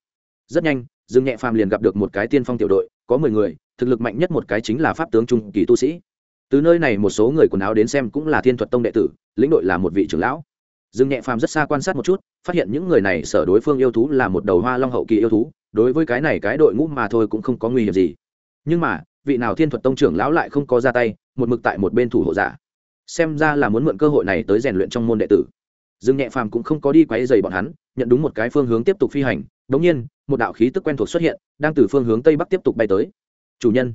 Speaker 1: Rất nhanh dương nhẹ phàm liền gặp được một cái tiên phong tiểu đội, có mười người thực lực mạnh nhất một cái chính là pháp tướng trung kỳ tu sĩ. Từ nơi này một số người quần áo đến xem cũng là thiên thuật tông đệ tử, lĩnh đội là một vị trưởng lão. Dương nhẹ phàm rất xa quan sát một chút, phát hiện những người này sở đối phương yêu thú là một đầu hoa long hậu kỳ yêu thú, đối với cái này cái đội ngũ mà thôi cũng không có nguy hiểm gì. Nhưng mà, vị nào thiên thuật tông trưởng lão lại không có ra tay, một mực tại một bên thủ hộ giả. Xem ra là muốn mượn cơ hội này tới rèn luyện trong môn đệ tử. Dương nhẹ phàm cũng không có đi quấy dày bọn hắn, nhận đúng một cái phương hướng tiếp tục phi hành đống nhiên, một đạo khí tức quen thuộc xuất hiện, đang từ phương hướng tây bắc tiếp tục bay tới chủ nhân.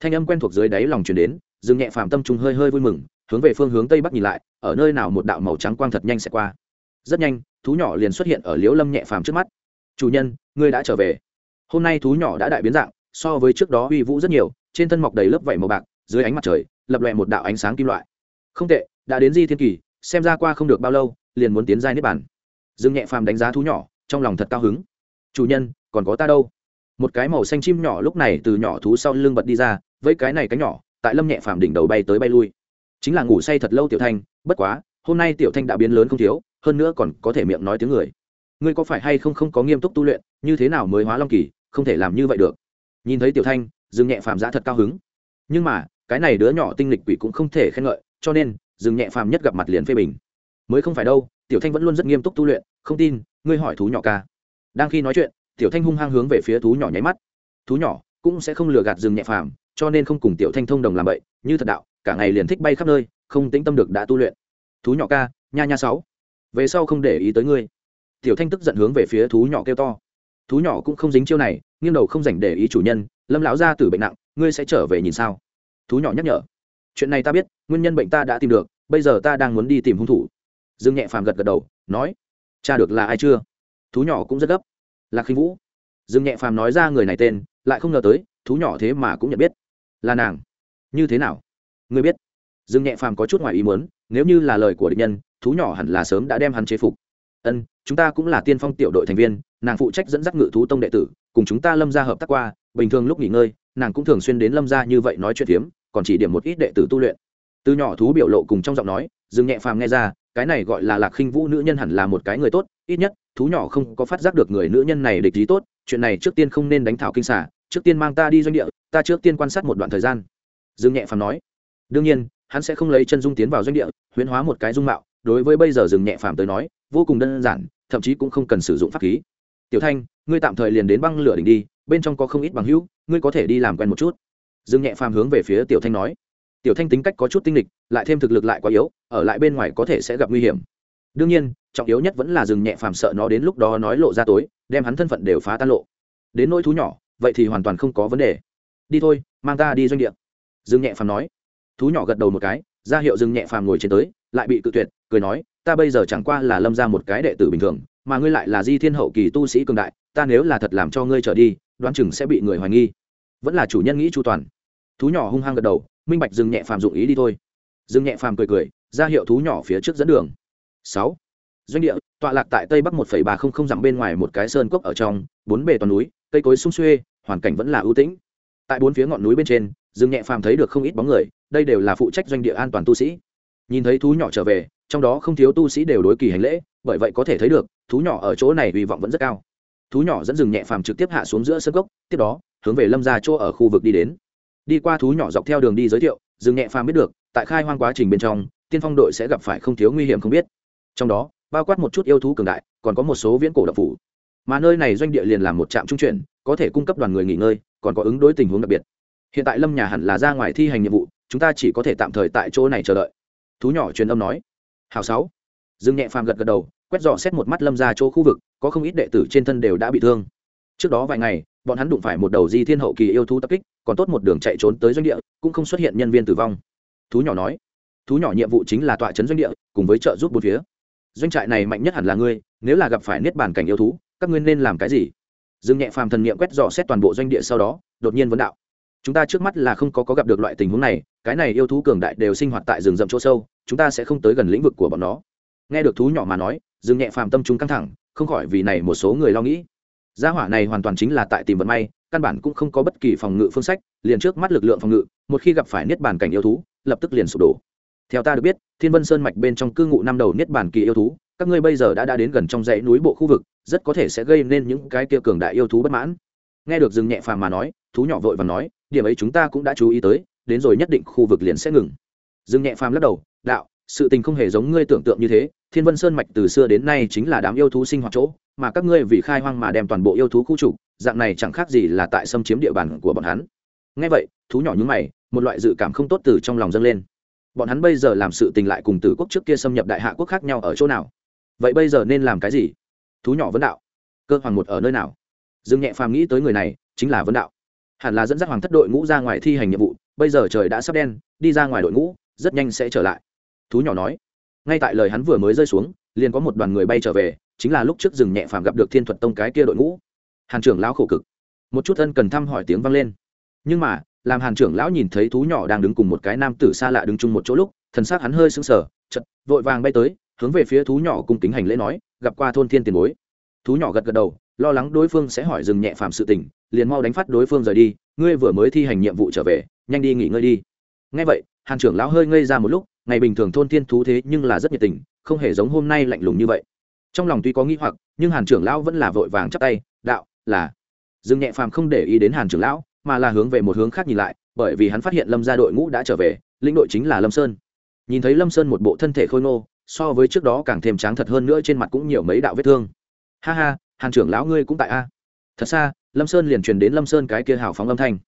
Speaker 1: Thanh âm quen thuộc dưới đáy lòng truyền đến, dương nhẹ phàm tâm trung hơi hơi vui mừng, hướng về phương hướng tây bắc nhìn lại, ở nơi nào một đạo màu trắng quang thật nhanh sẽ qua. Rất nhanh, thú nhỏ liền xuất hiện ở liễu lâm nhẹ phàm trước mắt. Chủ nhân, ngươi đã trở về. Hôm nay thú nhỏ đã đại biến dạng, so với trước đó uy vũ rất nhiều, trên thân mọc đầy lớp vảy màu bạc, dưới ánh mặt trời, lập lòe một đạo ánh sáng kim loại. Không tệ, đã đến di thiên kỳ, xem ra qua không được bao lâu, liền muốn tiến giai nếp bàn. Dương nhẹ phàm đánh giá thú nhỏ, trong lòng thật cao hứng. Chủ nhân, còn có ta đâu? Một cái màu xanh chim nhỏ lúc này từ nhỏ thú sau lưng bật đi ra với cái này cái nhỏ, tại lâm nhẹ phàm đỉnh đầu bay tới bay lui. Chính là ngủ say thật lâu tiểu thanh, bất quá, hôm nay tiểu thanh đã biến lớn không thiếu, hơn nữa còn có thể miệng nói tiếng người. Ngươi có phải hay không không có nghiêm túc tu luyện, như thế nào mới hóa long kỳ, không thể làm như vậy được. Nhìn thấy tiểu thanh, dương nhẹ phàm giã thật cao hứng. Nhưng mà, cái này đứa nhỏ tinh lịch quỷ cũng không thể khen ngợi, cho nên, dương nhẹ phàm nhất gặp mặt liền phê bình. Mới không phải đâu, tiểu thanh vẫn luôn rất nghiêm túc tu luyện, không tin, ngươi hỏi thú nhỏ ca. Đang khi nói chuyện tiểu thanh hung hăng hướng về phía thú nhỏ nháy mắt. Thú nhỏ cũng sẽ không lừa gạt rừng nhẹ phàm, cho nên không cùng tiểu thanh thông đồng làm vậy như thật đạo, cả ngày liền thích bay khắp nơi, không tĩnh tâm được đã tu luyện. Thú nhỏ ca, nha nha sáu, về sau không để ý tới ngươi. Tiểu thanh tức giận hướng về phía thú nhỏ kêu to. Thú nhỏ cũng không dính chiêu này, nghiêng đầu không dành để ý chủ nhân, lâm lão ra tử bệnh nặng, ngươi sẽ trở về nhìn sao? Thú nhỏ nhắc nhở. Chuyện này ta biết, nguyên nhân bệnh ta đã tìm được, bây giờ ta đang muốn đi tìm hung thủ. Dương nhẹ phàm gật gật đầu, nói, cha được là ai chưa? Thú nhỏ cũng rất gấp lạc khinh vũ. Dương nhẹ phàm nói ra người này tên, lại không ngờ tới, thú nhỏ thế mà cũng nhận biết. Là nàng. Như thế nào? Ngươi biết. Dương nhẹ phàm có chút ngoài ý muốn, nếu như là lời của địch nhân, thú nhỏ hẳn là sớm đã đem hắn chế phục. Ân, chúng ta cũng là tiên phong tiểu đội thành viên, nàng phụ trách dẫn dắt ngự thú tông đệ tử, cùng chúng ta lâm ra hợp tác qua, bình thường lúc nghỉ ngơi, nàng cũng thường xuyên đến lâm ra như vậy nói chuyện phiếm, còn chỉ điểm một ít đệ tử tu luyện từ nhỏ thú biểu lộ cùng trong giọng nói, dương nhẹ phàm nghe ra, cái này gọi là lạc khinh vũ nữ nhân hẳn là một cái người tốt, ít nhất, thú nhỏ không có phát giác được người nữ nhân này địch ý tốt, chuyện này trước tiên không nên đánh thảo kinh xả trước tiên mang ta đi doanh địa, ta trước tiên quan sát một đoạn thời gian. Dương nhẹ phàm nói. Đương nhiên, hắn sẽ không lấy chân dung tiến vào doanh địa, huyễn hóa một cái dung mạo, đối với bây giờ dương nhẹ phàm tới nói, vô cùng đơn giản, thậm chí cũng không cần sử dụng pháp khí. Tiểu thanh, ngươi tạm thời liền đến băng lửa đỉnh đi, bên trong có không ít bằng hữu, ngươi có thể đi làm quen một chút. Dương nhẹ phàm hướng về phía tiểu thanh nói tiểu thanh tính cách có chút tinh lịch lại thêm thực lực lại quá yếu, ở lại bên ngoài có thể sẽ gặp nguy hiểm. Đương nhiên, trọng yếu nhất vẫn là dừng nhẹ phàm sợ nó đến lúc đó nói lộ ra tối, đem hắn thân phận đều phá tan lộ. Đến nỗi thú nhỏ, vậy thì hoàn toàn không có vấn đề. Đi thôi, mang ta đi doanh địa. Dừng nhẹ phàm nói. Thú nhỏ gật đầu một cái, ra hiệu Dừng nhẹ phàm ngồi trên tới, lại bị cự tuyệt, cười nói, ta bây giờ chẳng qua là lâm ra một cái đệ tử bình thường, mà ngươi lại là di thiên hậu kỳ tu sĩ cường đại, ta nếu là thật làm cho ngươi trở đi, đoán chừng sẽ bị người hoài nghi. Vẫn là chủ nhân nghĩ chu toàn. Thú nhỏ hung hăng gật đầu minh bạch dừng nhẹ phàm dụng ý đi thôi. Dừng nhẹ phàm cười cười, ra hiệu thú nhỏ phía trước dẫn đường. Sáu. Doanh địa, tọa lạc tại tây bắc một ba không không dặm bên ngoài một cái sơn cốc ở trong, bốn bề toàn núi, cây cối sung xuê, hoàn cảnh vẫn là ưu tĩnh. Tại bốn phía ngọn núi bên trên dương nhẹ phàm thấy được không ít bóng người, đây đều là phụ trách doanh địa an toàn tu sĩ. Nhìn thấy thú nhỏ trở về, trong đó không thiếu tu sĩ đều đối kỳ hành lễ, bởi vậy có thể thấy được, thú nhỏ ở chỗ này hy vọng vẫn rất cao. Thú nhỏ dẫn Dừng nhẹ phàm trực tiếp hạ xuống giữa sân cốc, tiếp đó, hướng về lâm ra chỗ ở khu vực đi đến đi qua thú nhỏ dọc theo đường đi giới thiệu dừng nhẹ phàm biết được, tại khai hoang quá trình bên trong, tiên phong đội sẽ gặp phải không thiếu nguy hiểm không biết. Trong đó, bao quát một chút yêu thú cường đại, còn có một số viễn cổ độc phủ. Mà nơi này doanh địa liền làm một trạm trung chuyển, có thể cung cấp đoàn người nghỉ ngơi, còn có ứng đối tình huống đặc biệt. Hiện tại lâm nhà hẳn là ra ngoài thi hành nhiệm vụ, chúng ta chỉ có thể tạm thời tại chỗ này chờ đợi. Thú nhỏ truyền âm nói. Hào sáu. Dương nhẹ phàm gật gật đầu, quét dò xét một mắt lâm ra chỗ khu vực, có không ít đệ tử trên thân đều đã bị thương. Trước đó vài ngày bọn hắn đụng phải một đầu di thiên hậu kỳ yêu thú tập kích, còn tốt một đường chạy trốn tới doanh địa, cũng không xuất hiện nhân viên tử vong. Thú nhỏ nói, thú nhỏ nhiệm vụ chính là tọa chấn doanh địa, cùng với trợ giúp bốn phía. Doanh trại này mạnh nhất hẳn là ngươi, nếu là gặp phải niết bàn cảnh yêu thú, các ngươi nên làm cái gì? Dương nhẹ phàm thần nghiệm quét dò xét toàn bộ doanh địa sau đó, đột nhiên vấn đạo, chúng ta trước mắt là không có có gặp được loại tình huống này, cái này yêu thú cường đại đều sinh hoạt tại rừng rậm chỗ sâu, chúng ta sẽ không tới gần lĩnh vực của bọn nó. Nghe được thú nhỏ mà nói, dương nhẹ phàm tâm chúng căng thẳng, không khỏi vì này một số người lo nghĩ gia hỏa này hoàn toàn chính là tại tìm vận may, căn bản cũng không có bất kỳ phòng ngự phương sách, liền trước mắt lực lượng phòng ngự, một khi gặp phải niết bàn cảnh yêu thú, lập tức liền sụp đổ. Theo ta được biết, thiên vân sơn mạch bên trong cư ngụ năm đầu niết bàn kỳ yêu thú, các ngươi bây giờ đã đã đến gần trong dãy núi bộ khu vực, rất có thể sẽ gây nên những cái kia cường đại yêu thú bất mãn. Nghe được dừng nhẹ phàm mà nói, thú nhỏ vội và nói, điểm ấy chúng ta cũng đã chú ý tới, đến rồi nhất định khu vực liền sẽ ngừng. Dừng nhẹ phàm lắc đầu, đạo sự tình không hề giống ngươi tưởng tượng như thế, thiên vân sơn mạch từ xưa đến nay chính là đám yêu thú sinh hoạt chỗ, mà các ngươi vì khai hoang mà đem toàn bộ yêu thú khu trục, dạng này chẳng khác gì là tại xâm chiếm địa bàn của bọn hắn. Ngay vậy, thú nhỏ nhúng mày, một loại dự cảm không tốt từ trong lòng dâng lên. Bọn hắn bây giờ làm sự tình lại cùng tử quốc trước kia xâm nhập đại hạ quốc khác nhau ở chỗ nào? Vậy bây giờ nên làm cái gì? Thú nhỏ vấn đạo. Cơ hoàng một ở nơi nào? Dương nhẹ phàm nghĩ tới người này, chính là vấn đạo. Hẳn là dẫn dắt hoàng thất đội ngũ ra ngoài thi hành nhiệm vụ, bây giờ trời đã sắp đen, đi ra ngoài đội ngũ, rất nhanh sẽ trở lại thú nhỏ nói. Ngay tại lời hắn vừa mới rơi xuống, liền có một đoàn người bay trở về, chính là lúc trước rừng nhẹ phàm gặp được thiên thuật tông cái kia đội ngũ. Hàn trưởng lão khổ cực. Một chút ân cần thăm hỏi tiếng vang lên. Nhưng mà, làm hàn trưởng lão nhìn thấy thú nhỏ đang đứng cùng một cái nam tử xa lạ đứng chung một chỗ lúc, thần xác hắn hơi sững sờ chật vội vàng bay tới, hướng về phía thú nhỏ cung kính hành lễ nói, gặp qua thôn thiên tiền bối. Thú nhỏ gật gật đầu, lo lắng đối phương sẽ hỏi dừng nhẹ phàm sự tình, liền mau đánh phát đối phương rời đi, ngươi vừa mới thi hành nhiệm vụ trở về, nhanh đi nghỉ ngơi đi. Ngay vậy, hàn trưởng lão hơi ngây ra một lúc ngày bình thường thôn thiên thú thế nhưng là rất nhiệt tình, không hề giống hôm nay lạnh lùng như vậy. Trong lòng tuy có nghĩ hoặc, nhưng hàn trưởng lão vẫn là vội vàng chắp tay, đạo, là. Dương nhẹ phàm không để ý đến hàn trưởng lão, mà là hướng về một hướng khác nhìn lại, bởi vì hắn phát hiện lâm gia đội ngũ đã trở về, lĩnh đội chính là lâm sơn. Nhìn thấy lâm sơn một bộ thân thể khôi ngô, so với trước đó càng thêm tráng thật hơn nữa trên mặt cũng nhiều mấy đạo vết thương. Ha ha, hàn trưởng lão ngươi cũng tại a? Thật xa, lâm sơn liền truyền đến lâm sơn cái kia hào phóng âm thanh.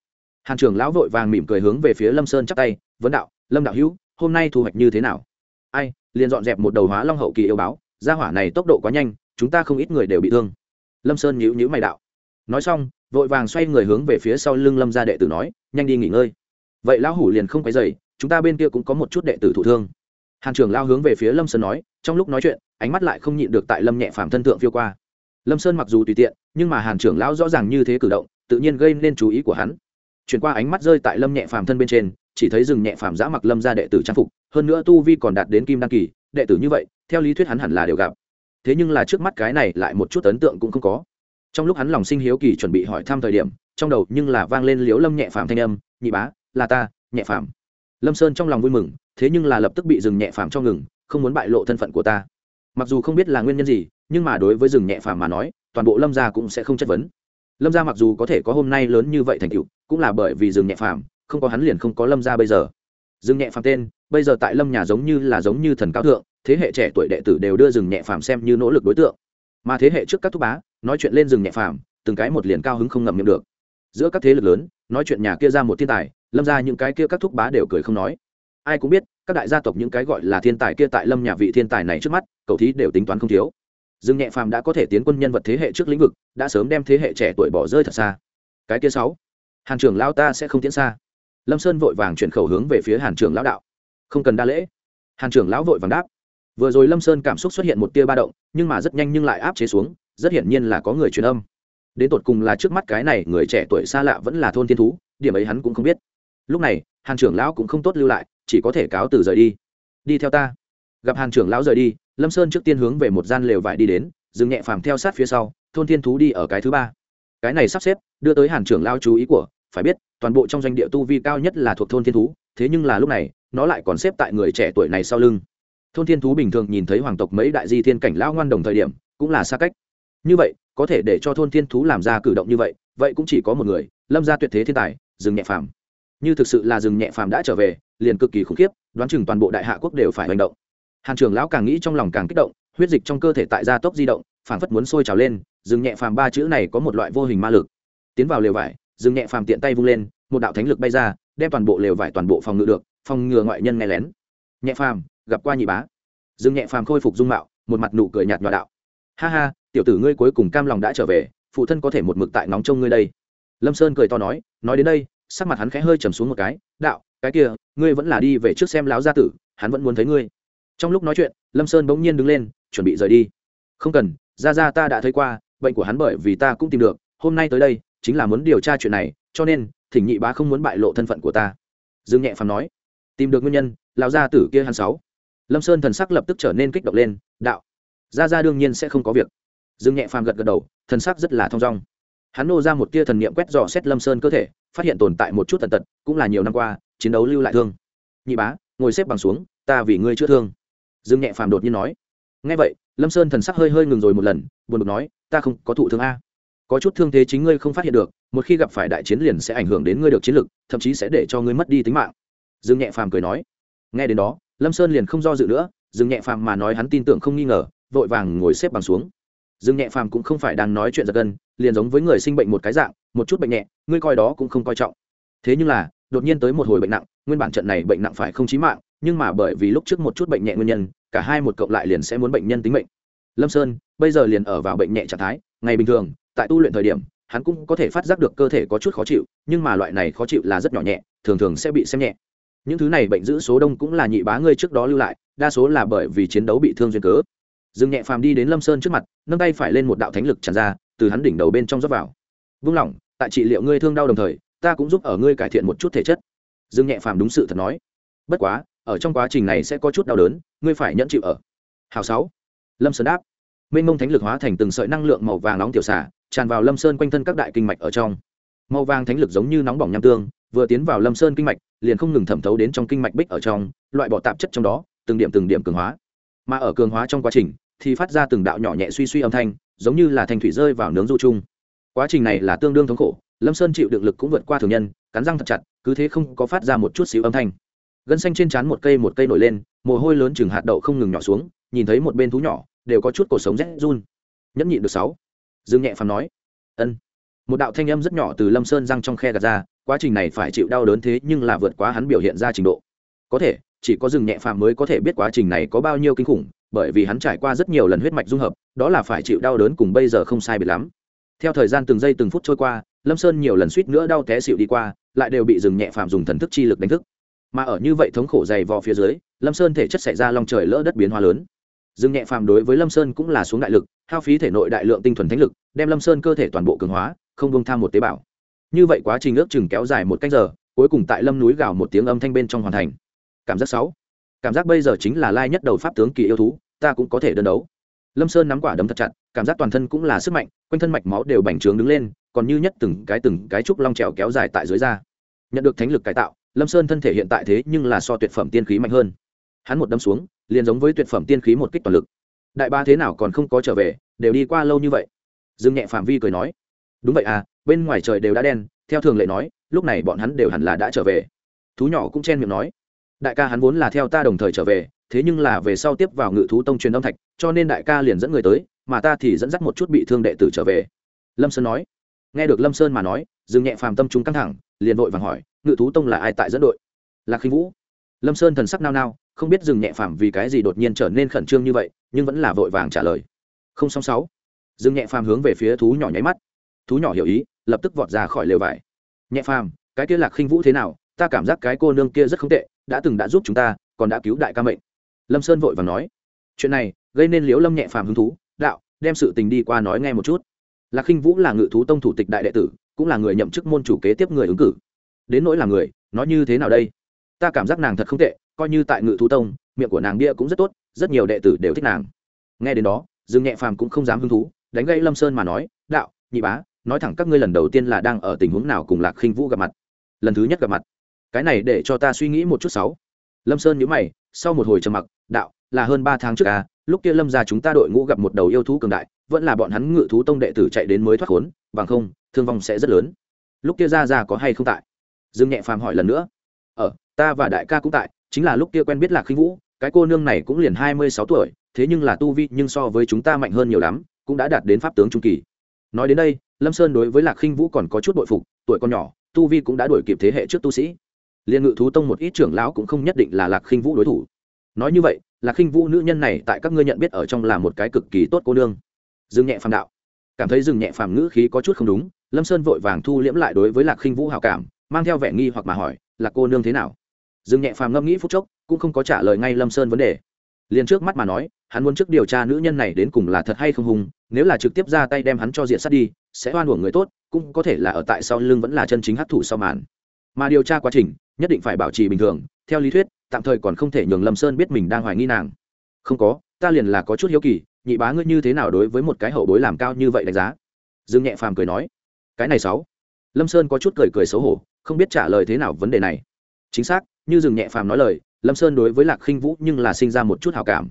Speaker 1: Hàn trưởng lão vội vàng mỉm cười hướng về phía lâm sơn chắp tay, vấn đạo, lâm đạo hữu hôm nay thu hoạch như thế nào? Ai, liền dọn dẹp một đầu hóa long hậu kỳ yêu báo, gia hỏa này tốc độ quá nhanh, chúng ta không ít người đều bị thương. Lâm sơn nhíu nhíu mày đạo. Nói xong, vội vàng xoay người hướng về phía sau lưng lâm gia đệ tử nói, nhanh đi nghỉ ngơi. Vậy lão hủ liền không phải dày chúng ta bên kia cũng có một chút đệ tử thụ thương. Hàn trưởng lao hướng về phía lâm sơn nói, trong lúc nói chuyện, ánh mắt lại không nhịn được tại lâm nhẹ phàm thân thượng phiêu qua. Lâm sơn mặc dù tùy tiện, nhưng mà hàn trưởng lão rõ ràng như thế cử động, tự nhiên gây nên chú ý của hắn. Chuyển qua ánh mắt rơi tại lâm nhẹ phàm thân bên trên chỉ thấy rừng nhẹ phàm giã mặc lâm ra đệ tử trang phục, hơn nữa tu vi còn đạt đến kim đăng kỳ, đệ tử như vậy, theo lý thuyết hắn hẳn là đều gặp. Thế nhưng là trước mắt cái này lại một chút ấn tượng cũng không có. Trong lúc hắn lòng sinh hiếu kỳ chuẩn bị hỏi thăm thời điểm, trong đầu nhưng là vang lên liếu lâm nhẹ phàm thanh âm, nhị bá, là ta, nhẹ phàm. Lâm sơn trong lòng vui mừng, thế nhưng là lập tức bị rừng nhẹ phàm cho ngừng, không muốn bại lộ thân phận của ta. Mặc dù không biết là nguyên nhân gì, nhưng mà đối với rừng nhẹ phàm mà nói, toàn bộ lâm gia cũng sẽ không chất vấn. Lâm gia mặc dù có thể có hôm nay lớn như vậy thành tựu, cũng là bởi vì rừng nhẹ phàm không có hắn liền không có lâm gia bây giờ. Dừng nhẹ phàm tên, bây giờ tại lâm nhà giống như là giống như thần cao thượng, thế hệ trẻ tuổi đệ tử đều đưa dừng nhẹ phàm xem như nỗ lực đối tượng. Mà thế hệ trước các thúc bá, nói chuyện lên dừng nhẹ phàm, từng cái một liền cao hứng không ngậm miệng được. Giữa các thế lực lớn, nói chuyện nhà kia ra một thiên tài, lâm ra những cái kia các thúc bá đều cười không nói. Ai cũng biết, các đại gia tộc những cái gọi là thiên tài kia tại lâm nhà vị thiên tài này trước mắt cậu thí đều tính toán không thiếu. Dương nhẹ phàm đã có thể tiến quân nhân vật thế hệ trước lĩnh vực, đã sớm đem thế hệ trẻ tuổi bỏ rơi thật xa. Cái kia sáu hàng trưởng lao ta sẽ không tiến xa lâm sơn vội vàng chuyển khẩu hướng về phía hàn trưởng lão đạo. Không cần đa lễ. Hàn trưởng lão vội vàng đáp. Vừa rồi lâm sơn cảm xúc xuất hiện một tia ba động, nhưng mà rất nhanh nhưng lại áp chế xuống, rất hiển nhiên là có người truyền âm. Đến tột cùng là trước mắt cái này người trẻ tuổi xa lạ vẫn là thôn thiên thú, điểm ấy hắn cũng không biết. Lúc này, hàn trưởng lão cũng không tốt lưu lại, chỉ có thể cáo từ rời đi. Đi theo ta. Gặp hàn trưởng lão rời đi, lâm sơn trước tiên hướng về một gian lều vải đi đến, dừng nhẹ phàm theo sát phía sau, thôn thiên thú đi ở cái thứ ba. Cái này sắp xếp, đưa tới hàn trưởng Lão chú ý của phải biết, toàn bộ trong doanh địa tu vi cao nhất là thuộc thôn thiên thú, thế nhưng là lúc này, nó lại còn xếp tại người trẻ tuổi này sau lưng. Thôn thiên thú bình thường nhìn thấy hoàng tộc mấy đại di thiên cảnh lão ngoan đồng thời điểm, cũng là xa cách. Như vậy, có thể để cho thôn thiên thú làm ra cử động như vậy vậy cũng chỉ có một người, lâm gia tuyệt thế thiên tài rừng nhẹ phàm. Như thực sự là rừng nhẹ phàm đã trở về, liền cực kỳ khủng khiếp, đoán chừng toàn bộ đại hạ quốc đều phải hành động. Hàn trưởng lão càng nghĩ trong lòng càng kích động, huyết dịch trong cơ thể tại gia tốc di động, phảng phất muốn sôi trào lên rừng nhẹ phàm ba chữ này có một loại vô hình ma lực. Tiến vào lều vải dừng nhẹ phàm tiện tay vung lên, một đạo thánh lực bay ra, đem toàn bộ lều vải toàn bộ phòng ngự được, phòng ngừa ngoại nhân nghe lén. Nhẹ phàm, gặp qua nhị bá. Dừng nhẹ phàm khôi phục dung mạo, một mặt nụ cười nhạt nhòa đạo. Ha ha, tiểu tử ngươi cuối cùng cam lòng đã trở về, phụ thân có thể một mực tại nóng trông ngươi đây. Lâm sơn cười to nói nói đến đây, sắc mặt hắn khẽ hơi trầm xuống một cái, đạo, cái kia, ngươi vẫn là đi về trước xem láo gia tử, hắn vẫn muốn thấy ngươi. Trong lúc nói chuyện, lâm sơn bỗng nhiên đứng lên, chuẩn bị rời đi. Không cần ra ra ta đã thấy qua, bệnh của hắn bởi vì ta cũng tìm được, hôm nay tới đây chính là muốn điều tra chuyện này, cho nên, thỉnh nhị bá không muốn bại lộ thân phận của ta. Dương nhẹ phàm nói. Tìm được nguyên nhân, lão gia tử kia hắn sáu. Lâm sơn thần sắc lập tức trở nên kích động lên, đạo, gia gia đương nhiên sẽ không có việc. Dương nhẹ phàm gật gật đầu, thần sắc rất là thong dong. Hắn nô ra một tia thần niệm quét dò xét lâm sơn cơ thể, phát hiện tồn tại một chút tần tật, cũng là nhiều năm qua, chiến đấu lưu lại thương. Nhị bá, ngồi xếp bằng xuống, ta vì ngươi chữa thương. Dương nhẹ phàm đột nhiên nói. Ngay vậy, lâm sơn thần sắc hơi hơi ngừng rồi một lần, buồn bực nói, ta không có thụ thương a có chút thương thế chính ngươi không phát hiện được, một khi gặp phải đại chiến liền sẽ ảnh hưởng đến ngươi được chiến lực, thậm chí sẽ để cho ngươi mất đi tính mạng. Dương nhẹ phàm cười nói. Nghe đến đó, lâm sơn liền không do dự nữa, dương nhẹ phàm mà nói hắn tin tưởng không nghi ngờ, vội vàng ngồi xếp bằng xuống. Dương nhẹ phàm cũng không phải đang nói chuyện giật gân, liền giống với người sinh bệnh một cái dạng, một chút bệnh nhẹ, ngươi coi đó cũng không coi trọng. Thế nhưng là, đột nhiên tới một hồi bệnh nặng, nguyên bản trận này bệnh nặng phải không chí mạng, nhưng mà bởi vì lúc trước một chút bệnh nhẹ nguyên nhân, cả hai một cộng lại liền sẽ muốn bệnh nhân tính mệnh. Lâm sơn bây giờ liền ở vào bệnh nhẹ trạng thái, ngày bình thường tại tu luyện thời điểm, hắn cũng có thể phát giác được cơ thể có chút khó chịu, nhưng mà loại này khó chịu là rất nhỏ nhẹ, thường thường sẽ bị xem nhẹ. Những thứ này bệnh giữ số đông cũng là nhị bá ngươi trước đó lưu lại, đa số là bởi vì chiến đấu bị thương duyên cớ. Dương nhẹ phàm đi đến lâm sơn trước mặt, nâng tay phải lên một đạo thánh lực tràn ra, từ hắn đỉnh đầu bên trong rót vào. Vung lỏng tại trị liệu ngươi thương đau đồng thời, ta cũng giúp ở ngươi cải thiện một chút thể chất. Dương nhẹ phàm đúng sự thật nói. Bất quá, ở trong quá trình này sẽ có chút đau đớn, ngươi phải nhẫn chịu ở. Hào sáu. Lâm sơn đáp. Mênh mông thánh lực hóa thành từng sợi năng lượng màu vàng nóng tiểu xả tràn vào lâm sơn quanh thân các đại kinh mạch ở trong. Màu vàng thánh lực giống như nóng bỏng nham tương, vừa tiến vào lâm sơn kinh mạch, liền không ngừng thẩm thấu đến trong kinh mạch bích ở trong, loại bỏ tạp chất trong đó, từng điểm từng điểm cường hóa. Mà ở cường hóa trong quá trình, thì phát ra từng đạo nhỏ nhẹ suy suy âm thanh, giống như là thanh thủy rơi vào nướng du chung. Quá trình này là tương đương thống khổ, lâm sơn chịu đựng lực cũng vượt qua thường nhân, cắn răng thật chặt, cứ thế không có phát ra một chút xíu âm thanh. Gân xanh trên trán một cây một cây nổi lên, mồ hôi lớn chừng hạt đậu không ngừng nhỏ xuống, nhìn thấy một bên thú nhỏ, đều có chút cổ sống rét run. Nhẫn nhịn được sáu dương nhẹ phàm nói, ân. Một đạo thanh âm rất nhỏ từ lâm sơn răng trong khe gạt ra, quá trình này phải chịu đau đớn thế nhưng là vượt quá hắn biểu hiện ra trình độ. Có thể, chỉ có rừng nhẹ phàm mới có thể biết quá trình này có bao nhiêu kinh khủng, bởi vì hắn trải qua rất nhiều lần huyết mạch dung hợp, đó là phải chịu đau đớn cùng bây giờ không sai biệt lắm. Theo thời gian từng giây từng phút trôi qua, lâm sơn nhiều lần suýt nữa đau té xịu đi qua, lại đều bị rừng nhẹ phàm dùng thần thức chi lực đánh thức. Mà ở như vậy thống khổ dày vò phía dưới, lâm sơn thể chất xảy ra lòng trời lỡ đất biến hóa lớn dương nhẹ phàm đối với lâm sơn cũng là xuống đại lực, hao phí thể nội đại lượng tinh thuần thánh lực, đem lâm sơn cơ thể toàn bộ cường hóa, không bông tham một tế bào. Như vậy quá trình ước chừng kéo dài một cách giờ, cuối cùng tại lâm núi gào một tiếng âm thanh bên trong hoàn thành. Cảm giác sáu. Cảm giác bây giờ chính là lai nhất đầu pháp tướng kỳ yêu thú, ta cũng có thể đơn đấu. Lâm sơn nắm quả đấm thật chặt, cảm giác toàn thân cũng là sức mạnh, quanh thân mạch máu đều bành trướng đứng lên, còn như nhất từng cái từng cái trúc long trèo kéo dài tại dưới da. Nhận được thánh lực cải tạo, lâm sơn thân thể hiện tại thế nhưng là so tuyệt phẩm tiên khí mạnh hơn. Hắn một đâm xuống liền giống với tuyệt phẩm tiên khí một kích toàn lực. Đại ba thế nào còn không có trở về, đều đi qua lâu như vậy. Dương nhẹ phạm vi cười nói, đúng vậy à bên ngoài trời đều đã đen, theo thường lệ nói, lúc này bọn hắn đều hẳn là đã trở về. Thú nhỏ cũng chen miệng nói, đại ca hắn vốn là theo ta đồng thời trở về, thế nhưng là về sau tiếp vào ngự thú tông truyền âm thạch, cho nên đại ca liền dẫn người tới, mà ta thì dẫn dắt một chút bị thương đệ tử trở về. Lâm sơn nói, nghe được lâm sơn mà nói dừng nhẹ phàm tâm chúng căng thẳng, liền vội vàng hỏi, ngự thú tông là ai tại dẫn đội? Lạc khinh vũ. Lâm sơn thần sắc nao nao không biết dừng nhẹ phàm vì cái gì đột nhiên trở nên khẩn trương như vậy, nhưng vẫn là vội vàng trả lời. Không song sáu. Dừng nhẹ phàm hướng về phía thú nhỏ nháy mắt. Thú nhỏ hiểu ý, lập tức vọt ra khỏi lều vải. Nhẹ phàm, cái kia lạc khinh vũ thế nào? Ta cảm giác cái cô nương kia rất không tệ, đã từng đã giúp chúng ta, còn đã cứu đại ca mệnh. Lâm sơn vội vàng nói. Chuyện này, gây nên liễu lâm nhẹ phàm hứng thú. Đạo, đem sự tình đi qua nói nghe một chút. Lạc khinh vũ là ngự thú tông thủ tịch đại đệ tử, cũng là người nhậm chức môn chủ kế tiếp người ứng cử. Đến nỗi là người nói như thế nào đây? Ta cảm giác nàng thật không tệ coi như tại ngự thú tông miệng của nàng bia cũng rất tốt rất nhiều đệ tử đều thích nàng. Nghe đến đó dương nhẹ phàm cũng không dám hứng thú đánh gây lâm sơn mà nói đạo nhị bá nói thẳng các ngươi lần đầu tiên là đang ở tình huống nào cùng lạc khinh vũ gặp mặt? Lần thứ nhất gặp mặt? Cái này để cho ta suy nghĩ một chút sáu. Lâm sơn nhớ mày sau một hồi trầm mặc đạo là hơn ba tháng trước à lúc kia lâm ra chúng ta đội ngũ gặp một đầu yêu thú cường đại vẫn là bọn hắn ngự thú tông đệ tử chạy đến mới thoát khốn bằng không thương vong sẽ rất lớn. Lúc kia ra ra có hay không tại? Dương nhẹ phàm hỏi lần nữa. Ở ờ, ta và đại ca cũng tại chính là lúc kia quen biết lạc khinh vũ, cái cô nương này cũng liền hai mươi sáu tuổi, thế nhưng là tu vi nhưng so với chúng ta mạnh hơn nhiều lắm, cũng đã đạt đến pháp tướng trung kỳ. Nói đến đây, lâm sơn đối với lạc khinh vũ còn có chút bội phục, tuổi còn nhỏ, tu vi cũng đã đuổi kịp thế hệ trước tu sĩ. Liên ngự thú tông một ít trưởng lão cũng không nhất định là lạc khinh vũ đối thủ. Nói như vậy, lạc khinh vũ nữ nhân này tại các ngươi nhận biết ở trong là một cái cực kỳ tốt cô nương. Dương nhẹ phàm đạo. Cảm thấy dừng nhẹ phàm ngữ khí có chút không đúng, lâm sơn vội vàng thu liễm lại đối với lạc khinh vũ hào cảm, mang theo vẻ nghi hoặc mà hỏi là cô nương thế nào? Dương nhẹ phàm ngâm nghĩ phút chốc, cũng không có trả lời ngay lâm sơn vấn đề. Liền trước mắt mà nói, hắn muốn trước điều tra nữ nhân này đến cùng là thật hay không hùng, nếu là trực tiếp ra tay đem hắn cho diện sát đi, sẽ oan uổng người tốt, cũng có thể là ở tại sau lưng vẫn là chân chính hấp thụ sau màn. Mà điều tra quá trình, nhất định phải bảo trì bình thường, theo lý thuyết, tạm thời còn không thể nhường lâm sơn biết mình đang hoài nghi nàng. Không có, ta liền là có chút hiếu kỳ, nhị bá ngươi như thế nào đối với một cái hậu bối làm cao như vậy đánh giá? Dương nhẹ phàm cười nói. Cái này sáu. Lâm sơn có chút cười cười xấu hổ, không biết trả lời thế nào vấn đề này chính xác như dương nhẹ phàm nói lời lâm sơn đối với lạc khinh vũ nhưng là sinh ra một chút hào cảm.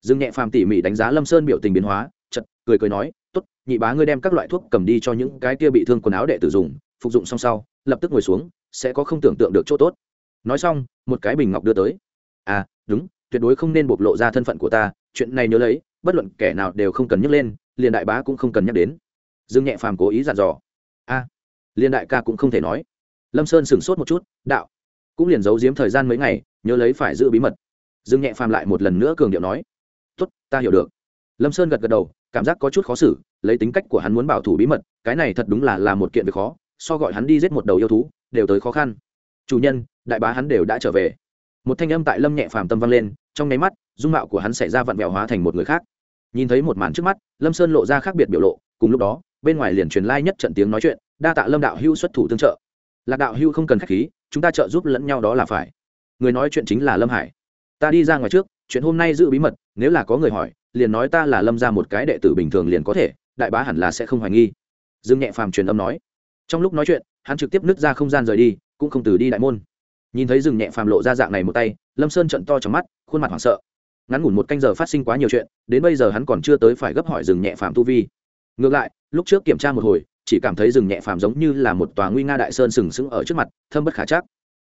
Speaker 1: Dương nhẹ phàm tỉ mỉ đánh giá lâm sơn biểu tình biến hóa chật cười cười nói tốt nhị bá ngươi đem các loại thuốc cầm đi cho những cái kia bị thương quần áo đệ tử dùng phục dụng xong sau lập tức ngồi xuống sẽ có không tưởng tượng được chỗ tốt. Nói xong một cái bình ngọc đưa tới. À đúng tuyệt đối không nên bộc lộ ra thân phận của ta chuyện này nhớ lấy bất luận kẻ nào đều không cần nhắc lên liền đại bá cũng không cần nhắc đến. Dương nhẹ phàm cố ý dặn dò. A à, liền đại ca cũng không thể nói. Lâm sơn sửng sốt một chút đạo cũng liền giấu giếm thời gian mấy ngày, nhớ lấy phải giữ bí mật. Dương nhẹ phàm lại một lần nữa cường điệu nói, tốt, ta hiểu được. Lâm sơn gật gật đầu, cảm giác có chút khó xử, lấy tính cách của hắn muốn bảo thủ bí mật, cái này thật đúng là là một kiện việc khó, so gọi hắn đi giết một đầu yêu thú, đều tới khó khăn. Chủ nhân, đại bá hắn đều đã trở về. Một thanh âm tại lâm nhẹ phàm tâm vang lên, trong nháy mắt, dung mạo của hắn xảy ra vặn vẹo hóa thành một người khác. Nhìn thấy một màn trước mắt, lâm sơn lộ ra khác biệt biểu lộ, cùng lúc đó, bên ngoài liền truyền lai nhất trận tiếng nói chuyện, đa tạ lâm đạo hưu xuất thủ tương trợ. Lạc đạo hưu không cần k h á c h khí chúng ta trợ giúp lẫn nhau đó là phải. Người nói chuyện chính là lâm hải. Ta đi ra ngoài trước, chuyện hôm nay giữ bí mật, nếu là có người hỏi, liền nói ta là lâm ra một cái đệ tử bình thường liền có thể, đại bá hẳn là sẽ không hoài nghi. Dương nhẹ phàm truyền âm nói. Trong lúc nói chuyện, hắn trực tiếp nứt ra không gian rời đi, cũng không từ đi đại môn. Nhìn thấy rừng nhẹ phàm lộ ra dạng này một tay, lâm sơn trận to trong mắt, khuôn mặt hoảng sợ. Ngắn ngủn một canh giờ phát sinh quá nhiều chuyện, đến bây giờ hắn còn chưa tới phải gấp hỏi rừng nhẹ phàm tu vi. Ngược lại, lúc trước kiểm tra một hồi chỉ cảm thấy rừng nhẹ phàm giống như là một tòa nguy nga đại sơn sừng sững ở trước mặt, thâm bất khả chắc.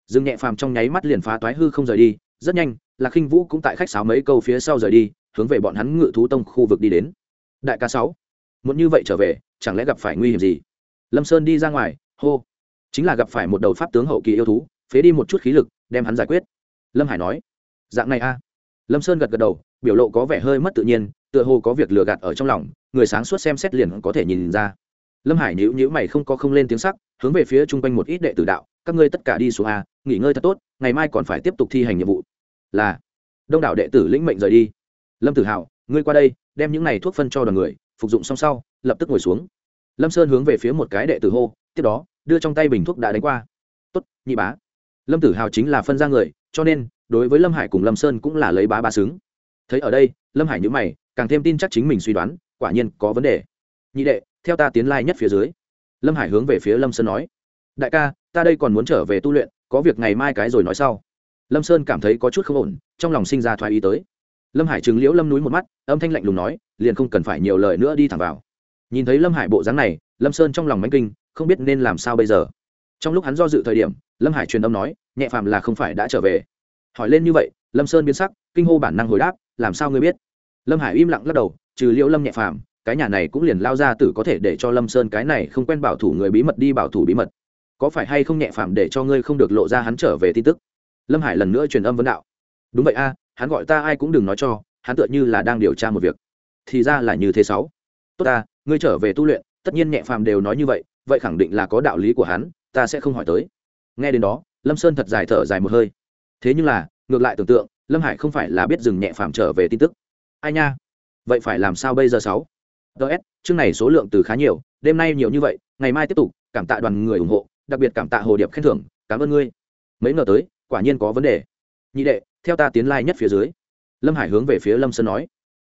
Speaker 1: Rừng nhẹ phàm trong nháy mắt liền phá toái hư không rời đi, rất nhanh, lạc khinh vũ cũng tại khách sáo mấy câu phía sau rời đi, hướng về bọn hắn ngự thú tông khu vực đi đến. Đại ca sáu, muốn như vậy trở về, chẳng lẽ gặp phải nguy hiểm gì? Lâm sơn đi ra ngoài, hô, chính là gặp phải một đầu pháp tướng hậu kỳ yêu thú, phế đi một chút khí lực, đem hắn giải quyết. Lâm hải nói, dạng này a. Lâm sơn gật gật đầu, biểu lộ có vẻ hơi mất tự nhiên, tựa hồ có việc lừa gạt ở trong lòng, người sáng suốt xem xét liền có thể nhìn ra lâm hải nhữ nhữ mày không có không lên tiếng sắc, hướng về phía chung quanh một ít đệ tử đạo, các ngươi tất cả đi xuống a, nghỉ ngơi thật tốt, ngày mai còn phải tiếp tục thi hành nhiệm vụ. Là. Đông đảo đệ tử lĩnh mệnh rời đi. Lâm tử hào ngươi qua đây, đem những này thuốc phân cho đoàn người, phục dụng xong sau, lập tức ngồi xuống. Lâm sơn hướng về phía một cái đệ tử hô, tiếp đó, đưa trong tay bình thuốc đã đánh qua. Tốt, nhị bá. Lâm tử hào chính là phân ra người, cho nên, đối với lâm hải cùng lâm sơn cũng là lấy bá ba xứng. Thấy ở đây, lâm hải nhữ mày, càng thêm tin chắc chính mình suy đoán, quả nhiên có vấn đề. Nhị đệ theo ta tiến lai nhất phía dưới. Lâm hải hướng về phía lâm sơn nói, đại ca, ta đây còn muốn trở về tu luyện, có việc ngày mai cái rồi nói sau. Lâm sơn cảm thấy có chút không ổn, trong lòng sinh ra thoái ý tới. Lâm hải chứng liễu lâm núi một mắt, âm thanh lạnh lùng nói, liền không cần phải nhiều lời nữa đi thẳng vào. Nhìn thấy lâm hải bộ dáng này, lâm sơn trong lòng mánh kinh, không biết nên làm sao bây giờ. Trong lúc hắn do dự thời điểm, lâm hải truyền âm nói, nhẹ phàm là không phải đã trở về. Hỏi lên như vậy, lâm sơn biến sắc, kinh hô bản năng hồi đáp, làm sao ngươi biết? Lâm hải im lặng lắc đầu, trừ liễu lâm nhẹ phàm cái nhà này cũng liền lao ra tử có thể để cho lâm sơn cái này không quen bảo thủ người bí mật đi bảo thủ bí mật. Có phải hay không nhẹ phạm để cho ngươi không được lộ ra hắn trở về tin tức? Lâm hải lần nữa truyền âm vấn đạo. Đúng vậy a, hắn gọi ta ai cũng đừng nói cho, hắn tựa như là đang điều tra một việc. Thì ra là như thế sáu. Tốt ta, ngươi trở về tu luyện, tất nhiên nhẹ phàm đều nói như vậy vậy khẳng định là có đạo lý của hắn, ta sẽ không hỏi tới. Nghe đến đó, lâm sơn thật dài thở dài một hơi. Thế nhưng là, ngược lại tưởng tượng, lâm hải không phải là biết dừng nhẹ phàm trở về tin tức. Ai nha? Vậy phải làm sao bây giờ sáu? Ts chương này số lượng từ khá nhiều, đêm nay nhiều như vậy, ngày mai tiếp tục, cảm tạ đoàn người ủng hộ, đặc biệt cảm tạ hồ điệp khen thưởng, cảm ơn ngươi. Mấy ngờ tới, quả nhiên có vấn đề. Nhị đệ, theo ta tiến lai nhất phía dưới. Lâm hải hướng về phía lâm sơn nói.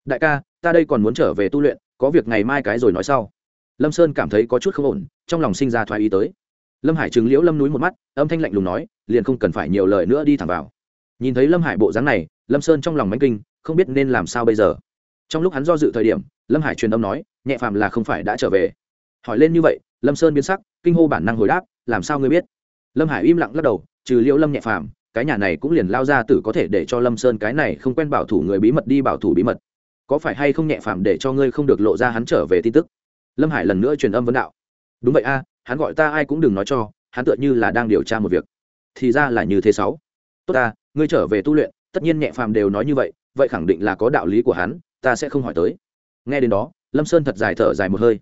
Speaker 1: Đại ca, ta đây còn muốn trở về tu luyện, có việc ngày mai cái rồi nói sau. Lâm sơn cảm thấy có chút không ổn, trong lòng sinh ra thoái ý tới. Lâm hải chứng liễu lâm núi một mắt, âm thanh lạnh lùng nói, liền không cần phải nhiều lời nữa đi thẳng vào. Nhìn thấy lâm hải bộ dáng này, lâm sơn trong lòng mánh kinh, không biết nên làm sao bây giờ. Trong lúc hắn do dự thời điểm lâm hải truyền âm nói, nhẹ phàm là không phải đã trở về. Hỏi lên như vậy, lâm sơn biến sắc, kinh hô bản năng hồi đáp, làm sao ngươi biết? Lâm hải im lặng lắc đầu, trừ liễu lâm nhẹ phàm, cái nhà này cũng liền lao ra tử có thể để cho lâm sơn cái này không quen bảo thủ người bí mật đi bảo thủ bí mật. Có phải hay không nhẹ phàm để cho ngươi không được lộ ra hắn trở về tin tức? Lâm hải lần nữa truyền âm vấn đạo. Đúng vậy a, hắn gọi ta ai cũng đừng nói cho, hắn tựa như là đang điều tra một việc. Thì ra là như thế sáu. Tốt ta, ngươi trở về tu luyện, tất nhiên nhẹ phàm đều nói như vậy vậy khẳng định là có đạo lý của hắn, ta sẽ không hỏi tới nghe đến đó, lâm sơn thật dài thở dài một hơi.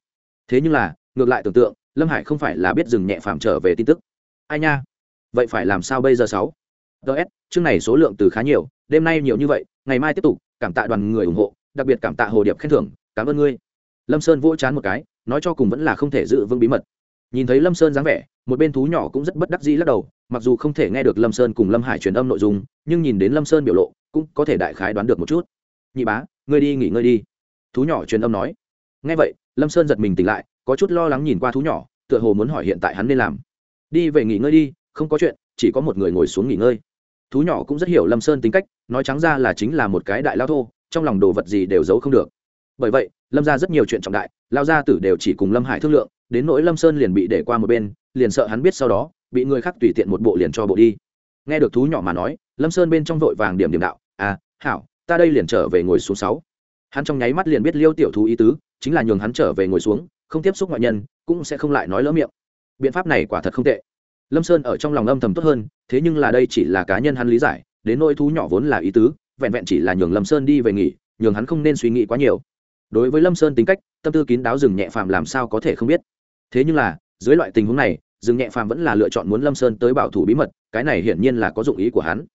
Speaker 1: Thế nhưng là, ngược lại tưởng tượng, lâm hải không phải là biết dừng nhẹ phàm trở về tin tức. Ai nha? Vậy phải làm sao bây giờ sáu? Ts chương này số lượng từ khá nhiều, đêm nay nhiều như vậy, ngày mai tiếp tục, cảm tạ đoàn người ủng hộ, đặc biệt cảm tạ hồ điệp khen thưởng, cảm ơn ngươi. Lâm sơn vỗ chán một cái, nói cho cùng vẫn là không thể giữ vững bí mật. Nhìn thấy lâm sơn dáng vẻ, một bên thú nhỏ cũng rất bất đắc dĩ lắc đầu, mặc dù không thể nghe được lâm sơn cùng lâm hải truyền âm nội dung, nhưng nhìn đến lâm sơn biểu lộ, cũng có thể đại khái đoán được một chút. Nhị bá, ngươi đi nghỉ ngơi đi thú nhỏ truyền âm nói. Nghe vậy, lâm sơn giật mình tỉnh lại, có chút lo lắng nhìn qua thú nhỏ, tựa hồ muốn hỏi hiện tại hắn nên làm. Đi về nghỉ ngơi đi, không có chuyện, chỉ có một người ngồi xuống nghỉ ngơi. Thú nhỏ cũng rất hiểu lâm sơn tính cách, nói trắng ra là chính là một cái đại lao thô, trong lòng đồ vật gì đều giấu không được. Bởi vậy, lâm ra rất nhiều chuyện trọng đại, lao gia tử đều chỉ cùng lâm hải thương lượng, đến nỗi lâm sơn liền bị để qua một bên, liền sợ hắn biết sau đó, bị người khác tùy tiện một bộ liền cho bộ đi. Nghe được thú nhỏ mà nói, lâm sơn bên trong vội vàng điểm điểm đạo à hảo, ta đây liền trở về ngồi xuống sáu hắn trong nháy mắt liền biết liêu tiểu thú ý tứ, chính là nhường hắn trở về ngồi xuống, không tiếp xúc ngoại nhân, cũng sẽ không lại nói lỡ miệng. Biện pháp này quả thật không tệ. Lâm sơn ở trong lòng âm thầm tốt hơn, thế nhưng là đây chỉ là cá nhân hắn lý giải, đến nỗi thú nhỏ vốn là ý tứ, vẹn vẹn chỉ là nhường lâm sơn đi về nghỉ, nhường hắn không nên suy nghĩ quá nhiều. Đối với lâm sơn tính cách, tâm tư kín đáo rừng nhẹ phàm làm sao có thể không biết. Thế nhưng là, dưới loại tình huống này rừng nhẹ phàm vẫn là lựa chọn muốn lâm sơn tới bảo thủ bí mật, cái này hiển nhiên là có dụng ý của hắn.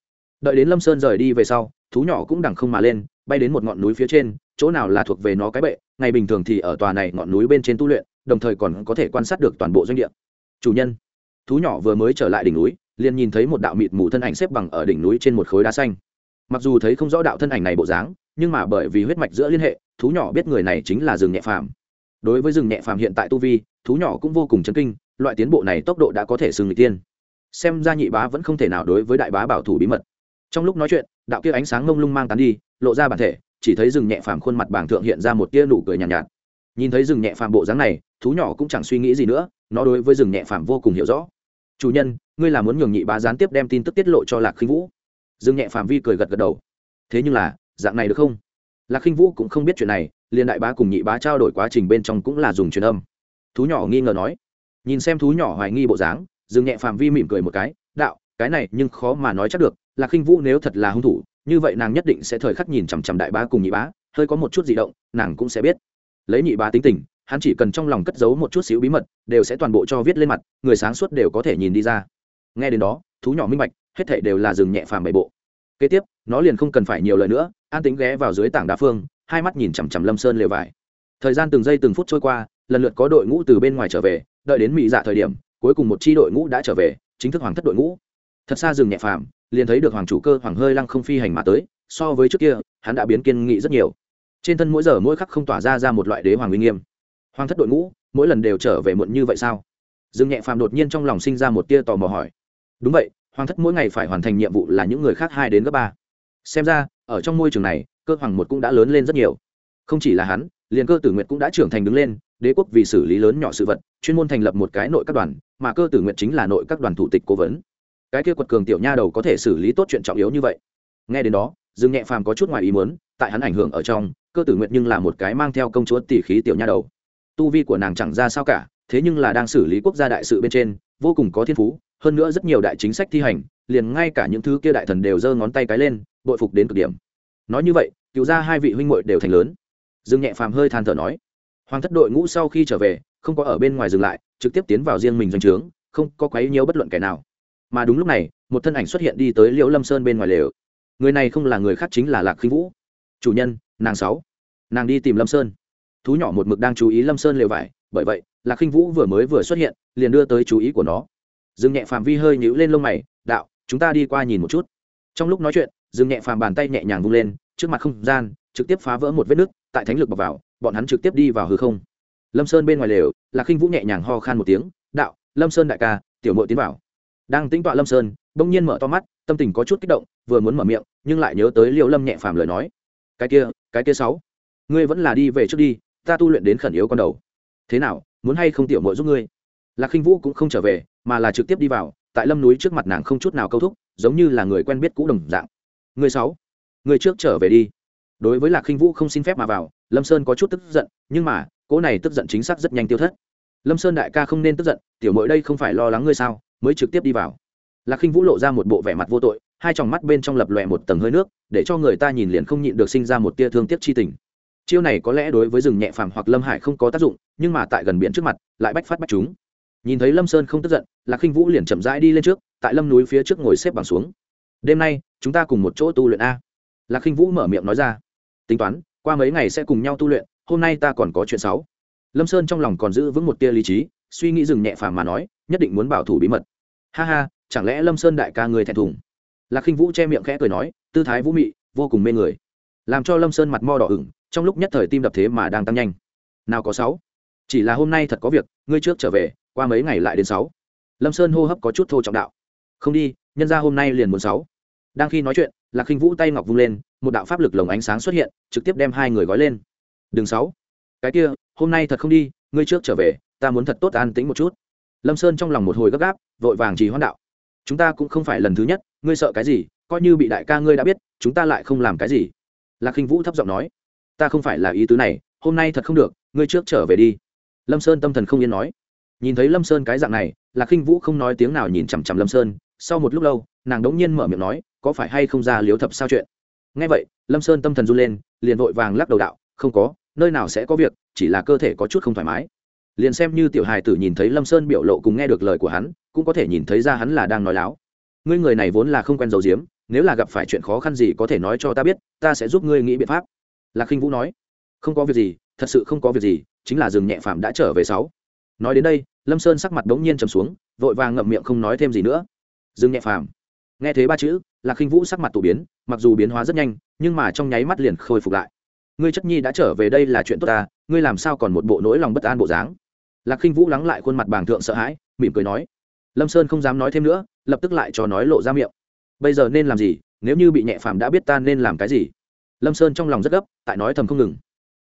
Speaker 1: Đợi đến lâm sơn rời đi về sau, thú nhỏ cũng đằng không mà lên bay đến một ngọn núi phía trên, chỗ nào là thuộc về nó cái bệ, ngày bình thường thì ở tòa này ngọn núi bên trên tu luyện, đồng thời còn có thể quan sát được toàn bộ doanh địa. Chủ nhân, thú nhỏ vừa mới trở lại đỉnh núi, liền nhìn thấy một đạo mịt mù thân ảnh xếp bằng ở đỉnh núi trên một khối đá xanh. Mặc dù thấy không rõ đạo thân ảnh này bộ dáng, nhưng mà bởi vì huyết mạch giữa liên hệ, thú nhỏ biết người này chính là rừng nhẹ phàm. Đối với rừng nhẹ phàm hiện tại tu vi, thú nhỏ cũng vô cùng chấn kinh, loại tiến bộ này tốc độ đã có thể xưng người tiên. Xem ra nhị bá vẫn không thể nào đối với đại bá bảo thủ bí mật. Trong lúc nói chuyện, đạo kia ánh sáng mông lung mang tán đi lộ ra bản thể chỉ thấy rừng nhẹ phàm khuôn mặt bảng thượng hiện ra một tia nụ cười nhàn nhạt, nhạt. Nhìn thấy rừng nhẹ phàm bộ dáng này thú nhỏ cũng chẳng suy nghĩ gì nữa nó đối với rừng nhẹ phàm vô cùng hiểu rõ. Chủ nhân ngươi là muốn nhường nhị bá gián tiếp đem tin tức tiết lộ cho lạc khinh vũ. Rừng nhẹ phàm vi cười gật gật đầu. Thế nhưng là dạng này được không? Lạc khinh vũ cũng không biết chuyện này liền đại bá cùng nhị bá trao đổi quá trình bên trong cũng là dùng truyền âm. Thú nhỏ nghi ngờ nói. Nhìn xem thú nhỏ hoài nghi bộ dáng rừng nhẹ phàm vi mỉm cười một cái đạo cái này nhưng khó mà nói chắc được lạc khinh vũ nếu thật là hung thủ như vậy nàng nhất định sẽ thời khắc nhìn chằm chằm đại bá cùng nhị bá, hơi có một chút di động, nàng cũng sẽ biết. Lấy nhị bá tính tình, hắn chỉ cần trong lòng cất giấu một chút xíu bí mật, đều sẽ toàn bộ cho viết lên mặt, người sáng suốt đều có thể nhìn đi ra. Nghe đến đó, thú nhỏ minh bạch, hết thảy đều là rừng nhẹ phàm bảy bộ. Kế tiếp, nó liền không cần phải nhiều lời nữa, an tính ghé vào dưới tảng đá phương, hai mắt nhìn chằm chằm lâm sơn lều vải. Thời gian từng giây từng phút trôi qua, lần lượt có đội ngũ từ bên ngoài trở về, đợi đến mỹ dạ thời điểm, cuối cùng một chi đội ngũ đã trở về, chính thức hoàng thất đội ngũ. Thật xa rừng nhẹ phàm liền thấy được hoàng chủ cơ hoàng hơi lăng không phi hành mà tới, so với trước kia, hắn đã biến kiên nghị rất nhiều. Trên thân mỗi giờ mỗi khắc không tỏa ra ra một loại đế hoàng uy nghiêm. Hoàng thất đội ngũ, mỗi lần đều trở về muộn như vậy sao? Dương nhẹ phàm đột nhiên trong lòng sinh ra một tia tò mò hỏi. Đúng vậy, hoàng thất mỗi ngày phải hoàn thành nhiệm vụ là những người khác hai đến gấp ba. Xem ra, ở trong môi trường này, cơ hoàng một cũng đã lớn lên rất nhiều. Không chỉ là hắn, liền cơ tử nguyệt cũng đã trưởng thành đứng lên, đế quốc vì xử lý lớn nhỏ sự vật, chuyên môn thành lập một cái nội các đoàn, mà cơ tử nguyệt chính là nội các đoàn thủ tịch cố vấn cái kia quật cường tiểu nha đầu có thể xử lý tốt chuyện trọng yếu như vậy. Nghe đến đó, dương nhẹ phàm có chút ngoài ý muốn, tại hắn ảnh hưởng ở trong, cơ tử nguyệt nhưng là một cái mang theo công chúa tỷ khí tiểu nha đầu. Tu vi của nàng chẳng ra sao cả, thế nhưng là đang xử lý quốc gia đại sự bên trên, vô cùng có thiên phú, hơn nữa rất nhiều đại chính sách thi hành, liền ngay cả những thứ kia đại thần đều giơ ngón tay cái lên, bội phục đến cực điểm. Nói như vậy, cựu ra hai vị huynh muội đều thành lớn. Dương nhẹ phàm hơi than thở nói, hoàng thất đội ngũ sau khi trở về, không có ở bên ngoài dừng lại, trực tiếp tiến vào riêng mình doanh trướng, không có quấy nhiễu bất luận kẻ nào mà đúng lúc này, một thân ảnh xuất hiện đi tới liễu lâm sơn bên ngoài lều. Người này không là người khác chính là lạc khinh vũ. Chủ nhân, nàng sáu. Nàng đi tìm lâm sơn. Thú nhỏ một mực đang chú ý lâm sơn lều vải, bởi vậy, lạc khinh vũ vừa mới vừa xuất hiện, liền đưa tới chú ý của nó. Dương nhẹ phàm vi hơi nhũ lên lông mày, đạo, chúng ta đi qua nhìn một chút. Trong lúc nói chuyện, dương nhẹ phàm bàn tay nhẹ nhàng vung lên, trước mặt không gian, trực tiếp phá vỡ một vết nứt, tại thánh lực bọc vào, bọn hắn trực tiếp đi vào hư không. Lâm sơn bên ngoài lều, lạc khinh vũ nhẹ nhàng ho khan một tiếng, đạo, lâm sơn đại ca, tiểu mội tiến vào đang tính tọa lâm sơn, bỗng nhiên mở to mắt, tâm tình có chút kích động, vừa muốn mở miệng, nhưng lại nhớ tới liêu lâm nhẹ phàm lời nói. Cái kia cái kia sáu, ngươi vẫn là đi về trước đi, ta tu luyện đến khẩn yếu con đầu. Thế nào, muốn hay không tiểu mội giúp ngươi? Lạc khinh vũ cũng không trở về, mà là trực tiếp đi vào, tại lâm núi trước mặt nàng không chút nào câu thúc, giống như là người quen biết cũ đồng dạng. Người sáu người trước trở về đi. Đối với lạc khinh vũ không xin phép mà vào, lâm sơn có chút tức giận, nhưng mà, cỗ này tức giận chính xác rất nhanh tiêu thất. Lâm sơn đại ca không nên tức giận, tiểu mội đây không phải lo lắng ngươi sao? Mới trực tiếp đi vào. Lạc khinh vũ lộ ra một bộ vẻ mặt vô tội, hai tròng mắt bên trong lập lòe một tầng hơi nước, để cho người ta nhìn liền không nhịn được sinh ra một tia thương tiếc chi tình. Chiêu này có lẽ đối với rừng nhẹ phàm hoặc lâm hải không có tác dụng, nhưng mà tại gần biển trước mặt, lại bách phát bách chúng. Nhìn thấy lâm sơn không tức giận, lạc khinh vũ liền chậm rãi đi lên trước, tại lâm núi phía trước ngồi xếp bằng xuống. Đêm nay, chúng ta cùng một chỗ tu luyện a. Lạc khinh vũ mở miệng nói ra. Tính toán, qua mấy ngày sẽ cùng nhau tu luyện, hôm nay ta còn có chuyện xấu. Lâm sơn trong lòng còn giữ vững một tia lý trí, suy nghĩ dừng nhẹ phàm mà nói nhất định muốn bảo thủ bí mật. Ha ha, chẳng lẽ lâm sơn đại ca người thẹn thùng? Lạc khinh vũ che miệng khẽ cười nói, tư thái vũ mị, vô cùng mê người. Làm cho lâm sơn mặt mo đỏ ửng, trong lúc nhất thời tim đập thế mà đang tăng nhanh. Nào có sáu? Chỉ là hôm nay thật có việc, ngươi trước trở về, qua mấy ngày lại đến sáu. Lâm sơn hô hấp có chút thô trọng đạo. Không đi, nhân ra hôm nay liền muốn sáu. Đang khi nói chuyện, lạc khinh vũ tay ngọc vung lên, một đạo pháp lực lồng ánh sáng xuất hiện, trực tiếp đem hai người gói lên. Đường sáu. Cái kia, hôm nay thật không đi, ngươi trước trở về, ta muốn thật tốt an tĩnh một chút lâm sơn trong lòng một hồi gấp gáp, vội vàng trì hoãn đạo. Chúng ta cũng không phải lần thứ nhất, ngươi sợ cái gì, coi như bị đại ca ngươi đã biết, chúng ta lại không làm cái gì. Lạc khinh vũ thấp giọng nói, ta không phải là ý tứ này, hôm nay thật không được, ngươi trước trở về đi. Lâm sơn tâm thần không yên nói. Nhìn thấy lâm sơn cái dạng này, lạc khinh vũ không nói tiếng nào nhìn chằm chằm lâm sơn, sau một lúc lâu, nàng đống nhiên mở miệng nói, có phải hay không ra liếu thập sao chuyện? Ngay vậy, lâm sơn tâm thần run lên, liền vội vàng lắc đầu đạo, không có, nơi nào sẽ có việc, chỉ là cơ thể có chút không thoải mái liền xem như tiểu hài tử nhìn thấy lâm sơn biểu lộ cùng nghe được lời của hắn, cũng có thể nhìn thấy ra hắn là đang nói láo. Ngươi người này vốn là không quen dầu diếm nếu là gặp phải chuyện khó khăn gì có thể nói cho ta biết, ta sẽ giúp ngươi nghĩ biện pháp. Lạc khinh vũ nói. Không có việc gì, thật sự không có việc gì, chính là rừng nhẹ phạm đã trở về sáu. Nói đến đây, lâm sơn sắc mặt bỗng nhiên trầm xuống, vội vàng ngậm miệng không nói thêm gì nữa. Rừng nhẹ phàm. Nghe thấy ba chữ, lạc khinh vũ sắc mặt tủ biến, mặc dù biến hóa rất nhanh, nhưng mà trong nháy mắt liền khôi phục lại. Ngươi chất nhi đã trở về đây là chuyện tốt ta, ngươi làm sao còn một bộ nỗi lòng bất an bộ dáng? Lạc khinh vũ lắng lại khuôn mặt bàng thượng sợ hãi, mỉm cười nói, lâm sơn không dám nói thêm nữa, lập tức lại cho nói lộ ra miệng. Bây giờ nên làm gì, nếu như bị nhẹ phàm đã biết ta nên làm cái gì? Lâm sơn trong lòng rất gấp, tại nói thầm không ngừng.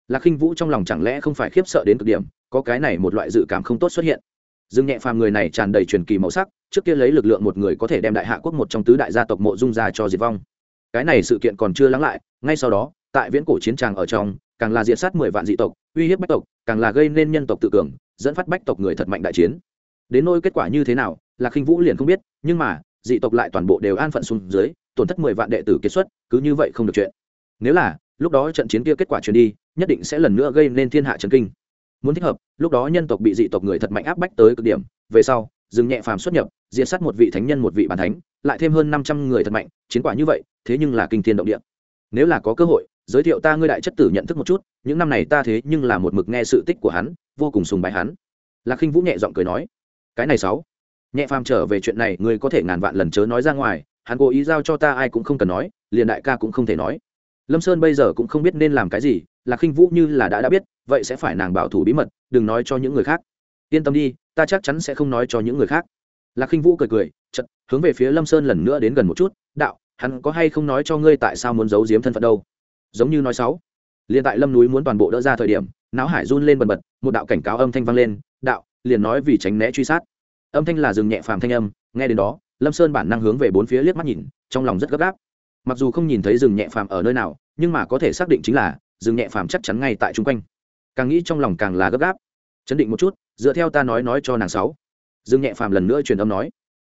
Speaker 1: Lạc khinh vũ trong lòng chẳng lẽ không phải khiếp sợ đến cực điểm, có cái này một loại dự cảm không tốt xuất hiện. Dương nhẹ phàm người này tràn đầy truyền kỳ màu sắc, trước kia lấy lực lượng một người có thể đem đại hạ quốc một trong tứ đại gia tộc mộ dung ra cho diệt vong. Cái này sự kiện còn chưa lắng lại, ngay sau đó, tại viễn cổ chiến tràng ở trong, càng là diệt sát mười vạn dị tộc, uy hiếp bách tộc, càng là gây nên nhân tộc tự cường dẫn phát bách tộc người thật mạnh đại chiến. Đến nôi kết quả như thế nào là khinh vũ liền không biết, nhưng mà, dị tộc lại toàn bộ đều an phận xuống dưới, tổn thất mười vạn đệ tử kiệt xuất, cứ như vậy không được chuyện. Nếu là, lúc đó trận chiến kia kết quả chuyển đi, nhất định sẽ lần nữa gây nên thiên hạ trần kinh. Muốn thích hợp, lúc đó nhân tộc bị dị tộc người thật mạnh áp bách tới cực điểm, về sau dừng nhẹ phàm xuất nhập, diệt sát một vị thánh nhân một vị bàn thánh, lại thêm hơn năm trăm người thật mạnh, chiến quả như vậy, thế nhưng là kinh thiên động địa. Nếu là có cơ hội giới thiệu ta ngươi đại chất tử nhận thức một chút, những năm này ta thế nhưng là một mực nghe sự tích của hắn, vô cùng sùng bái hắn. Lạc khinh vũ nhẹ giọng cười nói, cái này sáu, nhẹ phàm trở về chuyện này, ngươi có thể ngàn vạn lần chớ nói ra ngoài, hắn cố ý giao cho ta ai cũng không cần nói, liền đại ca cũng không thể nói. Lâm sơn bây giờ cũng không biết nên làm cái gì, lạc khinh vũ như là đã đã biết, vậy sẽ phải nàng bảo thủ bí mật, đừng nói cho những người khác. Yên tâm đi, ta chắc chắn sẽ không nói cho những người khác. Lạc khinh vũ cười cười chật hướng về phía lâm sơn lần nữa đến gần một chút, đạo, hắn có hay không nói cho ngươi tại sao muốn giấu giếm thân phận đâu? Giống như nói sáu. Liền tại lâm núi muốn toàn bộ đỡ ra thời điểm, não hải run lên bần bật, một đạo cảnh cáo âm thanh vang lên, đạo, liền nói vì tránh né truy sát. Âm thanh là dừng nhẹ phàm thanh âm, nghe đến đó, lâm sơn bản năng hướng về bốn phía liếc mắt nhìn, trong lòng rất gấp gáp. Mặc dù không nhìn thấy rừng nhẹ phàm ở nơi nào, nhưng mà có thể xác định chính là rừng nhẹ phàm chắc chắn ngay tại chung quanh. Càng nghĩ trong lòng càng là gấp gáp. Chấn định một chút, dựa theo ta nói nói cho nàng sáu. Rừng nhẹ phàm lần nữa truyền âm nói,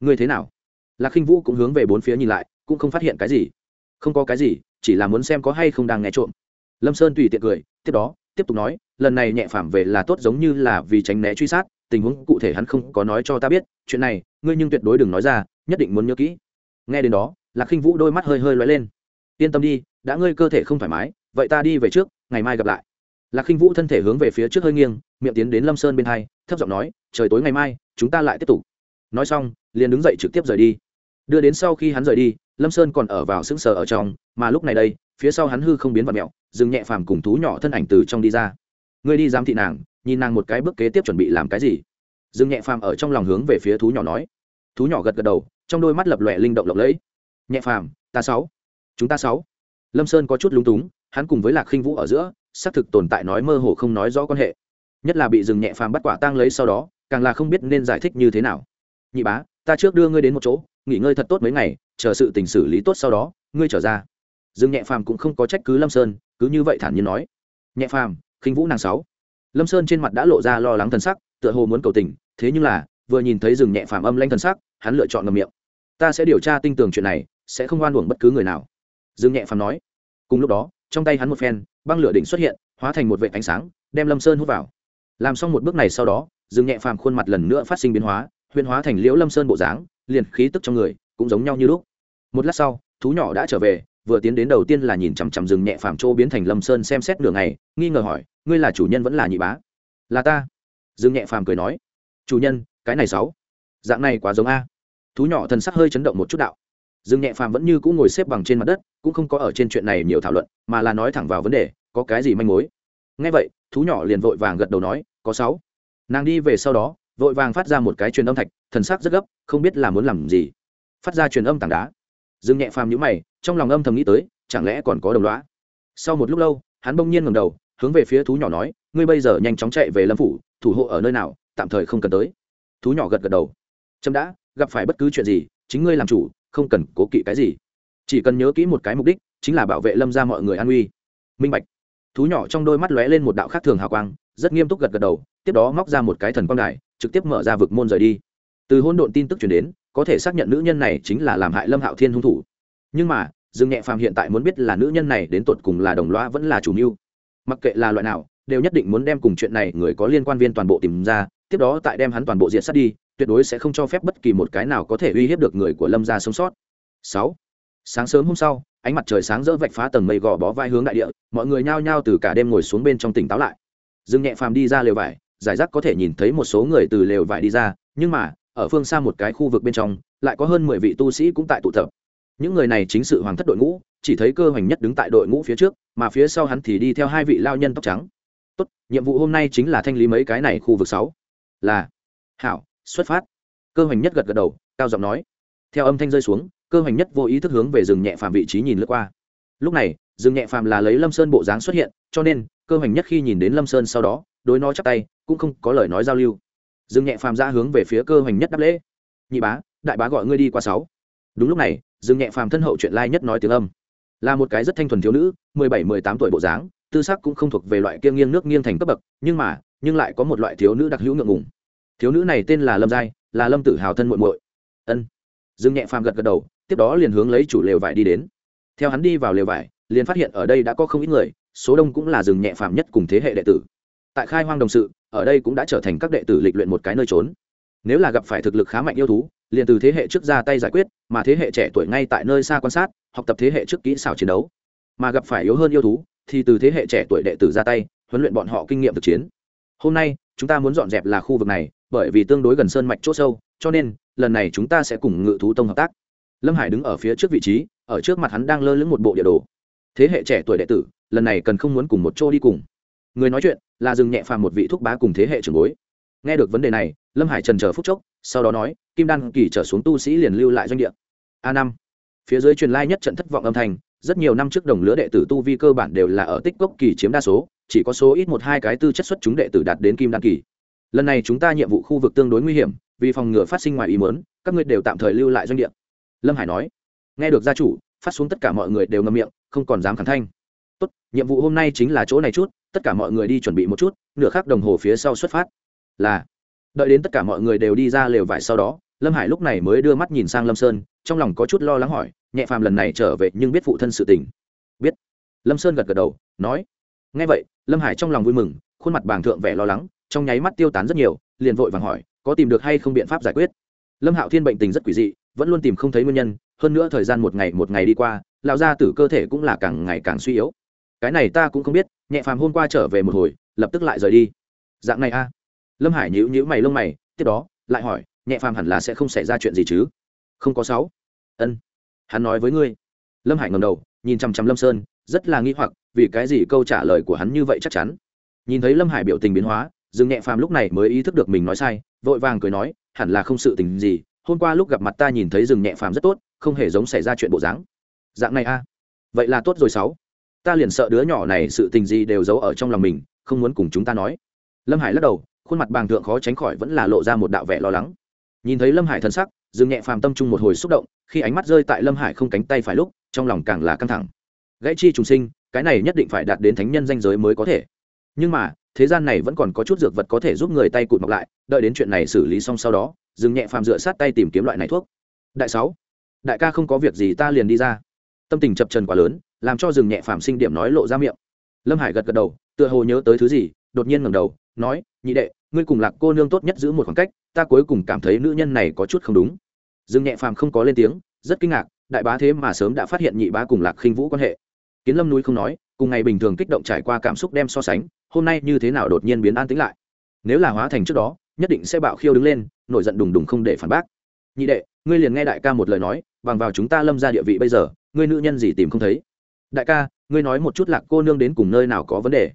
Speaker 1: ngươi thế nào? Lạc khinh vũ cũng hướng về bốn phía nhìn lại, cũng không phát hiện cái gì. Không có cái gì chỉ là muốn xem có hay không đang nghe trộm. Lâm sơn tùy tiện cười, tiếp đó, tiếp tục nói, lần này nhẹ phạm về là tốt giống như là vì tránh né truy sát, tình huống cụ thể hắn không có nói cho ta biết, chuyện này, ngươi nhưng tuyệt đối đừng nói ra, nhất định muốn nhớ kỹ. Nghe đến đó, lạc khinh vũ đôi mắt hơi hơi lóe lên. Yên tâm đi, đã ngươi cơ thể không thoải mái, vậy ta đi về trước, ngày mai gặp lại. Lạc khinh vũ thân thể hướng về phía trước hơi nghiêng, miệng tiến đến lâm sơn bên hai, thấp giọng nói, trời tối ngày mai, chúng ta lại tiếp tục. Nói xong, liền đứng dậy trực tiếp rời đi. Đưa đến sau khi hắn rời đi lâm sơn còn ở vào sững sờ ở trong, mà lúc này đây, phía sau hắn hư không biến vật mẹo, dừng nhẹ phàm cùng thú nhỏ thân ảnh từ trong đi ra. Ngươi đi giám thị nàng, nhìn nàng một cái bước kế tiếp chuẩn bị làm cái gì? Dừng nhẹ phàm ở trong lòng hướng về phía thú nhỏ nói. Thú nhỏ gật gật đầu, trong đôi mắt lập lòe linh động lộng lẫy. Nhẹ phàm, ta sáu. Chúng ta sáu. Lâm sơn có chút lúng túng, hắn cùng với lạc khinh vũ ở giữa, xác thực tồn tại nói mơ hồ không nói rõ quan hệ. Nhất là bị dừng nhẹ phàm bắt quả tang lấy sau đó, càng là không biết nên giải thích như thế nào. Nhị bá, ta trước đưa ngươi đến một chỗ, nghỉ ngơi thật tốt mấy ngày chờ sự tình xử lý tốt sau đó, ngươi trở ra. Dương nhẹ phàm cũng không có trách cứ lâm sơn, cứ như vậy thản nhiên nói. Nhẹ phàm, khinh vũ nàng sáu. Lâm sơn trên mặt đã lộ ra lo lắng thần sắc, tựa hồ muốn cầu tình, thế nhưng là, vừa nhìn thấy rừng nhẹ phàm âm lanh thần sắc, hắn lựa chọn ngầm miệng. Ta sẽ điều tra tinh tường chuyện này, sẽ không oan uổng bất cứ người nào. Dương nhẹ phàm nói. Cùng lúc đó, trong tay hắn một phen, băng lửa đỉnh xuất hiện, hóa thành một vệ ánh sáng, đem lâm sơn hút vào. Làm xong một bước này sau đó, dương nhẹ phàm khuôn mặt lần nữa phát sinh biến hóa, huyền hóa thành liễu lâm sơn bộ dáng, liền khí tức trong người cũng giống nhau như lúc. Một lát sau, thú nhỏ đã trở về, vừa tiến đến đầu tiên là nhìn chằm chằm rừng nhẹ phàm chỗ biến thành lâm sơn xem xét nửa ngày, nghi ngờ hỏi, ngươi là chủ nhân vẫn là nhị bá? Là ta. Dương nhẹ phàm cười nói, chủ nhân, cái này sáu, dạng này quá giống a. Thú nhỏ thần sắc hơi chấn động một chút đạo. Dương nhẹ phàm vẫn như cũ ngồi xếp bằng trên mặt đất, cũng không có ở trên chuyện này nhiều thảo luận, mà là nói thẳng vào vấn đề, có cái gì manh mối? Ngay vậy, thú nhỏ liền vội vàng gật đầu nói, có sáu. Nàng đi về sau đó, vội vàng phát ra một cái truyền âm thạch, thần sắc rất gấp, không biết là muốn làm gì phát ra truyền âm tảng đá. Dương nhẹ phàm nhũ mày, trong lòng âm thầm nghĩ tới, chẳng lẽ còn có đồng loá sau một lúc lâu, hắn bỗng nhiên ngẩng đầu, hướng về phía thú nhỏ nói, ngươi bây giờ nhanh chóng chạy về lâm phủ, thủ hộ ở nơi nào, tạm thời không cần tới. Thú nhỏ gật gật đầu. Trâm đã, gặp phải bất cứ chuyện gì, chính ngươi làm chủ, không cần cố kỵ cái gì. Chỉ cần nhớ kỹ một cái mục đích, chính là bảo vệ lâm ra mọi người an uy minh bạch. Thú nhỏ trong đôi mắt lóe lên một đạo khác thường hào quang, rất nghiêm túc gật gật đầu, tiếp đó móc ra một cái thần quang đài, trực tiếp mở ra vực môn rời đi. Từ hôn độn tin tức chuyển đến có thể xác nhận nữ nhân này chính là làm hại lâm hạo thiên hung thủ. Nhưng mà, dương nhẹ phàm hiện tại muốn biết là nữ nhân này đến tột cùng là đồng loa vẫn là chủ mưu. Mặc kệ là loại nào, đều nhất định muốn đem cùng chuyện này người có liên quan viên toàn bộ tìm ra, tiếp đó tại đem hắn toàn bộ diện sát đi, tuyệt đối sẽ không cho phép bất kỳ một cái nào có thể uy hiếp được người của lâm gia sống sót. Sáu, sáng sớm hôm sau, ánh mặt trời sáng rỡ vạch phá tầng mây gò bó vai hướng đại địa, mọi người nhao nhao từ cả đêm ngồi xuống bên trong tỉnh táo lại. Dương nhẹ phàm đi ra lều vải, giải rác có thể nhìn thấy một số người từ lều vải đi ra, nhưng mà ở phương xa một cái khu vực bên trong, lại có hơn mười vị tu sĩ cũng tại tụ tập. Những người này chính sự hoàng thất đội ngũ, chỉ thấy cơ hoành nhất đứng tại đội ngũ phía trước, mà phía sau hắn thì đi theo hai vị lao nhân tóc trắng. Tốt, nhiệm vụ hôm nay chính là thanh lý mấy cái này khu vực sáu. Là. Hảo, xuất phát. Cơ hoành nhất gật gật đầu, cao giọng nói. Theo âm thanh rơi xuống, cơ hoành nhất vô ý thức hướng về rừng nhẹ phàm vị trí nhìn lướt qua. Lúc này, rừng nhẹ phàm là lấy lâm sơn bộ dáng xuất hiện, cho nên, cơ hoành nhất khi nhìn đến lâm sơn sau đó, đối nó chắc tay, cũng không có lời nói giao lưu. Dương nhẹ phàm ra hướng về phía cơ hoành nhất đáp lễ. Nhị bá, đại bá gọi ngươi đi qua sáu. Đúng lúc này Dương nhẹ phàm thân hậu chuyện lai nhất nói tiếng âm. Là một cái rất thanh thuần thiếu nữ, mười bảy, mười tám tuổi bộ dáng, tư sắc cũng không thuộc về loại kia nghiêng nước nghiêng thành cấp bậc, nhưng mà, nhưng lại có một loại thiếu nữ đặc hữu ngượng ngùng. Thiếu nữ này tên là lâm giai, là lâm tử hào thân muội muội. Ân. Dương nhẹ phàm gật gật đầu, tiếp đó liền hướng lấy chủ lều vải đi đến. Theo hắn đi vào lều vải, liền phát hiện ở đây đã có không ít người, số đông cũng là rừng nhẹ phàm nhất cùng thế hệ đệ tử. Tại khai hoang đồng sự ở đây cũng đã trở thành các đệ tử lịch luyện một cái nơi trốn. Nếu là gặp phải thực lực khá mạnh yêu thú, liền từ thế hệ trước ra tay giải quyết, mà thế hệ trẻ tuổi ngay tại nơi xa quan sát, học tập thế hệ trước kỹ xảo chiến đấu. Mà gặp phải yếu hơn yêu thú, thì từ thế hệ trẻ tuổi đệ tử ra tay, huấn luyện bọn họ kinh nghiệm thực chiến. Hôm nay, chúng ta muốn dọn dẹp là khu vực này, bởi vì tương đối gần sơn mạch c h ỗ sâu, cho nên, lần này chúng ta sẽ cùng ngự thú tông hợp tác. Lâm hải đứng ở phía trước vị trí, ở trước mặt hắn đang lơ lửng một bộ địa đồ. Thế hệ trẻ tuổi đệ tử, lần này cần không muốn cùng một chỗ đi cùng người nói chuyện là dừng nhẹ phàm một vị thúc bá cùng thế hệ trưởng bối. Nghe được vấn đề này, lâm hải trần chờ phúc chốc, sau đó nói, kim đan kỳ trở xuống tu sĩ liền lưu lại doanh địa. A năm. Phía dưới truyền lai nhất trận thất vọng âm thanh, rất nhiều năm trước đồng lứa đệ tử tu vi cơ bản đều là ở tích gốc kỳ chiếm đa số, chỉ có số ít một hai cái tư chất xuất chúng đệ tử đạt đến kim đan kỳ. Lần này chúng ta nhiệm vụ khu vực tương đối nguy hiểm, vì phòng ngừa phát sinh ngoài ý mớn các ngươi đều tạm thời lưu lại doanh địa. Lâm hải nói. Nghe được gia chủ, phát xuống tất cả mọi người đều ngậm miệng, không còn dám khẳng thanh. Tốt, nhiệm vụ hôm nay chính là chỗ này chút tất cả mọi người đi chuẩn bị một chút, nửa khắc đồng hồ phía sau xuất phát. Là, đợi đến tất cả mọi người đều đi ra lều vải sau đó, lâm hải lúc này mới đưa mắt nhìn sang lâm sơn, trong lòng có chút lo lắng hỏi, nhẹ phàm lần này trở về nhưng biết phụ thân sự tình. Biết. Lâm sơn gật gật đầu, nói ngay vậy, lâm hải trong lòng vui mừng, khuôn mặt bàng thượng vẻ lo lắng, trong nháy mắt tiêu tán rất nhiều, liền vội vàng hỏi, có tìm được hay không biện pháp giải quyết? Lâm hạo thiên bệnh tình rất quỷ dị, vẫn luôn tìm không thấy nguyên nhân, hơn nữa thời gian một ngày một ngày đi qua, lão gia tử cơ thể cũng là càng ngày càng suy yếu cái này ta cũng không biết, nhẹ phàm hôm qua trở về một hồi, lập tức lại rời đi. Dạng này a. Lâm hải nhữ nhữ mày lông mày, tiếp đó, lại hỏi, nhẹ phàm hẳn là sẽ không xảy ra chuyện gì chứ? Không có sáu. Ân. Hắn nói với ngươi. Lâm hải ngầm đầu, nhìn chằm chằm lâm sơn, rất là nghi hoặc, vì cái gì câu trả lời của hắn như vậy chắc chắn? Nhìn thấy lâm hải biểu tình biến hóa, dương nhẹ phàm lúc này mới ý thức được mình nói sai, vội vàng cười nói, hẳn là không sự tình gì, hôm qua lúc gặp mặt ta nhìn thấy rừng nhẹ phàm rất tốt, không hề giống xảy ra chuyện bộ dáng. Dạng này a. Vậy là tốt rồi sáu ta liền sợ đứa nhỏ này sự tình gì đều giấu ở trong lòng mình, không muốn cùng chúng ta nói. Lâm hải lắc đầu, khuôn mặt bàng thượng khó tránh khỏi vẫn là lộ ra một đạo vẻ lo lắng. Nhìn thấy lâm hải thân sắc, dương nhẹ phàm tâm trung một hồi xúc động, khi ánh mắt rơi tại lâm hải không cánh tay phải lúc, trong lòng càng là căng thẳng. Gãy chi trùng sinh, cái này nhất định phải đạt đến thánh nhân danh giới mới có thể. Nhưng mà, thế gian này vẫn còn có chút dược vật có thể giúp người tay cụt mọc lại, đợi đến chuyện này xử lý xong sau đó dừng nhẹ phàm dựa sát tay tìm kiếm loại này thuốc. Đại sáu, đại ca không có việc gì ta liền đi ra. Tâm tình chập trần quá lớn làm cho rừng nhẹ phàm sinh điểm nói lộ ra miệng. Lâm hải gật gật đầu, tựa hồ nhớ tới thứ gì, đột nhiên ngẩng đầu, nói, nhị đệ, ngươi cùng lạc cô nương tốt nhất giữ một khoảng cách, ta cuối cùng cảm thấy nữ nhân này có chút không đúng. Dương nhẹ phàm không có lên tiếng, rất kinh ngạc, đại bá thế mà sớm đã phát hiện nhị bá cùng lạc khinh vũ quan hệ. Kiến lâm núi không nói, cùng ngày bình thường kích động trải qua cảm xúc đem so sánh, hôm nay như thế nào đột nhiên biến an tĩnh lại. Nếu là hóa thành trước đó, nhất định sẽ bạo khiêu đứng lên, nổi giận đùng đùng không để phản bác. Nhị đệ, ngươi liền nghe đại ca một lời nói, bằng vào chúng ta lâm ra địa vị bây giờ, ngươi nữ nhân gì tìm không thấy? Đại ca, ngươi nói một chút lạc cô nương đến cùng nơi nào có vấn đề?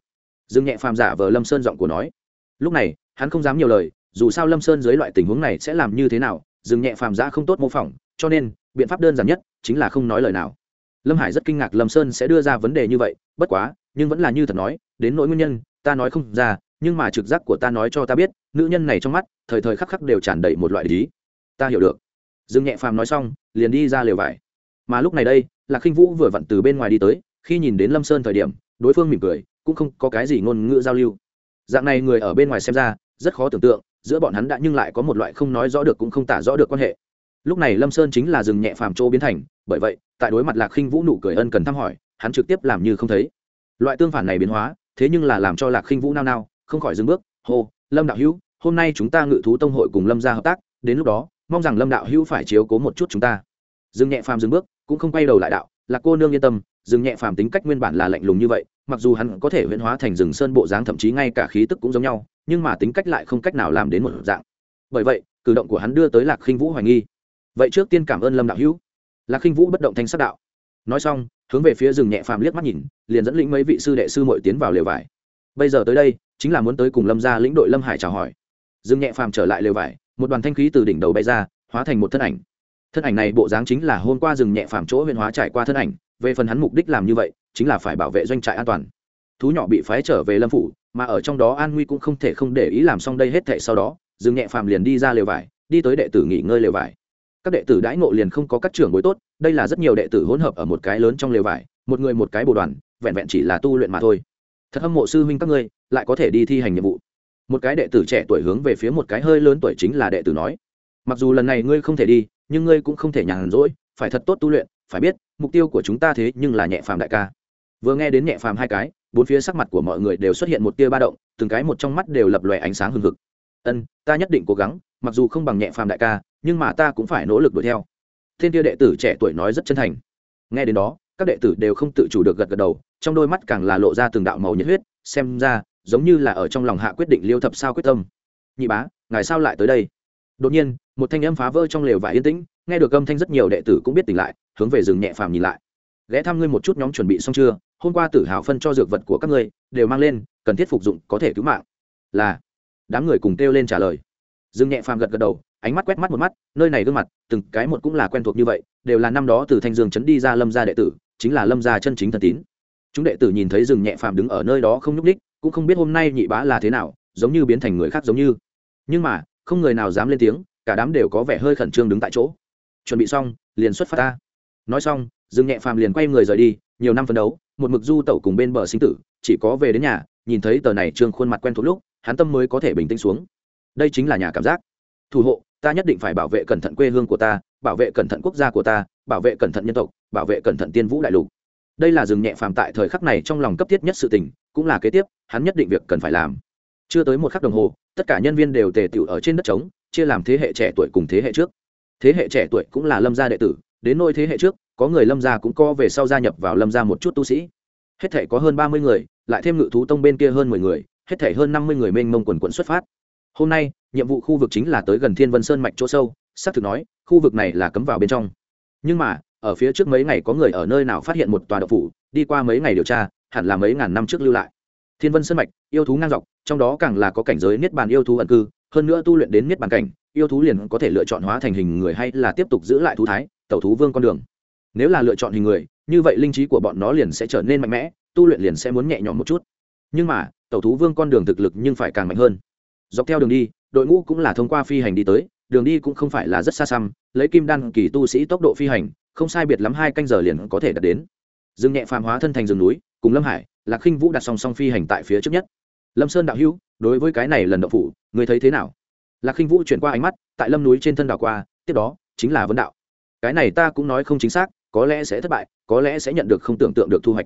Speaker 1: Dương nhẹ phàm giả vờ lâm sơn giọng của nói. Lúc này, hắn không dám nhiều lời, dù sao lâm sơn dưới loại tình huống này sẽ làm như thế nào dương nhẹ phàm giả không tốt mô phỏng, cho nên, biện pháp đơn giản nhất chính là không nói lời nào. Lâm hải rất kinh ngạc lâm sơn sẽ đưa ra vấn đề như vậy, bất quá, nhưng vẫn là như thật nói, đến nỗi nguyên nhân, ta nói không ra, nhưng mà trực giác của ta nói cho ta biết, nữ nhân này trong mắt, thời thời khắc khắc đều tràn đầy một loại lý. Ta hiểu được. Dương nhẹ phàm nói xong, liền đi ra lều vải. Mà lúc này đây là khinh vũ vừa vặn từ bên ngoài đi tới, khi nhìn đến lâm sơn thời điểm, đối phương mỉm cười, cũng không có cái gì ngôn ngữ giao lưu. Dạng này người ở bên ngoài xem ra, rất khó tưởng tượng, giữa bọn hắn đã nhưng lại có một loại không nói rõ được cũng không tả rõ được quan hệ. Lúc này lâm sơn chính là rừng nhẹ phàm chỗ biến thành, bởi vậy, tại đối mặt lạc khinh vũ nụ cười ân cần thăm hỏi, hắn trực tiếp làm như không thấy. Loại tương phản này biến hóa, thế nhưng là làm cho lạc khinh vũ nao nao, không khỏi dừng bước, hô, lâm đạo hữu, hôm nay chúng ta ngự thú tông hội cùng lâm ra hợp tác, đến lúc đó, mong rằng lâm đạo hữu phải chiếu cố một chút chúng ta. Dương nhẹ phàm dừng bước cũng không quay đầu lại đạo là cô nương yên tâm, rừng nhẹ phàm tính cách nguyên bản là lạnh lùng như vậy, mặc dù hắn có thể huyễn hóa thành rừng sơn bộ dáng thậm chí ngay cả khí tức cũng giống nhau, nhưng mà tính cách lại không cách nào làm đến một dạng. Bởi vậy, cử động của hắn đưa tới lạc khinh vũ hoài nghi. Vậy trước tiên cảm ơn lâm đạo hữu. Lạc khinh vũ bất động thanh sắc đạo. Nói xong, hướng về phía rừng nhẹ phàm liếc mắt nhìn, liền dẫn lĩnh mấy vị sư đệ sư mội tiến vào lều vải. Bây giờ tới đây, chính là muốn tới cùng lâm ra lĩnh đội lâm hải chào hỏi. Rừng nhẹ phàm trở lại lều vải, một đoàn thanh khí từ đỉnh đầu bay ra, hóa thành một thân ảnh thân ảnh này bộ dáng chính là hôm qua rừng nhẹ phàm chỗ huyện hóa trải qua thân ảnh, về phần hắn mục đích làm như vậy, chính là phải bảo vệ doanh trại an toàn. Thú nhỏ bị phái trở về lâm phủ, mà ở trong đó an nguy cũng không thể không để ý làm xong đây hết thệ sau đó, rừng nhẹ phàm liền đi ra lều vải, đi tới đệ tử nghỉ ngơi lều vải. Các đệ tử đãi ngộ liền không có các trưởng bối tốt, đây là rất nhiều đệ tử hỗn hợp ở một cái lớn trong lều vải, một người một cái bồ đoàn, vẹn vẹn chỉ là tu luyện mà thôi. Thật hâm mộ sư huynh các ngươi, lại có thể đi thi hành nhiệm vụ. Một cái đệ tử trẻ tuổi hướng về phía một cái hơi lớn tuổi chính là đệ tử nói. Mặc dù lần này ngươi không thể đi nhưng ngươi cũng không thể nhàn rỗi, phải thật tốt tu luyện, phải biết, mục tiêu của chúng ta thế nhưng là nhẹ phàm đại ca. Vừa nghe đến nhẹ phàm hai cái, bốn phía sắc mặt của mọi người đều xuất hiện một tia ba động, từng cái một trong mắt đều lập lòe ánh sáng hừng hực. Ân, ta nhất định cố gắng, mặc dù không bằng nhẹ phàm đại ca, nhưng mà ta cũng phải nỗ lực đuổi theo. Thiên tia đệ tử trẻ tuổi nói rất chân thành. Nghe đến đó, các đệ tử đều không tự chủ được gật gật đầu, trong đôi mắt càng là lộ ra từng đạo màu nhiệt huyết, xem ra, giống như là ở trong lòng hạ quyết định liêu thập sao quyết tâm. Nhị bá, ngài sao lại tới đây? Đột nhiên một thanh âm phá vỡ trong lều vải yên tĩnh, nghe được âm thanh rất nhiều đệ tử cũng biết tỉnh lại, hướng về rừng nhẹ phàm nhìn lại. Ghé thăm ngươi một chút nhóm chuẩn bị xong chưa? Hôm qua tử hào phân cho dược vật của các ngươi, đều mang lên, cần thiết phục dụng, có thể cứu mạng. Là, đám người cùng kêu lên trả lời. Rừng nhẹ phàm gật gật đầu, ánh mắt quét mắt một mắt, nơi này gương mặt, từng cái một cũng là quen thuộc như vậy, đều là năm đó từ thanh dương trấn đi ra lâm gia đệ tử, chính là lâm gia chân chính thần tín. Chúng đệ tử nhìn thấy rừng nhẹ phàm đứng ở nơi đó không nhúc ních cũng không biết hôm nay nhị bá là thế nào, giống như biến thành người khác giống như. Nhưng mà, không người nào dám lên tiếng cả đám đều có vẻ hơi khẩn trương đứng tại chỗ. Chuẩn bị xong, liền xuất phát ta. Nói xong, dương nhẹ phàm liền quay người rời đi, nhiều năm phấn đấu, một mực du tẩu cùng bên bờ sinh tử, chỉ có về đến nhà, nhìn thấy tờ này trương khuôn mặt quen thuộc lúc, hắn tâm mới có thể bình tĩnh xuống. Đây chính là nhà cảm giác. Thủ hộ, ta nhất định phải bảo vệ cẩn thận quê hương của ta, bảo vệ cẩn thận quốc gia của ta, bảo vệ cẩn thận nhân tộc, bảo vệ cẩn thận tiên vũ đại lục. Đây là dừng nhẹ phàm tại thời khắc này trong lòng cấp thiết nhất sự tình, cũng là kế tiếp, hắn nhất định việc cần phải làm. Chưa tới một khắc đồng hồ, tất cả nhân viên đều tề tựu ở trên đất trống chia làm thế hệ trẻ tuổi cùng thế hệ trước. Thế hệ trẻ tuổi cũng là lâm gia đệ tử, đến nôi thế hệ trước, có người lâm gia cũng co về sau gia nhập vào lâm gia một chút tu sĩ. Hết thể có hơn ba mươi người, lại thêm ngự thú tông bên kia hơn mười người, hết thể hơn năm mươi người mênh mông quần quận xuất phát. Hôm nay, nhiệm vụ khu vực chính là tới gần thiên vân sơn mạch chỗ sâu, xác thực nói, khu vực này là cấm vào bên trong. Nhưng mà, ở phía trước mấy ngày có người ở nơi nào phát hiện một tòa đậu phủ, đi qua mấy ngày điều tra, hẳn là mấy ngàn năm trước lưu lại. Thiên vân sơn mạch, yêu thú ngang dọc, trong đó càng là có cảnh giới niết bàn yêu thú ẩn cư hơn nữa tu luyện đến niết bàn cảnh, yêu thú liền có thể lựa chọn hóa thành hình người hay là tiếp tục giữ lại thú thái, tẩu thú vương con đường. Nếu là lựa chọn hình người, như vậy linh trí của bọn nó liền sẽ trở nên mạnh mẽ, tu luyện liền sẽ muốn nhẹ nhõm một chút. Nhưng mà, tẩu thú vương con đường thực lực nhưng phải càng mạnh hơn. Dọc theo đường đi, đội ngũ cũng là thông qua phi hành đi tới, đường đi cũng không phải là rất xa xăm, lấy kim đan kỳ tu sĩ tốc độ phi hành, không sai biệt lắm hai canh giờ liền có thể đạt đến. Rừng nhẹ phàm hóa thân thành rừng núi, cùng lâm hải, lạc khinh vũ đặt song song phi hành tại phía trước nhất lâm sơn đạo hữu, đối với cái này lần động phủ người thấy thế nào? Lạc khinh vũ chuyển qua ánh mắt, tại lâm núi trên thân đảo qua, tiếp đó, chính là vấn đạo. Cái này ta cũng nói không chính xác, có lẽ sẽ thất bại, có lẽ sẽ nhận được không tưởng tượng được thu hoạch.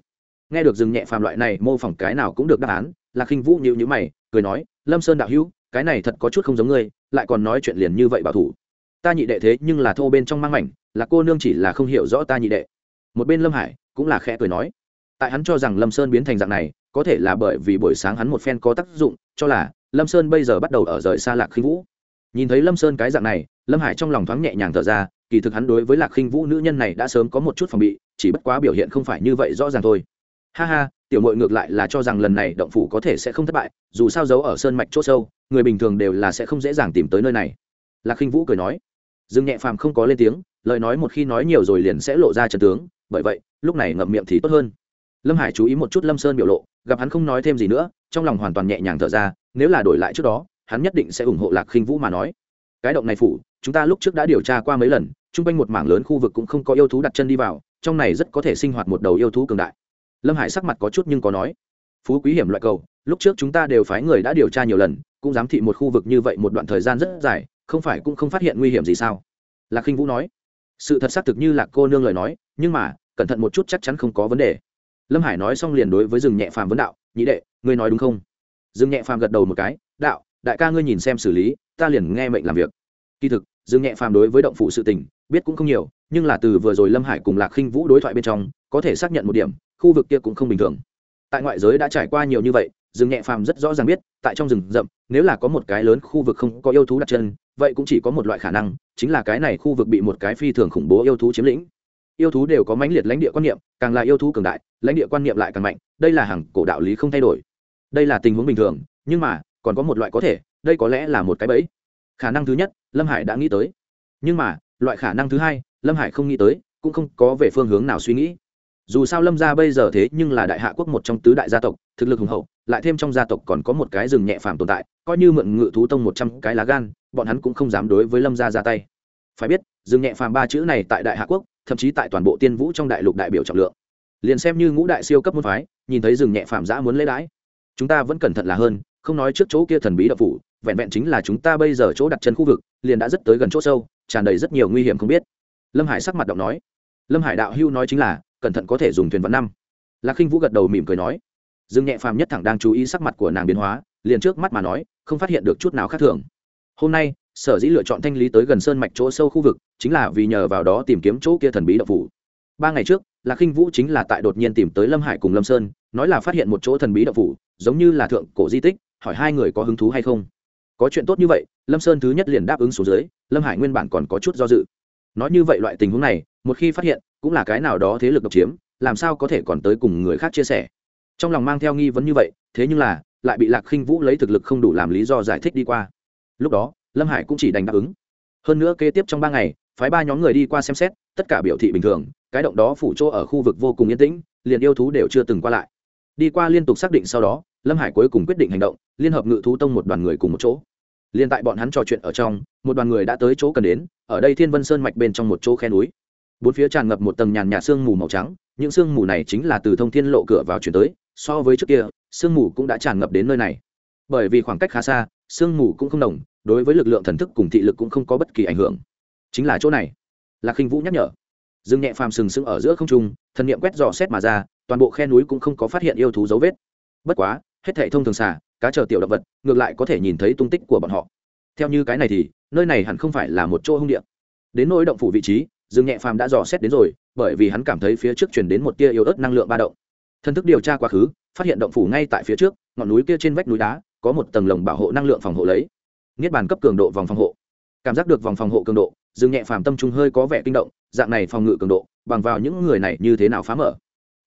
Speaker 1: Nghe được dừng nhẹ phàm loại này, mô phỏng cái nào cũng được đáp án, lạc khinh vũ nhịu nhữ mày, cười nói, lâm sơn đạo hữu, cái này thật có chút không giống ngươi, lại còn nói chuyện liền như vậy bảo thủ. Ta nhị đệ thế nhưng là thô bên trong mang mảnh, là cô nương chỉ là không hiểu rõ ta nhị đệ. Một bên lâm hải cũng là khẽ cười nói. Tại hắn cho rằng lâm sơn biến thành dạng này có thể là bởi vì buổi sáng hắn một phen có tác dụng, cho là lâm sơn bây giờ bắt đầu ở rời xa lạc khinh vũ. Nhìn thấy lâm sơn cái dạng này, lâm hải trong lòng thoáng nhẹ nhàng thở ra, kỳ thực hắn đối với lạc khinh vũ nữ nhân này đã sớm có một chút phòng bị, chỉ bất quá biểu hiện không phải như vậy rõ ràng thôi. Ha ha, tiểu mội ngược lại là cho rằng lần này động phủ có thể sẽ không thất bại, dù sao giấu ở sơn mạch c h ỗ sâu, người bình thường đều là sẽ không dễ dàng tìm tới nơi này. Lạc khinh vũ cười nói. Dương nhẹ phàm không có lên tiếng, lời nói một khi nói nhiều rồi liền sẽ lộ ra trần tướng, bởi vậy, lúc này ngậm miệng thì tốt hơn. Lâm hải chú ý một chút lâm sơn biểu lộ gặp hắn không nói thêm gì nữa, trong lòng hoàn toàn nhẹ nhàng thở ra, nếu là đổi lại trước đó, hắn nhất định sẽ ủng hộ lạc khinh vũ mà nói. Cái động này phủ, chúng ta lúc trước đã điều tra qua mấy lần, chung quanh một mảng lớn khu vực cũng không có yêu thú đặt chân đi vào, trong này rất có thể sinh hoạt một đầu yêu thú cường đại. Lâm hải sắc mặt có chút nhưng có nói, phú quý hiểm loại cầu, lúc trước chúng ta đều phái người đã điều tra nhiều lần, cũng giám thị một khu vực như vậy một đoạn thời gian rất dài, không phải cũng không phát hiện nguy hiểm gì sao? Lạc khinh vũ nói. Sự thật xác thực như lạc cô nương lời nói, nhưng mà, cẩn thận một chút chắc chắn không có vấn đề lâm hải nói xong liền đối với rừng nhẹ phàm vấn đạo, nhị đệ, ngươi nói đúng không? Rừng nhẹ phàm gật đầu một cái, đạo, đại ca ngươi nhìn xem xử lý, ta liền nghe mệnh làm việc. Kỳ thực rừng nhẹ phàm đối với động phụ sự tình, biết cũng không nhiều, nhưng là từ vừa rồi lâm hải cùng lạc khinh vũ đối thoại bên trong, có thể xác nhận một điểm, khu vực kia cũng không bình thường. Tại ngoại giới đã trải qua nhiều như vậy rừng nhẹ phàm rất rõ ràng biết, tại trong rừng rậm, nếu là có một cái lớn khu vực không có yêu thú đặt chân, vậy cũng chỉ có một loại khả năng, chính là cái này khu vực bị một cái phi thường khủng bố yêu thú chiếm lĩnh yêu thú đều có mãnh liệt lãnh địa quan niệm, càng là yêu thú cường đại, lãnh địa quan niệm lại càng mạnh, đây là hàng cổ đạo lý không thay đổi. Đây là tình huống bình thường, nhưng mà, còn có một loại có thể, đây có lẽ là một cái bẫy. Khả năng thứ nhất, lâm hải đã nghĩ tới. Nhưng mà, loại khả năng thứ hai, lâm hải không nghĩ tới, cũng không có về phương hướng nào suy nghĩ. Dù sao lâm gia bây giờ thế nhưng là đại hạ quốc một trong tứ đại gia tộc, thực lực hùng hậu, lại thêm trong gia tộc còn có một cái rừng nhẹ phàm tồn tại, coi như mượn ngự thú tông một trăm cái lá gan, bọn hắn cũng không dám đối với lâm gia ra tay. Phải biết, rừng nhẹ phàm ba chữ này tại đại hạ quốc thậm chí tại toàn bộ tiên vũ trong đại lục đại biểu trọng lượng. Liền xem như ngũ đại siêu cấp môn phái, nhìn thấy rừng nhẹ phàm giã muốn lấy đãi. Chúng ta vẫn cẩn thận là hơn, không nói trước chỗ kia thần bí đập phủ, vẹn vẹn chính là chúng ta bây giờ chỗ đặt chân khu vực, liền đã rất tới gần chỗ sâu, tràn đầy rất nhiều nguy hiểm không biết. Lâm hải sắc mặt động nói. Lâm hải đạo hưu nói chính là, cẩn thận có thể dùng thuyền vận năm. Lạc khinh vũ gật đầu mỉm cười nói. Dương nhẹ phàm nhất thẳng đang chú ý sắc mặt của nàng biến hóa, liền trước mắt mà nói, không phát hiện được chút nào khác thường. Hôm nay sở dĩ lựa chọn thanh lý tới gần sơn mạch chỗ sâu khu vực, chính là vì nhờ vào đó tìm kiếm chỗ kia thần bí đậu phủ. Ba ngày trước, lạc khinh vũ chính là tại đột nhiên tìm tới lâm hải cùng lâm sơn, nói là phát hiện một chỗ thần bí đậu phủ, giống như là thượng cổ di tích, hỏi hai người có hứng thú hay không. Có chuyện tốt như vậy, lâm sơn thứ nhất liền đáp ứng xuống dưới, lâm hải nguyên bản còn có chút do dự. Nói như vậy loại tình huống này, một khi phát hiện, cũng là cái nào đó thế lực độc chiếm, làm sao có thể còn tới cùng người khác chia sẻ. Trong lòng mang theo nghi vấn như vậy, thế nhưng là, lại bị lạc khinh vũ lấy thực lực không đủ làm lý do giải thích đi qua. Lúc đó lâm hải cũng chỉ đành đáp ứng. Hơn nữa kế tiếp trong ba ngày, phái ba nhóm người đi qua xem xét, tất cả biểu thị bình thường, cái động đó phủ chỗ ở khu vực vô cùng yên tĩnh, liền yêu thú đều chưa từng qua lại. Đi qua liên tục xác định sau đó, lâm hải cuối cùng quyết định hành động, liên hợp ngự thú tông một đoàn người cùng một chỗ. Liên tại bọn hắn trò chuyện ở trong, một đoàn người đã tới chỗ cần đến, ở đây thiên vân sơn mạch bên trong một chỗ khe núi. Bốn phía tràn ngập một tầng nhàn nhạt sương mù màu trắng, những sương mù này chính là từ thông thiên lộ cửa vào chuyển tới, so với trước kia, sương mù cũng đã tràn ngập đến nơi này. Bởi vì khoảng cách khá xa, sương mù cũng không đồng đối với lực lượng thần thức cùng thị lực cũng không có bất kỳ ảnh hưởng. Chính là chỗ này. Là khinh vũ nhắc nhở. Dương nhẹ phàm sừng sững ở giữa không trung, thần niệm quét dò xét mà ra, toàn bộ khe núi cũng không có phát hiện yêu thú dấu vết. Bất quá, hết thể thông thường xả cá chờ tiểu động vật, ngược lại có thể nhìn thấy tung tích của bọn họ. Theo như cái này thì, nơi này hẳn không phải là một chỗ hung địa. Đến nỗi động phủ vị trí, dương nhẹ phàm đã dò xét đến rồi, bởi vì hắn cảm thấy phía trước chuyển đến một tia yếu ớt năng lượng ba động. Thân thức điều tra quá khứ, phát hiện động phủ ngay tại phía trước, ngọn núi kia trên vách núi đá, có một tầng lồng bảo hộ năng lượng phòng hộ lấy niết bàn cấp cường độ vòng phòng hộ. Cảm giác được vòng phòng hộ cường độ, dương nhẹ phàm tâm trung hơi có vẻ kinh động, dạng này phòng ngự cường độ, bằng vào những người này như thế nào phá mở?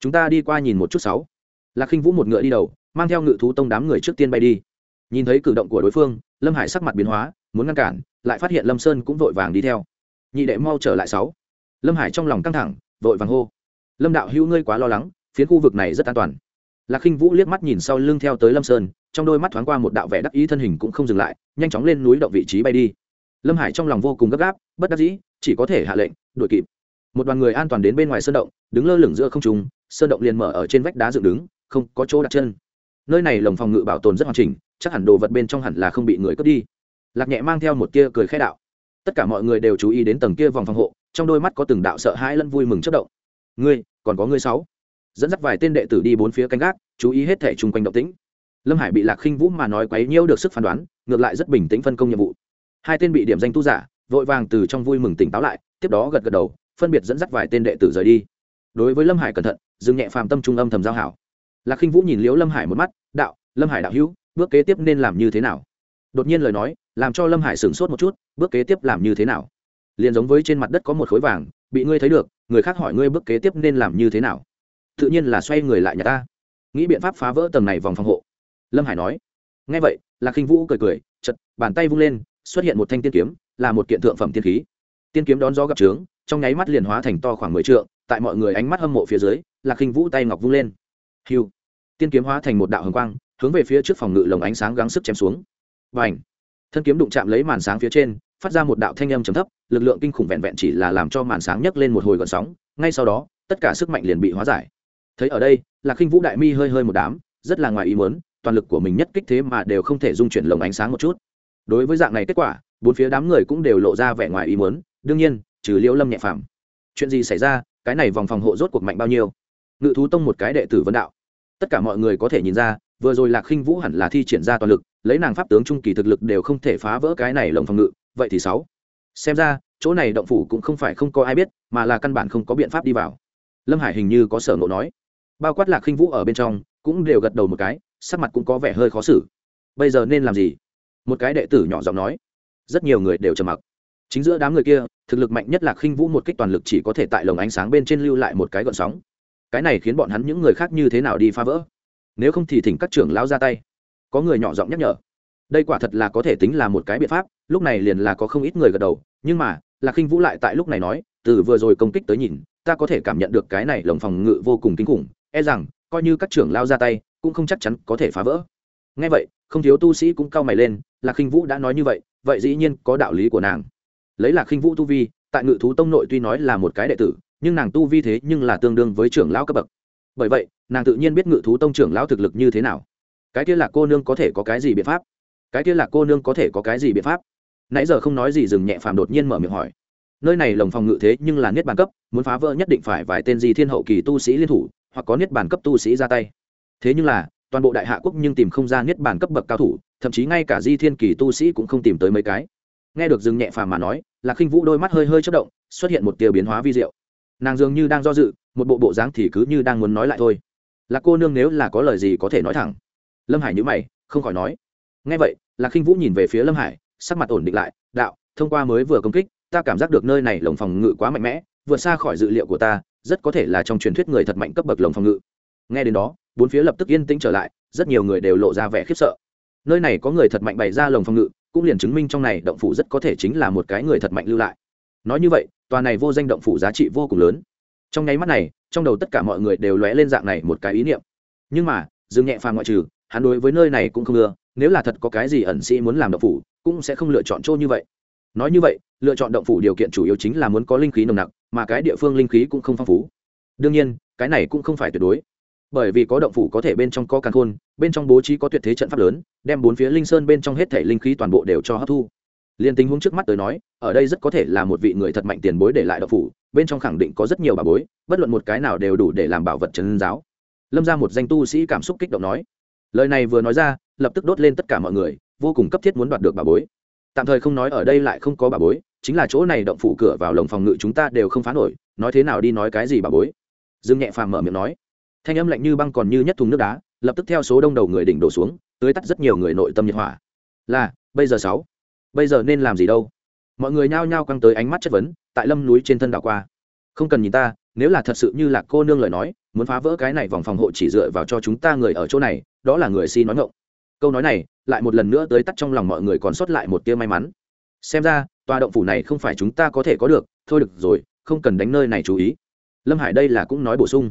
Speaker 1: Chúng ta đi qua nhìn một chút sáu. Lạc khinh vũ một ngựa đi đầu, mang theo ngự thú tông đám người trước tiên bay đi. Nhìn thấy cử động của đối phương, lâm hải sắc mặt biến hóa, muốn ngăn cản, lại phát hiện lâm sơn cũng vội vàng đi theo. Nhị đệ mau trở lại sáu. Lâm hải trong lòng căng thẳng, vội vàng hô. Lâm đạo hữu ngươi quá lo lắng, phiến khu vực này rất an toàn lạc khinh vũ liếc mắt nhìn sau lưng theo tới lâm sơn, trong đôi mắt thoáng qua một đạo vẻ đắc ý thân hình cũng không dừng lại, nhanh chóng lên núi động vị trí bay đi. Lâm hải trong lòng vô cùng gấp gáp, bất đắc dĩ, chỉ có thể hạ lệnh, đuổi kịp. Một đoàn người an toàn đến bên ngoài sơn động, đứng lơ lửng giữa không trung, sơn động liền mở ở trên vách đá dựng đứng, không có chỗ đặt chân. Nơi này lồng phòng ngự bảo tồn rất hoàn chỉnh, chắc hẳn đồ vật bên trong hẳn là không bị người cướp đi. Lạc nhẹ mang theo một tia cười khẽ đạo. Tất cả mọi người đều chú ý đến tầng kia vòng phòng hộ, trong đôi mắt có từng đạo sợ hãi lẫn vui mừng chất động. Ngươi, còn có ngươi sáu? Dẫn dắt vài tên đệ tử đi bốn phía canh gác, chú ý hết thể chung quanh động tĩnh. Lâm hải bị lạc khinh vũ mà nói quấy nhiễu được sức phán đoán, ngược lại rất bình tĩnh phân công nhiệm vụ. Hai tên bị điểm danh tu giả, vội vàng từ trong vui mừng tỉnh táo lại, tiếp đó gật gật đầu, phân biệt dẫn dắt vài tên đệ tử rời đi. Đối với lâm hải cẩn thận, dừng nhẹ phàm tâm trung âm thầm giao hảo. Lạc khinh vũ nhìn liễu lâm hải một mắt, đạo, lâm hải đạo hữu, bước kế tiếp nên làm như thế nào? Đột nhiên lời nói, làm cho lâm hải sửng sốt một chút, bước kế tiếp làm như thế nào? Liền giống với trên mặt đất có một khối vàng, bị ngươi thấy được, người khác hỏi ngươi bước kế tiếp nên làm như thế nào? Tự nhiên là xoay người lại nhà ta. Nghĩ biện pháp phá vỡ tầng này vòng phòng hộ. Lâm hải nói. Ngay vậy, lạc khinh vũ cười cười chật bàn tay vung lên, xuất hiện một thanh tiên kiếm, là một kiện thượng phẩm tiên khí. Tiên kiếm đón gió gặp trướng, trong nháy mắt liền hóa thành to khoảng mười t tại mọi người ánh mắt hâm mộ phía dưới, lạc khinh vũ tay ngọc vung lên. Hiu. Tiên kiếm hóa thành một đạo hồng quang, hướng về phía trước phòng ngự lồng ánh sáng gắng sức chém xuống. Và ảnh thân kiếm đụng chạm lấy màn sáng phía trên, phát ra một đạo thanh âm trầm thấp, lực lượng kinh khủng vẹn vẹn chỉ là làm cho màn sáng nhấc lên một hồi gọn sóng, ngay sau đó, tất cả sức mạnh liền bị hóa giải thấy ở đây là khinh vũ đại mi hơi hơi một đám, rất là ngoài ý muốn, toàn lực của mình nhất kích thế mà đều không thể dung chuyển lồng ánh sáng một chút. Đối với dạng này kết quả, bốn phía đám người cũng đều lộ ra vẻ ngoài ý muốn, đương nhiên, trừ liễu lâm nhẹ phàm. Chuyện gì xảy ra, cái này vòng phòng hộ rốt cuộc mạnh bao nhiêu? Ngự thú tông một cái đệ tử vấn đạo. Tất cả mọi người có thể nhìn ra, vừa rồi lạc khinh vũ hẳn là thi triển ra toàn lực, lấy nàng pháp tướng trung kỳ thực lực đều không thể phá vỡ cái này lồng phòng ngự, vậy thì sáu. Xem ra, chỗ này động phủ cũng không phải không có ai biết, mà là căn bản không có biện pháp đi vào. Lâm hải hình như có sở ngộ nói bao quát lạc khinh vũ ở bên trong, cũng đều gật đầu một cái, sắc mặt cũng có vẻ hơi khó xử. Bây giờ nên làm gì? Một cái đệ tử nhỏ giọng nói. Rất nhiều người đều trầm mặc. Chính giữa đám người kia, thực lực mạnh nhất là khinh vũ một kích toàn lực chỉ có thể tại lồng ánh sáng bên trên lưu lại một cái gọn sóng. Cái này khiến bọn hắn những người khác như thế nào đi phá vỡ? Nếu không thì thỉnh các trưởng lao ra tay. Có người nhỏ giọng nhắc nhở. Đây quả thật là có thể tính là một cái biện pháp, lúc này liền là có không ít người gật đầu, nhưng mà, lạc khinh vũ lại tại lúc này nói, từ vừa rồi công kích tới nhìn, ta có thể cảm nhận được cái này lồng phòng ngự vô cùng kinh khủng e rằng, coi như các trưởng lao ra tay, cũng không chắc chắn có thể phá vỡ. Ngay vậy, không thiếu tu sĩ cũng cao mày lên, lạc khinh vũ đã nói như vậy vậy dĩ nhiên có đạo lý của nàng. Lấy lạc khinh vũ tu vi, tại ngự thú tông nội tuy nói là một cái đệ tử, nhưng nàng tu vi thế nhưng là tương đương với trưởng lão cấp bậc. Bởi vậy, nàng tự nhiên biết ngự thú tông trưởng lão thực lực như thế nào. Cái kia là cô nương có thể có cái gì biện pháp? Cái kia là cô nương có thể có cái gì biện pháp? Nãy giờ không nói gì dừng nhẹ phàm đột nhiên mở miệng hỏi. Nơi này lồng phòng ngự thế nhưng là niết bàn cấp, muốn phá vỡ nhất định phải vài tên gì thiên hậu kỳ tu sĩ liên thủ hoặc có niết bàn cấp tu sĩ ra tay. Thế nhưng là, toàn bộ đại hạ quốc nhưng tìm không ra niết bàn cấp bậc cao thủ, thậm chí ngay cả di thiên kỳ tu sĩ cũng không tìm tới mấy cái. Nghe được dừng nhẹ phàm mà nói là khinh vũ đôi mắt hơi hơi chất động, xuất hiện một tia biến hóa vi diệu. Nàng dường như đang do dự, một bộ bộ dáng thì cứ như đang muốn nói lại thôi. Là cô nương nếu là có lời gì có thể nói thẳng. Lâm hải nhữ mày, không khỏi nói. Ngay vậy là khinh vũ nhìn về phía lâm hải, sắc mặt ổn định lại, đạo, thông qua mới vừa công kích, ta cảm giác được nơi này lồng phòng ngự quá mạnh mẽ, vượt xa khỏi dự liệu của ta rất có thể là trong truyền thuyết người thật mạnh cấp bậc lồng phòng ngự. Nghe đến đó, bốn phía lập tức yên tĩnh trở lại, rất nhiều người đều lộ ra vẻ khiếp sợ. Nơi này có người thật mạnh bày ra lồng phòng ngự, cũng liền chứng minh trong này động phủ rất có thể chính là một cái người thật mạnh lưu lại. Nói như vậy, tòa này vô danh động phủ giá trị vô cùng lớn. Trong nháy mắt này, trong đầu tất cả mọi người đều lóe lên dạng này một cái ý niệm. Nhưng mà, dương nhẹ phàm ngoại trừ, hắn đối với nơi này cũng không ưa, nếu là thật có cái gì ẩn sĩ muốn làm động phủ, cũng sẽ không lựa chọn chỗ như vậy nói như vậy, lựa chọn động phủ điều kiện chủ yếu chính là muốn có linh khí nồng nặc, mà cái địa phương linh khí cũng không phong phú. Đương nhiên, cái này cũng không phải tuyệt đối. Bởi vì có động phủ có thể bên trong có càn khôn, bên trong bố trí có tuyệt thế trận pháp lớn, đem bốn phía linh sơn bên trong hết thể linh khí toàn bộ đều cho hấp thu. Liền tình huống trước mắt tới nói, ở đây rất có thể là một vị người thật mạnh tiền bối để lại động phủ, bên trong khẳng định có rất nhiều bà bối, bất luận một cái nào đều đủ để làm bảo vật trấn giáo. Lâm ra một danh tu sĩ cảm xúc kích động nói. Lời này vừa nói ra, lập tức đốt lên tất cả mọi người, vô cùng cấp thiết muốn đoạt được bà bối tạm thời không nói ở đây lại không có bà bối, chính là chỗ này động phủ cửa vào lồng phòng ngự chúng ta đều không phá nổi, nói thế nào đi nói cái gì bà bối? Dương nhẹ phàm mở miệng nói. Thanh âm lạnh như băng còn như nhất thùng nước đá, lập tức theo số đông đầu người đỉnh đổ xuống, tưới tắt rất nhiều người nội tâm nhiệt hỏa. Là, bây giờ sáu. Bây giờ nên làm gì đâu? Mọi người nhao nhao căng tới ánh mắt chất vấn, tại lâm núi trên thân đảo qua. Không cần nhìn ta, nếu là thật sự như là cô nương lời nói, muốn phá vỡ cái này vòng phòng hộ chỉ dựa vào cho chúng ta người ở chỗ này, đó là người si nói ngộng câu nói này, lại một lần nữa tới tắt trong lòng mọi người còn sót lại một tia may mắn. Xem ra, tòa động phủ này không phải chúng ta có thể có được, thôi được rồi, không cần đánh nơi này chú ý. Lâm hải đây là cũng nói bổ sung.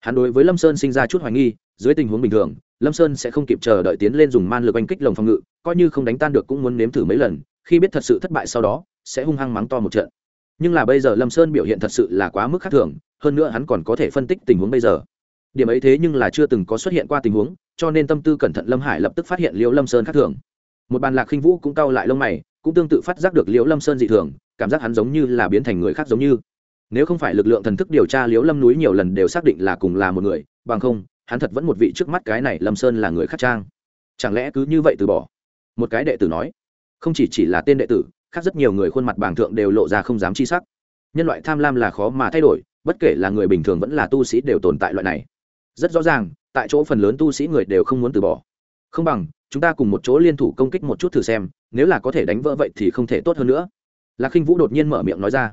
Speaker 1: Hắn đối với lâm sơn sinh ra chút hoài nghi, dưới tình huống bình thường, lâm sơn sẽ không kịp chờ đợi tiến lên dùng man lực oanh kích lồng phòng ngự, coi như không đánh tan được cũng muốn nếm thử mấy lần, khi biết thật sự thất bại sau đó, sẽ hung hăng mắng to một trận. Nhưng là bây giờ lâm sơn biểu hiện thật sự là quá mức khác thường, hơn nữa hắn còn có thể phân tích tình huống bây giờ. Điểm ấy thế nhưng là chưa từng có xuất hiện qua tình huống cho nên tâm tư cẩn thận lâm hải lập tức phát hiện liễu lâm sơn khác thường. Một bàn lạc khinh vũ cũng cau lại lông mày, cũng tương tự phát giác được liễu lâm sơn dị thường, cảm giác hắn giống như là biến thành người khác giống như. Nếu không phải lực lượng thần thức điều tra liễu lâm núi nhiều lần đều xác định là cùng là một người, bằng không, hắn thật vẫn một vị trước mắt cái này lâm sơn là người khác trang. Chẳng lẽ cứ như vậy từ bỏ? Một cái đệ tử nói. Không chỉ chỉ là tên đệ tử, khác rất nhiều người khuôn mặt bảng thượng đều lộ ra không dám chi sắc. Nhân loại tham lam là khó mà thay đổi, bất kể là người bình thường vẫn là tu sĩ đều tồn tại loại này. Rất rõ ràng tại chỗ phần lớn tu sĩ người đều không muốn từ bỏ. Không bằng, chúng ta cùng một chỗ liên thủ công kích một chút thử xem, nếu là có thể đánh vỡ vậy thì không thể tốt hơn nữa. Lạc khinh vũ đột nhiên mở miệng nói ra.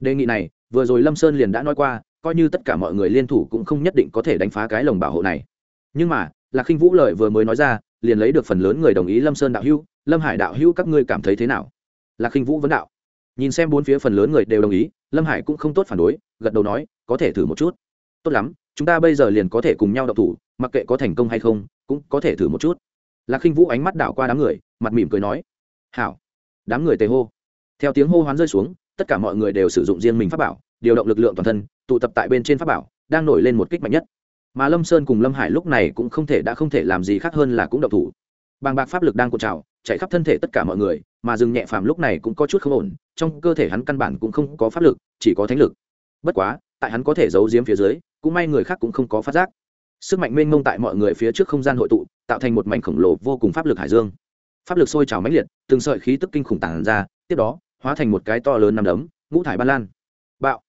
Speaker 1: Đề nghị này, vừa rồi lâm sơn liền đã nói qua, coi như tất cả mọi người liên thủ cũng không nhất định có thể đánh phá cái lồng bảo hộ này. Nhưng mà, lạc khinh vũ lời vừa mới nói ra, liền lấy được phần lớn người đồng ý lâm sơn đạo hữu, lâm hải đạo hữu các ngươi cảm thấy thế nào? Lạc khinh vũ vấn đạo. Nhìn xem bốn phía phần lớn người đều đồng ý, lâm hải cũng không tốt phản đối, gật đầu nói, có thể thử một chút. Tốt lắm chúng ta bây giờ liền có thể cùng nhau đọc thủ, mặc kệ có thành công hay không, cũng có thể thử một chút. Lạc khinh vũ ánh mắt đảo qua đám người, mặt mỉm cười nói, hảo. Đám người tề hô. Theo tiếng hô hoán rơi xuống, tất cả mọi người đều sử dụng riêng mình pháp bảo, điều động lực lượng toàn thân, tụ tập tại bên trên pháp bảo, đang nổi lên một kích mạnh nhất. Mà lâm sơn cùng lâm hải lúc này cũng không thể, đã không thể làm gì khác hơn là cũng đậu thủ. Bàng bạc pháp lực đang cột trào, chạy khắp thân thể tất cả mọi người, mà dừng nhẹ phàm lúc này cũng có chút không ổn, trong cơ thể hắn căn bản cũng không có pháp lực, chỉ có thánh lực. Bất quá, tại hắn có thể giấu giếm phía dưới cũng may người khác cũng không có phát giác. Sức mạnh mênh mông tại mọi người phía trước không gian hội tụ, tạo thành một mảnh khổng lồ vô cùng pháp lực hải dương. Pháp lực sôi trào mãnh liệt, từng sợi khí tức kinh khủng tàn ra, tiếp đó, hóa thành một cái to lớn nằm đấm, ngũ thải ban lan. Bạo!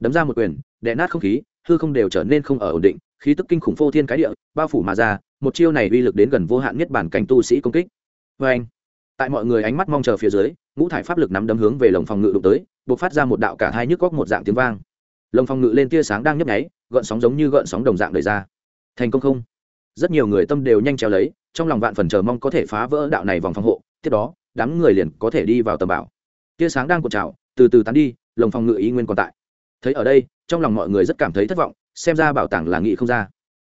Speaker 1: Đấm ra một quyền, đè nát không khí, hư không đều trở nên không ở ổn định, khí tức kinh khủng phô thiên cái địa, bao phủ mà ra, một chiêu này uy lực đến gần vô hạn nhất bản cảnh tu sĩ công kích. Vê anh tại mọi người ánh mắt mong chờ phía dưới, ngũ thải pháp lực nắm đấm hướng về lồng phòng ngự đụng tới buộc phát ra một đạo cả hai nhức góc một dạng tiếng vang lồng phòng ngự lên tia sáng đang nhấp nháy, gợn sóng giống như gợn sóng đồng dạng đời ra. Thành công không? Rất nhiều người tâm đều nhanh treo lấy, trong lòng vạn phần chờ mong có thể phá vỡ đạo này vòng phòng hộ, tiếp đó, đám người liền có thể đi vào tầm bảo. Tia sáng đang cột trào, từ từ tán đi lồng phòng ngự ý nguyên còn tại. Thấy ở đây, trong lòng mọi người rất cảm thấy thất vọng, xem ra bảo tàng là nghị không ra.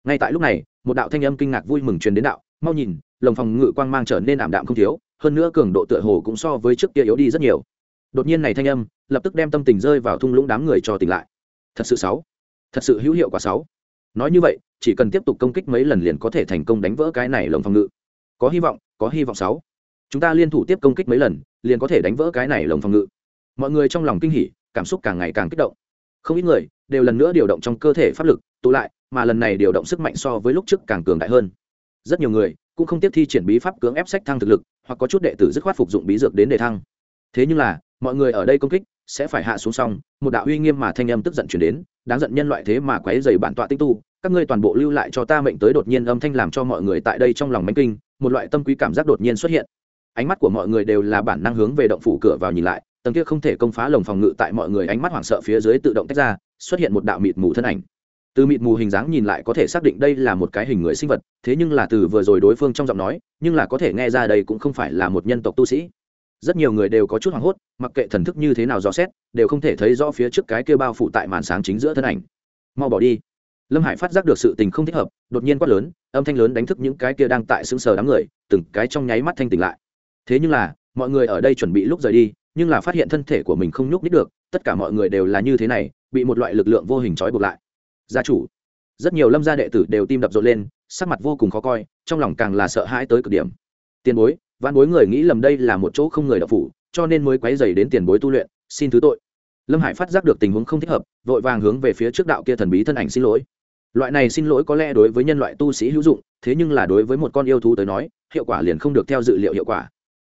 Speaker 1: Ngay tại lúc này, một đạo thanh âm kinh ngạc vui mừng truyền đến đạo, mau nhìn lồng phòng ngự quang mang trở nên ảm đạm không thiếu, hơn nữa cường độ tựa hồ cũng so với trước kia yếu đi rất nhiều. Đột nhiên này thanh âm, lập tức đem tâm tình rơi vào thung lũng đám người cho tỉnh lại thật sự sáu. Thật sự hữu hiệu quả sáu. Nói như vậy, chỉ cần tiếp tục công kích mấy lần liền có thể thành công đánh vỡ cái này lồng phòng ngự. Có hy vọng, có hy vọng sáu. Chúng ta liên thủ tiếp công kích mấy lần, liền có thể đánh vỡ cái này lồng phòng ngự. Mọi người trong lòng kinh hỉ, cảm xúc càng ngày càng kích động. Không ít người đều lần nữa điều động trong cơ thể pháp lực, tụ lại, mà lần này điều động sức mạnh so với lúc trước càng cường đại hơn. Rất nhiều người cũng không tiếp thi triển bí pháp cưỡng ép sách thăng thực lực, hoặc có chút đệ tử dứt khoát phục dụng bí dược đến để thăng. Thế nhưng là, mọi người ở đây công kích sẽ phải hạ xuống xong một đạo uy nghiêm mà thanh âm tức giận chuyển đến, đáng giận nhân loại thế mà quấy dày bản tọa tinh tu, các ngươi toàn bộ lưu lại cho ta mệnh tới đột nhiên âm thanh làm cho mọi người tại đây trong lòng mánh kinh, một loại tâm quý cảm giác đột nhiên xuất hiện. Ánh mắt của mọi người đều là bản năng hướng về động phủ cửa vào nhìn lại, tầng kia không thể công phá lồng phòng ngự tại mọi người ánh mắt hoảng sợ phía dưới tự động tách ra, xuất hiện một đạo mịt mù thân ảnh. Từ mịt mù hình dáng nhìn lại có thể xác định đây là một cái hình người sinh vật, thế nhưng là từ vừa rồi đối phương trong giọng nói, nhưng là có thể nghe ra đây cũng không phải là một nhân tộc tu sĩ rất nhiều người đều có chút hoảng hốt, mặc kệ thần thức như thế nào dò xét, đều không thể thấy rõ phía trước cái kia bao phủ tại màn sáng chính giữa thân ảnh. Mau bỏ đi. Lâm hải phát giác được sự tình không thích hợp, đột nhiên quát lớn, âm thanh lớn đánh thức những cái kia đang tại xứng sờ đám người, từng cái trong nháy mắt thanh tỉnh lại. Thế nhưng là, mọi người ở đây chuẩn bị lúc rời đi, nhưng là phát hiện thân thể của mình không nhúc nít được, tất cả mọi người đều là như thế này, bị một loại lực lượng vô hình trói buộc lại. Gia chủ. Rất nhiều lâm gia đệ tử đều tim đập rộn lên, sắc mặt vô cùng khó coi, trong lòng càng là sợ hãi tới cực điểm. Tiền bối văn bối người nghĩ lầm đây là một chỗ không người đọc phủ, cho nên mới quấy dày đến tiền bối tu luyện, xin thứ tội. Lâm hải phát giác được tình huống không thích hợp, vội vàng hướng về phía trước đạo kia thần bí thân ảnh xin lỗi. Loại này xin lỗi có lẽ đối với nhân loại tu sĩ hữu dụng, thế nhưng là đối với một con yêu thú tới nói, hiệu quả liền không được theo dự liệu hiệu quả.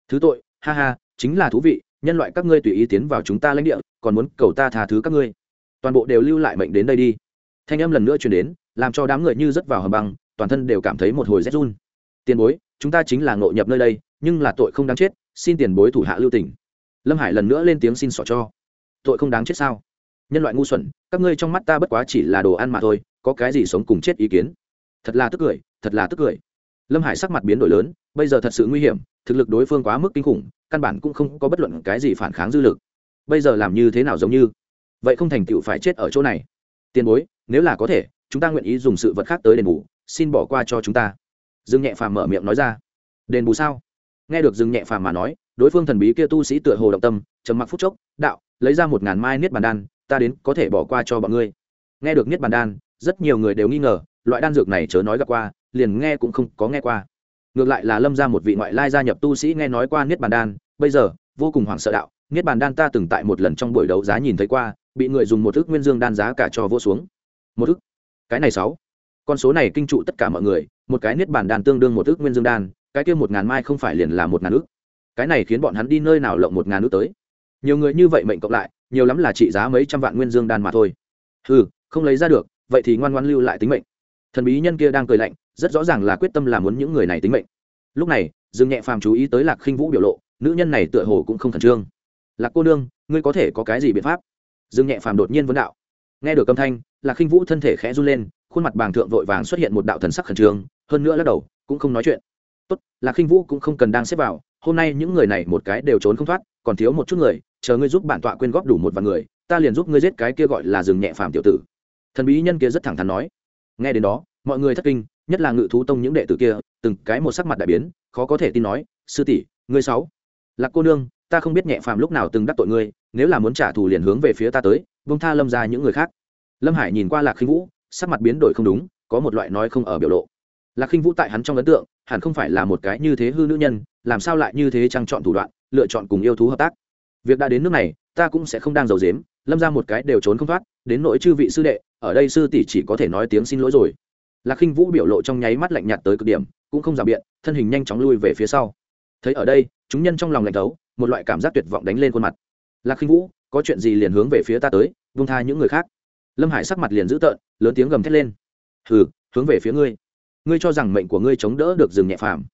Speaker 1: Thứ tội, ha ha, chính là thú vị, nhân loại các ngươi tùy ý tiến vào chúng ta lãnh địa, còn muốn cầu ta tha thứ các ngươi. Toàn bộ đều lưu lại mệnh đến đây đi. Thanh âm lần nữa truyền đến, làm cho đám người như rớt vào hầm băng, toàn thân đều cảm thấy một hồi rét run. Tiền bối chúng ta chính là ngộ nhập nơi đây, nhưng là tội không đáng chết, xin tiền bối thủ hạ lưu tỉnh lâm hải lần nữa lên tiếng xin xỏ cho. Tội không đáng chết sao? Nhân loại ngu xuẩn, các ngươi trong mắt ta bất quá chỉ là đồ ăn mà thôi, có cái gì sống cùng chết ý kiến? Thật là tức cười, thật là tức cười. Lâm hải sắc mặt biến đổi lớn, bây giờ thật sự nguy hiểm, thực lực đối phương quá mức kinh khủng, căn bản cũng không có bất luận cái gì phản kháng dư lực. Bây giờ làm như thế nào giống như? Vậy không thành tựu phải chết ở chỗ này. Tiền bối, nếu là có thể, chúng ta nguyện ý dùng sự vật khác tới đền bù, xin bỏ qua cho chúng ta dương nhẹ phàm mở miệng nói ra. Đền bù sao? Nghe được dương nhẹ phàm mà nói, đối phương thần bí kia tu sĩ tựa hồ động tâm, trầm mặc phút chốc, đạo, lấy ra một ngàn mai niết bàn đan, ta đến có thể bỏ qua cho bọn ngươi. Nghe được niết bàn đan, rất nhiều người đều nghi ngờ, loại đan dược này chớ nói gặp qua, liền nghe cũng không có nghe qua. Ngược lại là lâm ra một vị ngoại lai gia nhập tu sĩ nghe nói qua niết bàn đan, bây giờ, vô cùng hoảng sợ đạo, niết bàn đan ta từng tại một lần trong buổi đấu giá nhìn thấy qua, bị người dùng một ước nguyên dương đan giá cả cho vô xuống. Một ước cái này sáu con số này kinh trụ tất cả mọi người, một cái niết bàn đan tương đương một ước nguyên dương đan, cái kia một ngàn mai không phải liền là một ngàn ước. Cái này khiến bọn hắn đi nơi nào lộng một ngàn ước tới. Nhiều người như vậy mệnh cộng lại, nhiều lắm là trị giá mấy trăm vạn nguyên dương đan mà thôi. Ừ không lấy ra được, vậy thì ngoan ngoan lưu lại tính mệnh. Thần bí nhân kia đang cười lạnh, rất rõ ràng là quyết tâm làm muốn những người này tính mệnh. Lúc này, dương nhẹ phàm chú ý tới lạc khinh vũ biểu lộ, nữ nhân này tựa hồ cũng không khẩn trương. Lạc cô nương, ngươi có thể có cái gì biện pháp? Dương nhẹ phàm đột nhiên vấn đạo. Nghe được âm thanh, lạc khinh vũ thân thể khẽ run lên khuôn mặt bàng thượng vội vàng xuất hiện một đạo thần sắc khẩn trương, hơn nữa lắc đầu, cũng không nói chuyện. Tốt, lạc khinh vũ cũng không cần đang xếp vào, hôm nay những người này một cái đều trốn không thoát, còn thiếu một chút người, chờ ngươi giúp bản tọa quyên góp đủ một vài người, ta liền giúp ngươi giết cái kia gọi là rừng nhẹ phàm tiểu tử. Thần bí nhân kia rất thẳng thắn nói. Nghe đến đó, mọi người thất kinh, nhất là ngự thú tông những đệ tử kia, từng cái một sắc mặt đại biến, khó có thể tin nói, sư tỷ, ngươi sáu, lạc cô nương, ta không biết nhẹ phàm lúc nào từng đắc tội ngươi, nếu là muốn trả thù liền hướng về phía ta tới vung tha lâm ra những người khác. Lâm hải nhìn qua lạc khinh vũ sắc mặt biến đổi không đúng, có một loại nói không ở biểu lộ. Lạc khinh vũ tại hắn trong ấn tượng, hẳn không phải là một cái như thế hư nữ nhân, làm sao lại như thế trang chọn thủ đoạn, lựa chọn cùng yêu thú hợp tác. Việc đã đến nước này, ta cũng sẽ không đang giấu dếm lâm ra một cái đều trốn không thoát, đến nỗi chư vị sư đệ, ở đây sư tỷ chỉ có thể nói tiếng xin lỗi rồi. Lạc khinh vũ biểu lộ trong nháy mắt lạnh nhạt tới cực điểm, cũng không rào biện, thân hình nhanh chóng lui về phía sau. Thấy ở đây, chúng nhân trong lòng lạnh thấu, một loại cảm giác tuyệt vọng đánh lên khuôn mặt. Lạc khinh vũ, có chuyện gì liền hướng về phía ta tới vung tha những người khác lâm hải sắc mặt liền dữ tợn, lớn tiếng gầm thét lên. Hừ, hướng về phía ngươi. Ngươi cho rằng mệnh của ngươi chống đỡ được rừng nhẹ phàm.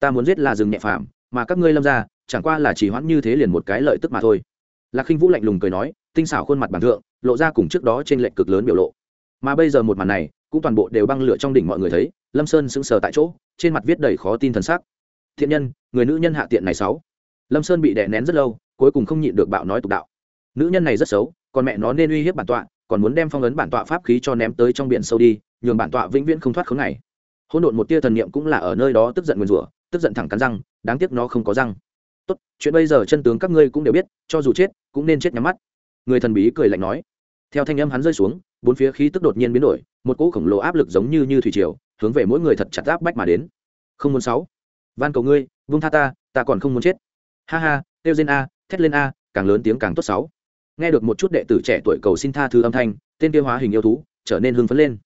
Speaker 1: Ta muốn giết là rừng nhẹ phàm, mà các ngươi lâm ra, chẳng qua là chỉ hoãn như thế liền một cái lợi tức mà thôi. Lạc khinh vũ lạnh lùng cười nói, tinh xảo khuôn mặt bản thượng, lộ ra cùng trước đó trên lệnh cực lớn biểu lộ. Mà bây giờ một màn này, cũng toàn bộ đều băng lửa trong đỉnh mọi người thấy, lâm sơn sững sờ tại chỗ, trên mặt viết đầy khó tin thần sắc. Thiện nhân, người nữ nhân hạ tiện này sáu. Lâm sơn bị đè nén rất lâu, cuối cùng không nhịn được bạo nói tục đạo. Nữ nhân này rất xấu, còn mẹ nó nên uy hiếp bản tọa còn muốn đem phong ấn bản tọa pháp khí cho ném tới trong biển sâu đi, nhường bản tọa vĩnh viễn không thoát khốn này. Hỗn độn một tia thần niệm cũng là ở nơi đó tức giận nguyền rủa, tức giận thẳng cắn răng, đáng tiếc nó không có răng. Tốt, chuyện bây giờ chân tướng các ngươi cũng đều biết, cho dù chết, cũng nên chết nhắm mắt. Người thần bí cười lạnh nói. Theo thanh âm hắn rơi xuống, bốn phía khí tức đột nhiên biến đổi, một cỗ khổng lồ áp lực giống như như thủy triều, hướng về mỗi người thật chặt áp bách mà đến. Không muốn sáu. Van cầu ngươi, vung tha ta ta còn không muốn chết. Ha ha tiêu trên a, thét lên a, càng lớn tiếng càng tốt sáu nghe được một chút đệ tử trẻ tuổi cầu xin tha thứ âm thanh, tên kia hóa hình yêu thú trở nên hưng phấn lên.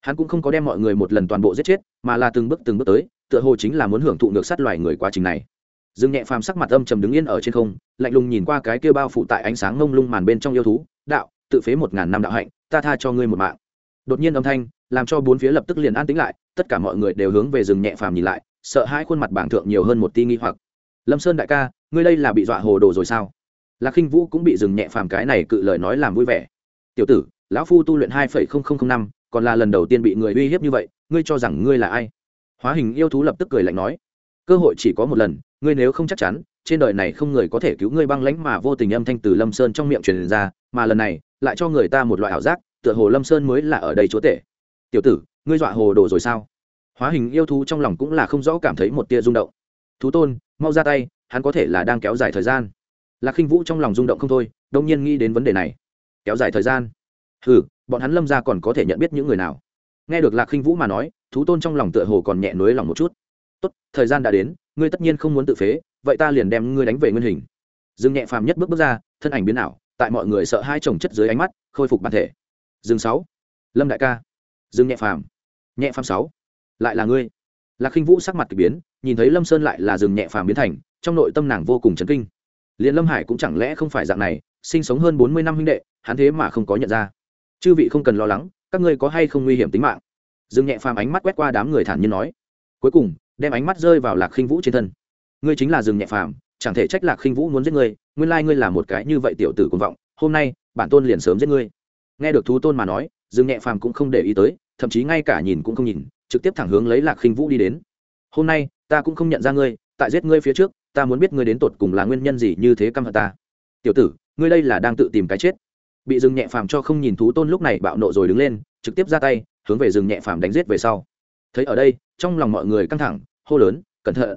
Speaker 1: Hắn cũng không có đem mọi người một lần toàn bộ giết chết, mà là từng bước từng bước tới, tựa hồ chính là muốn hưởng thụ ngược sát loài người quá trình này. Dương nhẹ phàm sắc mặt âm trầm đứng yên ở trên không, lạnh lùng nhìn qua cái kia bao phủ tại ánh sáng ngông lung màn bên trong yêu thú, đạo, tự phế một ngàn năm đạo hạnh, ta tha cho ngươi một mạng. Đột nhiên âm thanh làm cho bốn phía lập tức liền an tĩnh lại, tất cả mọi người đều hướng về rừng nhẹ phàm nhìn lại, sợ hai khuôn mặt bảng thượng nhiều hơn một ti nghi hoặc. Lâm sơn đại ca, ngươi đây là bị dọa hồ đồ rồi sao? Lạc khinh vũ cũng bị dừng nhẹ phàm cái này cự lời nói làm vui vẻ. Tiểu tử, lão phu tu luyện hai phẩy không không không năm, còn là lần đầu tiên bị người uy hiếp như vậy, ngươi cho rằng ngươi là ai? Hóa hình yêu thú lập tức cười lạnh nói, cơ hội chỉ có một lần, ngươi nếu không chắc chắn, trên đời này không người có thể cứu ngươi băng lãnh mà vô tình âm thanh từ lâm sơn trong miệng truyền ra, mà lần này, lại cho người ta một loại ảo giác, tựa hồ lâm sơn mới là ở đây chúa tể. Tiểu tử, ngươi dọa hồ đồ rồi sao? Hóa hình yêu thú trong lòng cũng là không rõ cảm thấy một tia rung động. Thú tôn, mau ra tay, hắn có thể là đang kéo dài thời gian lạc khinh vũ trong lòng rung động không thôi, đông nhiên nghĩ đến vấn đề này. Kéo dài thời gian. Ừ bọn hắn lâm ra còn có thể nhận biết những người nào? Nghe được lạc khinh vũ mà nói, thú tôn trong lòng tựa hồ còn nhẹ nối lòng một chút. Tốt, thời gian đã đến, ngươi tất nhiên không muốn tự phế, vậy ta liền đem ngươi đánh về nguyên hình. Dương nhẹ phàm nhất bước bước ra, thân ảnh biến ảo, tại mọi người sợ hai chồng chất dưới ánh mắt, khôi phục bản thể. Dương sáu. Lâm đại ca. Dương nhẹ phàm. Nhẹ phàm sáu. Lại là ngươi. Lạc khinh vũ sắc mặt k ỳ biến, nhìn thấy lâm sơn lại là dương nhẹ phàm biến thành, trong nội tâm nàng vô cùng chấn kinh liền lâm hải cũng chẳng lẽ không phải dạng này, sinh sống hơn bốn mươi năm huynh đệ, hắn thế mà không có nhận ra. Chư vị không cần lo lắng, các ngươi có hay không nguy hiểm tính mạng? Dương nhẹ phàm ánh mắt quét qua đám người thản nhiên nói. Cuối cùng, đem ánh mắt rơi vào lạc khinh vũ trên thân. Ngươi chính là dương nhẹ phàm, chẳng thể trách lạc khinh vũ muốn giết ngươi, nguyên lai ngươi là một cái như vậy tiểu tử cuồng vọng, hôm nay, bản tôn liền sớm giết ngươi. Nghe được thú tôn mà nói, dương nhẹ phàm cũng không để ý tới, thậm chí ngay cả nhìn cũng không nhìn, trực tiếp thẳng hướng lấy lạc khinh vũ đi đến. Hôm nay, ta cũng không nhận ra ngươi, tại giết ngươi phía trước ta muốn biết ngươi đến tột cùng là nguyên nhân gì như thế căm hận ta. Tiểu tử, ngươi đây là đang tự tìm cái chết. Bị rừng nhẹ phàm cho không nhìn thú tôn lúc này bạo nộ rồi đứng lên, trực tiếp ra tay, hướng về rừng nhẹ phàm đánh giết về sau. Thấy ở đây, trong lòng mọi người căng thẳng, hô lớn, cẩn thận.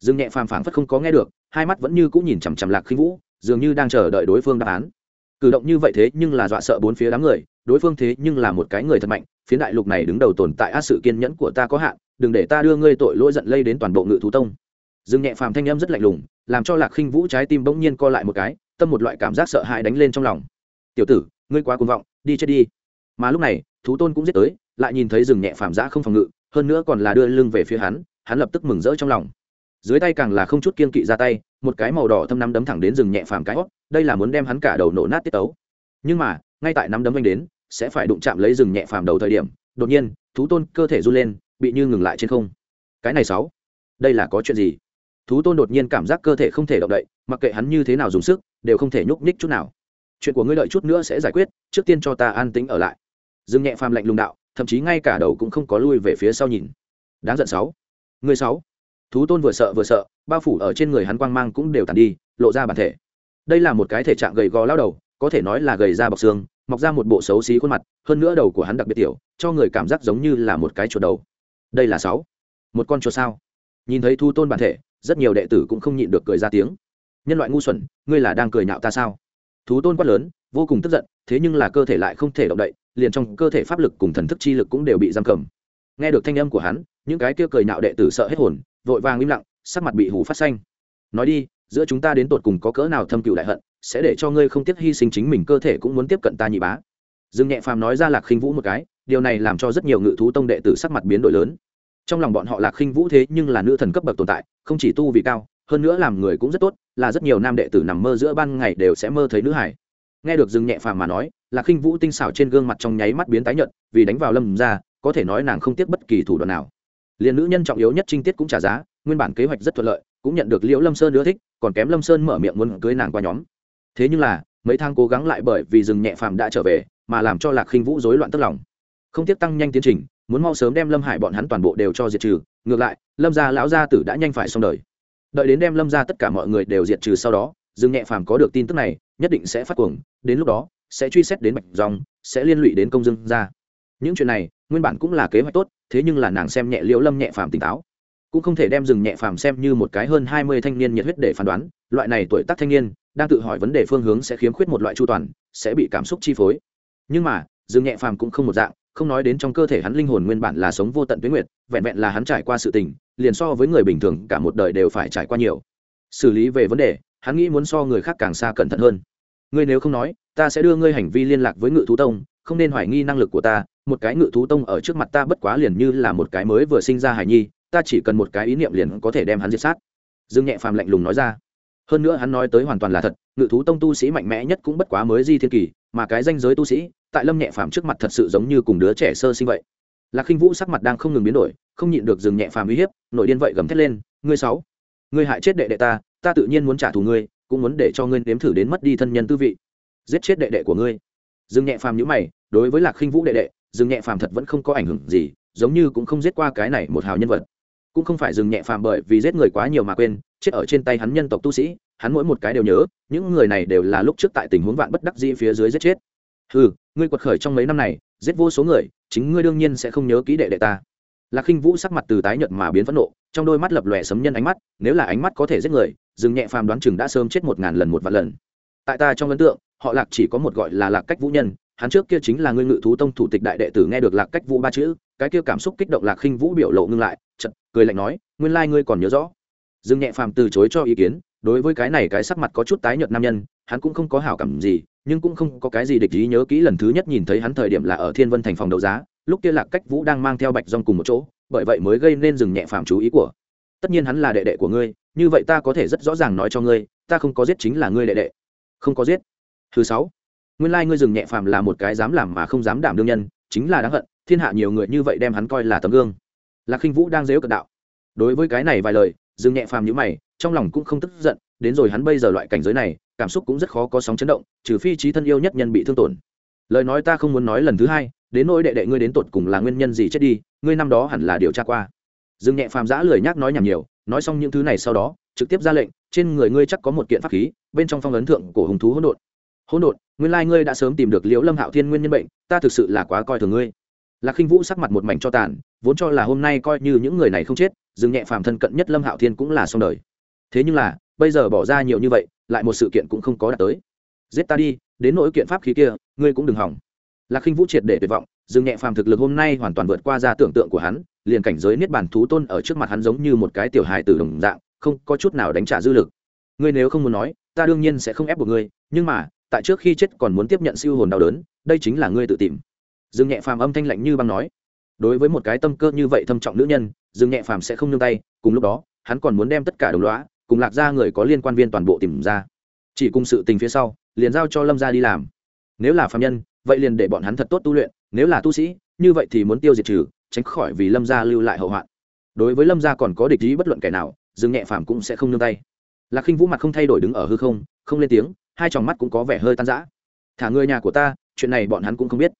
Speaker 1: Rừng nhẹ phàm phảng phất không có nghe được, hai mắt vẫn như cũng nhìn chằm chằm lạc khinh vũ, dường như đang chờ đợi đối phương đáp án. Cử động như vậy thế nhưng là dọa sợ bốn phía đám người, đối phương thế nhưng là một cái người thật mạnh phía đại lục này đứng đầu tồn tại á sự kiên nhẫn của ta có hạn, đừng để ta đưa ngươi tội lỗi giận lây đến toàn bộ ngự thú tông dương nhẹ phàm thanh âm rất lạnh lùng, làm cho lạc khinh vũ trái tim bỗng nhiên co lại một cái, tâm một loại cảm giác sợ hãi đánh lên trong lòng. Tiểu tử, ngươi quá cuồng vọng, đi chết đi. Mà lúc này, thú tôn cũng giết tới, lại nhìn thấy rừng nhẹ phàm giã không phòng ngự, hơn nữa còn là đưa lưng về phía hắn hắn lập tức mừng rỡ trong lòng. Dưới tay càng là không chút kiên kỵ ra tay, một cái màu đỏ thâm nắm đấm thẳng đến rừng nhẹ phàm cái hót, đây là muốn đem hắn cả đầu nổ nát tiết tấu. Nhưng mà, ngay tại nắm đấm anh đến, sẽ phải đụng chạm lấy rừng nhẹ phàm đầu thời điểm, đột nhiên, thú tôn cơ thể run lên, bị như ngừng lại trên không. Cái này sáu, đây là có chuyện gì? Thú tôn đột nhiên cảm giác cơ thể không thể động đậy, mặc kệ hắn như thế nào dùng sức, đều không thể nhúc nhích chút nào. Chuyện của ngươi đợi chút nữa sẽ giải quyết, trước tiên cho ta an tính ở lại. Dương nhẹ phàm lạnh lùng đạo, thậm chí ngay cả đầu cũng không có lui về phía sau nhìn. Đáng giận sáu. Người sáu. Thú tôn vừa sợ vừa sợ, bao phủ ở trên người hắn quang mang cũng đều tàn đi, lộ ra bản thể. Đây là một cái thể trạng gầy gò lao đầu, có thể nói là gầy da bọc xương, mọc ra một bộ xấu xí khuôn mặt, hơn nữa đầu của hắn đặc biệt tiểu, cho người cảm giác giống như là một cái chuột đầu. Đây là sáu. Một con chuột sao? Nhìn thấy thu tôn bản thể rất nhiều đệ tử cũng không nhịn được cười ra tiếng. Nhân loại ngu xuẩn, ngươi là đang cười nhạo ta sao? Thú tôn quát lớn, vô cùng tức giận, thế nhưng là cơ thể lại không thể động đậy, liền trong cơ thể pháp lực cùng thần thức chi lực cũng đều bị giam cầm. Nghe được thanh âm của hắn, những cái kia cười nhạo đệ tử sợ hết hồn, vội vàng im lặng, sắc mặt bị hủ phát xanh. Nói đi, giữa chúng ta đến tột cùng có cỡ nào thâm cựu đại hận, sẽ để cho ngươi không tiếc hy sinh chính mình cơ thể cũng muốn tiếp cận ta nhị bá. Dương nhẹ phàm nói ra lạc khinh vũ một cái, điều này làm cho rất nhiều ngự thú tông đệ tử sắc mặt biến đổi lớn. Trong lòng bọn họ lạc khinh vũ thế nhưng là nữ thần cấp bậc tồn tại không chỉ tu vì cao, hơn nữa làm người cũng rất tốt, là rất nhiều nam đệ tử nằm mơ giữa ban ngày đều sẽ mơ thấy nữ hải. Nghe được dương nhẹ phàm mà nói, lạc khinh vũ tinh xảo trên gương mặt trong nháy mắt biến tái nhợt, vì đánh vào lâm ra, có thể nói nàng không tiếc bất kỳ thủ đoạn nào. Liền nữ nhân trọng yếu nhất trinh tiết cũng trả giá, nguyên bản kế hoạch rất thuận lợi, cũng nhận được liễu lâm sơn ưa thích, còn kém lâm sơn mở miệng muốn cưới nàng qua nhóm. Thế nhưng là, mấy tháng cố gắng lại bởi vì rừng nhẹ phàm đã trở về, mà làm cho lạc khinh vũ rối loạn tức lòng. Không tiếc tăng nhanh tiến trình muốn mau sớm đem lâm hải bọn hắn toàn bộ đều cho diệt trừ, ngược lại, lâm gia lão gia tử đã nhanh phải xong đời. Đợi đến đem lâm gia tất cả mọi người đều diệt trừ sau đó, dương nhẹ phàm có được tin tức này, nhất định sẽ phát cuồng, đến lúc đó, sẽ truy xét đến bạch dòng, sẽ liên lụy đến công dương gia. Những chuyện này, nguyên bản cũng là kế hoạch tốt, thế nhưng là nàng xem nhẹ liễu lâm nhẹ phàm tỉnh táo. Cũng không thể đem rừng nhẹ phàm xem như một cái hơn hai mươi thanh niên nhiệt huyết để phán đoán, loại này tuổi tác thanh niên, đang tự hỏi vấn đề phương hướng sẽ khiếm khuyết một loại chu toàn, sẽ bị cảm xúc chi phối. Nhưng mà rừng nhẹ phàm cũng không một dạng không nói đến trong cơ thể hắn linh hồn nguyên bản là sống vô tận tuyến nguyệt, vẹn vẹn là hắn trải qua sự tình, liền so với người bình thường cả một đời đều phải trải qua nhiều. Xử lý về vấn đề, hắn nghĩ muốn so người khác càng xa cẩn thận hơn. Ngươi nếu không nói, ta sẽ đưa ngươi hành vi liên lạc với ngự thú tông, không nên hoài nghi năng lực của ta, một cái ngự thú tông ở trước mặt ta bất quá liền như là một cái mới vừa sinh ra hải nhi, ta chỉ cần một cái ý niệm liền có thể đem hắn diệt sát. Dương nhẹ phàm lạnh lùng nói ra. Hơn nữa hắn nói tới hoàn toàn là thật, ngự thú tông tu sĩ mạnh mẽ nhất cũng bất quá mới di thiên kỳ, mà cái danh giới tu sĩ tại lâm nhẹ phàm trước mặt thật sự giống như cùng đứa trẻ sơ sinh vậy. Lạc khinh vũ sắc mặt đang không ngừng biến đổi, không nhịn được dừng nhẹ phàm uy hiếp, nội điên vậy gầm thét lên, ngươi sáu ngươi hại chết đệ đệ ta ta tự nhiên muốn trả thù ngươi, cũng muốn để cho ngươi nếm thử đến mất đi thân nhân tư vị. Giết chết đệ đệ của ngươi. Dừng nhẹ phàm nhữ mày, đối với lạc khinh vũ đệ đệ, dừng nhẹ phàm thật vẫn không có ảnh hưởng gì, giống như cũng không giết qua cái này một hào nhân vật. Cũng không phải dừng nhẹ phàm bởi vì giết người quá nhiều mà quên, chết ở trên tay hắn nhân tộc tu sĩ, hắn mỗi một cái đều nhớ, những người này đều là lúc trước tại tình huống vạn bất đắc dĩ phía dưới giết chết. Ừ ngươi quật khởi trong mấy năm này, giết vô số người, chính ngươi đương nhiên sẽ không nhớ kỹ đệ đệ ta. Lạc khinh vũ sắc mặt từ tái nhợt mà biến phẫn nộ, trong đôi mắt lập lòe sấm nhân ánh mắt, nếu là ánh mắt có thể giết người, dừng nhẹ phàm đoán chừng đã sớm chết một ngàn lần một vạn lần. Tại ta trong ấn tượng, họ lạc chỉ có một gọi là lạc cách vũ nhân, hắn trước kia chính là ngươi ngự thú tông thủ tịch đại đệ tử nghe được lạc cách vũ ba chữ, cái kia cảm xúc kích động lạc khinh vũ biểu lộ ngưng lại chật cười lạnh nói, nguyên lai ngươi còn nhớ rõ. Dương nhẹ phàm từ chối cho ý kiến, đối với cái này cái sắc mặt có chút tái nhợt nam nhân, hắn cũng không có hảo cảm gì nhưng cũng không có cái gì địch ý nhớ kỹ lần thứ nhất nhìn thấy hắn thời điểm là ở thiên vân thành phòng đấu giá, lúc kia lạc cách vũ đang mang theo bạch rong cùng một chỗ, bởi vậy mới gây nên dừng nhẹ Phạm chú ý của. Tất nhiên hắn là đệ đệ của ngươi, như vậy ta có thể rất rõ ràng nói cho ngươi, ta không có giết chính là ngươi đệ đệ. Không có giết. Thứ sáu. Nguyên lai ngươi dừng nhẹ Phạm là một cái dám làm mà không dám đảm đương nhân, chính là đáng hận, thiên hạ nhiều người như vậy đem hắn coi là tấm gương. Lạc khinh vũ đang dếu cận đạo. Đối với cái này vài lời, dừng nhẹ phàm như mày, trong lòng cũng không tức giận, đến rồi hắn bây giờ loại cảnh giới này cảm xúc cũng rất khó có sóng chấn động, trừ phi trí thân yêu nhất nhân bị thương tổn. Lời nói ta không muốn nói lần thứ hai, đến nỗi đệ đệ ngươi đến tột cùng là nguyên nhân gì chết đi, ngươi năm đó hẳn là điều tra qua. Dương nhẹ phàm giã lười nhác nói nhảm nhiều, nói xong những thứ này sau đó, trực tiếp ra lệnh, trên người ngươi chắc có một kiện pháp khí, bên trong phong ấn thượng của hùng thú hỗn độn. Hỗn độn, nguyên lai ngươi đã sớm tìm được liễu lâm hạo thiên nguyên nhân bệnh, ta thực sự là quá coi thường ngươi. Lạc khinh vũ sắc mặt một mảnh cho tàn, vốn cho là hôm nay coi như những người này không chết dừng nhẹ phàm thân cận nhất lâm hạo thiên cũng là xong đời. Thế nhưng là, bây giờ bỏ ra nhiều như vậy lại một sự kiện cũng không có đạt tới. Giết ta đi, đến nỗi kiện pháp khí kia, ngươi cũng đừng hỏng. Lạc khinh vũ triệt để tuyệt vọng, dương nhẹ phàm thực lực hôm nay hoàn toàn vượt qua ra tưởng tượng của hắn, liền cảnh giới niết bàn thú tôn ở trước mặt hắn giống như một cái tiểu hài tử đồng dạng, không có chút nào đánh trả dư lực. Ngươi nếu không muốn nói, ta đương nhiên sẽ không ép buộc ngươi, nhưng mà, tại trước khi chết còn muốn tiếp nhận siêu hồn đau đớn, đây chính là ngươi tự tìm. Dương nhẹ phàm âm thanh lạnh như băng nói. Đối với một cái tâm cơ như vậy thâm trọng nữ nhân, dương nhẹ phàm sẽ không nương tay, cùng lúc đó, hắn còn muốn đem tất cả đồng loá cùng lạc gia người có liên quan viên toàn bộ tìm ra. Chỉ cùng sự tình phía sau, liền giao cho lâm gia đi làm. Nếu là phạm nhân, vậy liền để bọn hắn thật tốt tu luyện, nếu là tu sĩ, như vậy thì muốn tiêu diệt trừ, tránh khỏi vì lâm gia lưu lại hậu hoạn. Đối với lâm gia còn có địch ý bất luận kẻ nào, dương nhẹ phàm cũng sẽ không nương tay. Lạc khinh vũ mặt không thay đổi đứng ở hư không không lên tiếng, hai tròng mắt cũng có vẻ hơi tan rã. Thả người nhà của ta, chuyện này bọn hắn cũng không biết.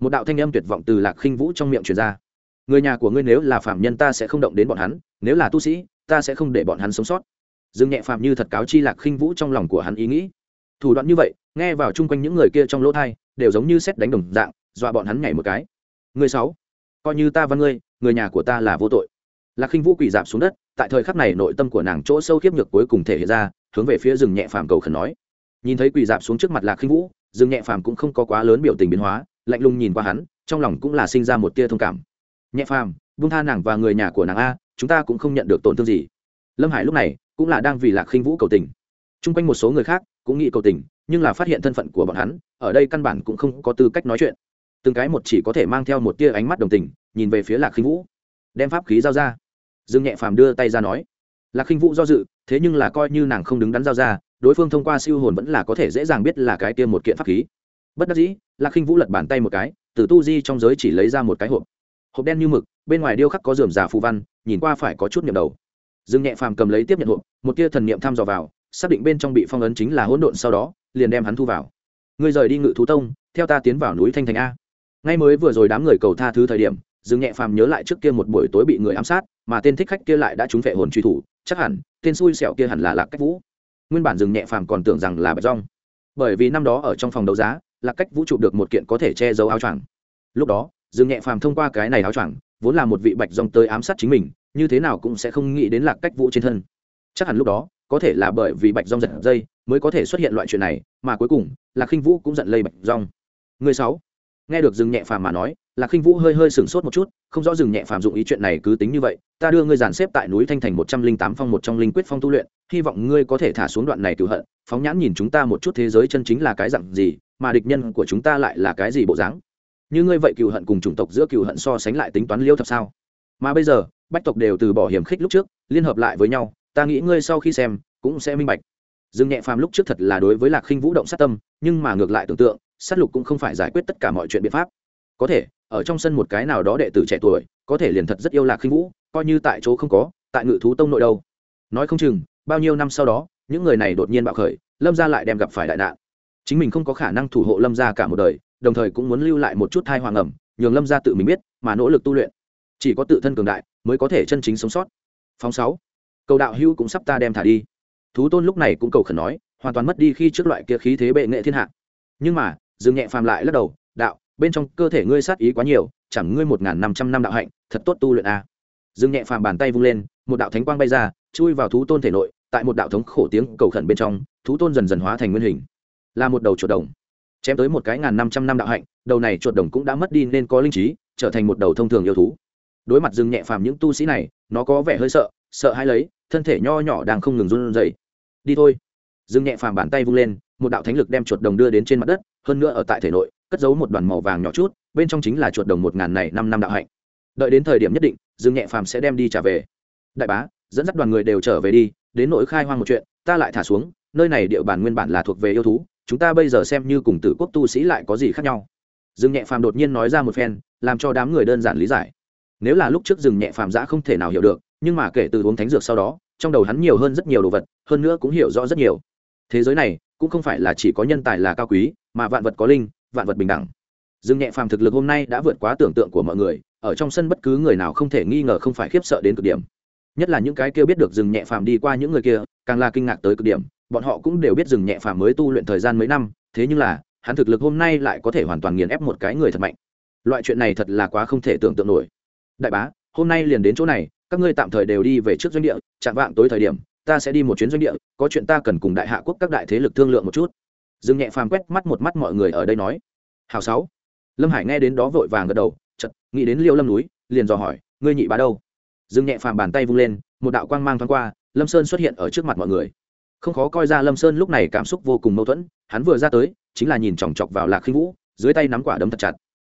Speaker 1: Một đạo thanh âm tuyệt vọng từ lạc khinh vũ trong miệng truyền ra. Người nhà của ngươi nếu là phạm nhân ta sẽ không động đến bọn hắn, nếu là tu sĩ, ta sẽ không để bọn hắn sống sót dương nhẹ phàm như thật cáo chi lạc khinh vũ trong lòng của hắn ý nghĩ. Thủ đoạn như vậy, nghe vào chung quanh những người kia trong lỗ thai, đều giống như xét đánh đồng dạng, dọa bọn hắn nhảy một cái. Người sáu, coi như ta văn ngươi, người nhà của ta là vô tội. Lạc khinh vũ quỳ dạp xuống đất, tại thời khắc này nội tâm của nàng chỗ sâu khiếp nhược cuối cùng thể hiện ra, hướng về phía rừng nhẹ phàm cầu khẩn nói. Nhìn thấy quỳ dạp xuống trước mặt lạc khinh vũ rừng nhẹ phàm cũng không có quá lớn biểu tình biến hóa, lạnh lùng nhìn qua hắn, trong lòng cũng là sinh ra một tia thông cảm. Nhẹ phàm, buông tha nàng và người nhà của nàng a, chúng ta cũng không nhận được tổn thương gì. Lâm hải lúc này cũng là đang vì lạc khinh vũ cầu tình. Chung quanh một số người khác cũng nghĩ cầu tình, nhưng là phát hiện thân phận của bọn hắn, ở đây căn bản cũng không có tư cách nói chuyện. Từng cái một chỉ có thể mang theo một tia ánh mắt đồng tình, nhìn về phía lạc khinh vũ. Đem pháp khí giao ra. Dương nhẹ phàm đưa tay ra nói. Lạc khinh vũ do dự, thế nhưng là coi như nàng không đứng đắn giao ra, đối phương thông qua siêu hồn vẫn là có thể dễ dàng biết là cái tiêm một kiện pháp khí. Bất đắc dĩ, lạc khinh vũ lật bàn tay một cái, từ tu di trong giới chỉ lấy ra một cái hộp. Hộp đen như mực, bên ngoài điêu khắc có dườm già phù văn, nhìn qua phải có chút nhầm đầu dương nhẹ phàm cầm lấy tiếp nhận hộp, một tia thần niệm thăm dò vào, xác định bên trong bị phong ấn chính là hỗn độn sau đó, liền đem hắn thu vào. Ngươi rời đi ngự thú tông, theo ta tiến vào núi thanh thành a. Ngay mới vừa rồi đám người cầu tha thứ thời điểm, dương nhẹ phàm nhớ lại trước kia một buổi tối bị người ám sát, mà tên thích khách kia lại đã trúng vệ hồn truy thủ, chắc hẳn, tên xui xẻo kia hẳn là lạc cách vũ. Nguyên bản dương nhẹ phàm còn tưởng rằng là bạch rong. Bởi vì năm đó ở trong phòng đấu giá, lạc cách vũ chụp được một kiện có thể che giấu áo choàng. Lúc đó, dương nhẹ phàm thông qua cái này áo choàng, vốn là một vị bạch rong tới ám sát chính mình như thế nào cũng sẽ không nghĩ đến lạc cách vũ trên thân. Chắc hẳn lúc đó, có thể là bởi vì bạch rong giật dây mới có thể xuất hiện loại chuyện này, mà cuối cùng, lạc khinh vũ cũng giận lây bạch rong người sáu. Nghe được dừng nhẹ phàm mà nói, lạc khinh vũ hơi hơi sửng sốt một chút, không rõ dừng nhẹ phàm dụng ý chuyện này cứ tính như vậy, ta đưa ngươi dàn xếp tại núi thanh thành một trăm linh tám phong một trong linh quyết phong tu luyện, hy vọng ngươi có thể thả xuống đoạn này cựu hận, phóng nhãn nhìn chúng ta một chút thế giới chân chính là cái dặn gì, mà địch nhân của chúng ta lại là cái gì bộ dáng? Như ngươi vậy cựu hận cùng chủng tộc giữa cựu hận so sánh lại tính toán liêu thật sao? Mà bây giờ bách tộc đều từ bỏ hiểm khích lúc trước, liên hợp lại với nhau, ta nghĩ ngươi sau khi xem, cũng sẽ minh bạch. Dương nhẹ phàm lúc trước thật là đối với lạc khinh vũ động sát tâm, nhưng mà ngược lại tưởng tượng, sát lục cũng không phải giải quyết tất cả mọi chuyện biện pháp. Có thể, ở trong sân một cái nào đó đệ tử trẻ tuổi, có thể liền thật rất yêu lạc khinh vũ, coi như tại chỗ không có, tại ngự thú tông nội đâu. Nói không chừng, bao nhiêu năm sau đó, những người này đột nhiên bạo khởi, lâm gia lại đem gặp phải đại nạn. Chính mình không có khả năng thủ hộ lâm gia cả một đời, đồng thời cũng muốn lưu lại một chút thai hoàng ẩm, nhường lâm gia tự mình biết, mà nỗ lực tu luyện chỉ có tự thân cường đại mới có thể chân chính sống sót. Phóng sáu, cầu đạo hữu cũng sắp ta đem thả đi. Thú tôn lúc này cũng cầu khẩn nói, hoàn toàn mất đi khi trước loại kia khí thế bệ nghệ thiên hạ. Nhưng mà dương nhẹ phàm lại lắc đầu, đạo, bên trong cơ thể ngươi sát ý quá nhiều, chẳng ngươi một n g h n năm trăm năm đạo hạnh, thật tốt tu luyện a. À. dương nhẹ phàm bàn tay vung lên, một đạo thánh quang bay ra, chui vào thú tôn thể nội, tại một đạo thống khổ tiếng cầu khẩn bên trong, thú tôn dần dần hóa thành nguyên hình. Là một đầu chuột đồng. Chém tới một cái ngàn năm trăm năm đạo hạnh, đầu này chuột đồng cũng đã mất đi nên có linh trí, trở thành một đầu thông thường yêu thú đối mặt dương nhẹ phàm những tu sĩ này, nó có vẻ hơi sợ sợ hãi lấy, thân thể nho nhỏ đang không ngừng run rẩy. Đi thôi. Dương nhẹ phàm bàn tay vung lên, một đạo thánh lực đem chuột đồng đưa đến trên mặt đất, hơn nữa ở tại thể nội, cất giấu một đoàn màu vàng nhỏ chút, bên trong chính là chuột đồng một ngàn này năm năm đạo hạnh. Đợi đến thời điểm nhất định dương nhẹ phàm sẽ đem đi trả về. Đại bá, dẫn dắt đoàn người đều trở về đi, đến nỗi khai hoang một chuyện, ta lại thả xuống, nơi này địa bàn nguyên bản là thuộc về yêu thú, chúng ta bây giờ xem như cùng tử quốc tu sĩ lại có gì khác nhau. Dương nhẹ phàm đột nhiên nói ra một phen, làm cho đám người đơn giản lý giải nếu là lúc trước rừng nhẹ phàm giã không thể nào hiểu được, nhưng mà kể từ uống thánh dược sau đó, trong đầu hắn nhiều hơn rất nhiều đồ vật, hơn nữa cũng hiểu rõ rất nhiều. Thế giới này, cũng không phải là chỉ có nhân tài là cao quý, mà vạn vật có linh, vạn vật bình đẳng. Rừng nhẹ phàm thực lực hôm nay đã vượt quá tưởng tượng của mọi người, ở trong sân bất cứ người nào không thể nghi ngờ không phải khiếp sợ đến cực điểm. Nhất là những cái kia biết được rừng nhẹ phàm đi qua những người kia, càng là kinh ngạc tới cực điểm, bọn họ cũng đều biết rừng nhẹ phàm mới tu luyện thời gian mấy năm, thế nhưng là, hắn thực lực hôm nay lại có thể hoàn toàn nghiền ép một cái người thật mạnh. Loại chuyện này thật là quá không thể tưởng tượng nổi đại bá, hôm nay liền đến chỗ này, các ngươi tạm thời đều đi về trước doanh địa, chạm vạng tối thời điểm, ta sẽ đi một chuyến doanh địa, có chuyện ta cần cùng đại hạ quốc các đại thế lực thương lượng một chút. Dương nhẹ phàm quét mắt một mắt mọi người ở đây nói. Hào sáu. Lâm hải nghe đến đó vội vàng gật đầu chật nghĩ đến liêu lâm núi, liền dò hỏi, ngươi nhị bá đâu? Dương nhẹ phàm bàn tay vung lên, một đạo quang mang thoáng qua, lâm sơn xuất hiện ở trước mặt mọi người. Không khó coi ra lâm sơn lúc này cảm xúc vô cùng mâu thuẫn, hắn vừa ra tới, chính là nhìn chòng chọc vào lạc khinh vũ, dưới tay nắm quả đấm thật chặt.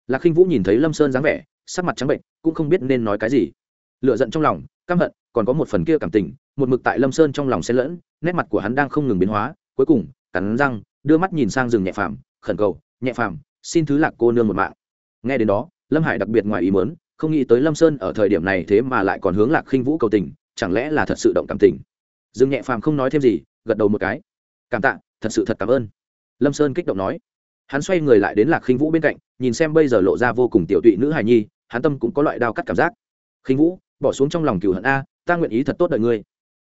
Speaker 1: Lạc khinh vũ nhìn thấy lâm sơn dáng vẻ sắc mặt trắng bệnh, cũng không biết nên nói cái gì. Lựa giận trong lòng, căm hận, còn có một phần kia cảm tình, một mực tại lâm sơn trong lòng xen lẫn, nét mặt của hắn đang không ngừng biến hóa, cuối cùng, cắn răng, đưa mắt nhìn sang rừng nhẹ phàm, khẩn cầu, nhẹ phàm, xin thứ lạc cô nương một mạng. Nghe đến đó, lâm hải đặc biệt ngoài ý mớn không nghĩ tới lâm sơn ở thời điểm này thế mà lại còn hướng lạc khinh vũ cầu tình, chẳng lẽ là thật sự động cảm tình? Dương nhẹ phàm không nói thêm gì, gật đầu một cái. Cảm tạ, thật sự thật cảm ơn. Lâm sơn kích động nói. Hắn xoay người lại đến lạc khinh vũ bên cạnh, nhìn xem bây giờ lộ ra vô cùng tiểu tụy nữ hài nhi hắn tâm cũng có loại đao cắt cảm giác. Khinh vũ, bỏ xuống trong lòng cừu hận a, ta nguyện ý thật tốt đợi ngươi.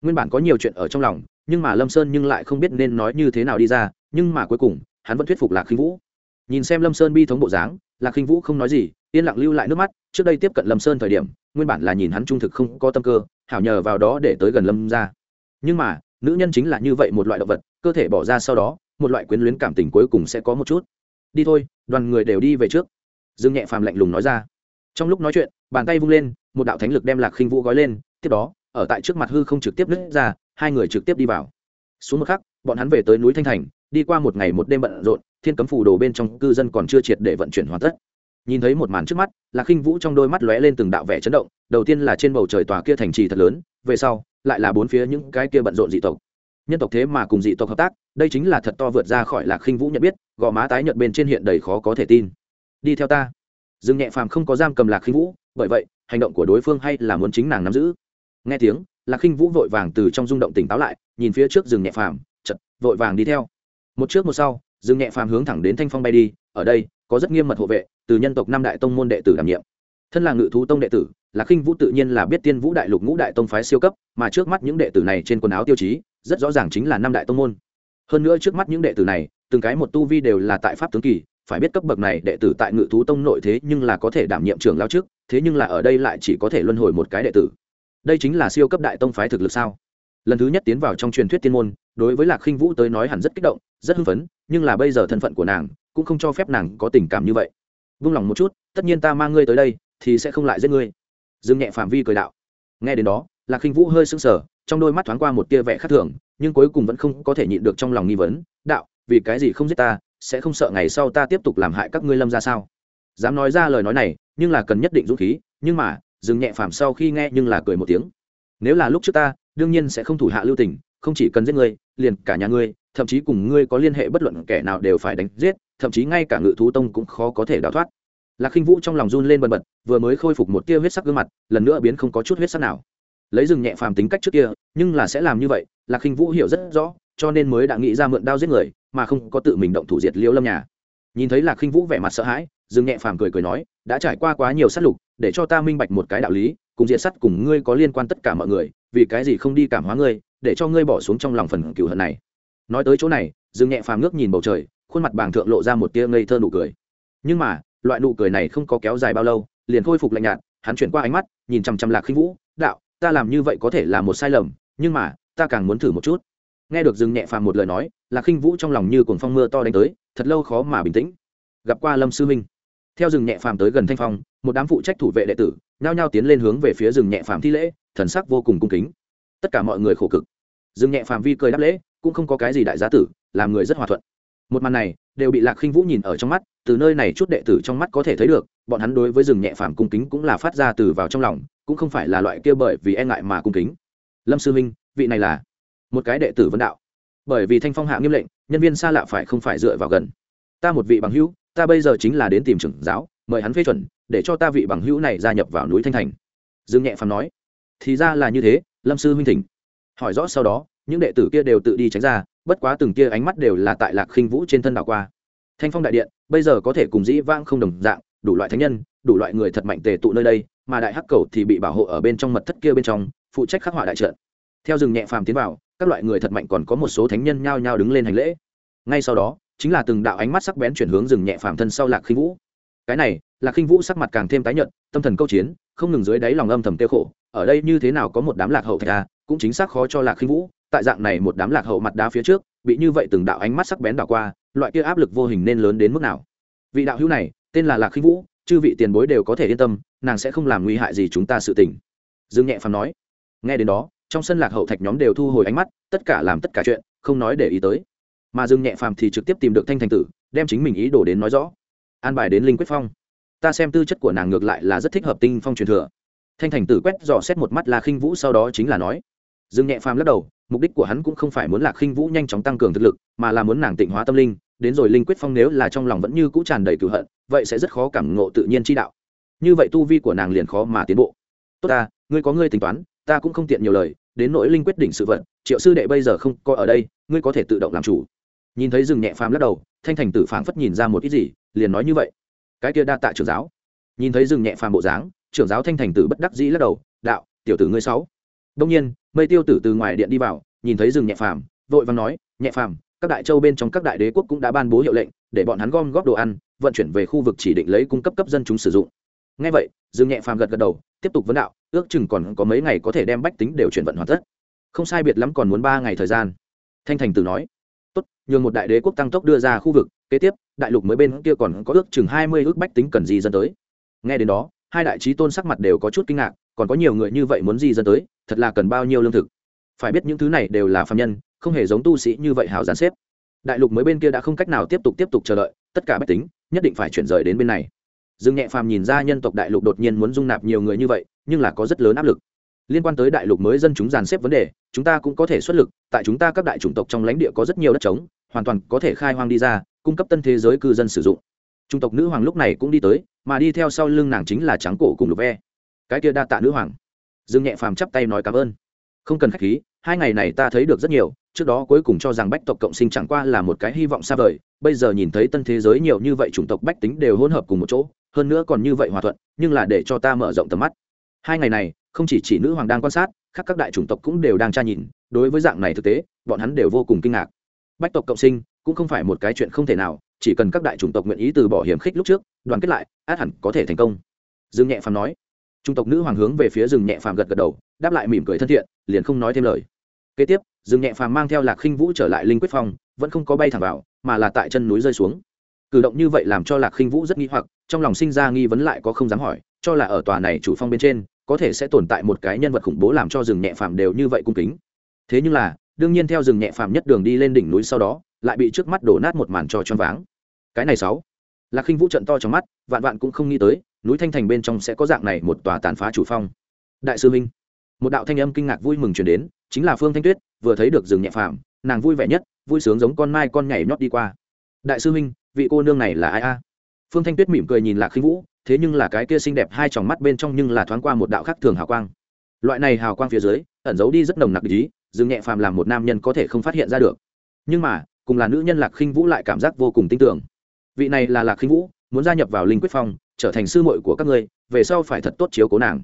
Speaker 1: Nguyên bản có nhiều chuyện ở trong lòng, nhưng mà lâm sơn nhưng lại không biết nên nói như thế nào đi ra, nhưng mà cuối cùng, hắn vẫn thuyết phục lạc khinh vũ. Nhìn xem lâm sơn bi thống bộ dáng, lạc khinh vũ không nói gì, yên lặng lưu lại nước mắt, trước đây tiếp cận lâm sơn thời điểm, nguyên bản là nhìn hắn trung thực không có tâm cơ, hảo nhờ vào đó để tới gần lâm ra. Nhưng mà, nữ nhân chính là như vậy một loại động vật, cơ thể bỏ ra sau đó, một loại quyến luyến cảm tình cuối cùng sẽ có một chút. Đi thôi, đoàn người đều đi về trước. Dương nhẹ phàm lạnh lùng nói ra trong lúc nói chuyện, bàn tay vung lên, một đạo thánh lực đem lạc khinh vũ gói lên, tiếp đó, ở tại trước mặt hư không trực tiếp nứt ra, hai người trực tiếp đi vào. Xuống một khắc, bọn hắn về tới núi thanh thành, đi qua một ngày một đêm bận rộn, thiên cấm phủ đồ bên trong cư dân còn chưa triệt để vận chuyển hoàn tất. Nhìn thấy một màn trước mắt, lạc khinh vũ trong đôi mắt lóe lên từng đạo vẻ chấn động, đầu tiên là trên bầu trời tòa kia thành trì thật lớn, về sau, lại là bốn phía những cái kia bận rộn dị tộc. Nhân tộc thế mà cùng dị tộc hợp tác, đây chính là thật to vượt ra khỏi lạc khinh vũ nhận biết, gò má tái nhợt bên trên hiện đầy khó có thể tin. Đi theo ta dương nhẹ phàm không có giam cầm lạc khinh vũ, bởi vậy, hành động của đối phương hay là muốn chính nàng nắm giữ. Nghe tiếng, lạc khinh vũ vội vàng từ trong rung động tỉnh táo lại, nhìn phía trước rừng nhẹ phàm chật vội vàng đi theo. Một trước một sau rừng nhẹ phàm hướng thẳng đến thanh phong bay đi, ở đây, có rất nghiêm mật hộ vệ, từ nhân tộc năm đại tông môn đệ tử đảm nhiệm. Thân là ngự thú tông đệ tử, lạc khinh vũ tự nhiên là biết tiên vũ đại lục ngũ đại tông phái siêu cấp, mà trước mắt những đệ tử này trên quần áo tiêu chí, rất rõ ràng chính là năm đại tông môn. Hơn nữa trước mắt những đệ tử này, từng cái một tu vi đều là tại pháp tướng kỳ phải biết cấp bậc này đệ tử tại ngự thú tông nội thế nhưng là có thể đảm nhiệm trưởng lao trước, thế nhưng là ở đây lại chỉ có thể luân hồi một cái đệ tử. Đây chính là siêu cấp đại tông phái thực lực sao? Lần thứ nhất tiến vào trong truyền thuyết tiên môn, đối với lạc khinh vũ tới nói hẳn rất kích động, rất hưng phấn, nhưng là bây giờ thân phận của nàng cũng không cho phép nàng có tình cảm như vậy. Vung lòng một chút, tất nhiên ta mang ngươi tới đây, thì sẽ không lại giết ngươi. Dương nhẹ phạm vi cười đạo. Nghe đến đó, lạc khinh vũ hơi sững sờ, trong đôi mắt thoáng qua một tia vẻ khác thường, nhưng cuối cùng vẫn không có thể nhịn được trong lòng nghi vấn, đạo, vì cái gì không giết ta sẽ không sợ ngày sau ta tiếp tục làm hại các ngươi lâm ra sao? Dám nói ra lời nói này, nhưng là cần nhất định dũng khí, nhưng mà, dừng nhẹ phàm sau khi nghe nhưng là cười một tiếng. Nếu là lúc trước ta, đương nhiên sẽ không thủ hạ lưu tình, không chỉ cần giết ngươi, liền cả nhà ngươi, thậm chí cùng ngươi có liên hệ bất luận kẻ nào đều phải đánh giết, thậm chí ngay cả ngự thú tông cũng khó có thể đào thoát. Lạc khinh vũ trong lòng run lên bần bật, vừa mới khôi phục một tia huyết sắc gương mặt, lần nữa biến không có chút huyết sắc nào. Lấy rừng nhẹ phàm tính cách trước kia, nhưng là sẽ làm như vậy, lạc khinh vũ hiểu rất rõ, cho nên mới đã nghĩ ra mượn đao giết người mà không có tự mình động thủ diệt liêu lâm nhà. Nhìn thấy lạc khinh vũ vẻ mặt sợ hãi, dương nhẹ phàm cười cười nói, đã trải qua quá nhiều sát lục, để cho ta minh bạch một cái đạo lý, cùng diệt sắt cùng ngươi có liên quan tất cả mọi người, vì cái gì không đi cảm hóa ngươi, để cho ngươi bỏ xuống trong lòng phần cựu hận này. Nói tới chỗ này, dương nhẹ phàm ngước nhìn bầu trời, khuôn mặt bàng thượng lộ ra một tia ngây thơ nụ cười. Nhưng mà, loại nụ cười này không có kéo dài bao lâu, liền khôi phục lạnh nhạt, hắn chuyển qua ánh mắt, nhìn chằm chằm lạc khinh vũ, đạo, ta làm như vậy có thể là một sai lầm, nhưng mà, ta càng muốn thử một chút nghe được dương nhẹ phàm một lời nói, lạc khinh vũ trong lòng như cuồng phong mưa to đánh tới, thật lâu khó mà bình tĩnh. Gặp qua lâm sư minh. Theo rừng nhẹ phàm tới gần thanh phong, một đám phụ trách thủ vệ đệ tử, nhao nhao tiến lên hướng về phía rừng nhẹ phàm thi lễ, thần sắc vô cùng cung kính. Tất cả mọi người khổ cực. Rừng nhẹ phàm vi cười đáp lễ, cũng không có cái gì đại giá tử, làm người rất hòa thuận. Một màn này, đều bị lạc khinh vũ nhìn ở trong mắt, từ nơi này chút đệ tử trong mắt có thể thấy được, bọn hắn đối với rừng nhẹ phàm cung kính cũng là phát ra từ vào trong lòng, cũng không phải là loại kia bởi vì e ngại mà cung kính. Lâm sư minh, vị này là? Một cái đệ tử vân đạo. Bởi vì thanh phong hạ nghiêm lệnh, nhân viên xa lạ phải không phải dựa vào gần. Ta một vị bằng hữu, ta bây giờ chính là đến tìm trưởng giáo, mời hắn phê chuẩn, để cho ta vị bằng hữu này gia nhập vào núi thanh thành. Dương nhẹ phàm nói. Thì ra là như thế, lâm sư huynh thỉnh. Hỏi rõ sau đó, những đệ tử kia đều tự đi tránh ra, bất quá từng kia ánh mắt đều là tại lạc khinh vũ trên thân đảo qua. Thanh phong đại điện, bây giờ có thể cùng dĩ vãng không đồng dạng, đủ loại thánh nhân, đủ loại người thật mạnh tề tụ nơi đây, mà đại hắc cầu thì bị bảo hộ ở bên trong mật thất kia bên trong, phụ trách khắc họa đại trận. Theo rừng nhẹ phàm tiến vào các loại người thật mạnh còn có một số thánh nhân nhao nhao đứng lên hành lễ. Ngay sau đó, chính là từng đạo ánh mắt sắc bén chuyển hướng rừng nhẹ phàm thân sau lạc khinh vũ. Cái này, lạc khinh vũ sắc mặt càng thêm tái nhợt, tâm thần câu chiến, không ngừng dưới đáy lòng âm thầm tiêu khổ. Ở đây như thế nào có một đám lạc hậu thạch a cũng chính xác khó cho lạc khinh vũ. Tại dạng này một đám lạc hậu mặt đá phía trước, bị như vậy từng đạo ánh mắt sắc bén đảo qua, loại kia áp lực vô hình nên lớn đến mức nào? Vị đạo hữu này, tên là lạc khinh vũ, chư vị tiền bối đều có thể yên tâm, nàng sẽ không làm nguy hại gì chúng ta sự tình. Dương nhẹ phàm nói. Nghe đến đó trong sân lạc hậu thạch nhóm đều thu hồi ánh mắt, tất cả làm tất cả chuyện, không nói để ý tới. Mà dương nhẹ phàm thì trực tiếp tìm được thanh thành tử, đem chính mình ý đồ đến nói rõ. An bài đến linh quyết phong. Ta xem tư chất của nàng ngược lại là rất thích hợp tinh phong truyền thừa. Thanh thành tử quét dò xét một mắt là khinh vũ sau đó chính là nói. Dương nhẹ phàm lắc đầu, mục đích của hắn cũng không phải muốn lạc khinh vũ nhanh chóng tăng cường thực lực, mà là muốn nàng tịnh hóa tâm linh, đến rồi linh quyết phong nếu là trong lòng vẫn như cũ tràn đầy cửu hận, vậy sẽ rất khó cảm ngộ tự nhiên chi đạo. Như vậy tu vi của nàng liền khó mà tiến bộ. Tốt ta, ngươi có ngươi tính toán ta cũng không tiện nhiều lời, đến nỗi linh quyết định sự vận triệu sư đệ bây giờ không có ở đây, ngươi có thể tự động làm chủ. Nhìn thấy rừng nhẹ phàm lắc đầu, thanh thành tử phảng phất nhìn ra một ít gì, liền nói như vậy. Cái kia đa tạ trưởng giáo. Nhìn thấy rừng nhẹ phàm bộ dáng, trưởng giáo thanh thành tử bất đắc dĩ lắc đầu, đạo, tiểu tử ngươi sáu. Đông nhiên, mây tiêu tử từ ngoài điện đi vào, nhìn thấy rừng nhẹ phàm, vội vàng nói, nhẹ phàm, các đại châu bên trong các đại đế quốc cũng đã ban bố hiệu lệnh, để bọn hắn gom góp đồ ăn, vận chuyển về khu vực chỉ định lấy cung cấp cấp dân chúng sử dụng ngay vậy, dương nhẹ phàm gật gật đầu, tiếp tục vấn đạo, ước chừng còn có mấy ngày có thể đem bách tính đều chuyển vận hoàn tất. Không sai biệt lắm còn muốn ba ngày thời gian. Thanh thành tử nói, tốt, nhường một đại đế quốc tăng tốc đưa ra khu vực, kế tiếp, đại lục mới bên kia còn có ước chừng hai mươi ước bách tính cần di dân tới. Nghe đến đó, hai đại trí tôn sắc mặt đều có chút kinh ngạc, còn có nhiều người như vậy muốn di dân tới, thật là cần bao nhiêu lương thực. Phải biết những thứ này đều là phạm nhân, không hề giống tu sĩ như vậy hào gián xếp. Đại lục mới bên kia đã không cách nào tiếp tục tiếp tục chờ đợi, tất cả bách tính nhất định phải chuyển rời đến bên này dương nhẹ phàm nhìn ra nhân tộc đại lục đột nhiên muốn dung nạp nhiều người như vậy, nhưng là có rất lớn áp lực. Liên quan tới đại lục mới dân chúng dàn xếp vấn đề, chúng ta cũng có thể xuất lực, tại chúng ta các đại chủng tộc trong lãnh địa có rất nhiều đất trống, hoàn toàn có thể khai hoang đi ra, cung cấp tân thế giới cư dân sử dụng. Chủng tộc nữ hoàng lúc này cũng đi tới, mà đi theo sau lưng nàng chính là trắng cổ cùng lục ve cái kia đa tạ nữ hoàng. Dương nhẹ phàm chắp tay nói cảm ơn. Không cần khách khí hai ngày này ta thấy được rất nhiều, trước đó cuối cùng cho rằng bách tộc cộng sinh chẳng qua là một cái hy vọng xa vời, bây giờ nhìn thấy tân thế giới nhiều như vậy chủng tộc bách tính đều hỗn hợp cùng một chỗ, hơn nữa còn như vậy hòa thuận, nhưng là để cho ta mở rộng tầm mắt. Hai ngày này, không chỉ chỉ nữ hoàng đang quan sát, khác các đại chủng tộc cũng đều đang tra nhìn, đối với dạng này thực tế, bọn hắn đều vô cùng kinh ngạc. Bách tộc cộng sinh cũng không phải một cái chuyện không thể nào, chỉ cần các đại chủng tộc nguyện ý từ bỏ hiểm khích lúc trước, đoàn kết lại, át hẳn có thể thành công. Dương nhẹ phàm nói. Chủng tộc nữ hoàng hướng về phía rừng nhẹ phàm gật gật đầu, đáp lại mỉm cười thân thiện, liền không nói thêm lời kế tiếp dương nhẹ phàm mang theo lạc khinh vũ trở lại linh quyết phong, vẫn không có bay thẳng vào, mà là tại chân núi rơi xuống. Cử động như vậy làm cho lạc khinh vũ rất nghi hoặc, trong lòng sinh ra nghi vấn lại có không dám hỏi, cho là ở tòa này chủ phong bên trên, có thể sẽ tồn tại một cái nhân vật khủng bố làm cho rừng nhẹ phàm đều như vậy cung kính. Thế nhưng là, đương nhiên theo rừng nhẹ phàm nhất đường đi lên đỉnh núi sau đó, lại bị trước mắt đổ nát một màn trò choáng váng. Cái này sáu. Lạc khinh vũ trận to trong mắt, vạn vạn cũng không nghĩ tới, núi thanh thành bên trong sẽ có dạng này một tòa tàn phá chủ phong. Đại sư minh, một đạo thanh âm kinh ngạc vui mừng chuyển đến chính là phương thanh tuyết, vừa thấy được rừng nhẹ phàm, nàng vui vẻ nhất, vui sướng giống con mai con nhảy nhót đi qua. Đại sư huynh, vị cô nương này là ai a? Phương thanh tuyết mỉm cười nhìn lạc khinh vũ, thế nhưng là cái kia xinh đẹp hai tròng mắt bên trong nhưng là thoáng qua một đạo khác thường hào quang. Loại này hào quang phía dưới, ẩn giấu đi rất nồng nặc ý, rừng nhẹ phàm làm một nam nhân có thể không phát hiện ra được. Nhưng mà, cùng là nữ nhân lạc khinh vũ lại cảm giác vô cùng tin tưởng. Vị này là lạc khinh vũ, muốn gia nhập vào linh quyết phong, trở thành sư muội của các ngươi, về sau phải thật tốt chiếu cố nàng.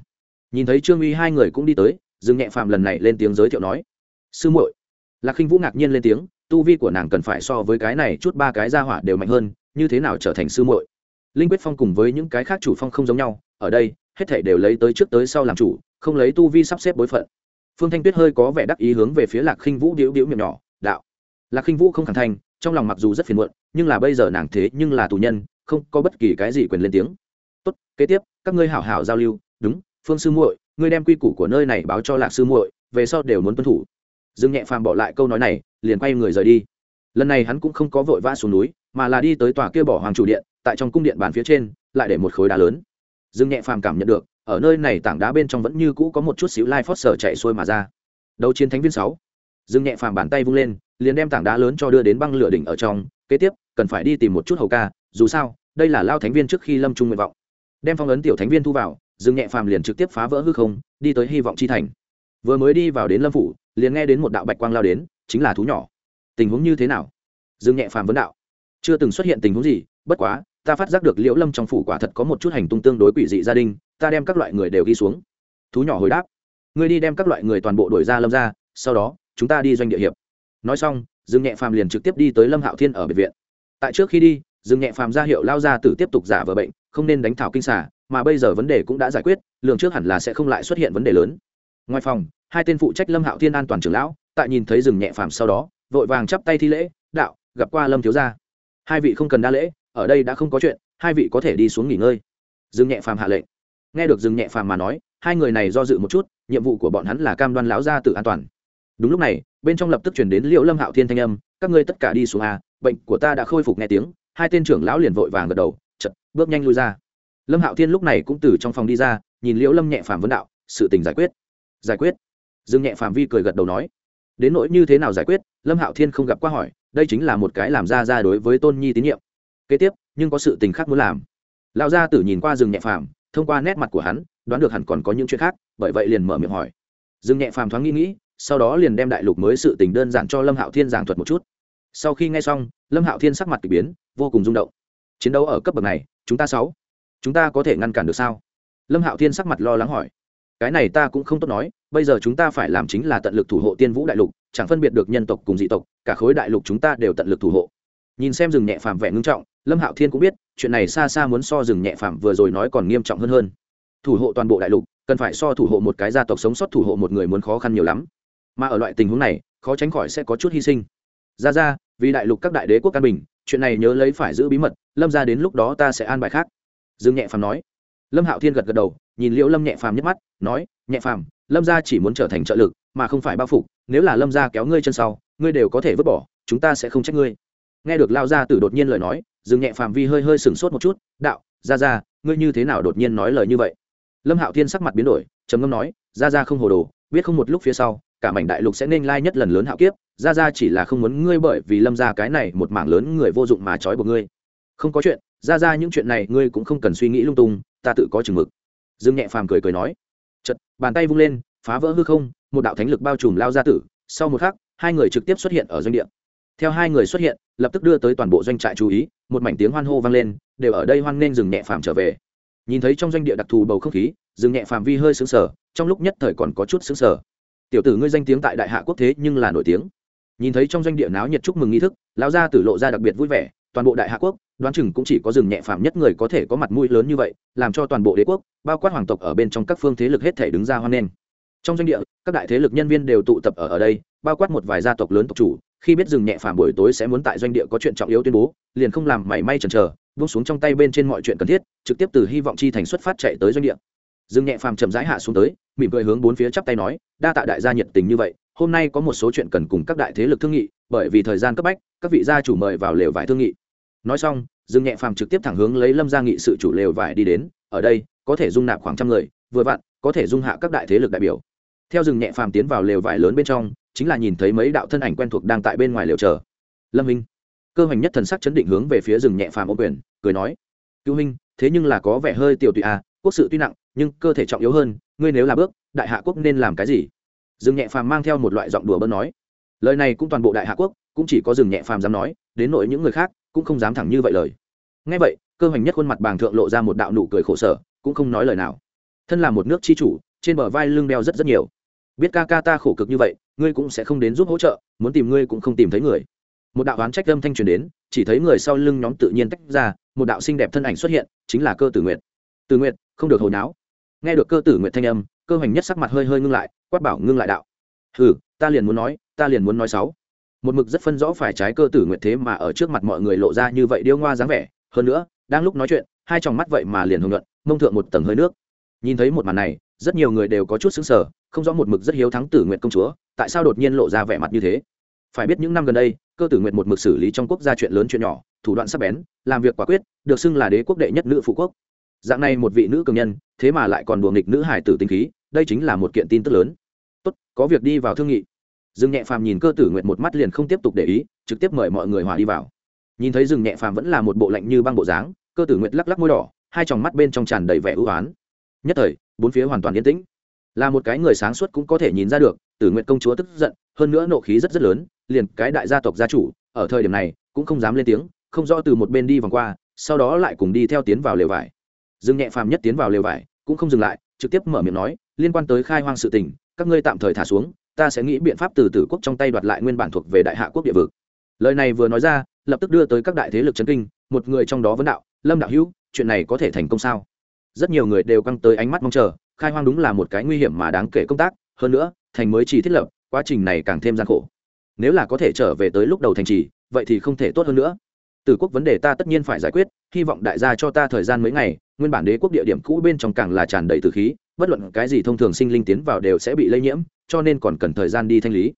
Speaker 1: Nhìn thấy trương uy hai người cũng đi tới dừng nhẹ phàm lần này lên tiếng giới thiệu nói, sư muội. Lạc khinh vũ ngạc nhiên lên tiếng, tu vi của nàng cần phải so với cái này chút ba cái gia hỏa đều mạnh hơn, như thế nào trở thành sư muội? Linh quyết phong cùng với những cái khác chủ phong không giống nhau, ở đây, hết thể đều lấy tới trước tới sau làm chủ, không lấy tu vi sắp xếp bối phận. Phương thanh tuyết hơi có vẻ đắc ý hướng về phía lạc khinh vũ điếu điếu miệng nhỏ, đạo. Lạc khinh vũ không khẳng thành, trong lòng mặc dù rất phiền muộn, nhưng là bây giờ nàng thế nhưng là tù nhân, không có bất kỳ cái gì quyền lên tiếng. Tốt, kế tiếp, các ngươi hảo hảo giao lưu, đúng, phương sư muội ngươi đem quy củ của nơi này báo cho lạc sư muội, về sau đều muốn tuân thủ. Dương nhẹ phàm bỏ lại câu nói này, liền quay người rời đi. Lần này hắn cũng không có vội vã xuống núi, mà là đi tới tòa kia bỏ hoàng chủ điện, tại trong cung điện bàn phía trên, lại để một khối đá lớn. Dương nhẹ phàm cảm nhận được, ở nơi này tảng đá bên trong vẫn như cũ có một chút xíu lai phót sở chạy xuôi mà ra. Đấu chiến thánh viên sáu. Dương nhẹ phàm bàn tay vung lên, liền đem tảng đá lớn cho đưa đến băng lửa đỉnh ở trong, kế tiếp, cần phải đi tìm một chút hầu ca, dù sao, đây là lao thánh viên trước khi lâm trung nguyện vọng. Đem phong ấn tiểu thánh viên thu vào dương nhẹ phàm liền trực tiếp phá vỡ hư không, đi tới hy vọng chi thành. Vừa mới đi vào đến lâm phủ, liền nghe đến một đạo bạch quang lao đến, chính là thú nhỏ. Tình huống như thế nào? Dương nhẹ phàm vấn đạo. Chưa từng xuất hiện tình huống gì, bất quá, ta phát giác được liễu lâm trong phủ quả thật có một chút hành tung tương đối quỷ dị gia đình, ta đem các loại người đều ghi xuống. Thú nhỏ hồi đáp. Ngươi đi đem các loại người toàn bộ đổi ra lâm ra sau đó, chúng ta đi doanh địa hiệp. Nói xong dương nhẹ phàm liền trực tiếp đi tới lâm hạo thiên ở biệt viện. Tại trước khi đi dương nhẹ phàm ra hiệu lao ra tử tiếp tục giả vờ bệnh, không nên đánh thảo kinh xả mà bây giờ vấn đề cũng đã giải quyết, lường trước hẳn là sẽ không lại xuất hiện vấn đề lớn. Ngoài phòng, hai tên phụ trách lâm hạo thiên an toàn trưởng lão, tại nhìn thấy rừng nhẹ phàm sau đó, vội vàng chắp tay thi lễ, đạo, gặp qua lâm thiếu gia. Hai vị không cần đa lễ, ở đây đã không có chuyện, hai vị có thể đi xuống nghỉ ngơi. Rừng nhẹ phàm hạ lệnh. Nghe được rừng nhẹ phàm mà nói, hai người này do dự một chút, nhiệm vụ của bọn hắn là cam đoan lão gia tự an toàn. Đúng lúc này, bên trong lập tức chuyển đến liệu lâm hạo thiên thanh âm, các ngươi tất cả đi xuống a, bệnh của ta đã khôi phục nghe tiếng. Hai tên trưởng lão liền vội vàng gật đầu chật bước nhanh lui ra lâm hạo thiên lúc này cũng từ trong phòng đi ra, nhìn liễu lâm nhẹ phàm vấn đạo, sự tình giải quyết. Giải quyết? Dương nhẹ phàm vi cười gật đầu nói. Đến nỗi như thế nào giải quyết? Lâm hạo thiên không gặp qua hỏi, đây chính là một cái làm ra ra đối với tôn nhi tín nhiệm. Kế tiếp, nhưng có sự tình khác muốn làm. Lão gia tử nhìn qua Dương nhẹ phàm, thông qua nét mặt của hắn, đoán được hẳn còn có những chuyện khác, bởi vậy liền mở miệng hỏi. Dương nhẹ phàm thoáng nghĩ nghĩ, sau đó liền đem đại lục mới sự tình đơn giản cho lâm hạo thiên giảng thuật một chút. Sau khi nghe xong, lâm hạo thiên sắc mặt k ỳ biến, vô cùng rung động. Chiến đấu ở cấp bậc này, chúng ta sáu chúng ta có thể ngăn cản được sao? Lâm hạo thiên sắc mặt lo lắng hỏi. Cái này ta cũng không tốt nói, bây giờ chúng ta phải làm chính là tận lực thủ hộ tiên vũ đại lục, chẳng phân biệt được nhân tộc cùng dị tộc, cả khối đại lục chúng ta đều tận lực thủ hộ. Nhìn xem rừng nhẹ phàm vẻ ngưng trọng, lâm hạo thiên cũng biết, chuyện này xa xa muốn so rừng nhẹ phàm vừa rồi nói còn nghiêm trọng hơn hơn. Thủ hộ toàn bộ đại lục, cần phải so thủ hộ một cái gia tộc sống sót thủ hộ một người muốn khó khăn nhiều lắm. Mà ở loại tình huống này, khó tránh khỏi sẽ có chút hy sinh. Ra ra, vì đại lục các đại đế quốc căn bình, chuyện này nhớ lấy phải giữ bí mật, lâm ra đến lúc đó ta sẽ an bài khác dương nhẹ phàm nói. Lâm hạo thiên gật gật đầu, nhìn liễu lâm nhẹ phàm nhấc mắt, nói, nhẹ phàm, lâm gia chỉ muốn trở thành trợ lực, mà không phải bao phục, nếu là lâm gia kéo ngươi chân sau, ngươi đều có thể vứt bỏ, chúng ta sẽ không trách ngươi. Nghe được lao gia tử đột nhiên lời nói, dương nhẹ phàm vi hơi hơi sửng sốt một chút, đạo ra ra ngươi như thế nào đột nhiên nói lời như vậy? Lâm hạo thiên sắc mặt biến đổi, trầm ngâm nói ra ra không hồ đồ, biết không một lúc phía sau, cả mảnh đại lục sẽ nên lai nhất lần lớn hạo kiếp ra ra chỉ là không muốn ngươi bởi vì lâm ra cái này một mảng lớn người vô dụng mà trói buộc ngươi. Không có chuyện ra ra những chuyện này ngươi cũng không cần suy nghĩ lung tung, ta tự có chừng mực. Dương nhẹ phàm cười cười nói. Chật bàn tay vung lên, phá vỡ hư không, một đạo thánh lực bao trùm lao ra tử. Sau một khắc, hai người trực tiếp xuất hiện ở doanh địa. Theo hai người xuất hiện, lập tức đưa tới toàn bộ doanh trại chú ý, một mảnh tiếng hoan hô vang lên, đều ở đây hoan nghênh dừng nhẹ phàm trở về. Nhìn thấy trong doanh địa đặc thù bầu không khí dừng nhẹ phàm vi hơi xứng sở trong lúc nhất thời còn có chút xứng sở tiểu tử ngươi danh tiếng tại đại hạ quốc thế nhưng là nổi tiếng. Nhìn thấy trong doanh địa náo nhiệt chúc mừng nghi thức, lão gia tử lộ ra đặc biệt vui vẻ toàn bộ đại hạ quốc, đoán chừng cũng chỉ có rừng nhẹ phàm nhất người có thể có mặt mũi lớn như vậy, làm cho toàn bộ đế quốc, bao quát hoàng tộc ở bên trong các phương thế lực hết thể đứng ra hoan nghênh. Trong doanh địa, các đại thế lực nhân viên đều tụ tập ở ở đây, bao quát một vài gia tộc lớn tộc chủ, khi biết rừng nhẹ phàm buổi tối sẽ muốn tại doanh địa có chuyện trọng yếu tuyên bố, liền không làm mảy may chần chờ, buông xuống trong tay bên trên mọi chuyện cần thiết, trực tiếp từ hy vọng chi thành xuất phát chạy tới doanh địa. Rừng nhẹ phàm chậm rãi hạ xuống tới, mỉm cười hướng bốn phía chắp tay nói, đa tạ đại gia nhiệt tình như vậy, hôm nay có một số chuyện cần cùng các đại thế lực thương nghị, bởi vì thời gian cấp bách, các vị gia chủ mời vào lều vải thương nghị nói xong, dương nhẹ phàm trực tiếp thẳng hướng lấy lâm gia nghị sự chủ lều vải đi đến, ở đây, có thể dung nạp khoảng trăm người, vừa vặn, có thể dung hạ các đại thế lực đại biểu. Theo rừng nhẹ phàm tiến vào lều vải lớn bên trong, chính là nhìn thấy mấy đạo thân ảnh quen thuộc đang tại bên ngoài lều chờ. Lâm minh. Cơ hoành nhất thần sắc chấn định hướng về phía rừng nhẹ phàm ô quyền, cười nói cứu huynh thế nhưng là có vẻ hơi tiểu tụy à quốc sự tuy nặng, nhưng cơ thể trọng yếu hơn, ngươi nếu là bước, đại hạ quốc nên làm cái gì? Rừng nhẹ phàm mang theo một loại giọng đùa bơn nói, lời này cũng toàn bộ đại hạ quốc, cũng chỉ có rừng nhẹ phàm dám nói, đến nội những người khác cũng không dám thẳng như vậy lời. Ngay vậy, cơ hoành nhất khuôn mặt bàng thượng lộ ra một đạo nụ cười khổ sở, cũng không nói lời nào. Thân là một nước chi chủ, trên bờ vai lưng đeo rất rất nhiều. Biết ca ca ta khổ cực như vậy, ngươi cũng sẽ không đến giúp hỗ trợ, muốn tìm ngươi cũng không tìm thấy người. Một đạo oán trách âm thanh truyền đến, chỉ thấy người sau lưng nhóm tự nhiên tách ra, một đạo xinh đẹp thân ảnh xuất hiện, chính là cơ tử nguyện tử nguyện không được hồi náo. Nghe được cơ tử nguyện thanh âm, cơ hoành nhất sắc mặt hơi hơi ngưng lại, quát bảo ngưng lại đạo. Hừ, ta liền muốn nói, ta liền muốn nói sáu một mực rất phân rõ phải trái cơ tử nguyện thế mà ở trước mặt mọi người lộ ra như vậy điêu ngoa dáng vẻ. Hơn nữa, đang lúc nói chuyện, hai tròng mắt vậy mà liền hưởng luận mông thượng một tầng hơi nước. Nhìn thấy một màn này, rất nhiều người đều có chút xứng sở không rõ một mực rất hiếu thắng tử nguyện công chúa, tại sao đột nhiên lộ ra vẻ mặt như thế? Phải biết những năm gần đây, cơ tử nguyện một mực xử lý trong quốc gia chuyện lớn chuyện nhỏ, thủ đoạn sắc bén, làm việc quả quyết, được xưng là đế quốc đệ nhất nữ phụ quốc. Dạng này một vị nữ cường nhân, thế mà lại còn đùa nghịch nữ hải tử tinh khí, đây chính là một kiện tin tức lớn. Tốt, có việc đi vào thương nghị dương nhẹ phàm nhìn cơ tử nguyện một mắt liền không tiếp tục để ý, trực tiếp mời mọi người hòa đi vào. Nhìn thấy dương nhẹ phàm vẫn là một bộ lạnh như băng bộ dáng, cơ tử nguyện lắc lắc môi đỏ, hai tròng mắt bên trong tràn đầy vẻ ưu oán nhất thời, bốn phía hoàn toàn yên tĩnh. Là một cái người sáng suốt cũng có thể nhìn ra được, tử nguyện công chúa tức giận, hơn nữa nộ khí rất rất lớn, liền cái đại gia tộc gia chủ, ở thời điểm này, cũng không dám lên tiếng, không rõ từ một bên đi vòng qua, sau đó lại cùng đi theo tiến vào lều vải. Dương nhẹ phàm nhất tiến vào lều vải, cũng không dừng lại, trực tiếp mở miệng nói, liên quan tới khai hoang sự tình, các ngươi tạm thời thả xuống ta sẽ nghĩ biện pháp từ tử quốc trong tay đoạt lại nguyên bản thuộc về đại hạ quốc địa vực. Lời này vừa nói ra, lập tức đưa tới các đại thế lực chấn kinh, một người trong đó vấn đạo, lâm đạo hữu, chuyện này có thể thành công sao? Rất nhiều người đều căng tới ánh mắt mong chờ, khai hoang đúng là một cái nguy hiểm mà đáng kể công tác, hơn nữa, thành mới chỉ thiết lập, quá trình này càng thêm gian khổ. Nếu là có thể trở về tới lúc đầu thành trì, vậy thì không thể tốt hơn nữa. Từ quốc vấn đề ta tất nhiên phải giải quyết, hy vọng đại gia cho ta thời gian mấy ngày, nguyên bản đế quốc địa điểm cũ bên trong càng là tràn đầy từ khí bất luận cái gì thông thường sinh linh tiến vào đều sẽ bị lây nhiễm, cho nên còn cần thời gian đi thanh lý.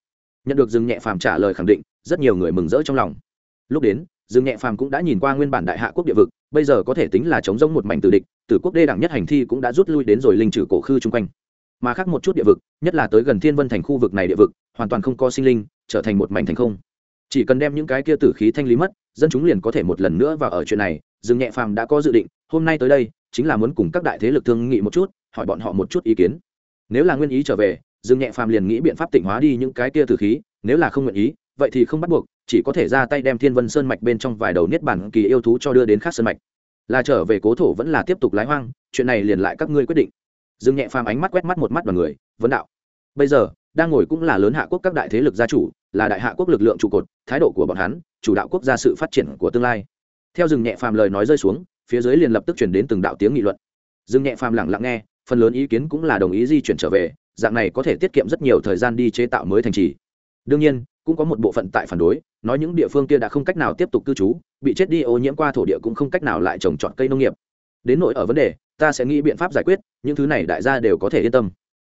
Speaker 1: Nhận được dương nhẹ phàm trả lời khẳng định, rất nhiều người mừng rỡ trong lòng. Lúc đến, dương nhẹ phàm cũng đã nhìn qua nguyên bản đại hạ quốc địa vực, bây giờ có thể tính là chống rông một mảnh từ địch, tử quốc đê đẳng nhất hành thi cũng đã rút lui đến rồi linh trừ cổ khư chung quanh. Mà khác một chút địa vực, nhất là tới gần thiên vân thành khu vực này địa vực, hoàn toàn không có sinh linh, trở thành một mảnh thành không. Chỉ cần đem những cái kia tử khí thanh lý mất, dân chúng liền có thể một lần nữa vào ở chuyện này, dương nhẹ phàm đã có dự định, hôm nay tới đây, chính là muốn cùng các đại thế lực thương nghị một chút hỏi bọn họ một chút ý kiến. Nếu là nguyên ý trở về, dương nhẹ phàm liền nghĩ biện pháp tịnh hóa đi những cái kia tử khí, nếu là không nguyện ý, vậy thì không bắt buộc, chỉ có thể ra tay đem thiên vân sơn mạch bên trong vài đầu niết bản kỳ yêu thú cho đưa đến khác sơn mạch. Là trở về cố thổ vẫn là tiếp tục lái hoang, chuyện này liền lại các ngươi quyết định. Dương nhẹ phàm ánh mắt quét mắt một mắt vào người, vấn đạo. Bây giờ, đang ngồi cũng là lớn hạ quốc các đại thế lực gia chủ, là đại hạ quốc lực lượng trụ cột, thái độ của bọn hắn, chủ đạo quốc gia sự phát triển của tương lai. Theo Dương nhẹ phàm lời nói rơi xuống, phía dưới liền lập tức chuyển đến từng đạo tiếng nghị luận. Dương nhẹ phàm lặng lặng nghe phần lớn ý kiến cũng là đồng ý di chuyển trở về, dạng này có thể tiết kiệm rất nhiều thời gian đi chế tạo mới thành trì. Đương nhiên, cũng có một bộ phận tại phản đối, nói những địa phương kia đã không cách nào tiếp tục cư trú, bị chết đi ô nhiễm qua thổ địa cũng không cách nào lại trồng trọt cây nông nghiệp. Đến nỗi ở vấn đề, ta sẽ nghĩ biện pháp giải quyết, những thứ này đại gia đều có thể yên tâm.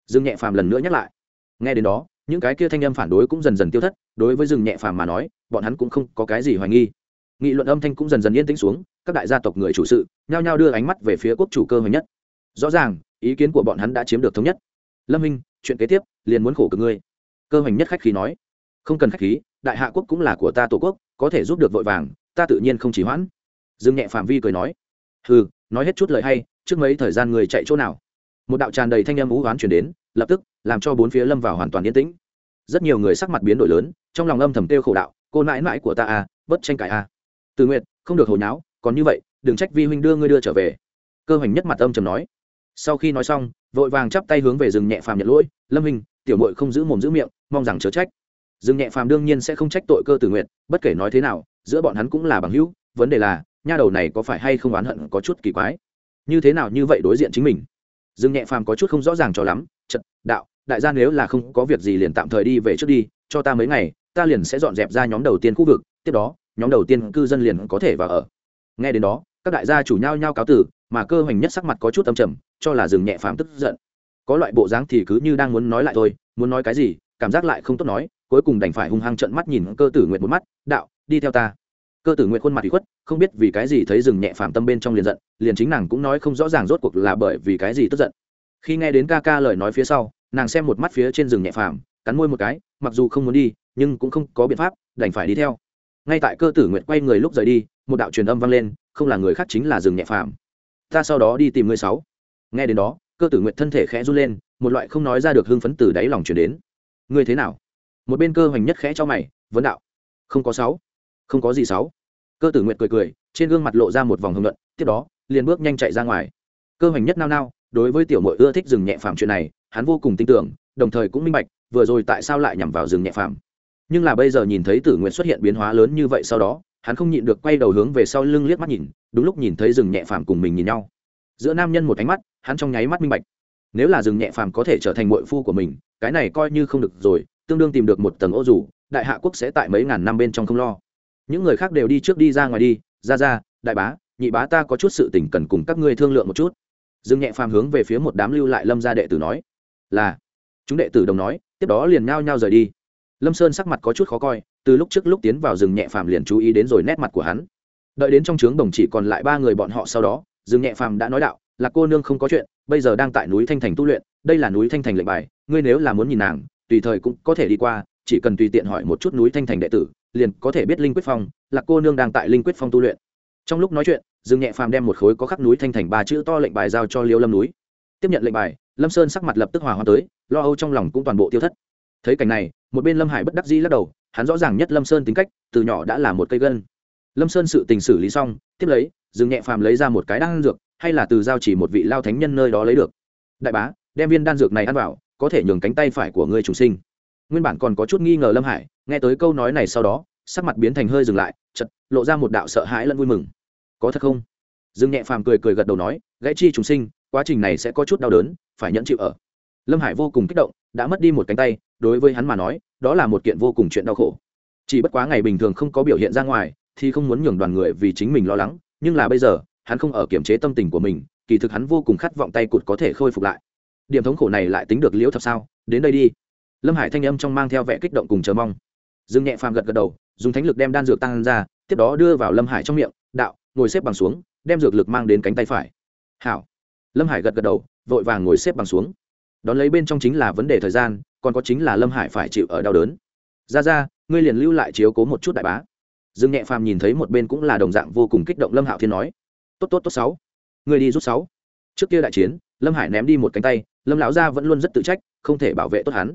Speaker 1: Dương nhẹ phàm lần nữa nhắc lại. Nghe đến đó, những cái kia thanh âm phản đối cũng dần dần tiêu thất, đối với rừng nhẹ phàm mà nói, bọn hắn cũng không có cái gì hoài nghi. Nghị luận âm thanh cũng dần dần yên tĩnh xuống, các đại gia tộc người chủ sự, nhao nhao đưa ánh mắt về phía quốc chủ cơ hoành nhất. Rõ ràng ý kiến của bọn hắn đã chiếm được thống nhất. Lâm minh, chuyện kế tiếp, liền muốn khổ cực ngươi. Cơ hoành nhất khách khí nói. Không cần khách khí, đại hạ quốc cũng là của ta tổ quốc, có thể giúp được vội vàng, ta tự nhiên không chỉ hoãn. Dương nhẹ phạm vi cười nói. Hừ, nói hết chút lời hay, trước mấy thời gian người chạy chỗ nào? Một đạo tràn đầy thanh âm ú oán chuyển đến, lập tức, làm cho bốn phía lâm vào hoàn toàn yên tĩnh. Rất nhiều người sắc mặt biến đổi lớn, trong lòng âm thầm tiêu khổ đạo, cô nãi mãi của ta à bất tranh cãi à. Từ nguyện không được hồi nháo, còn như vậy, đừng trách vi huynh đưa ngươi đưa trở về. Cơ hoành nhất mặt âm trầm nói sau khi nói xong, vội vàng chắp tay hướng về rừng nhẹ phàm nhận lỗi, lâm hình tiểu mội không giữ mồm giữ miệng, mong rằng chớ trách. Rừng nhẹ phàm đương nhiên sẽ không trách tội cơ tử nguyện bất kể nói thế nào, giữa bọn hắn cũng là bằng hữu, vấn đề là, nha đầu này có phải hay không oán hận có chút kỳ quái. Như thế nào như vậy đối diện chính mình? Rừng nhẹ phàm có chút không rõ ràng cho lắm trận đạo, đại gia nếu là không có việc gì liền tạm thời đi về trước đi, cho ta mấy ngày, ta liền sẽ dọn dẹp ra nhóm đầu tiên khu vực, tiếp đó, nhóm đầu tiên cư dân liền có thể vào ở. Nghe đến đó, các đại gia chủ nhau nhau cáo tử mà cơ hoành nhất sắc mặt có chút âm trầm, cho là dừng nhẹ phàm tức giận. Có loại bộ dáng thì cứ như đang muốn nói lại thôi, muốn nói cái gì, cảm giác lại không tốt nói, cuối cùng đành phải hung hăng trận mắt nhìn cơ tử nguyện một mắt, đạo, đi theo ta. Cơ tử nguyện khuôn mặt bị khuất, không biết vì cái gì thấy dừng nhẹ phàm tâm bên trong liền giận, liền chính nàng cũng nói không rõ ràng rốt cuộc là bởi vì cái gì tức giận. Khi nghe đến ca ca lời nói phía sau, nàng xem một mắt phía trên rừng nhẹ phàm, cắn môi một cái, mặc dù không muốn đi, nhưng cũng không có biện pháp, đành phải đi theo. Ngay tại cơ tử nguyện quay người lúc rời đi, một đạo truyền âm vang lên, không là người khác chính là rừng nhẹ phàm ta sau đó đi tìm người sáu. Nghe đến đó, cơ tử nguyện thân thể khẽ run lên, một loại không nói ra được hưng phấn từ đáy lòng chuyển đến. Ngươi thế nào? Một bên cơ hoành nhất khẽ cho mày, vấn đạo. Không có sáu. Không có gì sáu. Cơ tử nguyện cười cười, trên gương mặt lộ ra một vòng hưng luận, tiếp đó, liền bước nhanh chạy ra ngoài. Cơ hoành nhất nao nao, đối với tiểu mội ưa thích dừng nhẹ phàm chuyện này, hắn vô cùng tin tưởng, đồng thời cũng minh bạch, vừa rồi tại sao lại nhằm vào rừng nhẹ phàm. Nhưng là bây giờ nhìn thấy tử nguyện xuất hiện biến hóa lớn như vậy sau đó hắn không nhịn được quay đầu hướng về sau lưng liếc mắt nhìn, đúng lúc nhìn thấy rừng nhẹ phàm cùng mình nhìn nhau. Giữa nam nhân một ánh mắt, hắn trong nháy mắt minh bạch. Nếu là rừng nhẹ phàm có thể trở thành mội phu của mình, cái này coi như không được rồi, tương đương tìm được một tầng ô dù, đại hạ quốc sẽ tại mấy ngàn năm bên trong không lo. Những người khác đều đi trước đi ra ngoài đi, ra ra, đại bá, nhị bá ta có chút sự tình cần cùng các ngươi thương lượng một chút. Dương nhẹ phàm hướng về phía một đám lưu lại lâm gia đệ tử nói, là. Chúng đệ tử đồng nói, tiếp đó liền nhao nhao rời đi. Lâm sơn sắc mặt có chút khó coi từ lúc trước lúc tiến vào rừng nhẹ phàm liền chú ý đến rồi nét mặt của hắn. Đợi đến trong trướng đồng chỉ còn lại ba người bọn họ sau đó, rừng nhẹ phàm đã nói đạo là cô nương không có chuyện, bây giờ đang tại núi thanh thành tu luyện, đây là núi thanh thành lệnh bài, ngươi nếu là muốn nhìn nàng, tùy thời cũng có thể đi qua, chỉ cần tùy tiện hỏi một chút núi thanh thành đệ tử, liền có thể biết linh quyết phong là cô nương đang tại linh quyết phong tu luyện. Trong lúc nói chuyện dương nhẹ phàm đem một khối có khắc núi thanh thành ba chữ to lệnh bài giao cho liêu lâm núi. Tiếp nhận lệnh bài, lâm sơn sắc mặt lập tức hòa hoa tới, lo âu trong lòng cũng toàn bộ tiêu thất. Thấy cảnh này, một bên lâm hải bất đắc dĩ lắc đầu hắn rõ ràng nhất lâm sơn tính cách, từ nhỏ đã là một cây gân. Lâm sơn sự tình xử lý xong, tiếp lấy, dương nhẹ phàm lấy ra một cái đan dược, hay là từ giao chỉ một vị lao thánh nhân nơi đó lấy được. Đại bá, đem viên đan dược này ăn vào, có thể nhường cánh tay phải của ngươi chủ sinh. Nguyên bản còn có chút nghi ngờ lâm hải, nghe tới câu nói này sau đó, sắc mặt biến thành hơi dừng lại chật lộ ra một đạo sợ hãi lẫn vui mừng. Có thật không? Dương nhẹ phàm cười cười gật đầu nói, gãy chi trùng sinh, quá trình này sẽ có chút đau đớn, phải nhẫn chịu ở. Lâm hải vô cùng kích động, đã mất đi một cánh tay đối với hắn mà nói, đó là một kiện vô cùng chuyện đau khổ. Chỉ bất quá ngày bình thường không có biểu hiện ra ngoài, thì không muốn nhường đoàn người vì chính mình lo lắng, nhưng là bây giờ, hắn không ở kiểm chế tâm tình của mình, kỳ thực hắn vô cùng khát vọng tay cụt có thể khôi phục lại. Điểm thống khổ này lại tính được liễu thập sao? Đến đây đi. Lâm hải thanh âm trong mang theo vẻ kích động cùng chờ mong. Dương nhẹ phàm gật gật đầu, dùng thánh lực đem đan dược tăng ra, tiếp đó đưa vào lâm hải trong miệng, đạo, ngồi xếp bằng xuống, đem dược lực mang đến cánh tay phải. Hảo. Lâm hải gật gật đầu, vội vàng ngồi xếp bằng xuống. Đón lấy bên trong chính là vấn đề thời gian còn có chính là lâm hải phải chịu ở đau đớn. Ra ra ngươi liền lưu lại chiếu cố một chút đại bá. Dương nhẹ phàm nhìn thấy một bên cũng là đồng dạng vô cùng kích động lâm hạo thiên nói, tốt tốt tốt, sáu. Ngươi đi rút sáu. Trước kia đại chiến, lâm hải ném đi một cánh tay, lâm lão gia vẫn luôn rất tự trách, không thể bảo vệ tốt hắn.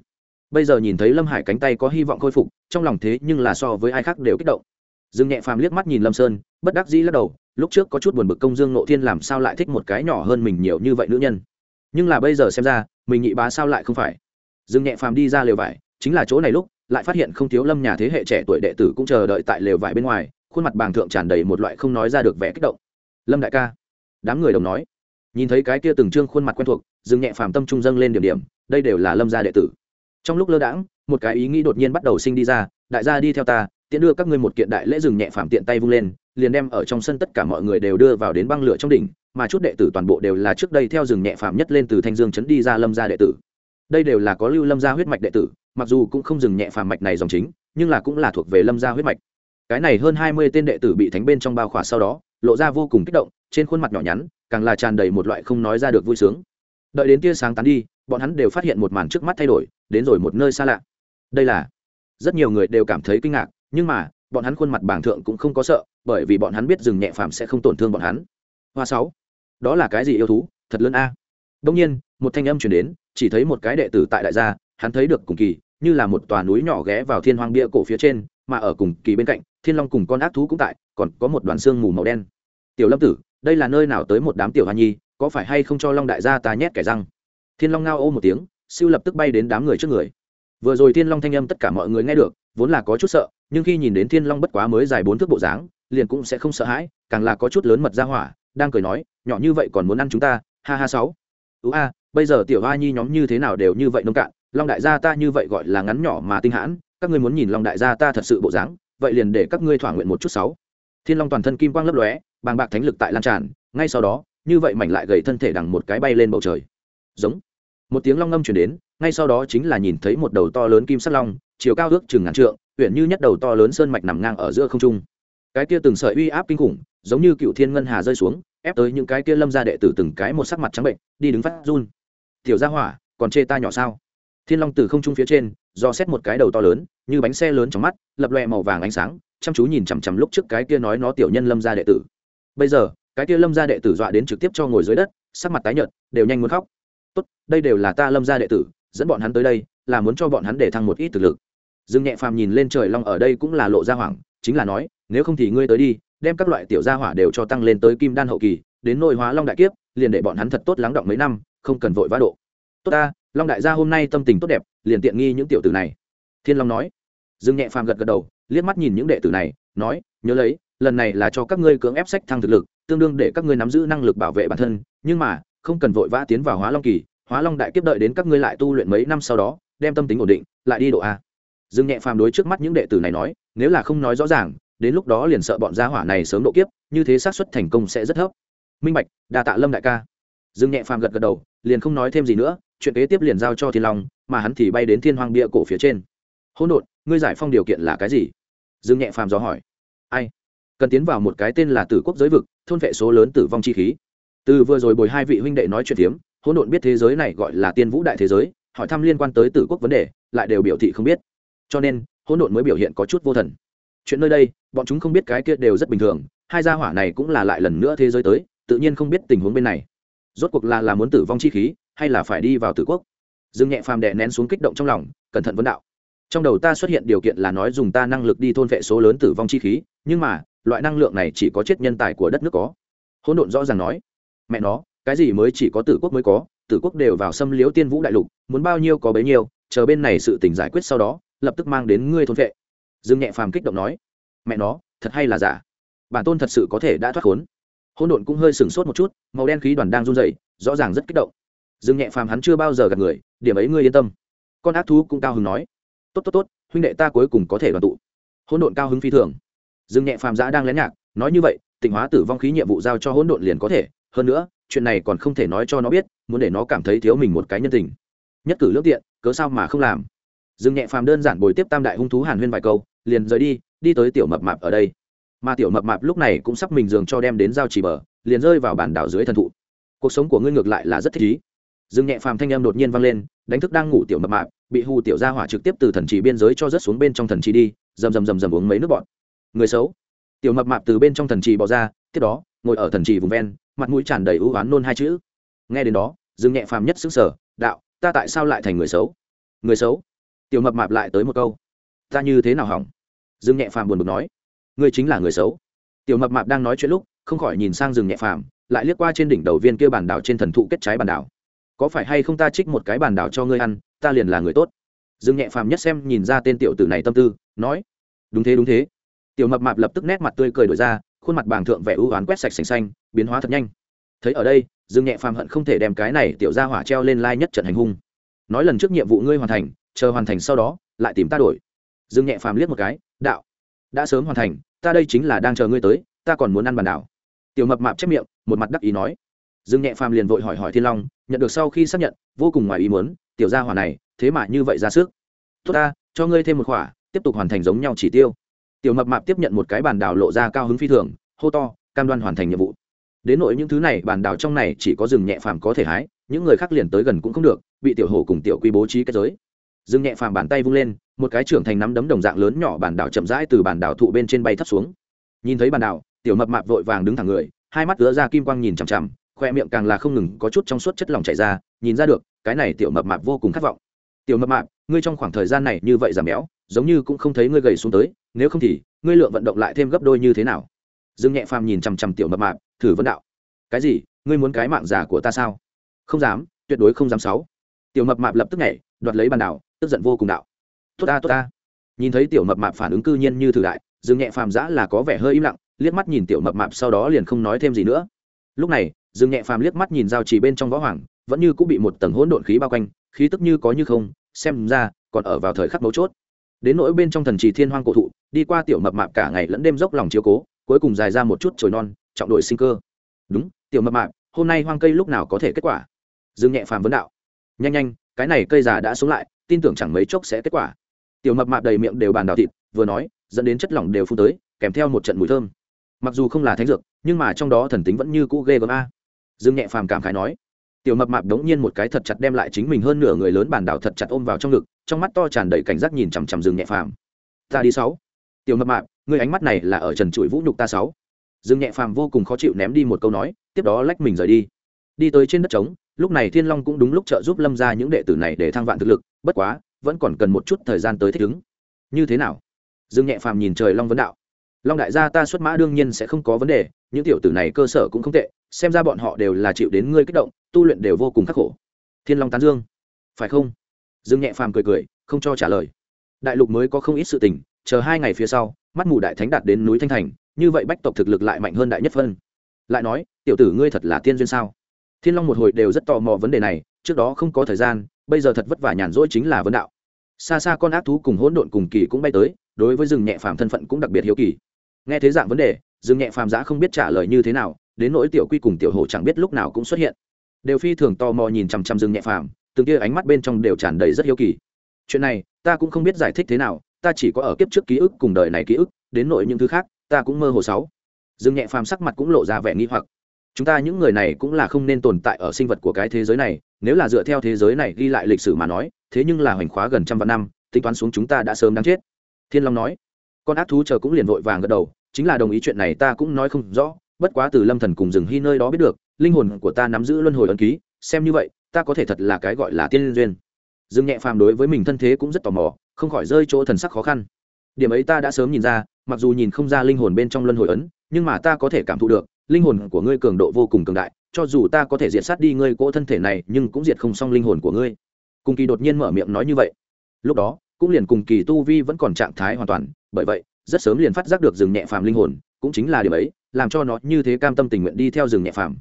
Speaker 1: Bây giờ nhìn thấy lâm hải cánh tay có hy vọng khôi phục, trong lòng thế nhưng là so với ai khác đều kích động. Dương nhẹ phàm liếc mắt nhìn lâm sơn, bất đắc dĩ lắc đầu, lúc trước có chút buồn bực công dương nộ thiên làm sao lại thích một cái nhỏ hơn mình nhiều như vậy nữ nhân. Nhưng là bây giờ xem ra, mình nhị bá sao lại không phải? Dương nhẹ phàm đi ra lều vải, chính là chỗ này lúc, lại phát hiện không thiếu lâm nhà thế hệ trẻ tuổi đệ tử cũng chờ đợi tại lều vải bên ngoài, khuôn mặt bàng thượng tràn đầy một loại không nói ra được vẻ kích động. Lâm đại ca, đám người đồng nói. Nhìn thấy cái kia từng trương khuôn mặt quen thuộc dương nhẹ phàm tâm trung dâng lên điểm điểm, đây đều là lâm gia đệ tử. Trong lúc lơ đãng, một cái ý nghĩ đột nhiên bắt đầu sinh đi ra, đại gia đi theo ta, tiện đưa các ngươi một kiện đại lễ dừng nhẹ phàm tiện tay vung lên, liền đem ở trong sân tất cả mọi người đều đưa vào đến băng lửa trong đỉnh, mà chút đệ tử toàn bộ đều là trước đây theo rừng nhẹ phàm nhất lên từ thanh dương chấn đi ra lâm gia đệ tử đây đều là có lưu lâm gia huyết mạch đệ tử, mặc dù cũng không dừng nhẹ phàm mạch này dòng chính, nhưng là cũng là thuộc về lâm gia huyết mạch. Cái này hơn hai mươi tên đệ tử bị thánh bên trong bao khỏa sau đó, lộ ra vô cùng kích động, trên khuôn mặt nhỏ nhắn, càng là tràn đầy một loại không nói ra được vui sướng. Đợi đến tia sáng tán đi, bọn hắn đều phát hiện một màn trước mắt thay đổi, đến rồi một nơi xa lạ. Đây là, rất nhiều người đều cảm thấy kinh ngạc, nhưng mà, bọn hắn khuôn mặt bảng thượng cũng không có sợ, bởi vì bọn hắn biết rừng nhẹ phàm sẽ không tổn thương bọn hắn. Hoa sáu, đó là cái gì yêu thú? Thật lớn a. Đông nhiên, một thanh âm chuyển đến chỉ thấy một cái đệ tử tại đại gia, hắn thấy được cùng kỳ, như là một tòa núi nhỏ ghé vào thiên hoang bia cổ phía trên, mà ở cùng kỳ bên cạnh, thiên long cùng con ác thú cũng tại, còn có một đoàn xương mù màu đen. Tiểu lâm tử, đây là nơi nào tới một đám tiểu hoa nhi, có phải hay không cho long đại gia ta nhét kẻ răng? Thiên long ngao ô một tiếng, siêu lập tức bay đến đám người trước người. Vừa rồi thiên long thanh âm tất cả mọi người nghe được, vốn là có chút sợ, nhưng khi nhìn đến thiên long bất quá mới dài bốn thước bộ dáng, liền cũng sẽ không sợ hãi, càng là có chút lớn mật ra hỏa, đang cười nói, nhỏ như vậy còn muốn ăn chúng ta, ha ha sáu ú a, bây giờ tiểu hoa nhi nhóm như thế nào đều như vậy nông cạn, long đại gia ta như vậy gọi là ngắn nhỏ mà tinh hãn, các ngươi muốn nhìn long đại gia ta thật sự bộ dáng, vậy liền để các ngươi thỏa nguyện một chút sáu. Thiên long toàn thân kim quang lấp lóe, bàng bạc thánh lực tại lan tràn, ngay sau đó, như vậy mảnh lại gầy thân thể đằng một cái bay lên bầu trời. Giống. Một tiếng long ngâm chuyển đến, ngay sau đó chính là nhìn thấy một đầu to lớn kim sắt long, chiều cao ước chừng ngàn trượng huyện như nhất đầu to lớn sơn mạch nằm ngang ở giữa không trung. Cái kia từng sợi uy áp kinh khủng, giống như cựu thiên ngân hà rơi xuống ép tới những cái kia lâm gia đệ tử từng cái một sắc mặt trắng bệnh, đi đứng phát run. Tiểu gia hỏa, còn chê ta nhỏ sao? Thiên long từ không trung phía trên, do xét một cái đầu to lớn, như bánh xe lớn trong mắt, lập lòe màu vàng ánh sáng, chăm chú nhìn chằm chằm lúc trước cái kia nói nó tiểu nhân lâm gia đệ tử. Bây giờ, cái kia lâm gia đệ tử dọa đến trực tiếp cho ngồi dưới đất, sắc mặt tái nhợt, đều nhanh muốn khóc. Tốt, đây đều là ta lâm gia đệ tử, dẫn bọn hắn tới đây, là muốn cho bọn hắn để thăng một ít thực lực. Dương nhẹ phàm nhìn lên trời long ở đây cũng là lộ ra hoảng, chính là nói, nếu không thì ngươi tới đi đem các loại tiểu gia hỏa đều cho tăng lên tới kim đan hậu kỳ, đến nội hóa long đại kiếp, liền để bọn hắn thật tốt lắng động mấy năm, không cần vội vã độ. Tốt ta, long đại gia hôm nay tâm tình tốt đẹp, liền tiện nghi những tiểu tử này. Thiên long nói. Dương nhẹ phàm gật gật đầu, liếc mắt nhìn những đệ tử này, nói, nhớ lấy, lần này là cho các ngươi cưỡng ép sách thăng thực lực, tương đương để các ngươi nắm giữ năng lực bảo vệ bản thân, nhưng mà, không cần vội vã tiến vào hóa long kỳ, hóa long đại kiếp đợi đến các ngươi lại tu luyện mấy năm sau đó, đem tâm tính ổn định, lại đi độ a. Dương nhẹ phàm đối trước mắt những đệ tử này nói, nếu là không nói rõ ràng đến lúc đó liền sợ bọn gia hỏa này sớm độ kiếp, như thế xác suất thành công sẽ rất thấp. Minh bạch, đa tạ lâm đại ca. Dương nhẹ phàm gật gật đầu, liền không nói thêm gì nữa, chuyện kế tiếp liền giao cho thiên long, mà hắn thì bay đến thiên hoàng bia cổ phía trên. Hỗn độn, ngươi giải phong điều kiện là cái gì? Dương nhẹ phàm dò hỏi. Ai? Cần tiến vào một cái tên là tử quốc giới vực, thôn vệ số lớn tử vong chi khí. Từ vừa rồi bồi hai vị huynh đệ nói chuyện tiếm hỗn độn biết thế giới này gọi là tiên vũ đại thế giới, hỏi thăm liên quan tới tử quốc vấn đề, lại đều biểu thị không biết. Cho nên, hỗn độn mới biểu hiện có chút vô thần chuyện nơi đây, bọn chúng không biết cái kia đều rất bình thường, hai gia hỏa này cũng là lại lần nữa thế giới tới, tự nhiên không biết tình huống bên này. Rốt cuộc là là muốn tử vong chi khí, hay là phải đi vào tử quốc? Dương nhẹ phàm đè nén xuống kích động trong lòng, cẩn thận vấn đạo. Trong đầu ta xuất hiện điều kiện là nói dùng ta năng lực đi thôn vệ số lớn tử vong chi khí, nhưng mà, loại năng lượng này chỉ có chết nhân tài của đất nước có. Hỗn độn rõ ràng nói, mẹ nó, cái gì mới chỉ có tử quốc mới có, tử quốc đều vào xâm liếu tiên vũ đại lục, muốn bao nhiêu có bấy nhiêu, chờ bên này sự tình giải quyết sau đó, lập tức mang đến ngươi thôn vệ dương nhẹ phàm kích động nói, mẹ nó, thật hay là giả? Bản tôn thật sự có thể đã thoát khốn. Hôn độn cũng hơi sừng sốt một chút, màu đen khí đoàn đang run dày rõ ràng rất kích động. Dương nhẹ phàm hắn chưa bao giờ gặp người, điểm ấy ngươi yên tâm. Con ác thú cũng cao hứng nói, tốt tốt tốt, huynh đệ ta cuối cùng có thể đoàn tụ. Hôn độn cao hứng phi thường. Dương nhẹ phàm giã đang lén nhạc, nói như vậy, tịnh hóa tử vong khí nhiệm vụ giao cho hỗn độn liền có thể. Hơn nữa, chuyện này còn không thể nói cho nó biết, muốn để nó cảm thấy thiếu mình một cái nhân tình. Nhất cử lương tiện, cớ sao mà không làm? Dương nhẹ phàm đơn giản bồi tiếp tam đại hung thú hàn huyên vài câu liền rời đi đi tới tiểu mập mạp ở đây. Mà tiểu mập mạp lúc này cũng sắp mình giường cho đem đến giao chỉ bờ, liền rơi vào bản đảo dưới thần thụ. Cuộc sống của ngươi ngược lại là rất thích ý. Dương nhẹ phàm thanh em đột nhiên vang lên, đánh thức đang ngủ tiểu mập mạp, bị hù tiểu gia hỏa trực tiếp từ thần trì biên giới cho rớt xuống bên trong thần trì đi, rầm rầm rầm rầm uống mấy nước bọt. Người xấu. Tiểu mập mạp từ bên trong thần trì bỏ ra, tiếp đó, ngồi ở thần trì vùng ven, mặt mũi tràn đầy ưu oán nôn hai chữ. Nghe đến đó, dương nhẹ phàm nhất xứng sở đạo, ta tại sao lại thành người xấu? Người xấu? Tiểu mập mạp lại tới một câu ta như thế nào hỏng? Dương nhẹ phàm buồn bực nói. Ngươi chính là người xấu. Tiểu mập mạp đang nói chuyện lúc, không khỏi nhìn sang rừng nhẹ phàm, lại liếc qua trên đỉnh đầu viên kia bàn đảo trên thần thụ kết trái bàn đảo. Có phải hay không ta trích một cái bàn đảo cho ngươi ăn, ta liền là người tốt. Dương nhẹ phàm nhất xem nhìn ra tên tiểu tử này tâm tư, nói. Đúng thế đúng thế. Tiểu mập mạp lập tức nét mặt tươi cười đổi ra, khuôn mặt bàng thượng vẻ ưu oán quét sạch sành xanh, biến hóa thật nhanh. Thấy ở đây, dương nhẹ phàm hận không thể đem cái này tiểu ra hỏa treo lên lai nhất trận hành hung. Nói lần trước nhiệm vụ ngươi hoàn thành, chờ hoàn thành sau đó, lại tìm ta đổi dương nhẹ phàm liếc một cái, đạo, đã sớm hoàn thành, ta đây chính là đang chờ ngươi tới, ta còn muốn ăn bàn đảo. Tiểu mập mạp chép miệng, một mặt đắc ý nói. Dương nhẹ phàm liền vội hỏi hỏi thiên long, nhận được sau khi xác nhận, vô cùng ngoài ý muốn, tiểu gia hỏa này, thế mà như vậy ra sức. Tốt ta, cho ngươi thêm một khỏa, tiếp tục hoàn thành giống nhau chỉ tiêu. Tiểu mập mạp tiếp nhận một cái bàn đảo lộ ra cao hứng phi thường, hô to, cam đoan hoàn thành nhiệm vụ. Đến nội những thứ này, bàn đảo trong này chỉ có rừng nhẹ phàm có thể hái, những người khác liền tới gần cũng không được, bị tiểu hồ cùng tiểu quy bố trí kết giới dương nhẹ phàm bàn tay vung lên, một cái trưởng thành nắm đấm đồng dạng lớn nhỏ bản đảo chậm rãi từ bản đảo thụ bên trên bay thấp xuống. Nhìn thấy bản đảo, tiểu mập mạp vội vàng đứng thẳng người, hai mắt lứa ra kim quang nhìn chằm chằm, khoe miệng càng là không ngừng có chút trong suốt chất lỏng chảy ra, nhìn ra được, cái này tiểu mập mạp vô cùng khát vọng. Tiểu mập mạp, ngươi trong khoảng thời gian này như vậy giảm béo, giống như cũng không thấy ngươi gầy xuống tới, nếu không thì ngươi lượng vận động lại thêm gấp đôi như thế nào? Dương nhẹ phàm nhìn chằm chằm tiểu mập mạp, thử vấn đạo. Cái gì? Ngươi muốn cái mạng giả của ta sao? Không dám, tuyệt đối không dám sáu. Tiểu mập mạp lập tức nhảy đoạt lấy bàn đảo, tức giận vô cùng đạo. Tốt ta tốt ta. Nhìn thấy tiểu mập mạp phản ứng cư nhiên như thử đại, dương nhẹ phàm giã là có vẻ hơi im lặng, liếc mắt nhìn tiểu mập mạp sau đó liền không nói thêm gì nữa. Lúc này, dương nhẹ phàm liếc mắt nhìn giao trì bên trong võ hoàng, vẫn như cũng bị một tầng hỗn độn khí bao quanh, khí tức như có như không, xem ra còn ở vào thời khắc mấu chốt. Đến nỗi bên trong thần trì thiên hoang cổ thụ, đi qua tiểu mập mạp cả ngày lẫn đêm dốc lòng chiếu cố, cuối cùng dài ra một chút trồi non, trọng đội sinh cơ. Đúng, tiểu mập mạp, hôm nay hoang cây lúc nào có thể kết quả? Dương nhẹ phàm vấn đạo nhanh nhanh, cái này cây già đã sống lại, tin tưởng chẳng mấy chốc sẽ kết quả. Tiểu mập mạp đầy miệng đều bàn đào thịt, vừa nói, dẫn đến chất lỏng đều phun tới, kèm theo một trận mùi thơm. Mặc dù không là thánh dược, nhưng mà trong đó thần tính vẫn như cũ ghê gớm a. Dương nhẹ phàm cảm khái nói. Tiểu mập mạp đống nhiên một cái thật chặt đem lại chính mình hơn nửa người lớn bàn đảo thật chặt ôm vào trong ngực, trong mắt to tràn đầy cảnh giác nhìn chằm chằm dương nhẹ phàm. Ta đi sáu. Tiểu mập mạp người ánh mắt này là ở trần trụi vũ nhục ta sáu. Dương nhẹ phàm vô cùng khó chịu ném đi một câu nói, tiếp đó lách mình rời đi. Đi tới trên đất trống lúc này thiên long cũng đúng lúc trợ giúp lâm ra những đệ tử này để thăng vạn thực lực, bất quá, vẫn còn cần một chút thời gian tới thích ứng. Như thế nào? Dương nhẹ phàm nhìn trời long vấn đạo. Long đại gia ta xuất mã đương nhiên sẽ không có vấn đề, những tiểu tử này cơ sở cũng không tệ, xem ra bọn họ đều là chịu đến ngươi kích động, tu luyện đều vô cùng khắc khổ. Thiên long tán dương. Phải không? Dương nhẹ phàm cười cười, không cho trả lời. Đại lục mới có không ít sự tình, chờ hai ngày phía sau, mắt mù đại thánh đạt đến núi thanh thành, như vậy bách tộc thực lực lại mạnh hơn đại nhất phân. Lại nói, tiểu tử ngươi thật là tiên duyên sao? Thiên long một hồi đều rất tò mò vấn đề này, trước đó không có thời gian, bây giờ thật vất vả nhàn rỗi chính là vấn đạo. Xa xa con ác thú cùng hỗn độn cùng kỳ cũng bay tới, đối với rừng nhẹ phàm thân phận cũng đặc biệt hiếu kỳ. Nghe thế dạng vấn đề, rừng nhẹ phàm giã không biết trả lời như thế nào, đến nỗi tiểu quy cùng tiểu hổ chẳng biết lúc nào cũng xuất hiện. Đều phi thường tò mò nhìn chằm chằm rừng nhẹ phàm, từng kia ánh mắt bên trong đều tràn đầy rất hiếu kỳ. Chuyện này, ta cũng không biết giải thích thế nào, ta chỉ có ở kiếp trước ký ức cùng đời này ký ức, đến nội những thứ khác, ta cũng mơ hồ sáu. Rừng nhẹ phàm sắc mặt cũng lộ ra vẻ nghi hoặc chúng ta những người này cũng là không nên tồn tại ở sinh vật của cái thế giới này, nếu là dựa theo thế giới này ghi lại lịch sử mà nói, thế nhưng là hoành khóa gần trăm vạn năm, tính toán xuống chúng ta đã sớm đáng chết. Thiên long nói. Con ác thú chờ cũng liền vội vàng gật đầu, chính là đồng ý chuyện này ta cũng nói không rõ, bất quá từ lâm thần cùng rừng hy nơi đó biết được, linh hồn của ta nắm giữ luân hồi ấn ký, xem như vậy, ta có thể thật là cái gọi là tiên duyên. Dương nhẹ phàm đối với mình thân thế cũng rất tò mò, không khỏi rơi chỗ thần sắc khó khăn. Điểm ấy ta đã sớm nhìn ra, mặc dù nhìn không ra linh hồn bên trong luân hồi ấn, nhưng mà ta có thể cảm thụ được linh hồn của ngươi cường độ vô cùng cường đại, cho dù ta có thể diệt sát đi ngươi cỗ thân thể này, nhưng cũng diệt không xong linh hồn của ngươi. Cùng kỳ đột nhiên mở miệng nói như vậy. Lúc đó, cũng liền cùng kỳ tu vi vẫn còn trạng thái hoàn toàn, bởi vậy, rất sớm liền phát giác được rừng nhẹ phàm linh hồn, cũng chính là điểm ấy, làm cho nó như thế cam tâm tình nguyện đi theo rừng nhẹ phàm.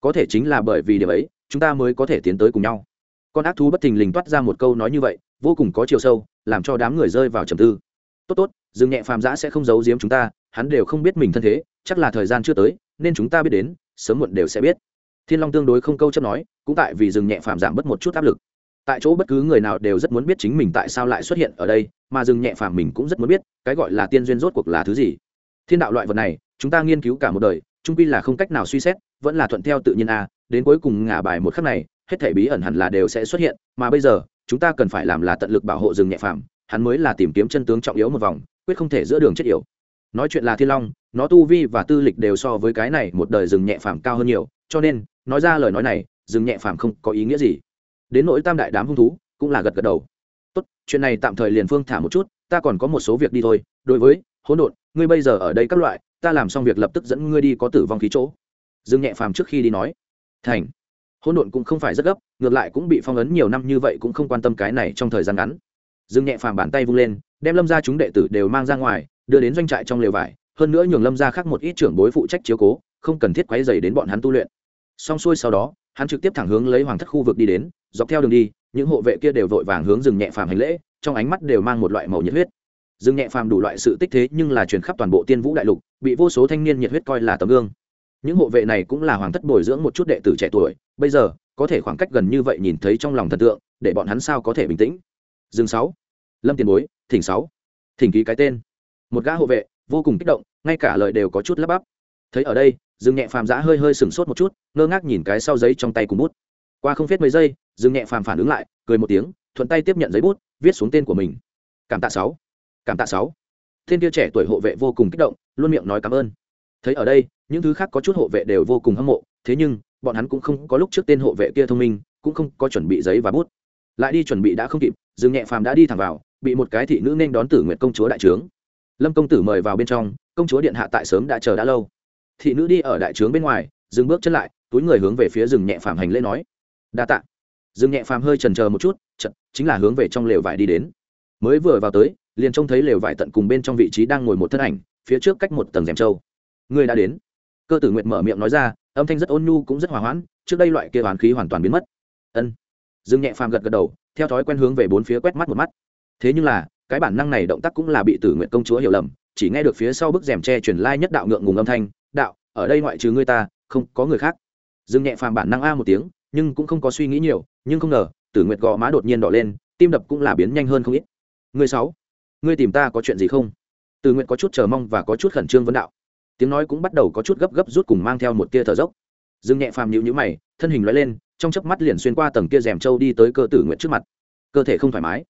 Speaker 1: Có thể chính là bởi vì điểm ấy, chúng ta mới có thể tiến tới cùng nhau. Con ác thú bất thình lình toát ra một câu nói như vậy, vô cùng có chiều sâu, làm cho đám người rơi vào trầm tư. Tốt tốt, rừng nhẹ phàm giã sẽ không giấu giếm chúng ta, hắn đều không biết mình thân thế chắc là thời gian chưa tới, nên chúng ta biết đến, sớm muộn đều sẽ biết. Thiên long tương đối không câu chấp nói, cũng tại vì dừng nhẹ phàm giảm bớt một chút áp lực. Tại chỗ bất cứ người nào đều rất muốn biết chính mình tại sao lại xuất hiện ở đây, mà dừng nhẹ phàm mình cũng rất muốn biết, cái gọi là tiên duyên rốt cuộc là thứ gì. Thiên đạo loại vật này, chúng ta nghiên cứu cả một đời trung quy là không cách nào suy xét, vẫn là thuận theo tự nhiên a, đến cuối cùng ngả bài một khắc này, hết thể bí ẩn hẳn là đều sẽ xuất hiện, mà bây giờ, chúng ta cần phải làm là tận lực bảo hộ rừng nhẹ phàm, hắn mới là tìm kiếm chân tướng trọng yếu một vòng, quyết không thể giữa đường chết yểu. Nói chuyện là thiên long nó tu vi và tư lịch đều so với cái này một đời rừng nhẹ phàm cao hơn nhiều, cho nên, nói ra lời nói này, rừng nhẹ phàm không có ý nghĩa gì. Đến nỗi tam đại đám hung thú, cũng là gật gật đầu. Tốt, chuyện này tạm thời liền phương thả một chút, ta còn có một số việc đi thôi. Đối với, hỗn độn, ngươi bây giờ ở đây các loại, ta làm xong việc lập tức dẫn ngươi đi có tử vong khí chỗ. Dương nhẹ phàm trước khi đi nói. Thành. Hỗn độn cũng không phải rất gấp, ngược lại cũng bị phong ấn nhiều năm như vậy cũng không quan tâm cái này trong thời gian ngắn. Dương nhẹ phàm bàn tay vung lên, đem lâm ra chúng đệ tử đều mang ra ngoài, đưa đến doanh trại trong lều vải hơn nữa nhường lâm ra khác một ít trưởng bối phụ trách chiếu cố, không cần thiết quấy dày đến bọn hắn tu luyện. Xong xuôi sau đó, hắn trực tiếp thẳng hướng lấy hoàng thất khu vực đi đến, dọc theo đường đi, những hộ vệ kia đều vội vàng hướng rừng nhẹ phàm hành lễ, trong ánh mắt đều mang một loại màu nhiệt huyết. Rừng nhẹ phàm đủ loại sự tích thế nhưng là truyền khắp toàn bộ tiên vũ đại lục, bị vô số thanh niên nhiệt huyết coi là tấm gương. Những hộ vệ này cũng là hoàng thất bồi dưỡng một chút đệ tử trẻ tuổi, bây giờ, có thể khoảng cách gần như vậy nhìn thấy trong lòng thần tượng, để bọn hắn sao có thể bình tĩnh. Rừng sáu, lâm tiền bối, thỉnh sáu, thỉnh ký cái tên. Một gã hộ vệ vô cùng kích động, ngay cả lời đều có chút lắp bắp. Thấy ở đây, dương nhẹ phàm giã hơi hơi sừng sốt một chút, ngơ ngác nhìn cái sau giấy trong tay cùng bút. Qua không viết mấy giây, dương nhẹ phàm phản ứng lại, cười một tiếng, thuận tay tiếp nhận giấy bút, viết xuống tên của mình. Cảm tạ sáu. Cảm tạ sáu. Thiên kia trẻ tuổi hộ vệ vô cùng kích động, luôn miệng nói cảm ơn. Thấy ở đây, những thứ khác có chút hộ vệ đều vô cùng hâm mộ, thế nhưng, bọn hắn cũng không có lúc trước tên hộ vệ kia thông minh, cũng không có chuẩn bị giấy và bút. Lại đi chuẩn bị đã không kịp, dương nhẹ phàm đã đi thẳng vào, bị một cái thị nữ nên đón tử nguyện công chúa đại trướng lâm công tử mời vào bên trong, công chúa điện hạ tại sớm đã chờ đã lâu. Thị nữ đi ở đại trướng bên ngoài, dừng bước chân lại, túi người hướng về phía rừng nhẹ phàm hành lễ nói. Đa tạ. Rừng nhẹ phàm hơi trần chờ một chút chật chính là hướng về trong lều vải đi đến. Mới vừa vào tới, liền trông thấy lều vải tận cùng bên trong vị trí đang ngồi một thân ảnh, phía trước cách một tầng rèm trâu. Người đã đến. Cơ tử nguyện mở miệng nói ra, âm thanh rất ôn nhu cũng rất hòa hoãn, trước đây loại kia oán khí hoàn toàn biến mất. Ân. Dương nhẹ phàm gật gật đầu, theo thói quen hướng về bốn phía quét mắt một mắt. Thế nhưng là cái bản năng này động tác cũng là bị tử nguyện công chúa hiểu lầm, chỉ nghe được phía sau bức rèm tre truyền lai nhất đạo ngượng ngùng âm thanh, đạo, ở đây ngoại trừ ngươi ta, không có người khác. Dương nhẹ phàm bản năng a một tiếng, nhưng cũng không có suy nghĩ nhiều, nhưng không ngờ, tử nguyệt gò má đột nhiên đỏ lên, tim đập cũng là biến nhanh hơn không ít. Ngươi sáu, ngươi tìm ta có chuyện gì không? Tử nguyệt có chút chờ mong và có chút khẩn trương vấn đạo. Tiếng nói cũng bắt đầu có chút gấp gấp rút cùng mang theo một tia thở dốc. Dương nhẹ phàm nhịu nhữ mày, thân hình loại lên, trong chớp mắt liền xuyên qua tầng kia rèm trâu đi tới cơ tử Nguyệt trước mặt. Cơ thể không thoải mái.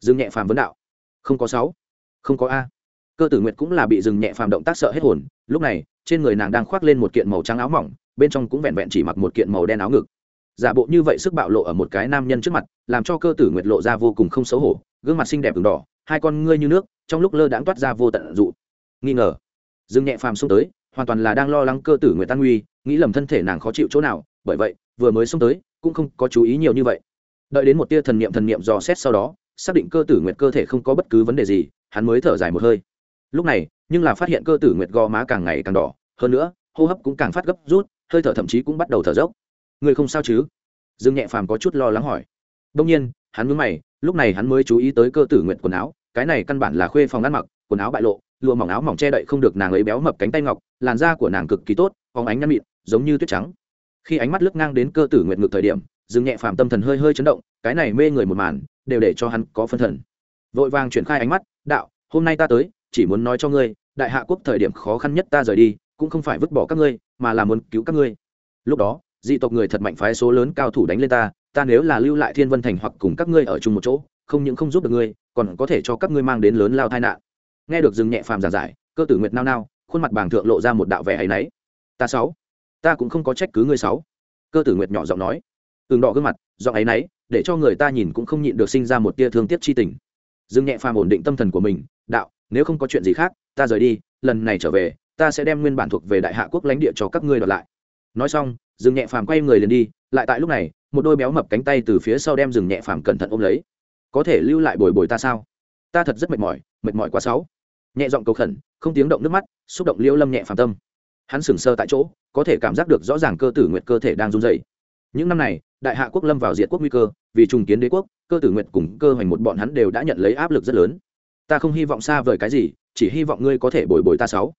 Speaker 1: Dương nhẹ phàm vấn đạo không có sáu, không có a. Cơ tử nguyệt cũng là bị dừng nhẹ phàm động tác sợ hết hồn, lúc này, trên người nàng đang khoác lên một kiện màu trắng áo mỏng, bên trong cũng vẹn vẹn chỉ mặc một kiện màu đen áo ngực. Giả bộ như vậy sức bạo lộ ở một cái nam nhân trước mặt, làm cho cơ tử nguyệt lộ ra vô cùng không xấu hổ, gương mặt xinh đẹp đường đỏ, hai con ngươi như nước, trong lúc lơ đãng toát ra vô tận dụ. Nghi ngờ dừng nhẹ phàm xông tới, hoàn toàn là đang lo lắng cơ tử nguyệt tan nguy, nghĩ lầm thân thể nàng khó chịu chỗ nào, bởi vậy, vừa mới xông tới, cũng không có chú ý nhiều như vậy. Đợi đến một tia thần niệm thần niệm dò xét sau đó xác định cơ tử nguyệt cơ thể không có bất cứ vấn đề gì, hắn mới thở dài một hơi. Lúc này, nhưng là phát hiện cơ tử nguyệt gò má càng ngày càng đỏ, hơn nữa, hô hấp cũng càng phát gấp rút, hơi thở thậm chí cũng bắt đầu thở dốc. Người không sao chứ? Dương nhẹ phàm có chút lo lắng hỏi. Đông nhiên, hắn mướn mày, lúc này hắn mới chú ý tới cơ tử nguyệt quần áo, cái này căn bản là khuê phòng ăn mặc, quần áo bại lộ, lụa mỏng áo mỏng che đậy không được nàng ấy béo mập cánh tay ngọc, làn da của nàng cực kỳ tốt phóng ánh nhăn mịn, giống như tuyết trắng. Khi ánh mắt lướt ngang đến cơ tử nguyệt ngược thời điểm dương nhẹ phàm tâm thần hơi hơi chấn động, cái này mê người một màn, đều để cho hắn có phân thần. Vội vàng chuyển khai ánh mắt, đạo, hôm nay ta tới, chỉ muốn nói cho ngươi, đại hạ quốc thời điểm khó khăn nhất ta rời đi, cũng không phải vứt bỏ các ngươi, mà là muốn cứu các ngươi. Lúc đó, dị tộc người thật mạnh phái số lớn cao thủ đánh lên ta ta nếu là lưu lại thiên vân thành hoặc cùng các ngươi ở chung một chỗ, không những không giúp được ngươi, còn có thể cho các ngươi mang đến lớn lao tai nạn. Nghe được dừng nhẹ phàm giảng giải, cơ tử nguyệt nao nao, khuôn mặt bàng thượng lộ ra một đạo vẻ hay náy. Ta sáu, ta cũng không có trách cứ ngươi sáu. Cơ tử nguyệt nhỏ giọng nói ừng đỏ gương mặt, giọng ấy náy, để cho người ta nhìn cũng không nhịn được sinh ra một tia thương tiếc chi tình. Dương nhẹ phàm ổn định tâm thần của mình, đạo, nếu không có chuyện gì khác, ta rời đi, lần này trở về, ta sẽ đem nguyên bản thuộc về đại hạ quốc lãnh địa cho các ngươi đoạt lại. Nói xong, dương nhẹ phàm quay người liền đi, lại tại lúc này, một đôi béo mập cánh tay từ phía sau đem rừng nhẹ phàm cẩn thận ôm lấy. Có thể lưu lại bồi bồi ta sao? Ta thật rất mệt mỏi mệt mỏi quá sáu nhẹ giọng cầu khẩn, không tiếng động nước mắt, xúc động liễu lâm nhẹ phàm tâm. Hắn sững sờ tại chỗ, có thể cảm giác được rõ ràng cơ tử nguyệt cơ thể đang run rẩy những năm này, đại hạ quốc lâm vào diệt quốc nguy cơ, vì trùng kiến đế quốc, cơ tử nguyệt cùng cơ hoành một bọn hắn đều đã nhận lấy áp lực rất lớn. Ta không hy vọng xa vời cái gì, chỉ hy vọng ngươi có thể bồi bồi ta sáu.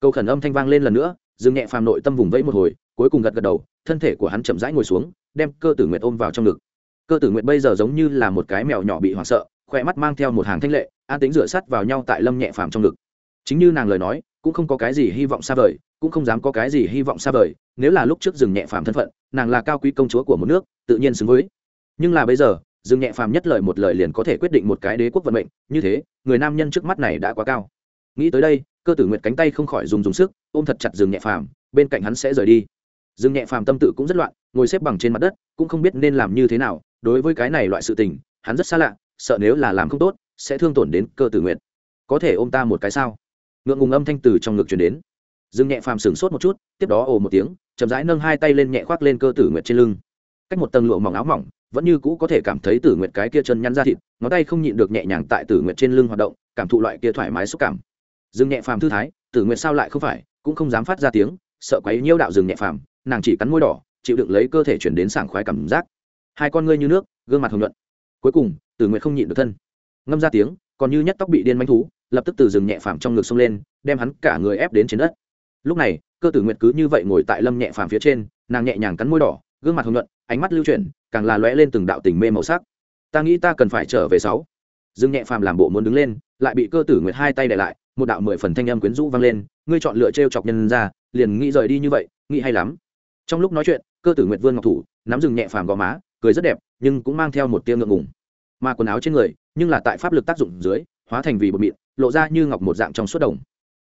Speaker 1: Câu khẩn âm thanh vang lên lần nữa dừng nhẹ phàm nội tâm vùng vẫy một hồi, cuối cùng gật gật đầu, thân thể của hắn chậm rãi ngồi xuống, đem cơ tử nguyệt ôm vào trong ngực. Cơ tử nguyệt bây giờ giống như là một cái mèo nhỏ bị hoảng sợ, khỏe mắt mang theo một hàng thanh lệ, an tính rửa sắt vào nhau tại lâm nhẹ phàm trong ngực. Chính như nàng lời nói, cũng không có cái gì hy vọng xa vời, cũng không dám có cái gì hy vọng xa vời, nếu là lúc trước dừng nhẹ phàm thân phận nàng là cao quý công chúa của một nước, tự nhiên xứng với. Nhưng là bây giờ, Dương nhẹ phàm nhất lời một lời liền có thể quyết định một cái đế quốc vận mệnh, như thế, người nam nhân trước mắt này đã quá cao. Nghĩ tới đây, cơ tử nguyệt cánh tay không khỏi dùng dùng sức, ôm thật chặt Dương nhẹ phàm, bên cạnh hắn sẽ rời đi. Dương nhẹ phàm tâm tự cũng rất loạn, ngồi xếp bằng trên mặt đất, cũng không biết nên làm như thế nào, đối với cái này loại sự tình, hắn rất xa lạ, sợ nếu là làm không tốt, sẽ thương tổn đến cơ tử nguyệt. Có thể ôm ta một cái sao? Ngượng ngùng âm thanh từ trong ngực truyền đến dương nhẹ phàm sửng sốt một chút, tiếp đó ồ một tiếng, chậm rãi nâng hai tay lên nhẹ khoác lên cơ tử nguyệt trên lưng. Cách một tầng lụa mỏng áo mỏng, vẫn như cũ có thể cảm thấy tử nguyệt cái kia chân nhăn ra thịt, ngón tay không nhịn được nhẹ nhàng tại tử nguyệt trên lưng hoạt động, cảm thụ loại kia thoải mái xúc cảm. Dương nhẹ phàm thư thái, tử nguyệt sao lại không phải, cũng không dám phát ra tiếng, sợ quấy nhiêu đạo dương nhẹ phàm, nàng chỉ cắn môi đỏ, chịu đựng lấy cơ thể chuyển đến sảng khoái cảm giác. Hai con ngươi như nước, gương mặt hồng nhuận. Cuối cùng, tử nguyệt không nhịn được thân. Ngâm ra tiếng, còn như nhất tóc bị điên manh thú, lập tức từ rừng nhẹ phàm trong ngực xông lên, đem hắn cả người ép đến trên đất lúc này, cơ tử nguyệt cứ như vậy ngồi tại lâm nhẹ phàm phía trên, nàng nhẹ nhàng cắn môi đỏ, gương mặt hồng nhuận, ánh mắt lưu chuyển, càng là lóe lên từng đạo tình mê màu sắc. Ta nghĩ ta cần phải trở về sáu. Dương nhẹ phàm làm bộ muốn đứng lên, lại bị cơ tử nguyệt hai tay để lại, một đạo mười phần thanh âm quyến rũ vang lên, ngươi chọn lựa t chọc nhân ra, liền nghĩ rời đi như vậy, nghĩ hay lắm. Trong lúc nói chuyện, cơ tử nguyệt vương ngọc thủ, nắm rừng nhẹ phàm gò má, cười rất đẹp, nhưng cũng mang theo một tia ngượng ngùng. Mà quần áo trên người, nhưng là tại pháp lực tác dụng dưới, hóa thành vì bột mịn, lộ ra như ngọc một dạng trong suốt đồng.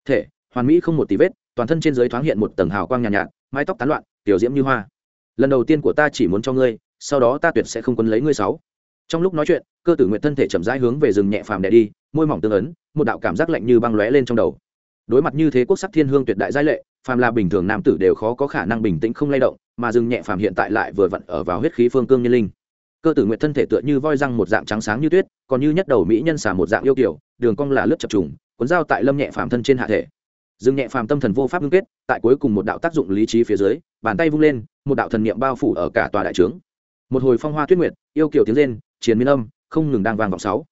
Speaker 1: Thể, hoàn mỹ không một tí vết toàn thân trên dưới thoáng hiện một tầng hào quang nhàn nhạt, nhạt mái tóc tán loạn tiểu diễm như hoa. Lần đầu tiên của ta chỉ muốn cho ngươi sau đó ta tuyệt sẽ không quấn lấy ngươi sáu. Trong lúc nói chuyện cơ tử nguyện thân thể chậm rãi hướng về rừng nhẹ phàm đè đi môi mỏng tương ấn một đạo cảm giác lạnh như băng lóe lên trong đầu. Đối mặt như thế quốc sắc thiên hương tuyệt đại giai lệ phàm là bình thường nam tử đều khó có khả năng bình tĩnh không lay động mà rừng nhẹ phàm hiện tại lại vừa vặn ở vào huyết khí phương cương nhân linh. Cơ tử nguyện thân thể tựa như voi răng một dạng trắng sáng như tuyết còn như nhất đầu mỹ nhân xả một dạng yêu kiểu đường cong là lướt chập trùng cuốn dao tại lâm nhẹ phàm thân trên hạ thể dương nhẹ phàm tâm thần vô pháp ngưng kết tại cuối cùng một đạo tác dụng lý trí phía dưới bàn tay vung lên một đạo thần niệm bao phủ ở cả tòa đại trướng. Một hồi phong hoa tuyết nguyệt yêu kiểu tiếng lên, chiến miên âm không ngừng đang vang vọng sáu.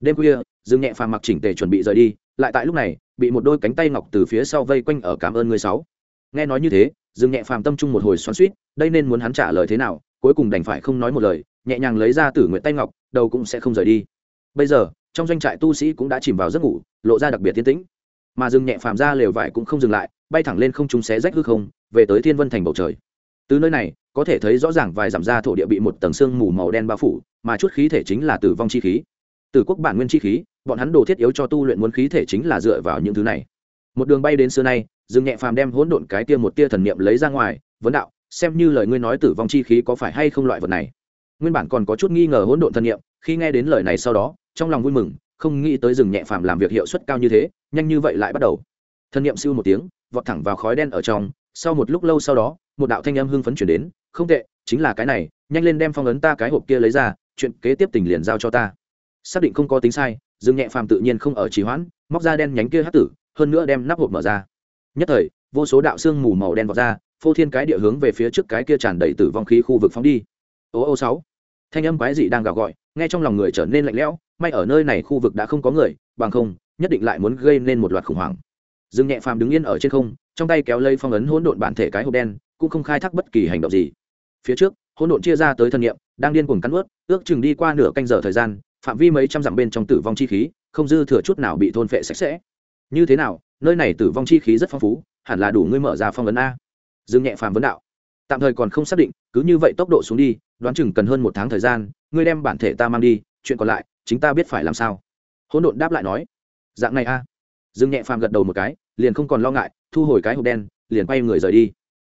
Speaker 1: Đêm khuya dương nhẹ phàm mặc chỉnh tề chuẩn bị rời đi lại tại lúc này bị một đôi cánh tay ngọc từ phía sau vây quanh ở cảm ơn người sáu. Nghe nói như thế dương nhẹ phàm tâm trung một hồi xoắn suýt đây nên muốn hắn trả lời thế nào cuối cùng đành phải không nói một lời nhẹ nhàng lấy ra tử nguyện tay ngọc đầu cũng sẽ không rời đi. Bây giờ trong doanh trại tu sĩ cũng đã chìm vào giấc ngủ lộ ra đặc biệt tiến tĩnh mà dừng nhẹ phàm ra lều vải cũng không dừng lại, bay thẳng lên không trung xé rách hư không, về tới thiên vân thành bầu trời. Từ nơi này, có thể thấy rõ ràng vài dặm ra thổ địa bị một tầng sương mù màu đen bao phủ, mà chút khí thể chính là tử vong chi khí. Từ quốc bản nguyên chi khí, bọn hắn đồ thiết yếu cho tu luyện muốn khí thể chính là dựa vào những thứ này. Một đường bay đến xưa nay dừng nhẹ phàm đem hỗn độn cái tia một tia thần niệm lấy ra ngoài, vấn đạo, xem như lời ngươi nói tử vong chi khí có phải hay không loại vật này. Nguyên bản còn có chút nghi ngờ hỗn độn thần niệm, khi nghe đến lời này sau đó, trong lòng vui mừng không nghĩ tới rừng nhẹ phàm làm việc hiệu suất cao như thế, nhanh như vậy lại bắt đầu. Thân nhiệm siêu một tiếng, vọt thẳng vào khói đen ở trong, sau một lúc lâu sau đó, một đạo thanh âm hưng phấn chuyển đến, không tệ, chính là cái này, nhanh lên đem phong ấn ta cái hộp kia lấy ra, chuyện kế tiếp tình liền giao cho ta. Xác định không có tính sai dương nhẹ phàm tự nhiên không ở trì hoãn, móc ra đen nhánh kia hát tử, hơn nữa đem nắp hộp mở ra. Nhất thời, vô số đạo xương mù màu đen vọt ra, phô thiên cái địa hướng về phía trước cái kia tràn đầy tử vong khí khu vực phóng đi. Ô ô sáu thanh âm quái dị đang gào gọi, nghe trong lòng người trở nên lạnh lẽo, may ở nơi này khu vực đã không có người, bằng không, nhất định lại muốn gây nên một loạt khủng hoảng. Dương nhẹ phàm đứng yên ở trên không, trong tay kéo lây phong ấn hỗn độn bản thể cái hộp đen, cũng không khai thác bất kỳ hành động gì. Phía trước, hỗn độn chia ra tới thân nhiệm đang điên cuồng cắn ướt ước chừng đi qua nửa canh giờ thời gian, phạm vi mấy trăm dặm bên trong tử vong chi khí, không dư thừa chút nào bị thôn phệ sạch sẽ. Như thế nào, nơi này tử vong chi khí rất phong phú, hẳn là đủ ngươi mở ra phong ấn a. Dương nhẹ phàm vấn đạo. Tạm thời còn không xác định cứ như vậy tốc độ xuống đi, đoán chừng cần hơn một tháng thời gian, ngươi đem bản thể ta mang đi, chuyện còn lại, chính ta biết phải làm sao. Hỗn độn đáp lại nói, dạng này a. Dương nhẹ phàm gật đầu một cái, liền không còn lo ngại, thu hồi cái hộp đen, liền quay người rời đi.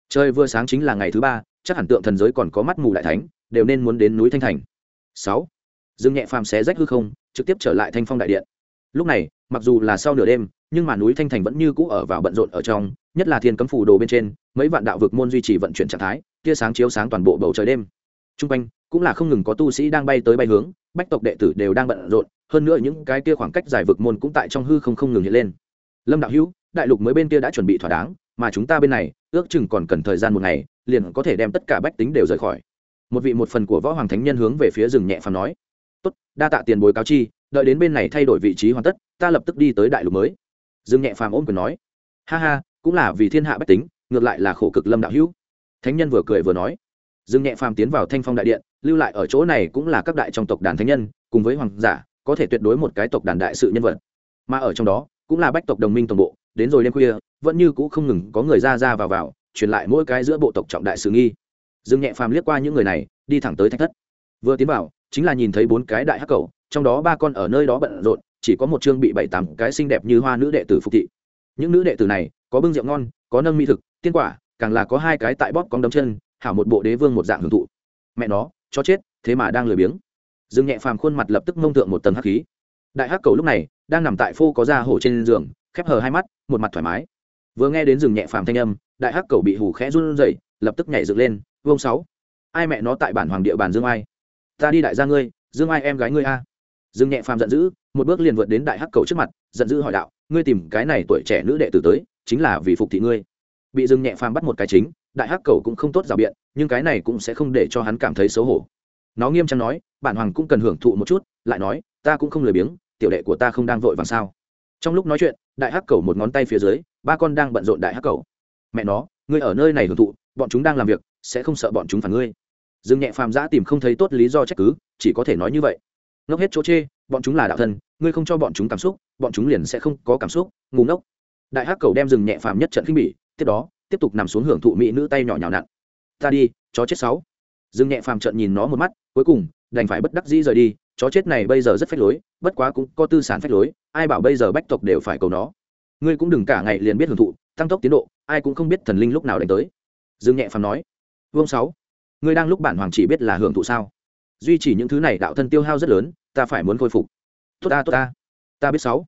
Speaker 1: Trời vừa sáng chính là ngày thứ ba, chắc hẳn tượng thần giới còn có mắt mù đại thánh, đều nên muốn đến núi thanh thành. Sáu. Dương nhẹ phàm xé rách hư không, trực tiếp trở lại thanh phong đại điện. Lúc này, mặc dù là sau nửa đêm, nhưng mà núi thanh thành vẫn như cũ ở vào bận rộn ở trong, nhất là thiên cấm phủ đồ bên trên, mấy vạn đạo vực môn duy trì vận chuyển trạng thái tia sáng chiếu sáng toàn bộ bầu trời đêm. T r u n g quanh cũng là không ngừng có tu sĩ đang bay tới bay hướng, bách tộc đệ tử đều đang bận rộn, hơn nữa những cái kia khoảng cách dài vực môn cũng tại trong hư không không ngừng hiện lên. Lâm đạo hữu, đại lục mới bên kia đã chuẩn bị thỏa đáng, mà chúng ta bên này, ước chừng còn cần thời gian một ngày, liền có thể đem tất cả bách tính đều rời khỏi. Một vị một phần của võ hoàng thánh nhân hướng về phía rừng nhẹ phàm nói, tốt, đa tạ tiền bối cáo chi, đợi đến bên này thay đổi vị trí hoàn tất, ta lập tức đi tới đại lục mới. Rừng nhẹ phàm ôm quyền nói, ha ha, cũng là vì thiên hạ bách tính, ngược lại là khổ cực lâm đạo hữu thánh nhân vừa cười vừa nói. Dương nhẹ phàm tiến vào thanh phong đại điện, lưu lại ở chỗ này cũng là các đại trong tộc đàn thánh nhân, cùng với hoàng giả, có thể tuyệt đối một cái tộc đàn đại sự nhân vật. Mà ở trong đó, cũng là bách tộc đồng minh tổng bộ, đến rồi đêm khuya, vẫn như cũ không ngừng có người ra ra vào vào, truyền lại mỗi cái giữa bộ tộc trọng đại sự nghi. Dương nhẹ phàm liếc qua những người này, đi thẳng tới thách thất. Vừa tiến vào, chính là nhìn thấy bốn cái đại hắc cầu, trong đó ba con ở nơi đó bận rộn, chỉ có một chương bị bảy tám cái xinh đẹp như hoa nữ đệ tử phục thị. Những nữ đệ tử này, có bưng rượu ngon, có nâng mỹ thực, tiên quả càng là có hai cái tại bóp con đấm chân, hảo một bộ đế vương một dạng hưởng thụ. Mẹ nó cho chết, thế mà đang lười biếng. Dương nhẹ phàm khuôn mặt lập tức mông thượng một tầng hắc khí. Đại hắc cầu lúc này, đang nằm tại phô có da hổ trên giường, khép hờ hai mắt, một mặt thoải mái. Vừa nghe đến rừng nhẹ phàm thanh âm, đại hắc cầu bị hủ khẽ run rẩy, lập tức nhảy dựng lên vông sáu, ai mẹ nó tại bản hoàng địa bàn dương ai? Ta đi đại gia ngươi, dương ai em gái ngươi a. Dương nhẹ phàm giận dữ, một bước liền vượt đến đại hắc cầu trước mặt, giận dữ hỏi đạo, ngươi tìm cái này tuổi trẻ nữ đệ tử tới, chính là vì phục thị ngươi bị dương nhẹ phàm bắt một cái chính, đại hắc cầu cũng không tốt rào biện, nhưng cái này cũng sẽ không để cho hắn cảm thấy xấu hổ. Nó nghiêm trang nói, bản hoàng cũng cần hưởng thụ một chút, lại nói, ta cũng không lười biếng, tiểu đệ của ta không đang vội vàng sao? Trong lúc nói chuyện, đại hắc cầu một ngón tay phía dưới, ba con đang bận rộn đại hắc cầu. Mẹ nó, ngươi ở nơi này hưởng thụ, bọn chúng đang làm việc, sẽ không sợ bọn chúng phản ngươi. Dương nhẹ phàm giã tìm không thấy tốt lý do trách cứ, chỉ có thể nói như vậy. Ngốc hết chỗ chê, bọn chúng là đạo thân, ngươi không cho bọn chúng cảm xúc, bọn chúng liền sẽ không có cảm xúc ngủ ngốc. Đại hắc cầu đem rừng nhẹ phàm nhất trận khinh bỉ tiếp đó, tiếp tục nằm xuống hưởng thụ mỹ nữ tay nhỏ nhào nặn. Ta đi, chó chết sáu. Dương nhẹ phàm trợn nhìn nó một mắt, cuối cùng, đành phải bất đắc dĩ rời đi. Chó chết này bây giờ rất phách lối, bất quá cũng có tư sản phách lối, ai bảo bây giờ bách tộc đều phải cầu nó. Ngươi cũng đừng cả ngày liền biết hưởng thụ, tăng tốc tiến độ, ai cũng không biết thần linh lúc nào đánh tới. Dương nhẹ phàm nói. Vương sáu, ngươi đang lúc bản hoàng chỉ biết là hưởng thụ sao? Duy trì những thứ này đạo thân tiêu hao rất lớn, ta phải muốn khôi phục. Tốt ta tốt ta. Ta biết sáu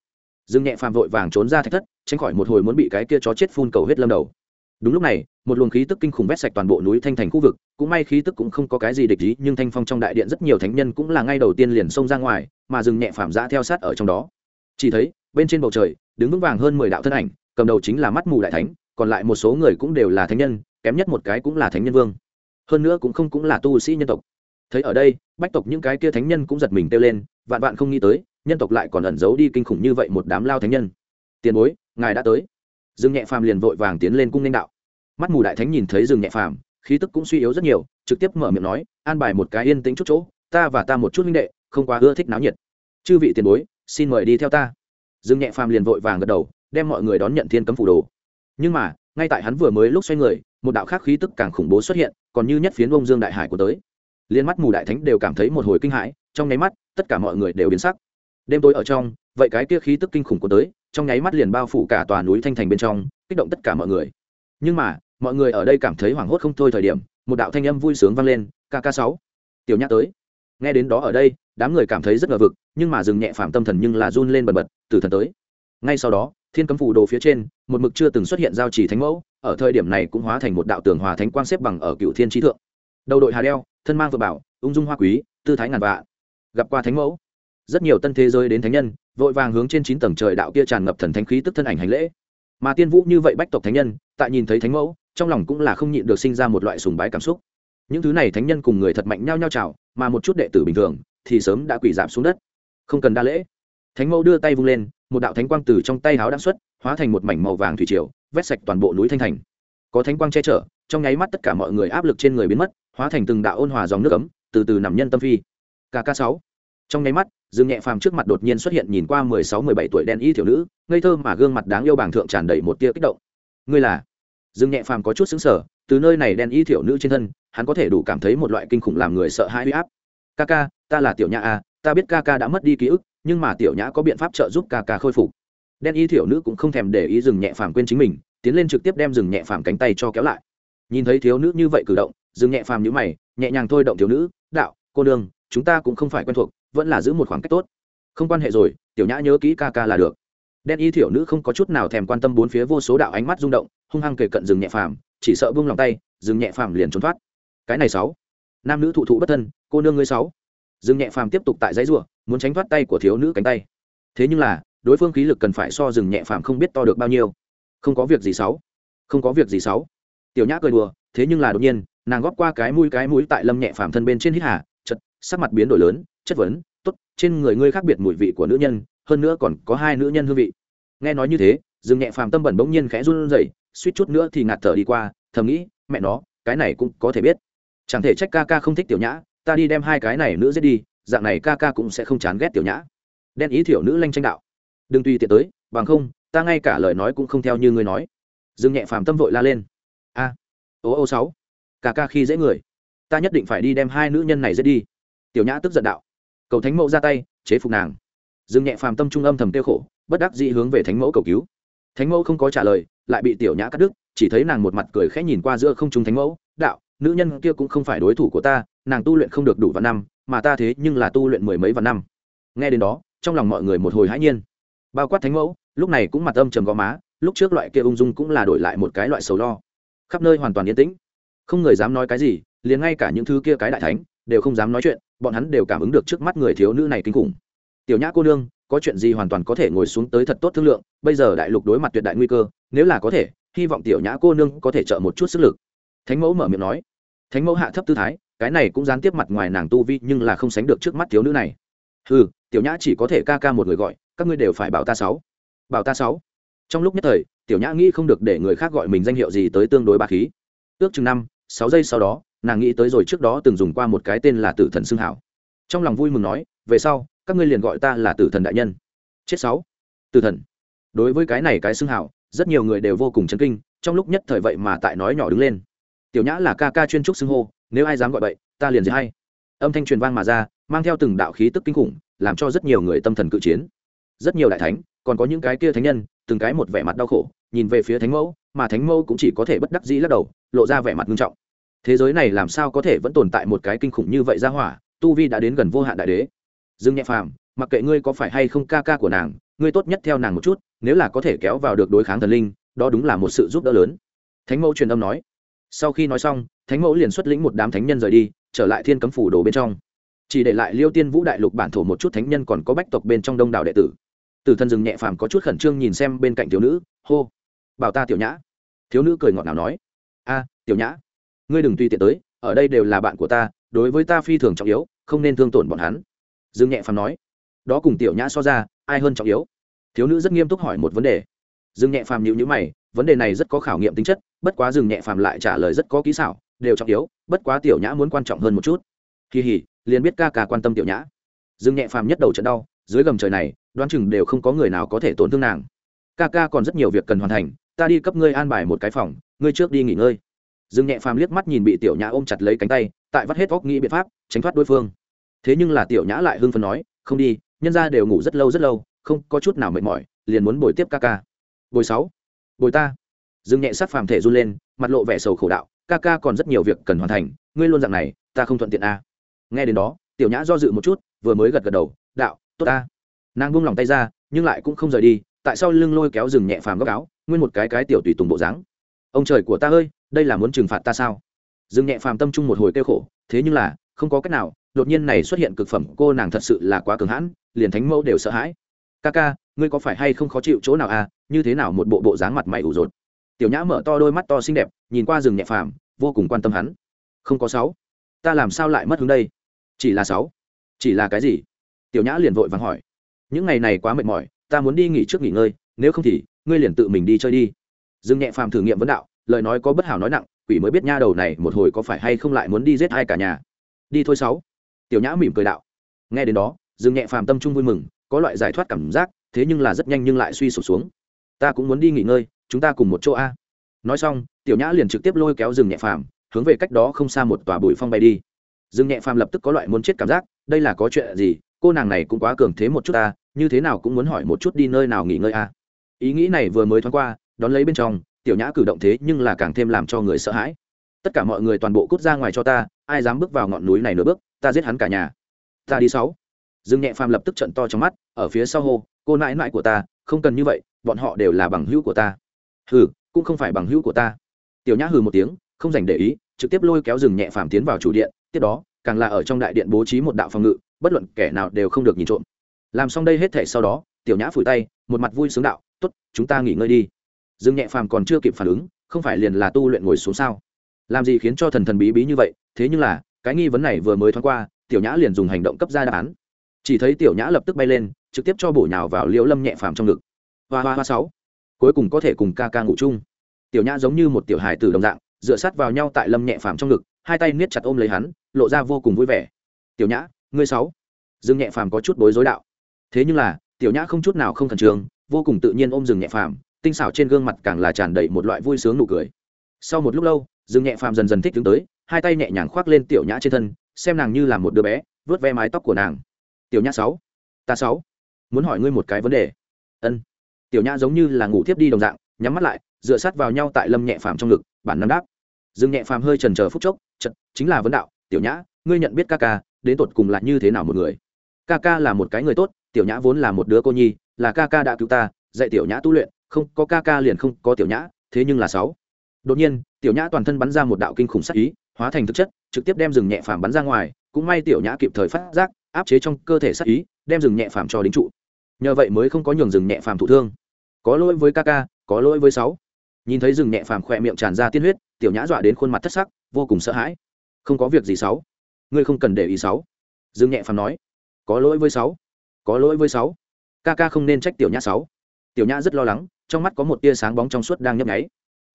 Speaker 1: dương nhẹ phàm vội vàng trốn ra thạch thất, tránh khỏi một hồi muốn bị cái kia chó chết phun cầu huyết lâm đầu. Đúng lúc này, một luồng khí tức kinh khủng vét sạch toàn bộ núi thanh thành khu vực, cũng may khí tức cũng không có cái gì địch ý, nhưng thanh phong trong đại điện rất nhiều thánh nhân cũng là ngay đầu tiên liền xông ra ngoài, mà dừng nhẹ phàm giã theo sát ở trong đó. Chỉ thấy, bên trên bầu trời, đứng vững vàng hơn mười đạo thân ảnh, cầm đầu chính là mắt mù đại thánh, còn lại một số người cũng đều là thánh nhân, kém nhất một cái cũng là thánh nhân vương. Hơn nữa cũng không cũng là tu sĩ nhân tộc. Thấy ở đây, bách tộc những cái kia thánh nhân cũng giật mình kêu lên, vạn vạn không nghĩ tới nhân tộc lại còn ẩn giấu đi kinh khủng như vậy một đám lao thánh nhân. Tiền bối, ngài đã tới. Dương nhẹ phàm liền vội vàng tiến lên cung ninh đạo. Mắt mù đại thánh nhìn thấy dương nhẹ phàm, khí tức cũng suy yếu rất nhiều, trực tiếp mở miệng nói, an bài một cái yên tĩnh chút chỗ, ta và ta một chút minh đệ, không quá ưa thích náo nhiệt. Chư vị tiền bối, xin mời đi theo ta. Dương nhẹ phàm liền vội vàng gật đầu, đem mọi người đón nhận thiên cấm phủ đồ. Nhưng mà, ngay tại hắn vừa mới lúc xoay người, một đạo khác khí tức càng khủng bố xuất hiện, còn như nhất phiến bông dương đại hải của tới. Liên mắt mù đại thánh đều cảm thấy một hồi kinh hãi, trong nháy mắt, tất cả mọi người đều biến sắc đêm tối ở trong, vậy cái kia khí tức kinh khủng của tới, trong nháy mắt liền bao phủ cả tòa núi thanh thành bên trong, kích động tất cả mọi người. Nhưng mà, mọi người ở đây cảm thấy hoảng hốt không thôi thời điểm, một đạo thanh âm vui sướng vang lên kk sáu, tiểu nhã tới. Nghe đến đó ở đây, đám người cảm thấy rất ngờ vực, nhưng mà dừng nhẹ phạm tâm thần nhưng là run lên bần bật từ thần tới. Ngay sau đó, thiên cấm phủ đồ phía trên, một mực chưa từng xuất hiện giao chỉ thánh mẫu, ở thời điểm này cũng hóa thành một đạo tường hòa thánh quang xếp bằng ở cựu thiên trí thượng. Đầu đội hà đeo, thân mang vừa bảo, ung dung hoa quý, tư thái ngàn vạ gặp qua thánh mẫu rất nhiều tân thế giới đến thánh nhân, vội vàng hướng trên chín tầng trời đạo kia tràn ngập thần thánh khí tức thân ảnh hành lễ. Mà tiên vũ như vậy bách tộc thánh nhân, tại nhìn thấy thánh mẫu, trong lòng cũng là không nhịn được sinh ra một loại sùng bái cảm xúc. Những thứ này thánh nhân cùng người thật mạnh nhau nhau chào, mà một chút đệ tử bình thường, thì sớm đã quỷ giảm xuống đất. Không cần đa lễ. Thánh mẫu đưa tay vung lên, một đạo thánh quang từ trong tay háo đang xuất, hóa thành một mảnh màu vàng thủy triều, vét sạch toàn bộ núi thanh thành. Có thánh quang che chở, trong nháy mắt tất cả mọi người áp lực trên người biến mất, hóa thành từng đạo ôn hòa dòng nước ấm, từ từ nằm nhân tâm phi. Kk sáu. Trong nháy mắt dương nhẹ phàm trước mặt đột nhiên xuất hiện nhìn qua mười sáu mười bảy tuổi đen y thiểu nữ ngây thơ mà gương mặt đáng yêu bảng thượng tràn đầy một tia kích động. Ngươi là? Dương nhẹ phàm có chút xứng sở từ nơi này đen y thiểu nữ trên thân hắn có thể đủ cảm thấy một loại kinh khủng làm người sợ hãi huy áp. Ca ca ta là tiểu nhã a ta biết ca ca đã mất đi ký ức nhưng mà tiểu nhã có biện pháp trợ giúp ca ca khôi phục. Đen y thiểu nữ cũng không thèm để ý dừng nhẹ phàm quên chính mình tiến lên trực tiếp đem dừng nhẹ phàm cánh tay cho kéo lại. Nhìn thấy thiếu nữ như vậy cử động dừng nhẹ phàm nhữ mày nhẹ nhàng thôi động thiếu nữ đạo cô đường, chúng ta cũng không phải quen thuộc vẫn là giữ một khoảng cách tốt. Không quan hệ rồi, tiểu nhã nhớ kỹ ca ca là được. Đen y thiểu nữ không có chút nào thèm quan tâm bốn phía vô số đạo ánh mắt rung động, hung hăng kề cận rừng nhẹ phàm, chỉ sợ buông lòng tay, rừng nhẹ phàm liền trốn thoát. Cái này sáu. Nam nữ thụ thụ bất thân, cô nương ngươi sáu. Rừng nhẹ phàm tiếp tục tại dãy rủa muốn tránh thoát tay của thiếu nữ cánh tay. Thế nhưng là, đối phương khí lực cần phải so rừng nhẹ phàm không biết to được bao nhiêu. Không có việc gì sáu. Không có việc gì sáu. Tiểu nhã cười đùa, thế nhưng là đột nhiên, nàng góp qua cái mũi cái mũi tại lâm nhẹ phàm thân bên trên hít hà chật sắc mặt biến đổi lớn chất vấn t ố t trên người ngươi khác biệt mùi vị của nữ nhân, hơn nữa còn có hai nữ nhân hương vị. Nghe nói như thế, dương nhẹ phàm tâm bẩn bỗng nhiên khẽ run rẩy, suýt chút nữa thì ngạt thở đi qua, thầm nghĩ, mẹ nó, cái này cũng có thể biết. Chẳng thể trách ca ca không thích tiểu nhã, ta đi đem hai cái này nữ giết đi, dạng này ca ca cũng sẽ không chán ghét tiểu nhã. Đen ý thiểu nữ lanh tranh đạo, đừng tùy tiện tới, bằng không, ta ngay cả lời nói cũng không theo như ngươi nói. Dương nhẹ phàm tâm vội la lên, a, ô ô sáu, ca ca khi dễ người, ta nhất định phải đi đem hai nữ nhân này giết đi. Tiểu nhã tức giận đạo cầu thánh mẫu ra tay, chế phục nàng. Dương nhẹ phàm tâm trung âm thầm tiêu khổ, bất đắc dĩ hướng về thánh mẫu cầu cứu. Thánh mẫu không có trả lời, lại bị tiểu nhã cắt đứt, chỉ thấy nàng một mặt cười khẽ nhìn qua giữa không trung thánh mẫu, đạo, nữ nhân kia cũng không phải đối thủ của ta, nàng tu luyện không được đủ vạn năm, mà ta thế nhưng là tu luyện mười mấy vạn năm. Nghe đến đó, trong lòng mọi người một hồi hãi nhiên. Bao quát thánh mẫu, lúc này cũng mặt âm trầm gò má, lúc trước loại kia ung dung cũng là đổi lại một cái loại sầu lo. Khắp nơi hoàn toàn yên tĩnh. Không người dám nói cái gì, liền ngay cả những thứ kia cái đại thánh, đều không dám nói chuyện bọn hắn đều cảm ứng được trước mắt người thiếu nữ này kinh khủng. Tiểu nhã cô nương, có chuyện gì hoàn toàn có thể ngồi xuống tới thật tốt thương lượng, bây giờ đại lục đối mặt tuyệt đại nguy cơ, nếu là có thể, hy vọng tiểu nhã cô nương có thể trợ một chút sức lực. Thánh mẫu mở miệng nói. Thánh mẫu hạ thấp tư thái, cái này cũng gián tiếp mặt ngoài nàng tu vi, nhưng là không sánh được trước mắt thiếu nữ này. Ừ tiểu nhã chỉ có thể ca ca một người gọi, các ngươi đều phải bảo ta sáu. Bảo ta sáu. Trong lúc nhất thời, tiểu nhã nghĩ không được để người khác gọi mình danh hiệu gì tới tương đối ba khí. Ước chừng năm, sáu giây sau đó nàng nghĩ tới rồi trước đó từng dùng qua một cái tên là tử thần xưng hảo. Trong lòng vui mừng nói, về sau, các ngươi liền gọi ta là tử thần đại nhân. Chết sáu. Tử thần. Đối với cái này cái xưng hảo, rất nhiều người đều vô cùng chấn kinh, trong lúc nhất thời vậy mà tại nói nhỏ đứng lên. Tiểu nhã là ca ca chuyên trúc xưng hô, nếu ai dám gọi vậy ta liền dễ hay. Âm thanh truyền vang mà ra, mang theo từng đạo khí tức kinh khủng, làm cho rất nhiều người tâm thần cự chiến. Rất nhiều đại thánh, còn có những cái kia thánh nhân, từng cái một vẻ mặt đau khổ, nhìn về phía thánh mẫu, mà thánh mẫu cũng chỉ có thể bất đắc dĩ lắc đầu, lộ ra vẻ mặt nghiêm trọng thế giới này làm sao có thể vẫn tồn tại một cái kinh khủng như vậy ra hỏa, tu vi đã đến gần vô hạn đại đế. Dương nhẹ phàm, mặc kệ ngươi có phải hay không ca ca của nàng, ngươi tốt nhất theo nàng một chút, nếu là có thể kéo vào được đối kháng thần linh, đó đúng là một sự giúp đỡ lớn. Thánh mẫu truyền âm nói. Sau khi nói xong, thánh mẫu liền xuất lĩnh một đám thánh nhân rời đi, trở lại thiên cấm phủ đồ bên trong. Chỉ để lại liêu tiên vũ đại lục bản thổ một chút thánh nhân còn có bách tộc bên trong đông đảo đệ tử. Từ thân rừng nhẹ phàm có chút khẩn trương nhìn xem bên cạnh thiếu nữ, hô, bảo ta tiểu nhã. Thiếu nữ cười ngọt nào nói, a, tiểu nhã ngươi đừng tùy tiện tới, ở đây đều là bạn của ta, đối với ta phi thường trọng yếu, không nên thương tổn bọn hắn. Dương nhẹ phàm nói. Đó cùng tiểu nhã so ra, ai hơn trọng yếu? Thiếu nữ rất nghiêm túc hỏi một vấn đề. Dương nhẹ phàm nhịu nhữ mày, vấn đề này rất có khảo nghiệm tính chất, bất quá dương nhẹ phàm lại trả lời rất có kỹ xảo, đều trọng yếu, bất quá tiểu nhã muốn quan trọng hơn một chút. Kỳ hỉ, liền biết ca ca quan tâm tiểu nhã. Dương nhẹ phàm nhất đầu trận đau, dưới gầm trời này, đoán chừng đều không có người nào có thể tổn thương nàng. Ca ca còn rất nhiều việc cần hoàn thành, ta đi cấp ngươi an bài một cái phòng, ngươi trước đi nghỉ ngơi dương nhẹ phàm liếc mắt nhìn bị tiểu nhã ôm chặt lấy cánh tay, tại vắt hết óc nghĩ biện pháp, tránh thoát đối phương. Thế nhưng là tiểu nhã lại hưng phấn nói, không đi, nhân ra đều ngủ rất lâu rất lâu, không có chút nào mệt mỏi, liền muốn bồi tiếp ca ca. Bồi sáu, bồi ta. Dương nhẹ sát phàm thể run lên, mặt lộ vẻ sầu khổ đạo, ca ca còn rất nhiều việc cần hoàn thành, ngươi luôn dạng này, ta không thuận tiện a. À. nghe đến đó, tiểu nhã do dự một chút, vừa mới gật gật đầu, đạo, tốt ta. Nàng buông lòng tay ra, nhưng lại cũng không rời đi, tại sao lưng lôi kéo rừng nhẹ phàm góc áo, nguyên một cái cái tiểu tùy tùng bộ dáng ông trời của ta ơi, đây là muốn trừng phạt ta sao? Dương nhẹ phàm tâm trung một hồi kêu khổ, thế nhưng là, không có cách nào, đột nhiên này xuất hiện cực phẩm, cô nàng thật sự là quá cường hãn, liền thánh mẫu đều sợ hãi. Ca ca, ngươi có phải hay không khó chịu chỗ nào à như thế nào một bộ bộ dáng mặt mày ủ rột. Tiểu nhã mở to đôi mắt to xinh đẹp, nhìn qua rừng nhẹ phàm, vô cùng quan tâm hắn. Không có sáu. Ta làm sao lại mất hướng đây? Chỉ là sáu. Chỉ là cái gì? Tiểu nhã liền vội vàng hỏi. Những ngày này quá mệt mỏi, ta muốn đi nghỉ trước nghỉ ngơi, nếu không thì, ngươi liền tự mình đi chơi đi dương nhẹ phàm thử nghiệm vấn đạo, lời nói có bất hảo nói nặng, quỷ mới biết nha đầu này một hồi có phải hay không lại muốn đi giết hai cả nhà. Đi thôi sáu. Tiểu nhã mỉm cười đạo. Nghe đến đó dương nhẹ phàm tâm trung vui mừng, có loại giải thoát cảm giác, thế nhưng là rất nhanh nhưng lại suy sụp xuống. Ta cũng muốn đi nghỉ ngơi, chúng ta cùng một chỗ a. Nói xong, tiểu nhã liền trực tiếp lôi kéo rừng nhẹ phàm, hướng về cách đó không xa một tòa bụi phong bay đi. Rừng nhẹ phàm lập tức có loại muốn chết cảm giác, đây là có chuyện gì, cô nàng này cũng quá cường thế một chút ta, như thế nào cũng muốn hỏi một chút đi nơi nào nghỉ ngơi a. Ý nghĩ này vừa mới thoáng qua đón lấy bên trong, tiểu nhã cử động thế nhưng là càng thêm làm cho người sợ hãi. Tất cả mọi người toàn bộ cút ra ngoài cho ta, ai dám bước vào ngọn núi này nửa bước, ta giết hắn cả nhà. Ta đi sáu. Dương nhẹ phàm lập tức trận to trong mắt, ở phía sau hô, cô nãi nãi của ta, không cần như vậy, bọn họ đều là bằng hữu của ta. Hừ, cũng không phải bằng hữu của ta. Tiểu nhã hừ một tiếng, không dành để ý, trực tiếp lôi kéo rừng nhẹ phàm tiến vào chủ điện, tiếp đó, càng là ở trong đại điện bố trí một đạo phòng ngự, bất luận kẻ nào đều không được nhìn trộm. Làm xong đây hết thể sau đó, tiểu nhã phủi tay, một mặt vui sướng đạo, tốt, chúng ta nghỉ ngơi đi dương nhẹ phàm còn chưa kịp phản ứng, không phải liền là tu luyện ngồi xuống sao? Làm gì khiến cho thần thần bí bí như vậy? Thế nhưng là, cái nghi vấn này vừa mới thoáng qua, tiểu nhã liền dùng hành động cấp ra đáp án. Chỉ thấy tiểu nhã lập tức bay lên, trực tiếp cho bổ nhào vào liễu lâm nhẹ phàm trong ngực. Hoa hoa hoa sáu. Cuối cùng có thể cùng ca ca ngủ chung. Tiểu nhã giống như một tiểu hài từ đồng dạng, dựa sát vào nhau tại lâm nhẹ phàm trong ngực, hai tay niết chặt ôm lấy hắn, lộ ra vô cùng vui vẻ. Tiểu nhã, ngươi sáu. Dương nhẹ phàm có chút bối rối đạo. Thế nhưng là, tiểu nhã không chút nào không khẩn trương, vô cùng tự nhiên ôm rừng nhẹ phàm tinh xảo trên gương mặt càng là tràn đầy một loại vui sướng nụ cười. Sau một lúc lâu, Dương nhẹ phàm dần dần thích đứng tới, hai tay nhẹ nhàng khoác lên tiểu nhã trên thân, xem nàng như là một đứa bé, vớt ve mái tóc của nàng. Tiểu nhã sáu, ta sáu, muốn hỏi ngươi một cái vấn đề. Ân. Tiểu nhã giống như là ngủ thiếp đi đồng dạng, nhắm mắt lại, dựa sát vào nhau tại lâm nhẹ phàm trong ngực, bản năng đáp. Dương nhẹ phàm hơi trần chờ phút chốc, chật, chính là vấn đạo, tiểu nhã, ngươi nhận biết ca ca, đến tột cùng là như thế nào một người? Ca ca là một cái người tốt, tiểu nhã vốn là một đứa cô nhi, là ca ca đã cứu ta, dạy tiểu nhã tu luyện không, có ca ca liền không, có tiểu nhã, thế nhưng là sáu. Đột nhiên, tiểu nhã toàn thân bắn ra một đạo kinh khủng sắc ý, hóa thành thực chất, trực tiếp đem rừng nhẹ phàm bắn ra ngoài, cũng may tiểu nhã kịp thời phát giác, áp chế trong cơ thể sắc ý, đem rừng nhẹ phàm cho đính trụ. Nhờ vậy mới không có nhường rừng nhẹ phàm thụ thương. Có lỗi với ca ca, có lỗi với sáu. Nhìn thấy rừng nhẹ phàm khỏe miệng tràn ra tiên huyết, tiểu nhã dọa đến khuôn mặt thất sắc, vô cùng sợ hãi. Không có việc gì sáu. Ngươi không cần để ý sáu. Rừng nhẹ phàm nói. Có lỗi với sáu. Có lỗi với sáu. Ca ca không nên trách tiểu nhã sáu. Tiểu nhã rất lo lắng trong mắt có một tia sáng bóng trong suốt đang nhấp nháy.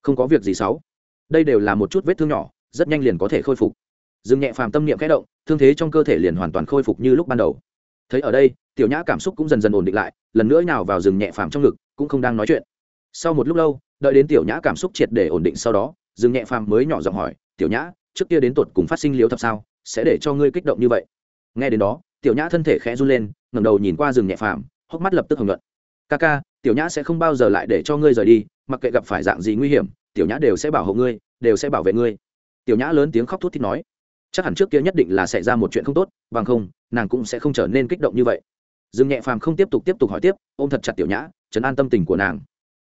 Speaker 1: Không có việc gì xấu, đây đều là một chút vết thương nhỏ rất nhanh liền có thể khôi phục. Dừng nhẹ phàm tâm niệm khẽ động thương thế trong cơ thể liền hoàn toàn khôi phục như lúc ban đầu. Thấy ở đây tiểu nhã cảm xúc cũng dần dần ổn định lại lần nữa nào vào rừng nhẹ phàm trong ngực cũng không đang nói chuyện. Sau một lúc lâu đợi đến tiểu nhã cảm xúc triệt để ổn định sau đó rừng nhẹ phàm mới nhỏ giọng hỏi tiểu nhã trước kia đến tột cùng phát sinh liếu thập sao? Sẽ để cho ngươi kích động như vậy? Nghe đến đó tiểu nhã thân thể khẽ run lên ngẩng đầu nhìn qua rừng nhẹ phàm hốc mắt lập tức hồng luận ca ca tiểu nhã sẽ không bao giờ lại để cho ngươi rời đi, mặc kệ gặp phải dạng gì nguy hiểm, tiểu nhã đều sẽ bảo hộ ngươi, đều sẽ bảo vệ ngươi. Tiểu nhã lớn tiếng khóc thút thít nói. Chắc hẳn trước kia nhất định là xảy ra một chuyện không tốt, bằng không, nàng cũng sẽ không trở nên kích động như vậy. Dương nhẹ phàm không tiếp tục tiếp tục hỏi tiếp, ôm thật chặt tiểu nhã chấn an tâm tình của nàng.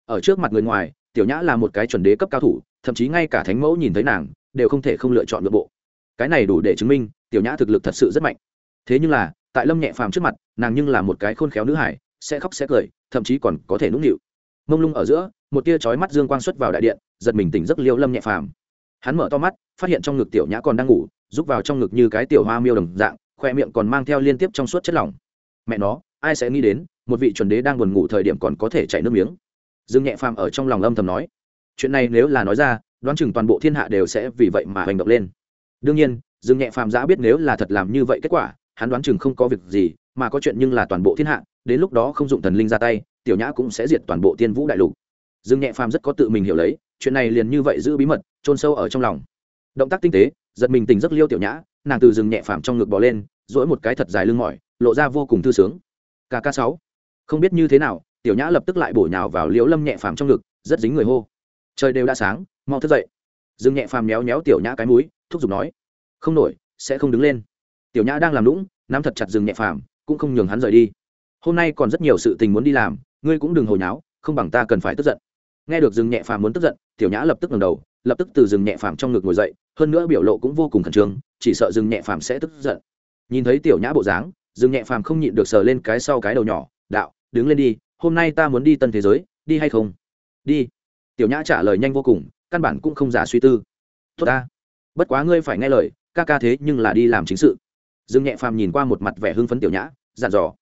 Speaker 1: Ở trước mặt người ngoài, tiểu nhã là một cái chuẩn đế cấp cao thủ, thậm chí ngay cả thánh mẫu nhìn thấy nàng, đều không thể không lựa chọn nội bộ. Cái này đủ để chứng minh, tiểu nhã thực lực thật sự rất mạnh. Thế nhưng là, tại lâm nhẹ phàm trước mặt, nàng nhưng là một cái khôn khéo nữ hải, sẽ khóc sẽ cười thậm chí còn có thể nũng nịu. Mông lung ở giữa, một tia chói mắt dương quang xuất vào đại điện, giật mình tỉnh giấc liêu lâm nhẹ phàm. Hắn mở to mắt, phát hiện trong ngực tiểu nhã còn đang ngủ, rúc vào trong ngực như cái tiểu hoa miêu đồng dạng, khoe miệng còn mang theo liên tiếp trong suốt chất lỏng. Mẹ nó, ai sẽ nghĩ đến, một vị chuẩn đế đang buồn ngủ thời điểm còn có thể chảy nước miếng. Dương nhẹ phàm ở trong lòng âm thầm nói. Chuyện này nếu là nói ra, đoán chừng toàn bộ thiên hạ đều sẽ vì vậy mà hành động lên. Đương nhiên, dương nhẹ phàm giã biết nếu là thật làm như vậy kết quả, hắn đoán chừng không có việc gì, mà có chuyện nhưng là toàn bộ thiên hạ đến lúc đó không dụng thần linh ra tay, tiểu nhã cũng sẽ diệt toàn bộ tiên vũ đại lục. Dương nhẹ phàm rất có tự mình hiểu lấy, chuyện này liền như vậy giữ bí mật trôn sâu ở trong lòng. Động tác tinh tế, giật mình tỉnh giấc liêu tiểu nhã, nàng từ rừng nhẹ phàm trong ngực bỏ lên dỗi một cái thật dài lưng mỏi, lộ ra vô cùng thư sướng. Kk sáu. Không biết như thế nào, tiểu nhã lập tức lại bổ nhào vào liễu lâm nhẹ phàm trong ngực, rất dính người hô. Trời đều đã sáng, mau thức dậy. Dương nhẹ phàm méo méo tiểu nhã cái mũi, thúc giục nói, không nổi, sẽ không đứng lên. Tiểu nhã đang làm lũng nắm thật chặt dương nhẹ phàm, cũng không nhường hắn rời đi hôm nay còn rất nhiều sự tình muốn đi làm, ngươi cũng đừng hồi nháo, không bằng ta cần phải tức giận. Nghe được rừng nhẹ phàm muốn tức giận, tiểu nhã lập tức ngẩng đầu, lập tức từ rừng nhẹ phàm trong ngực ngồi dậy, hơn nữa biểu lộ cũng vô cùng khẩn trương, chỉ sợ rừng nhẹ phàm sẽ tức giận. Nhìn thấy tiểu nhã bộ dáng rừng nhẹ phàm không nhịn được sờ lên cái sau cái đầu nhỏ, đạo, đứng lên đi, hôm nay ta muốn đi tân thế giới, đi hay không? Đi. Tiểu nhã trả lời nhanh vô cùng, căn bản cũng không giả suy tư. Tốt ta, bất quá ngươi phải nghe lời, ca ca thế nhưng là đi làm chính sự. Dương nhẹ phàm nhìn qua một mặt vẻ hưng phấn tiểu nhã, dặn dò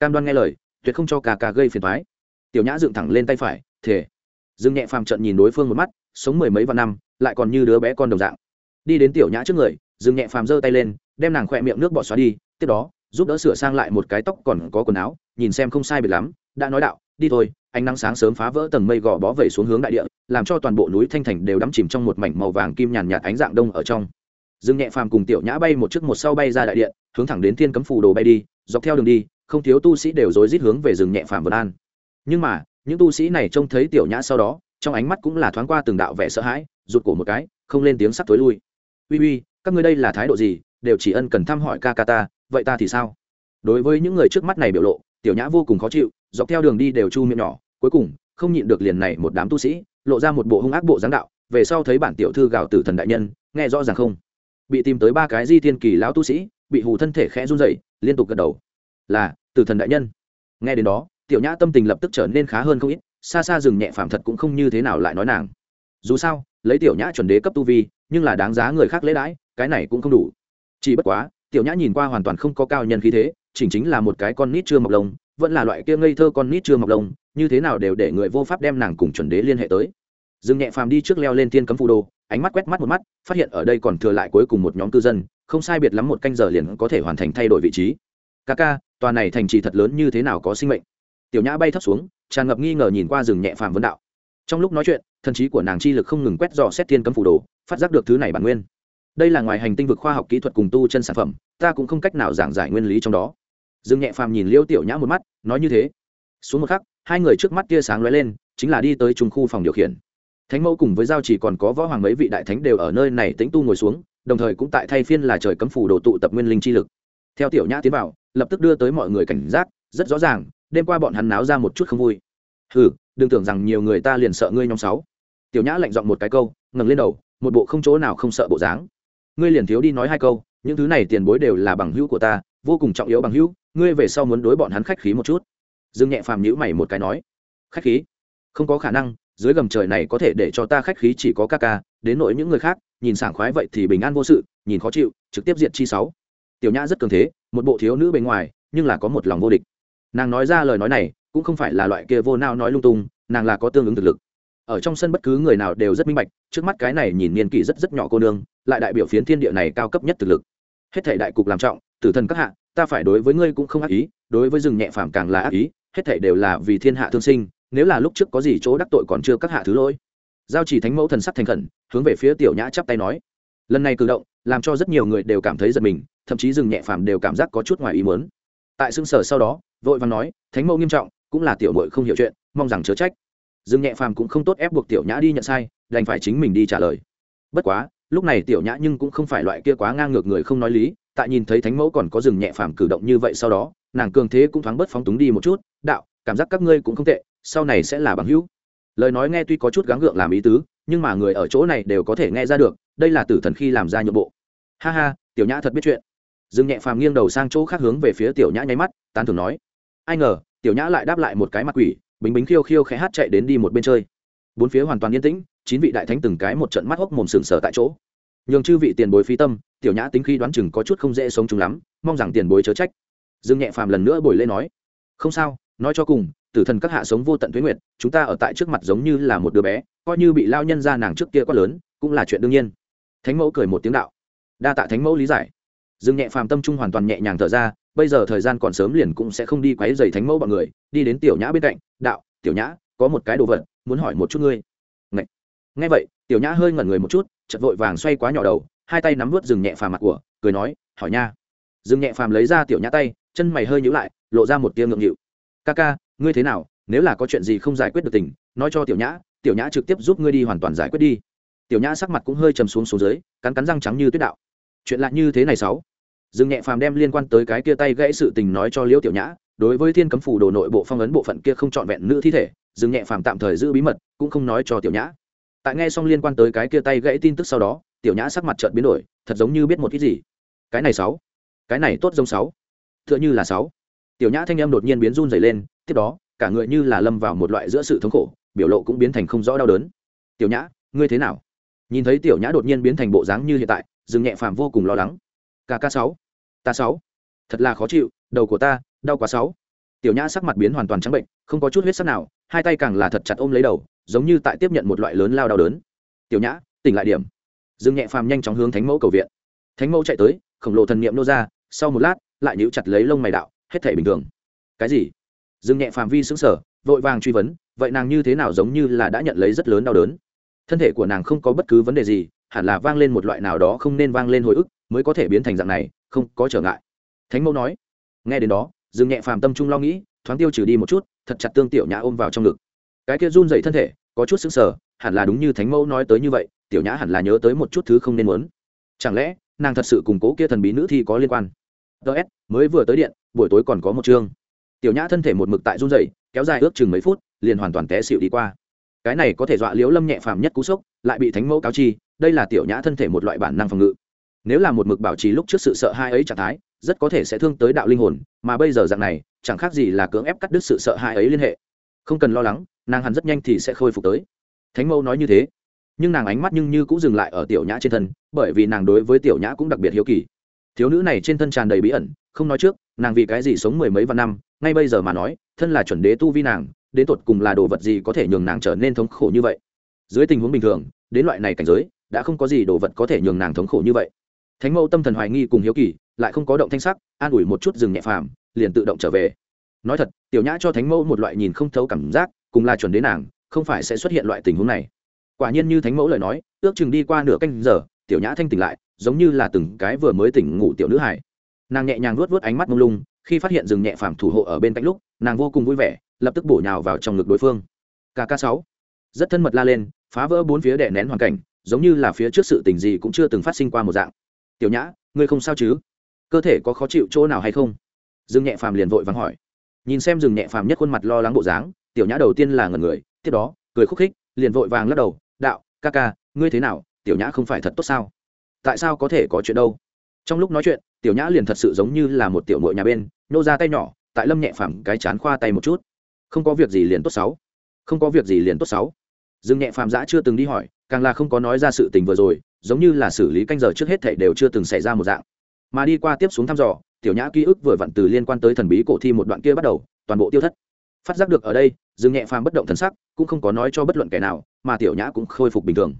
Speaker 1: cam đoan nghe lời, tuyệt không cho Cà Cà gây phiền thoái tiểu nhã dựng thẳng lên tay phải thể dương nhẹ phàm trận nhìn đối phương một mắt, sống mười mấy vạn năm, lại còn như đứa bé con đồng dạng. Đi đến tiểu nhã trước người, dương nhẹ phàm giơ tay lên, đem nàng khỏe miệng nước bọt xóa đi, tiếp đó, giúp đỡ sửa sang lại một cái tóc còn có quần áo, nhìn xem không sai biệt lắm, đã nói đạo, đi thôi, ánh nắng sáng sớm phá vỡ tầng mây gò bó vẩy xuống hướng đại địa, làm cho toàn bộ núi thanh thành đều đắm chìm trong một mảnh màu vàng kim nhàn nhạt ánh dạng đông ở trong. Dương nhẹ phàm cùng tiểu nhã bay một chiếc một sau bay ra đại điện hướng thẳng đến thiên cấm phù đồ bay đi, dọc theo đường đi không thiếu tu sĩ đều rối rít hướng về rừng nhẹ phàm vân an. Nhưng mà, những tu sĩ này trông thấy tiểu nhã sau đó, trong ánh mắt cũng là thoáng qua từng đạo vẻ sợ hãi, rụt cổ một cái, không lên tiếng sắp tối lui. Uy uy, các ngươi đây là thái độ gì? Đều chỉ ân cần thăm hỏi ca ca ta, vậy ta thì sao? Đối với những người trước mắt này biểu lộ, tiểu nhã vô cùng khó chịu, dọc theo đường đi đều chu miệng nhỏ, cuối cùng, không nhịn được liền này một đám tu sĩ, lộ ra một bộ hung ác bộ giáng đạo, về sau thấy bản tiểu thư gào tử thần đại nhân, nghe rõ ràng không? Bị tìm tới ba cái di thiên kỳ lão tu sĩ, bị hù thân thể khẽ run rẩy, liên tục gật đầu là tử thần đại nhân. Nghe đến đó, tiểu nhã tâm tình lập tức trở nên khá hơn không ít, xa xa rừng nhẹ phàm thật cũng không như thế nào lại nói nàng. Dù sao, lấy tiểu nhã chuẩn đế cấp tu vi, nhưng là đáng giá người khác lễ đãi, cái này cũng không đủ. Chỉ bất quá, tiểu nhã nhìn qua hoàn toàn không có cao nhân khí thế, chỉnh chính là một cái con nít chưa mọc lông, vẫn là loại kia ngây thơ con nít chưa mọc lông, như thế nào đều để người vô pháp đem nàng cùng chuẩn đế liên hệ tới. Dương nhẹ phàm đi trước leo lên thiên cấm phù đồ, ánh mắt quét mắt một mắt, phát hiện ở đây còn thừa lại cuối cùng một nhóm cư dân, không sai biệt lắm một canh giờ liền có thể hoàn thành thay đổi vị trí. Ca ca tòa này thành trì thật lớn như thế nào có sinh mệnh? Tiểu nhã bay thấp xuống, tràn ngập nghi ngờ nhìn qua rừng nhẹ phàm vân đạo. Trong lúc nói chuyện, thần trí của nàng chi lực không ngừng quét dò xét thiên cấm phủ đồ, phát giác được thứ này bản nguyên. Đây là ngoài hành tinh vực khoa học kỹ thuật cùng tu chân sản phẩm, ta cũng không cách nào giảng giải nguyên lý trong đó. Dương nhẹ phàm nhìn liêu tiểu nhã một mắt, nói như thế. Xuống một khắc, hai người trước mắt tia sáng lóe lên, chính là đi tới trung khu phòng điều khiển. Thánh mẫu cùng với giao chỉ còn có võ hoàng mấy vị đại thánh đều ở nơi này tĩnh tu ngồi xuống, đồng thời cũng tại thay phiên là trời cấm phủ đồ tụ tập nguyên linh chi lực. Theo tiểu nhã tiến vào lập tức đưa tới mọi người cảnh giác, rất rõ ràng, đêm qua bọn hắn náo ra một chút không vui. Hừ, đừng tưởng rằng nhiều người ta liền sợ ngươi nhóm sáu. Tiểu nhã lạnh giọng một cái câu, ngẩng lên đầu, một bộ không chỗ nào không sợ bộ dáng. Ngươi liền thiếu đi nói hai câu, những thứ này tiền bối đều là bằng hữu của ta, vô cùng trọng yếu bằng hữu, ngươi về sau muốn đối bọn hắn khách khí một chút. Dương nhẹ phàm nhữ mày một cái nói, khách khí? Không có khả năng, dưới gầm trời này có thể để cho ta khách khí chỉ có ca ca, đến nỗi những người khác, nhìn sảng khoái vậy thì bình an vô sự, nhìn khó chịu, trực tiếp diện chi sáu tiểu nhã rất cường thế, một bộ thiếu nữ bên ngoài, nhưng là có một lòng vô địch. Nàng nói ra lời nói này, cũng không phải là loại kia vô nao nói lung tung, nàng là có tương ứng thực lực. Ở trong sân bất cứ người nào đều rất minh bạch, trước mắt cái này nhìn niên kỷ rất rất nhỏ cô nương, lại đại biểu phiến thiên địa này cao cấp nhất thực lực. Hết thể đại cục làm trọng, tử thần các hạ, ta phải đối với ngươi cũng không ác ý, đối với rừng nhẹ phàm càng là ác ý, hết thể đều là vì thiên hạ thương sinh, nếu là lúc trước có gì chỗ đắc tội còn chưa các hạ thứ lỗi. Giao chỉ thánh mẫu thần sắc thành khẩn, hướng về phía tiểu nhã chắp tay nói. Lần này cử động, làm cho rất nhiều người đều cảm thấy giật mình thậm chí rừng nhẹ phàm đều cảm giác có chút ngoài ý muốn. Tại xương sở sau đó, vội vàng nói, thánh mẫu nghiêm trọng, cũng là tiểu mội không hiểu chuyện, mong rằng chớ trách. Rừng nhẹ phàm cũng không tốt ép buộc tiểu nhã đi nhận sai, đành phải chính mình đi trả lời. Bất quá, lúc này tiểu nhã nhưng cũng không phải loại kia quá ngang ngược người không nói lý, tại nhìn thấy thánh mẫu còn có rừng nhẹ phàm cử động như vậy sau đó, nàng cường thế cũng thoáng bớt phóng túng đi một chút, đạo, cảm giác các ngươi cũng không tệ, sau này sẽ là bằng hữu. Lời nói nghe tuy có chút gắng gượng làm ý tứ, nhưng mà người ở chỗ này đều có thể nghe ra được, đây là tử thần khi làm ra nhượng bộ. Ha ha, tiểu nhã thật biết chuyện dương nhẹ phàm nghiêng đầu sang chỗ khác hướng về phía tiểu nhã nháy mắt, tán thường nói. Ai ngờ, tiểu nhã lại đáp lại một cái mặt quỷ bính bính khiêu khiêu khẽ hát chạy đến đi một bên chơi. Bốn phía hoàn toàn yên tĩnh, chín vị đại thánh từng cái một trận mắt hốc mồm sừng sờ tại chỗ. Nhường chư vị tiền bối phi tâm, tiểu nhã tính khi đoán chừng có chút không dễ sống chúng lắm, mong rằng tiền bối chớ trách. Dương nhẹ phàm lần nữa bồi lên nói. Không sao, nói cho cùng, tử thần các hạ sống vô tận tuế nguyệt, chúng ta ở tại trước mặt giống như là một đứa bé, coi như bị lao nhân ra nàng trước kia quá lớn, cũng là chuyện đương nhiên. Thánh mẫu cười một tiếng đạo. Đa tạ thánh mẫu lý giải dương nhẹ phàm tâm trung hoàn toàn nhẹ nhàng thở ra, bây giờ thời gian còn sớm liền cũng sẽ không đi quấy dày thánh mẫu bọn người, đi đến tiểu nhã bên cạnh, đạo, tiểu nhã, có một cái đồ vật, muốn hỏi một chút ngươi. Ngậy. nghe vậy, tiểu nhã hơi ngẩn người một chút chật vội vàng xoay quá nhỏ đầu, hai tay nắm vớt dừng nhẹ phàm mặt của, cười nói, hỏi nha. Dừng nhẹ phàm lấy ra tiểu nhã tay, chân mày hơi nhíu lại, lộ ra một tia ngượng nghịu. Ca ca, ngươi thế nào? Nếu là có chuyện gì không giải quyết được tình, nói cho tiểu nhã tiểu nhã trực tiếp giúp ngươi đi hoàn toàn giải quyết đi. Tiểu nhã sắc mặt cũng hơi trầm xuống xuống dưới, cắn cắn răng trắng như tuyết đạo. Chuyện lạ như thế này sáu dương nhẹ phàm đem liên quan tới cái kia tay gãy sự tình nói cho liễu tiểu nhã, đối với thiên cấm phủ đồ nội bộ phong ấn bộ phận kia không trọn vẹn nữ thi thể dương nhẹ phàm tạm thời giữ bí mật, cũng không nói cho tiểu nhã. Tại nghe xong liên quan tới cái kia tay gãy tin tức sau đó, tiểu nhã sắc mặt chợt biến đổi, thật giống như biết một ít gì. Cái này sáu. Cái này tốt giống sáu. Tựa như là sáu. Tiểu nhã thanh em đột nhiên biến run rẩy lên, tiếp đó, cả người như là lâm vào một loại giữa sự thống khổ, biểu lộ cũng biến thành không rõ đau đớn. Tiểu nhã, ngươi thế nào? Nhìn thấy tiểu nhã đột nhiên biến thành bộ dáng như hiện tại dương nhẹ phàm vô cùng lo lắng kk sáu. Ta sáu. Thật là khó chịu, đầu của ta, đau quá sáu. Tiểu nhã sắc mặt biến hoàn toàn trắng bệnh, không có chút huyết sắc nào, hai tay càng là thật chặt ôm lấy đầu, giống như tại tiếp nhận một loại lớn lao đau đớn. Tiểu nhã, tỉnh lại điểm. Dương nhẹ phàm nhanh chóng hướng thánh mẫu cầu viện. Thánh mẫu chạy tới, khổng lồ thần niệm nô ra, sau một lát, lại nhíu chặt lấy lông mày đạo, hết thể bình thường. Cái gì? Dương nhẹ phàm vi xứng sở vội vàng truy vấn, vậy nàng như thế nào giống như là đã nhận lấy rất lớn đau đớn? Thân thể của nàng không có bất cứ vấn đề gì, hẳn là vang lên một loại nào đó không nên vang lên hồi ức mới có thể biến thành dạng này, không có trở ngại. Thánh mẫu nói. Nghe đến đó, dương nhẹ phàm tâm trung lo nghĩ, thoáng tiêu trừ đi một chút, thật chặt tương tiểu nhã ôm vào trong ngực. Cái kia run dậy thân thể, có chút sững sờ, hẳn là đúng như thánh mẫu nói tới như vậy, tiểu nhã hẳn là nhớ tới một chút thứ không nên muốn. Chẳng lẽ, nàng thật sự cùng cố kia thần bí nữ thi có liên quan? Ts mới vừa tới điện, buổi tối còn có một chương. Tiểu nhã thân thể một mực tại run dậy kéo dài ước chừng mấy phút, liền hoàn toàn té xịu đi qua. Cái này có thể dọa liếu lâm nhẹ phàm nhất cú sốc, lại bị thánh mẫu cáo chi, đây là tiểu nhã thân thể một loại bản năng phòng ngự nếu là một mực bảo trì lúc trước sự sợ hãi ấy trạng thái, rất có thể sẽ thương tới đạo linh hồn, mà bây giờ dạng này, chẳng khác gì là cưỡng ép cắt đứt sự sợ hãi ấy liên hệ. Không cần lo lắng, nàng hẳn rất nhanh thì sẽ khôi phục tới. Thánh mẫu nói như thế. Nhưng nàng ánh mắt nhưng như cũng dừng lại ở tiểu nhã trên thân, bởi vì nàng đối với tiểu nhã cũng đặc biệt hiếu kỳ. Thiếu nữ này trên thân tràn đầy bí ẩn, không nói trước, nàng vì cái gì sống mười mấy vạn năm, ngay bây giờ mà nói, thân là chuẩn đế tu vi nàng, đến tột cùng là đồ vật gì có thể nhường nàng trở nên thống khổ như vậy? Dưới tình huống bình thường, đến loại này cảnh giới, đã không có gì đồ vật có thể nhường nàng thống khổ như vậy thánh mẫu tâm thần hoài nghi cùng hiếu kỳ, lại không có động thanh sắc, an ủi một chút rừng nhẹ phàm, liền tự động trở về. Nói thật, tiểu nhã cho thánh mẫu một loại nhìn không thấu cảm giác, cùng là chuẩn đến nàng, không phải sẽ xuất hiện loại tình huống này. Quả nhiên như thánh mẫu lời nói, ước chừng đi qua nửa canh giờ, tiểu nhã thanh tỉnh lại, giống như là từng cái vừa mới tỉnh ngủ tiểu nữ hải nàng nhẹ nhàng luốt vớt ánh mắt mông lung, khi phát hiện rừng nhẹ phàm thủ hộ ở bên cạnh lúc, nàng vô cùng vui vẻ, lập tức bổ nhào vào trong ngực đối phương. Kk sáu. Rất thân mật la lên, phá vỡ bốn phía đè nén hoàn cảnh, giống như là phía trước sự tình gì cũng chưa từng phát sinh qua một dạng tiểu nhã, ngươi không sao chứ? Cơ thể có khó chịu chỗ nào hay không? Dương nhẹ phàm liền vội vắng hỏi. Nhìn xem Dương nhẹ phàm nhất khuôn mặt lo lắng bộ dáng, tiểu nhã đầu tiên là ngần người, tiếp đó, cười khúc khích, liền vội vàng lắc đầu, đạo, ca ca, ngươi thế nào? Tiểu nhã không phải thật tốt sao? Tại sao có thể có chuyện đâu? Trong lúc nói chuyện, tiểu nhã liền thật sự giống như là một tiểu mội nhà bên, nô ra tay nhỏ, tại lâm nhẹ phàm cái chán khoa tay một chút. Không có việc gì liền tốt sáu. Không có việc gì liền tốt sáu dương nhẹ phàm giã chưa từng đi hỏi, càng là không có nói ra sự tình vừa rồi, giống như là xử lý canh giờ trước hết thảy đều chưa từng xảy ra một dạng. Mà đi qua tiếp xuống thăm dò, tiểu nhã ký ức vừa vặn từ liên quan tới thần bí cổ thi một đoạn kia bắt đầu, toàn bộ tiêu thất. Phát giác được ở đây dương nhẹ phàm bất động thần sắc, cũng không có nói cho bất luận kẻ nào, mà tiểu nhã cũng khôi phục bình thường.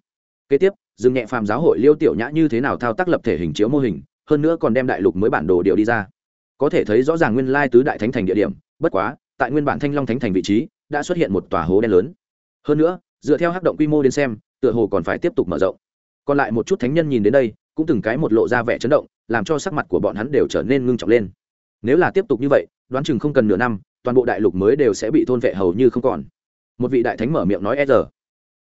Speaker 1: Kế tiếp dương nhẹ phàm giáo hội liêu tiểu nhã như thế nào thao tác lập thể hình chiếu mô hình, hơn nữa còn đem đại lục mới bản đồ điều đi ra. Có thể thấy rõ ràng nguyên lai tứ đại thánh thành địa điểm, bất quá, tại nguyên bản thanh long thánh thành vị trí, đã xuất hiện một tòa hố đen lớn. Hơn nữa dựa theo hắc động quy mô đến xem, tựa hồ còn phải tiếp tục mở rộng. Còn lại một chút thánh nhân nhìn đến đây, cũng từng cái một lộ ra vẻ chấn động, làm cho sắc mặt của bọn hắn đều trở nên ngưng trọng lên. Nếu là tiếp tục như vậy, đoán chừng không cần nửa năm, toàn bộ đại lục mới đều sẽ bị thôn vệ hầu như không còn. Một vị đại thánh mở miệng nói e giờ.